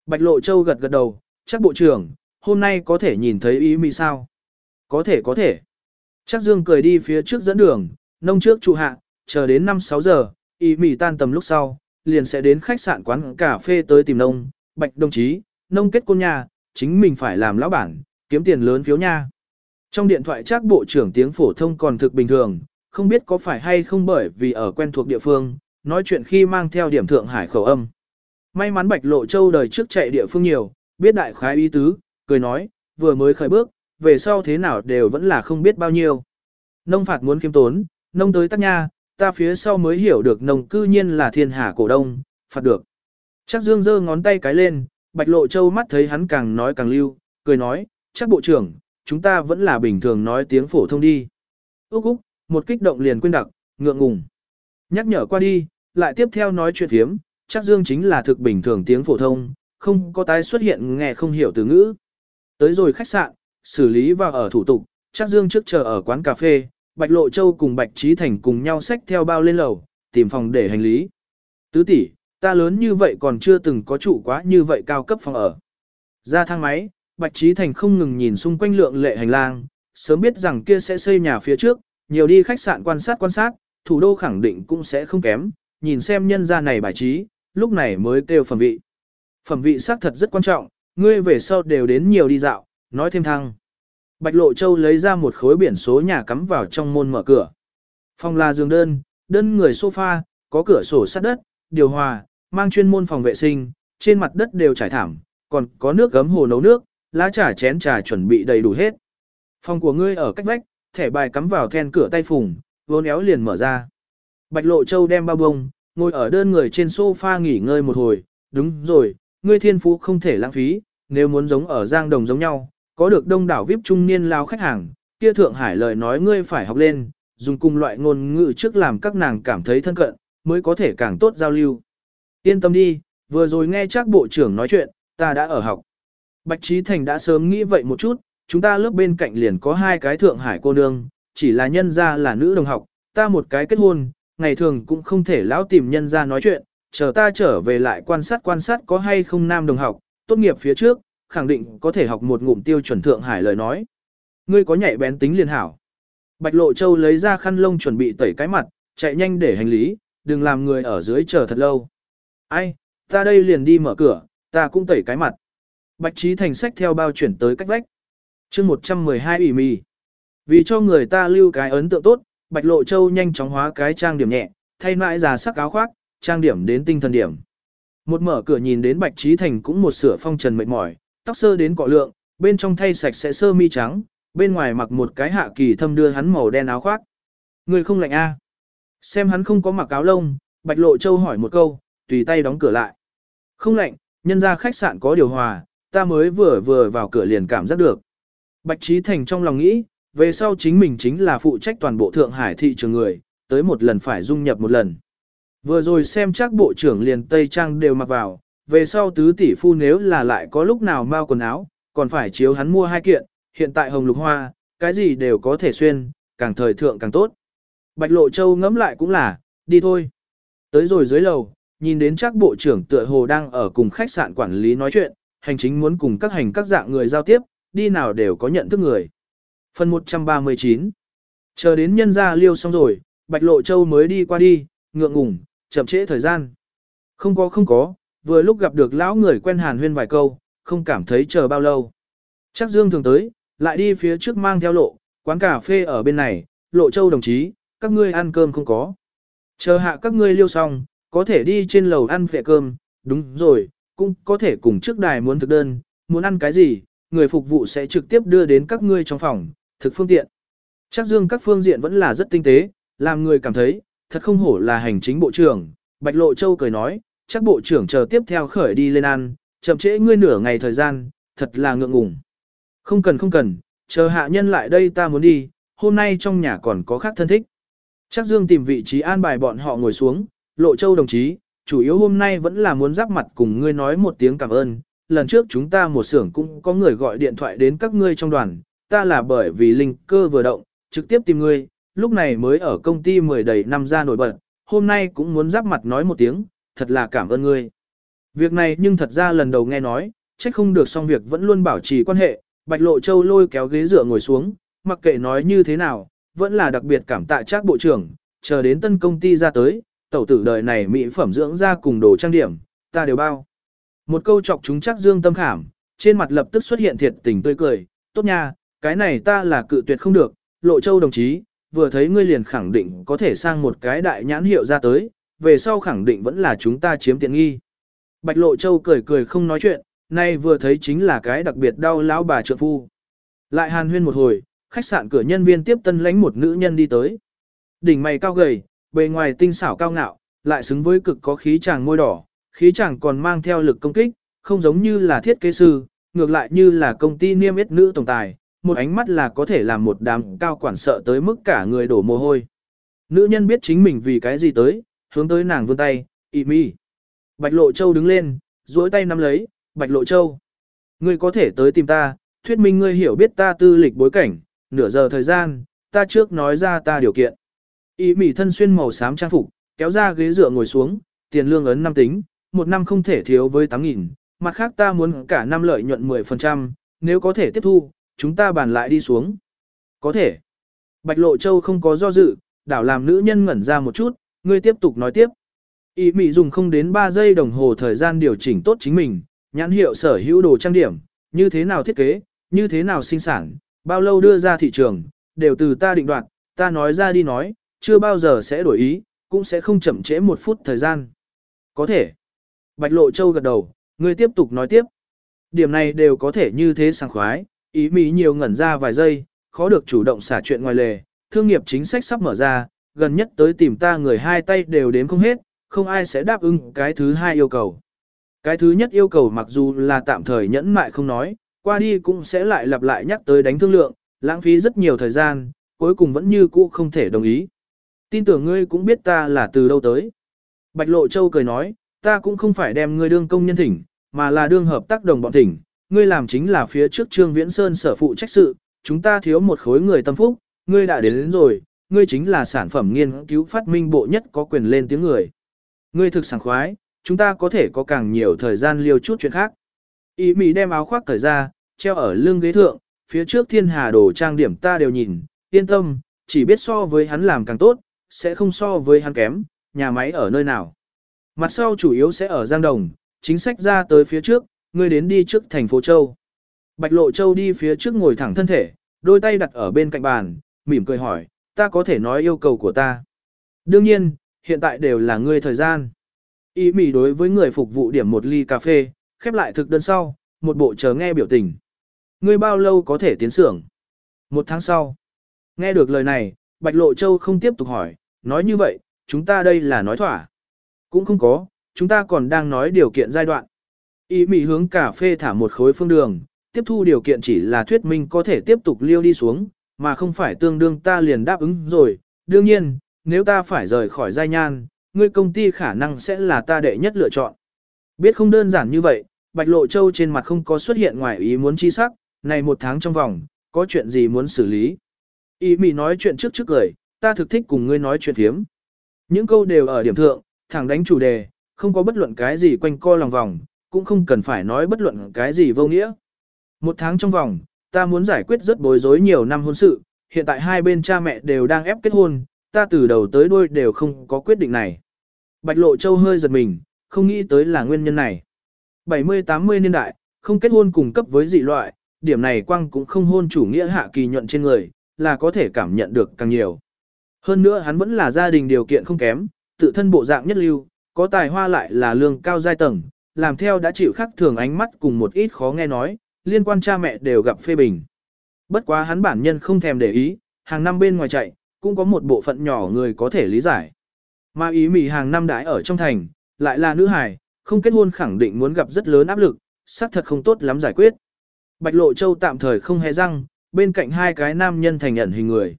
Bạch Lộ Châu gật gật đầu, chắc bộ trưởng, hôm nay có thể nhìn thấy ý mỹ sao? Có thể có thể. Chắc Dương cười đi phía trước dẫn đường, nông trước trụ hạ, chờ đến 5-6 giờ, ý mỹ tan tầm lúc sau, liền sẽ đến khách sạn quán cà phê tới tìm nông. Bạch đồng chí, nông kết côn nhà, chính mình phải làm lão bản, kiếm tiền lớn phiếu nha. Trong điện thoại chắc bộ trưởng tiếng phổ thông còn thực bình thường, không biết có phải hay không bởi vì ở quen thuộc địa phương, nói chuyện khi mang theo điểm Thượng Hải khẩu âm. May mắn Bạch Lộ Châu đời trước chạy địa phương nhiều, biết đại khái ý tứ, cười nói, vừa mới khởi bước, về sau thế nào đều vẫn là không biết bao nhiêu. Nông phạt muốn kiêm tốn, nông tới tắc nha, ta phía sau mới hiểu được nông cư nhiên là thiên hà cổ đông, phạt được. Chắc Dương giơ ngón tay cái lên, Bạch Lộ Châu mắt thấy hắn càng nói càng lưu, cười nói, chắc bộ trưởng, chúng ta vẫn là bình thường nói tiếng phổ thông đi. Úc Úc, một kích động liền quên đặc, ngượng ngùng. Nhắc nhở qua đi, lại tiếp theo nói chuyện thiếm, chắc Dương chính là thực bình thường tiếng phổ thông, không có tái xuất hiện nghe không hiểu từ ngữ. Tới rồi khách sạn, xử lý và ở thủ tục, chắc Dương trước chờ ở quán cà phê, Bạch Lộ Châu cùng Bạch Trí Thành cùng nhau xách theo bao lên lầu, tìm phòng để hành lý. Tứ tỷ, ta lớn như vậy còn chưa từng có trụ quá như vậy cao cấp phòng ở. Ra thang máy, Bạch Trí Thành không ngừng nhìn xung quanh lượng lệ hành lang, sớm biết rằng kia sẽ xây nhà phía trước, nhiều đi khách sạn quan sát quan sát, thủ đô khẳng định cũng sẽ không kém, nhìn xem nhân gia này bài trí, lúc này mới kêu phẩm vị. Phẩm vị xác thật rất quan trọng, ngươi về sau đều đến nhiều đi dạo, nói thêm thăng. Bạch Lộ Châu lấy ra một khối biển số nhà cắm vào trong môn mở cửa. Phòng là giường đơn, đơn người sofa, có cửa sổ sát đất, điều hòa, mang chuyên môn phòng vệ sinh, trên mặt đất đều trải thảm, còn có nước gấm hồ nấu nước, lá trà chén trà chuẩn bị đầy đủ hết. Phòng của ngươi ở cách vách, thẻ bài cắm vào then cửa tay phùng, vốn éo liền mở ra. Bạch Lộ Châu đem bao bông, ngồi ở đơn người trên sofa nghỉ ngơi một hồi, đúng rồi, ngươi thiên phú không thể lãng phí, nếu muốn giống ở Giang Đồng giống nhau, có được đông đảo VIP trung niên lao khách hàng, kia Thượng Hải lời nói ngươi phải học lên, dùng cùng loại ngôn ngữ trước làm các nàng cảm thấy thân cận, mới có thể càng tốt giao lưu. Yên tâm đi, vừa rồi nghe chắc bộ trưởng nói chuyện, ta đã ở học. Bạch Trí Thành đã sớm nghĩ vậy một chút, chúng ta lớp bên cạnh liền có hai cái Thượng Hải cô nương, chỉ là nhân ra là nữ đồng học, ta một cái kết hôn, ngày thường cũng không thể lão tìm nhân ra nói chuyện, chờ ta trở về lại quan sát quan sát có hay không nam đồng học, tốt nghiệp phía trước, khẳng định có thể học một ngụm tiêu chuẩn Thượng Hải lời nói. Ngươi có nhạy bén tính liền hảo. Bạch Lộ Châu lấy ra khăn lông chuẩn bị tẩy cái mặt, chạy nhanh để hành lý, đừng làm người ở dưới chờ thật lâu. Ai, ta đây liền đi mở cửa, ta cũng tẩy cái mặt. Bạch Trí Thành sách theo bao chuyển tới cách vách chương 112 ủy mì. Vì cho người ta lưu cái ấn tượng tốt, Bạch Lộ Châu nhanh chóng hóa cái trang điểm nhẹ, thay mãi già sắc áo khoác, trang điểm đến tinh thần điểm. Một mở cửa nhìn đến Bạch Trí Thành cũng một sửa phong trần mệt mỏi, tóc sơ đến cọ lượng, bên trong thay sạch sẽ sơ mi trắng, bên ngoài mặc một cái hạ kỳ thâm đưa hắn màu đen áo khoác. Người không lạnh a? Xem hắn không có mặc áo lông, Bạch Lộ Châu hỏi một câu, tùy tay đóng cửa lại. Không lạnh, nhân ra khách sạn có điều hòa, ta mới vừa vừa vào cửa liền cảm giác được. Bạch Trí Thành trong lòng nghĩ, về sau chính mình chính là phụ trách toàn bộ Thượng Hải thị trường người, tới một lần phải dung nhập một lần. Vừa rồi xem chắc bộ trưởng liền Tây Trang đều mặc vào, về sau tứ tỷ phu nếu là lại có lúc nào mau quần áo, còn phải chiếu hắn mua hai kiện, hiện tại hồng lục hoa, cái gì đều có thể xuyên, càng thời thượng càng tốt. Bạch Lộ Châu ngẫm lại cũng là, đi thôi. Tới rồi dưới lầu, nhìn đến chắc bộ trưởng tựa hồ đang ở cùng khách sạn quản lý nói chuyện, hành chính muốn cùng các hành các dạng người giao tiếp, đi nào đều có nhận thức người. Phần 139 Chờ đến nhân gia liêu xong rồi, Bạch Lộ Châu mới đi qua đi, ngượng ngùng, chậm trễ thời gian. Không có không có, vừa lúc gặp được lão người quen hàn huyên vài câu, không cảm thấy chờ bao lâu. Chắc Dương thường tới, lại đi phía trước mang theo lộ, quán cà phê ở bên này, lộ châu đồng chí, các ngươi ăn cơm không có. Chờ hạ các ngươi liêu xong, có thể đi trên lầu ăn phệ cơm, đúng rồi, cũng có thể cùng trước đài muốn thực đơn, muốn ăn cái gì, người phục vụ sẽ trực tiếp đưa đến các ngươi trong phòng, thực phương tiện. Chắc dương các phương diện vẫn là rất tinh tế, làm người cảm thấy, thật không hổ là hành chính bộ trưởng. Bạch Lộ Châu cười nói, chắc bộ trưởng chờ tiếp theo khởi đi lên ăn, chậm trễ ngươi nửa ngày thời gian, thật là ngượng ngùng. Không cần không cần, chờ hạ nhân lại đây ta muốn đi, hôm nay trong nhà còn có khác thân thích. Chắc Dương tìm vị trí an bài bọn họ ngồi xuống, Lộ Châu đồng chí, chủ yếu hôm nay vẫn là muốn giáp mặt cùng ngươi nói một tiếng cảm ơn. Lần trước chúng ta một xưởng cũng có người gọi điện thoại đến các ngươi trong đoàn, ta là bởi vì linh cơ vừa động, trực tiếp tìm ngươi, lúc này mới ở công ty mười đầy năm ra nổi bật, hôm nay cũng muốn giáp mặt nói một tiếng, thật là cảm ơn ngươi. Việc này nhưng thật ra lần đầu nghe nói, trách không được xong việc vẫn luôn bảo trì quan hệ, Bạch Lộ Châu lôi kéo ghế dựa ngồi xuống, mặc kệ nói như thế nào, vẫn là đặc biệt cảm tạ chắc bộ trưởng, chờ đến tân công ty ra tới, tẩu tử đời này mỹ phẩm dưỡng ra cùng đồ trang điểm, ta đều bao. Một câu chọc chúng chắc dương tâm khảm, trên mặt lập tức xuất hiện thiệt tình tươi cười, tốt nha, cái này ta là cự tuyệt không được, lộ châu đồng chí, vừa thấy ngươi liền khẳng định có thể sang một cái đại nhãn hiệu ra tới, về sau khẳng định vẫn là chúng ta chiếm tiện nghi. Bạch lộ châu cười cười không nói chuyện, nay vừa thấy chính là cái đặc biệt đau lão bà trượng phu. Lại hàn huyên một hồi, khách sạn cửa nhân viên tiếp tân lánh một nữ nhân đi tới. Đỉnh mày cao gầy, bề ngoài tinh xảo cao ngạo, lại xứng với cực có khí chàng môi đỏ, khí chẳng còn mang theo lực công kích, không giống như là thiết kế sư, ngược lại như là công ty niêm yết nữ tổng tài, một ánh mắt là có thể làm một đám cao quản sợ tới mức cả người đổ mồ hôi. Nữ nhân biết chính mình vì cái gì tới, hướng tới nàng vươn tay, ị mi. Bạch Lộ Châu đứng lên, duỗi tay nắm lấy, Bạch Lộ Châu. Ngươi có thể tới tìm ta, thuyết minh ngươi hiểu biết ta tư lịch bối cảnh, nửa giờ thời gian, ta trước nói ra ta điều kiện. Y mỉ thân xuyên màu xám trang phục, kéo ra ghế dựa ngồi xuống, tiền lương ấn năm tính, một năm không thể thiếu với 8.000, mặt khác ta muốn cả năm lợi nhuận 10%, nếu có thể tiếp thu, chúng ta bàn lại đi xuống. Có thể. Bạch Lộ Châu không có do dự, đảo làm nữ nhân ngẩn ra một chút, ngươi tiếp tục nói tiếp. Y mị dùng không đến 3 giây đồng hồ thời gian điều chỉnh tốt chính mình, nhãn hiệu sở hữu đồ trang điểm, như thế nào thiết kế, như thế nào sinh sản, bao lâu đưa ra thị trường, đều từ ta định đoạt, ta nói ra đi nói, chưa bao giờ sẽ đổi ý, cũng sẽ không chậm trễ một phút thời gian. Có thể. Bạch Lộ Châu gật đầu, ngươi tiếp tục nói tiếp. Điểm này đều có thể như thế sảng khoái, ý mỹ nhiều ngẩn ra vài giây, khó được chủ động xả chuyện ngoài lề, thương nghiệp chính sách sắp mở ra, gần nhất tới tìm ta người hai tay đều đếm không hết, không ai sẽ đáp ứng cái thứ hai yêu cầu. Cái thứ nhất yêu cầu mặc dù là tạm thời nhẫn mại không nói, qua đi cũng sẽ lại lặp lại nhắc tới đánh thương lượng, lãng phí rất nhiều thời gian, cuối cùng vẫn như cũ không thể đồng ý. Tin tưởng ngươi cũng biết ta là từ đâu tới. Bạch Lộ Châu cười nói, ta cũng không phải đem ngươi đương công nhân thỉnh, mà là đương hợp tác đồng bọn thỉnh. Ngươi làm chính là phía trước Trương Viễn Sơn sở phụ trách sự, chúng ta thiếu một khối người tâm phúc, ngươi đã đến, đến rồi, ngươi chính là sản phẩm nghiên cứu phát minh bộ nhất có quyền lên tiếng người. Ngươi thực sảng khoái, chúng ta có thể có càng nhiều thời gian liêu chút chuyện khác. Ý Mỹ đem áo khoác cởi ra, treo ở lưng ghế thượng, phía trước thiên hà đồ trang điểm ta đều nhìn, yên tâm, chỉ biết so với hắn làm càng tốt, sẽ không so với hắn kém, nhà máy ở nơi nào. Mặt sau chủ yếu sẽ ở Giang Đồng, chính sách ra tới phía trước, ngươi đến đi trước thành phố Châu. Bạch Lộ Châu đi phía trước ngồi thẳng thân thể, đôi tay đặt ở bên cạnh bàn, mỉm cười hỏi, ta có thể nói yêu cầu của ta. Đương nhiên, hiện tại đều là ngươi thời gian. Ý mỉ đối với người phục vụ điểm một ly cà phê, khép lại thực đơn sau, một bộ chờ nghe biểu tình. Ngươi bao lâu có thể tiến xưởng? Một tháng sau. Nghe được lời này, Bạch Lộ Châu không tiếp tục hỏi, nói như vậy, chúng ta đây là nói thỏa. Cũng không có, chúng ta còn đang nói điều kiện giai đoạn. Ý mị hướng cà phê thả một khối phương đường, tiếp thu điều kiện chỉ là thuyết minh có thể tiếp tục liêu đi xuống, mà không phải tương đương ta liền đáp ứng rồi. Đương nhiên, nếu ta phải rời khỏi giai nhan, ngươi công ty khả năng sẽ là ta đệ nhất lựa chọn. Biết không đơn giản như vậy, Bạch Lộ Châu trên mặt không có xuất hiện ngoài ý muốn chi sắc, này một tháng trong vòng, có chuyện gì muốn xử lý. Ý mị nói chuyện trước trước gửi, ta thực thích cùng ngươi nói chuyện thiếm. Những câu đều ở điểm thượng, thẳng đánh chủ đề, không có bất luận cái gì quanh co lòng vòng, cũng không cần phải nói bất luận cái gì vô nghĩa. Một tháng trong vòng, ta muốn giải quyết rất bối rối nhiều năm hôn sự, hiện tại hai bên cha mẹ đều đang ép kết hôn, ta từ đầu tới đuôi đều không có quyết định này. Bạch Lộ Châu hơi giật mình, không nghĩ tới là nguyên nhân này. 70-80 niên đại, không kết hôn cùng cấp với dị loại, điểm này quang cũng không hôn chủ nghĩa hạ kỳ nhuận trên người, là có thể cảm nhận được càng nhiều. Hơn nữa hắn vẫn là gia đình điều kiện không kém, tự thân bộ dạng nhất lưu, có tài hoa lại là lương cao giai tầng, làm theo đã chịu khắc thường ánh mắt cùng một ít khó nghe nói, liên quan cha mẹ đều gặp phê bình. Bất quá hắn bản nhân không thèm để ý, hàng năm bên ngoài chạy, cũng có một bộ phận nhỏ người có thể lý giải. Mà ý mì hàng năm đãi ở trong thành, lại là nữ hài, không kết hôn khẳng định muốn gặp rất lớn áp lực, xác thật không tốt lắm giải quyết. Bạch Lộ Châu tạm thời không hề răng, bên cạnh hai cái nam nhân thành nhận hình người.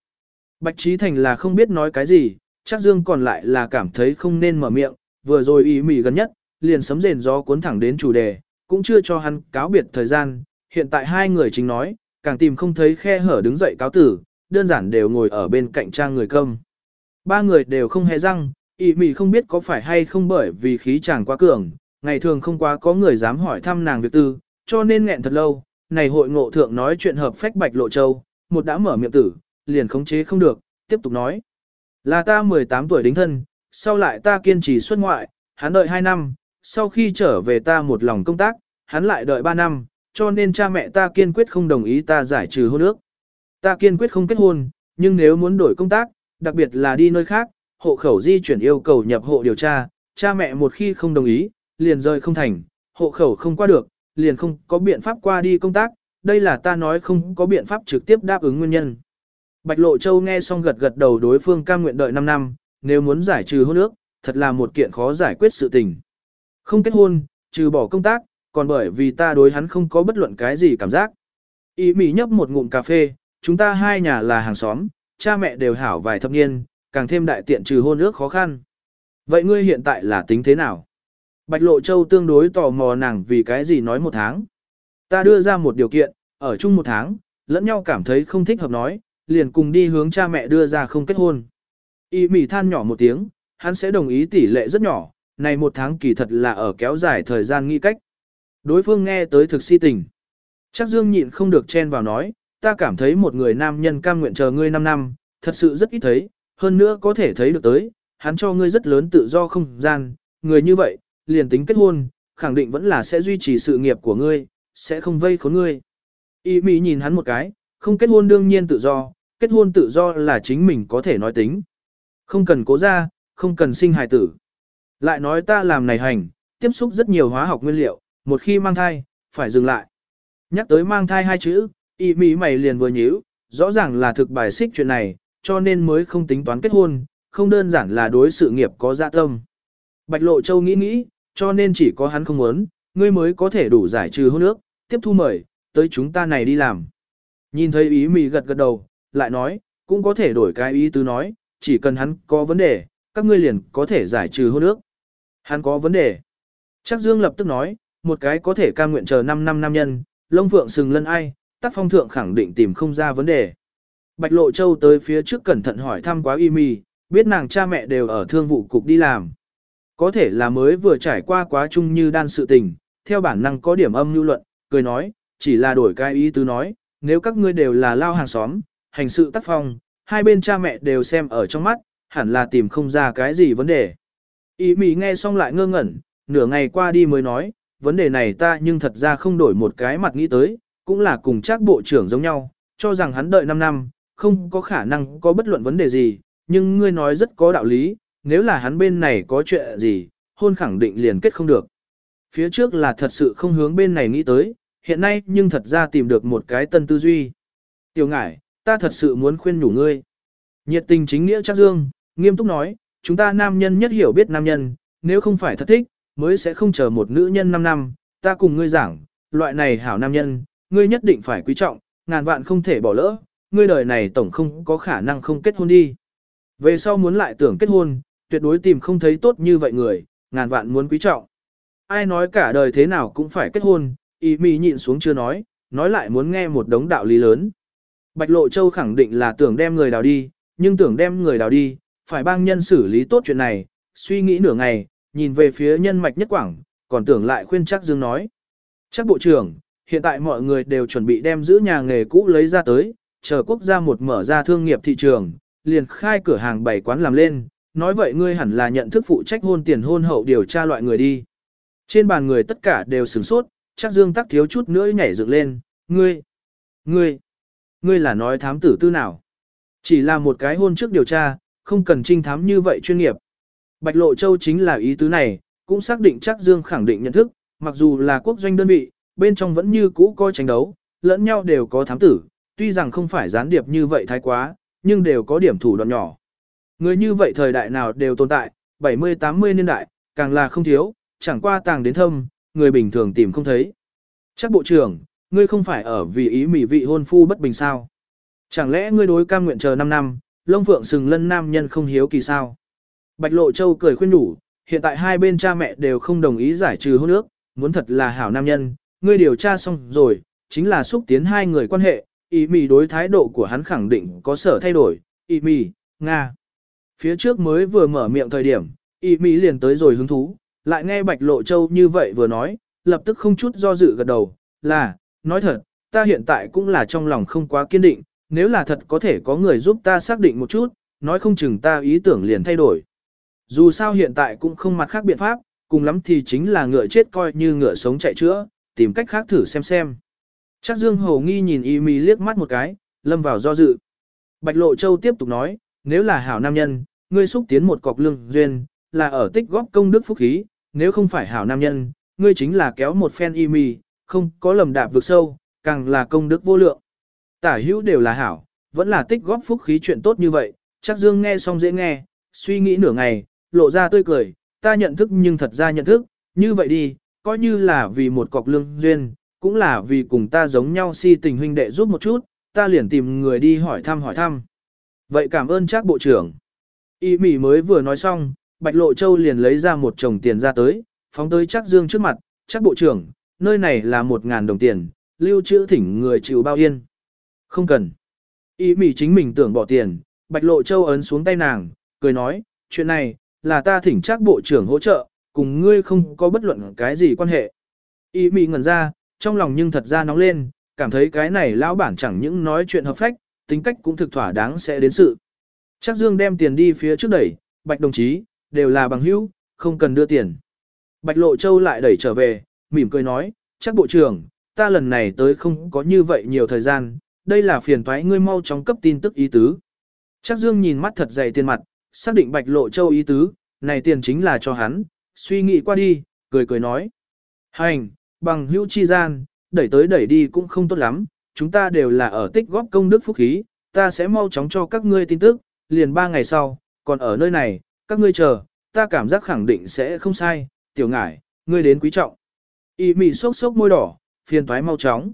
Bạch Trí Thành là không biết nói cái gì, chắc Dương còn lại là cảm thấy không nên mở miệng, vừa rồi ý mỉ gần nhất, liền sấm rền gió cuốn thẳng đến chủ đề, cũng chưa cho hắn cáo biệt thời gian, hiện tại hai người chính nói, càng tìm không thấy khe hở đứng dậy cáo tử, đơn giản đều ngồi ở bên cạnh trang người công. Ba người đều không hề răng, ý mỉ không biết có phải hay không bởi vì khí chàng quá cường, ngày thường không quá có người dám hỏi thăm nàng việc tư, cho nên nghẹn thật lâu, này hội ngộ thượng nói chuyện hợp phách bạch lộ châu, một đã mở miệng tử, liền khống chế không được, tiếp tục nói. Là ta 18 tuổi đính thân, sau lại ta kiên trì xuất ngoại, hắn đợi 2 năm, sau khi trở về ta một lòng công tác, hắn lại đợi 3 năm, cho nên cha mẹ ta kiên quyết không đồng ý ta giải trừ hôn ước. Ta kiên quyết không kết hôn, nhưng nếu muốn đổi công tác, đặc biệt là đi nơi khác, hộ khẩu di chuyển yêu cầu nhập hộ điều tra, cha mẹ một khi không đồng ý, liền rơi không thành, hộ khẩu không qua được, liền không có biện pháp qua đi công tác, đây là ta nói không có biện pháp trực tiếp đáp ứng nguyên nhân. Bạch Lộ Châu nghe xong gật gật đầu đối phương cam nguyện đợi 5 năm, nếu muốn giải trừ hôn ước, thật là một kiện khó giải quyết sự tình. Không kết hôn, trừ bỏ công tác, còn bởi vì ta đối hắn không có bất luận cái gì cảm giác. Ý mỹ nhấp một ngụm cà phê, chúng ta hai nhà là hàng xóm, cha mẹ đều hảo vài thập niên, càng thêm đại tiện trừ hôn ước khó khăn. Vậy ngươi hiện tại là tính thế nào? Bạch Lộ Châu tương đối tò mò nàng vì cái gì nói một tháng. Ta đưa ra một điều kiện, ở chung một tháng, lẫn nhau cảm thấy không thích hợp nói, liền cùng đi hướng cha mẹ đưa ra không kết hôn. Y mỉ than nhỏ một tiếng, hắn sẽ đồng ý tỷ lệ rất nhỏ, này một tháng kỳ thật là ở kéo dài thời gian nghĩ cách. Đối phương nghe tới thực si tình. Chắc Dương nhịn không được chen vào nói, ta cảm thấy một người nam nhân cam nguyện chờ ngươi 5 năm, thật sự rất ít thấy, hơn nữa có thể thấy được tới, hắn cho ngươi rất lớn tự do không gian, người như vậy, liền tính kết hôn, khẳng định vẫn là sẽ duy trì sự nghiệp của ngươi, sẽ không vây khốn ngươi. Y mỹ nhìn hắn một cái, không kết hôn đương nhiên tự do, kết hôn tự do là chính mình có thể nói tính. Không cần cố ra, không cần sinh hài tử. Lại nói ta làm này hành, tiếp xúc rất nhiều hóa học nguyên liệu, một khi mang thai, phải dừng lại. Nhắc tới mang thai hai chữ, y mỹ mày liền vừa nhíu, rõ ràng là thực bài xích chuyện này, cho nên mới không tính toán kết hôn, không đơn giản là đối sự nghiệp có dạ tâm. Bạch Lộ Châu nghĩ nghĩ, cho nên chỉ có hắn không muốn, ngươi mới có thể đủ giải trừ hôn ước, tiếp thu mời, tới chúng ta này đi làm. Nhìn thấy ý mì gật gật đầu, lại nói, cũng có thể đổi cái ý tứ nói, chỉ cần hắn có vấn đề, các ngươi liền có thể giải trừ hôn ước. Hắn có vấn đề. Chắc Dương lập tức nói, một cái có thể ca nguyện chờ 5 năm nam nhân, lông phượng sừng lân ai, tác phong thượng khẳng định tìm không ra vấn đề. Bạch Lộ Châu tới phía trước cẩn thận hỏi thăm quá y mì, biết nàng cha mẹ đều ở thương vụ cục đi làm. Có thể là mới vừa trải qua quá chung như đan sự tình, theo bản năng có điểm âm lưu luận, cười nói, chỉ là đổi cái ý tứ nói, nếu các ngươi đều là lao hàng xóm, hành sự tác phong, hai bên cha mẹ đều xem ở trong mắt, hẳn là tìm không ra cái gì vấn đề. Ý mỹ nghe xong lại ngơ ngẩn, nửa ngày qua đi mới nói, vấn đề này ta nhưng thật ra không đổi một cái mặt nghĩ tới, cũng là cùng chắc bộ trưởng giống nhau, cho rằng hắn đợi 5 năm, không có khả năng có bất luận vấn đề gì, nhưng ngươi nói rất có đạo lý, nếu là hắn bên này có chuyện gì, hôn khẳng định liền kết không được. Phía trước là thật sự không hướng bên này nghĩ tới, hiện nay nhưng thật ra tìm được một cái tân tư duy. Tiểu ngải, ta thật sự muốn khuyên nhủ ngươi. Nhiệt tình chính nghĩa chắc dương, nghiêm túc nói, chúng ta nam nhân nhất hiểu biết nam nhân, nếu không phải thật thích, mới sẽ không chờ một nữ nhân 5 năm, ta cùng ngươi giảng, loại này hảo nam nhân, ngươi nhất định phải quý trọng, ngàn vạn không thể bỏ lỡ, ngươi đời này tổng không có khả năng không kết hôn đi. Về sau muốn lại tưởng kết hôn, tuyệt đối tìm không thấy tốt như vậy người, ngàn vạn muốn quý trọng. Ai nói cả đời thế nào cũng phải kết hôn, ý mì nhịn xuống chưa nói, nói lại muốn nghe một đống đạo lý lớn. Bạch Lộ Châu khẳng định là tưởng đem người đào đi, nhưng tưởng đem người đào đi, phải bang nhân xử lý tốt chuyện này, suy nghĩ nửa ngày, nhìn về phía nhân mạch nhất quảng, còn tưởng lại khuyên chắc Dương nói. Chắc bộ trưởng, hiện tại mọi người đều chuẩn bị đem giữ nhà nghề cũ lấy ra tới, chờ quốc gia một mở ra thương nghiệp thị trường, liền khai cửa hàng bày quán làm lên, nói vậy ngươi hẳn là nhận thức phụ trách hôn tiền hôn hậu điều tra loại người đi. Trên bàn người tất cả đều sửng sốt, chắc Dương tắc thiếu chút nữa nhảy dựng lên, ngươi, ngươi, ngươi là nói thám tử tư nào. Chỉ là một cái hôn trước điều tra, không cần trinh thám như vậy chuyên nghiệp. Bạch Lộ Châu chính là ý tứ này, cũng xác định chắc Dương khẳng định nhận thức, mặc dù là quốc doanh đơn vị, bên trong vẫn như cũ coi tranh đấu, lẫn nhau đều có thám tử, tuy rằng không phải gián điệp như vậy thái quá, nhưng đều có điểm thủ đoạn nhỏ. Người như vậy thời đại nào đều tồn tại, 70-80 niên đại, càng là không thiếu, chẳng qua tàng đến thâm, người bình thường tìm không thấy. Chắc bộ trưởng, ngươi không phải ở vì ý mỉ vị hôn phu bất bình sao? Chẳng lẽ ngươi đối cam nguyện chờ 5 năm, lông phượng sừng lân nam nhân không hiếu kỳ sao? Bạch Lộ Châu cười khuyên nhủ, hiện tại hai bên cha mẹ đều không đồng ý giải trừ hôn ước, muốn thật là hảo nam nhân, ngươi điều tra xong rồi, chính là xúc tiến hai người quan hệ, ý mỉ đối thái độ của hắn khẳng định có sở thay đổi, ý mỉ, Nga. Phía trước mới vừa mở miệng thời điểm, ý mỉ liền tới rồi hứng thú, lại nghe Bạch Lộ Châu như vậy vừa nói, lập tức không chút do dự gật đầu, là, nói thật, ta hiện tại cũng là trong lòng không quá kiên định, nếu là thật có thể có người giúp ta xác định một chút, nói không chừng ta ý tưởng liền thay đổi. Dù sao hiện tại cũng không mặt khác biện pháp, cùng lắm thì chính là ngựa chết coi như ngựa sống chạy chữa, tìm cách khác thử xem xem. Chắc Dương Hầu nghi nhìn y mi liếc mắt một cái, lâm vào do dự. Bạch Lộ Châu tiếp tục nói, nếu là hảo nam nhân, ngươi xúc tiến một cọc lương duyên, là ở tích góp công đức phúc khí, nếu không phải hảo nam nhân, ngươi chính là kéo một phen y mi, không có lầm đạp vực sâu, càng là công đức vô lượng. Tả hữu đều là hảo, vẫn là tích góp phúc khí chuyện tốt như vậy, chắc Dương nghe xong dễ nghe, suy nghĩ nửa ngày, lộ ra tươi cười, ta nhận thức nhưng thật ra nhận thức, như vậy đi, coi như là vì một cọc lương duyên, cũng là vì cùng ta giống nhau si tình huynh đệ giúp một chút, ta liền tìm người đi hỏi thăm hỏi thăm. Vậy cảm ơn chắc bộ trưởng. Y mỉ mới vừa nói xong, Bạch Lộ Châu liền lấy ra một chồng tiền ra tới, phóng tới chắc Dương trước mặt, chắc bộ trưởng, nơi này là một ngàn đồng tiền, lưu trữ thỉnh người chịu bao yên. Không cần. Y mỉ chính mình tưởng bỏ tiền, Bạch Lộ Châu ấn xuống tay nàng, cười nói, chuyện này, là ta thỉnh chắc bộ trưởng hỗ trợ, cùng ngươi không có bất luận cái gì quan hệ. Y mỉ ngẩn ra, trong lòng nhưng thật ra nóng lên, cảm thấy cái này lão bản chẳng những nói chuyện hợp phách, tính cách cũng thực thỏa đáng sẽ đến sự. Chắc Dương đem tiền đi phía trước đẩy, Bạch đồng chí, đều là bằng hữu, không cần đưa tiền. Bạch Lộ Châu lại đẩy trở về, mỉm cười nói, chắc bộ trưởng, ta lần này tới không có như vậy nhiều thời gian, đây là phiền toái ngươi mau chóng cấp tin tức ý tứ. Chắc Dương nhìn mắt thật dày tiền mặt, xác định Bạch Lộ Châu ý tứ, này tiền chính là cho hắn, suy nghĩ qua đi, cười cười nói. Hành, bằng hữu chi gian, đẩy tới đẩy đi cũng không tốt lắm, chúng ta đều là ở tích góp công đức phúc khí, ta sẽ mau chóng cho các ngươi tin tức, liền ba ngày sau, còn ở nơi này, các ngươi chờ, ta cảm giác khẳng định sẽ không sai, tiểu ngải, ngươi đến quý trọng. Y mị sốc sốc môi đỏ, phiền toái mau chóng.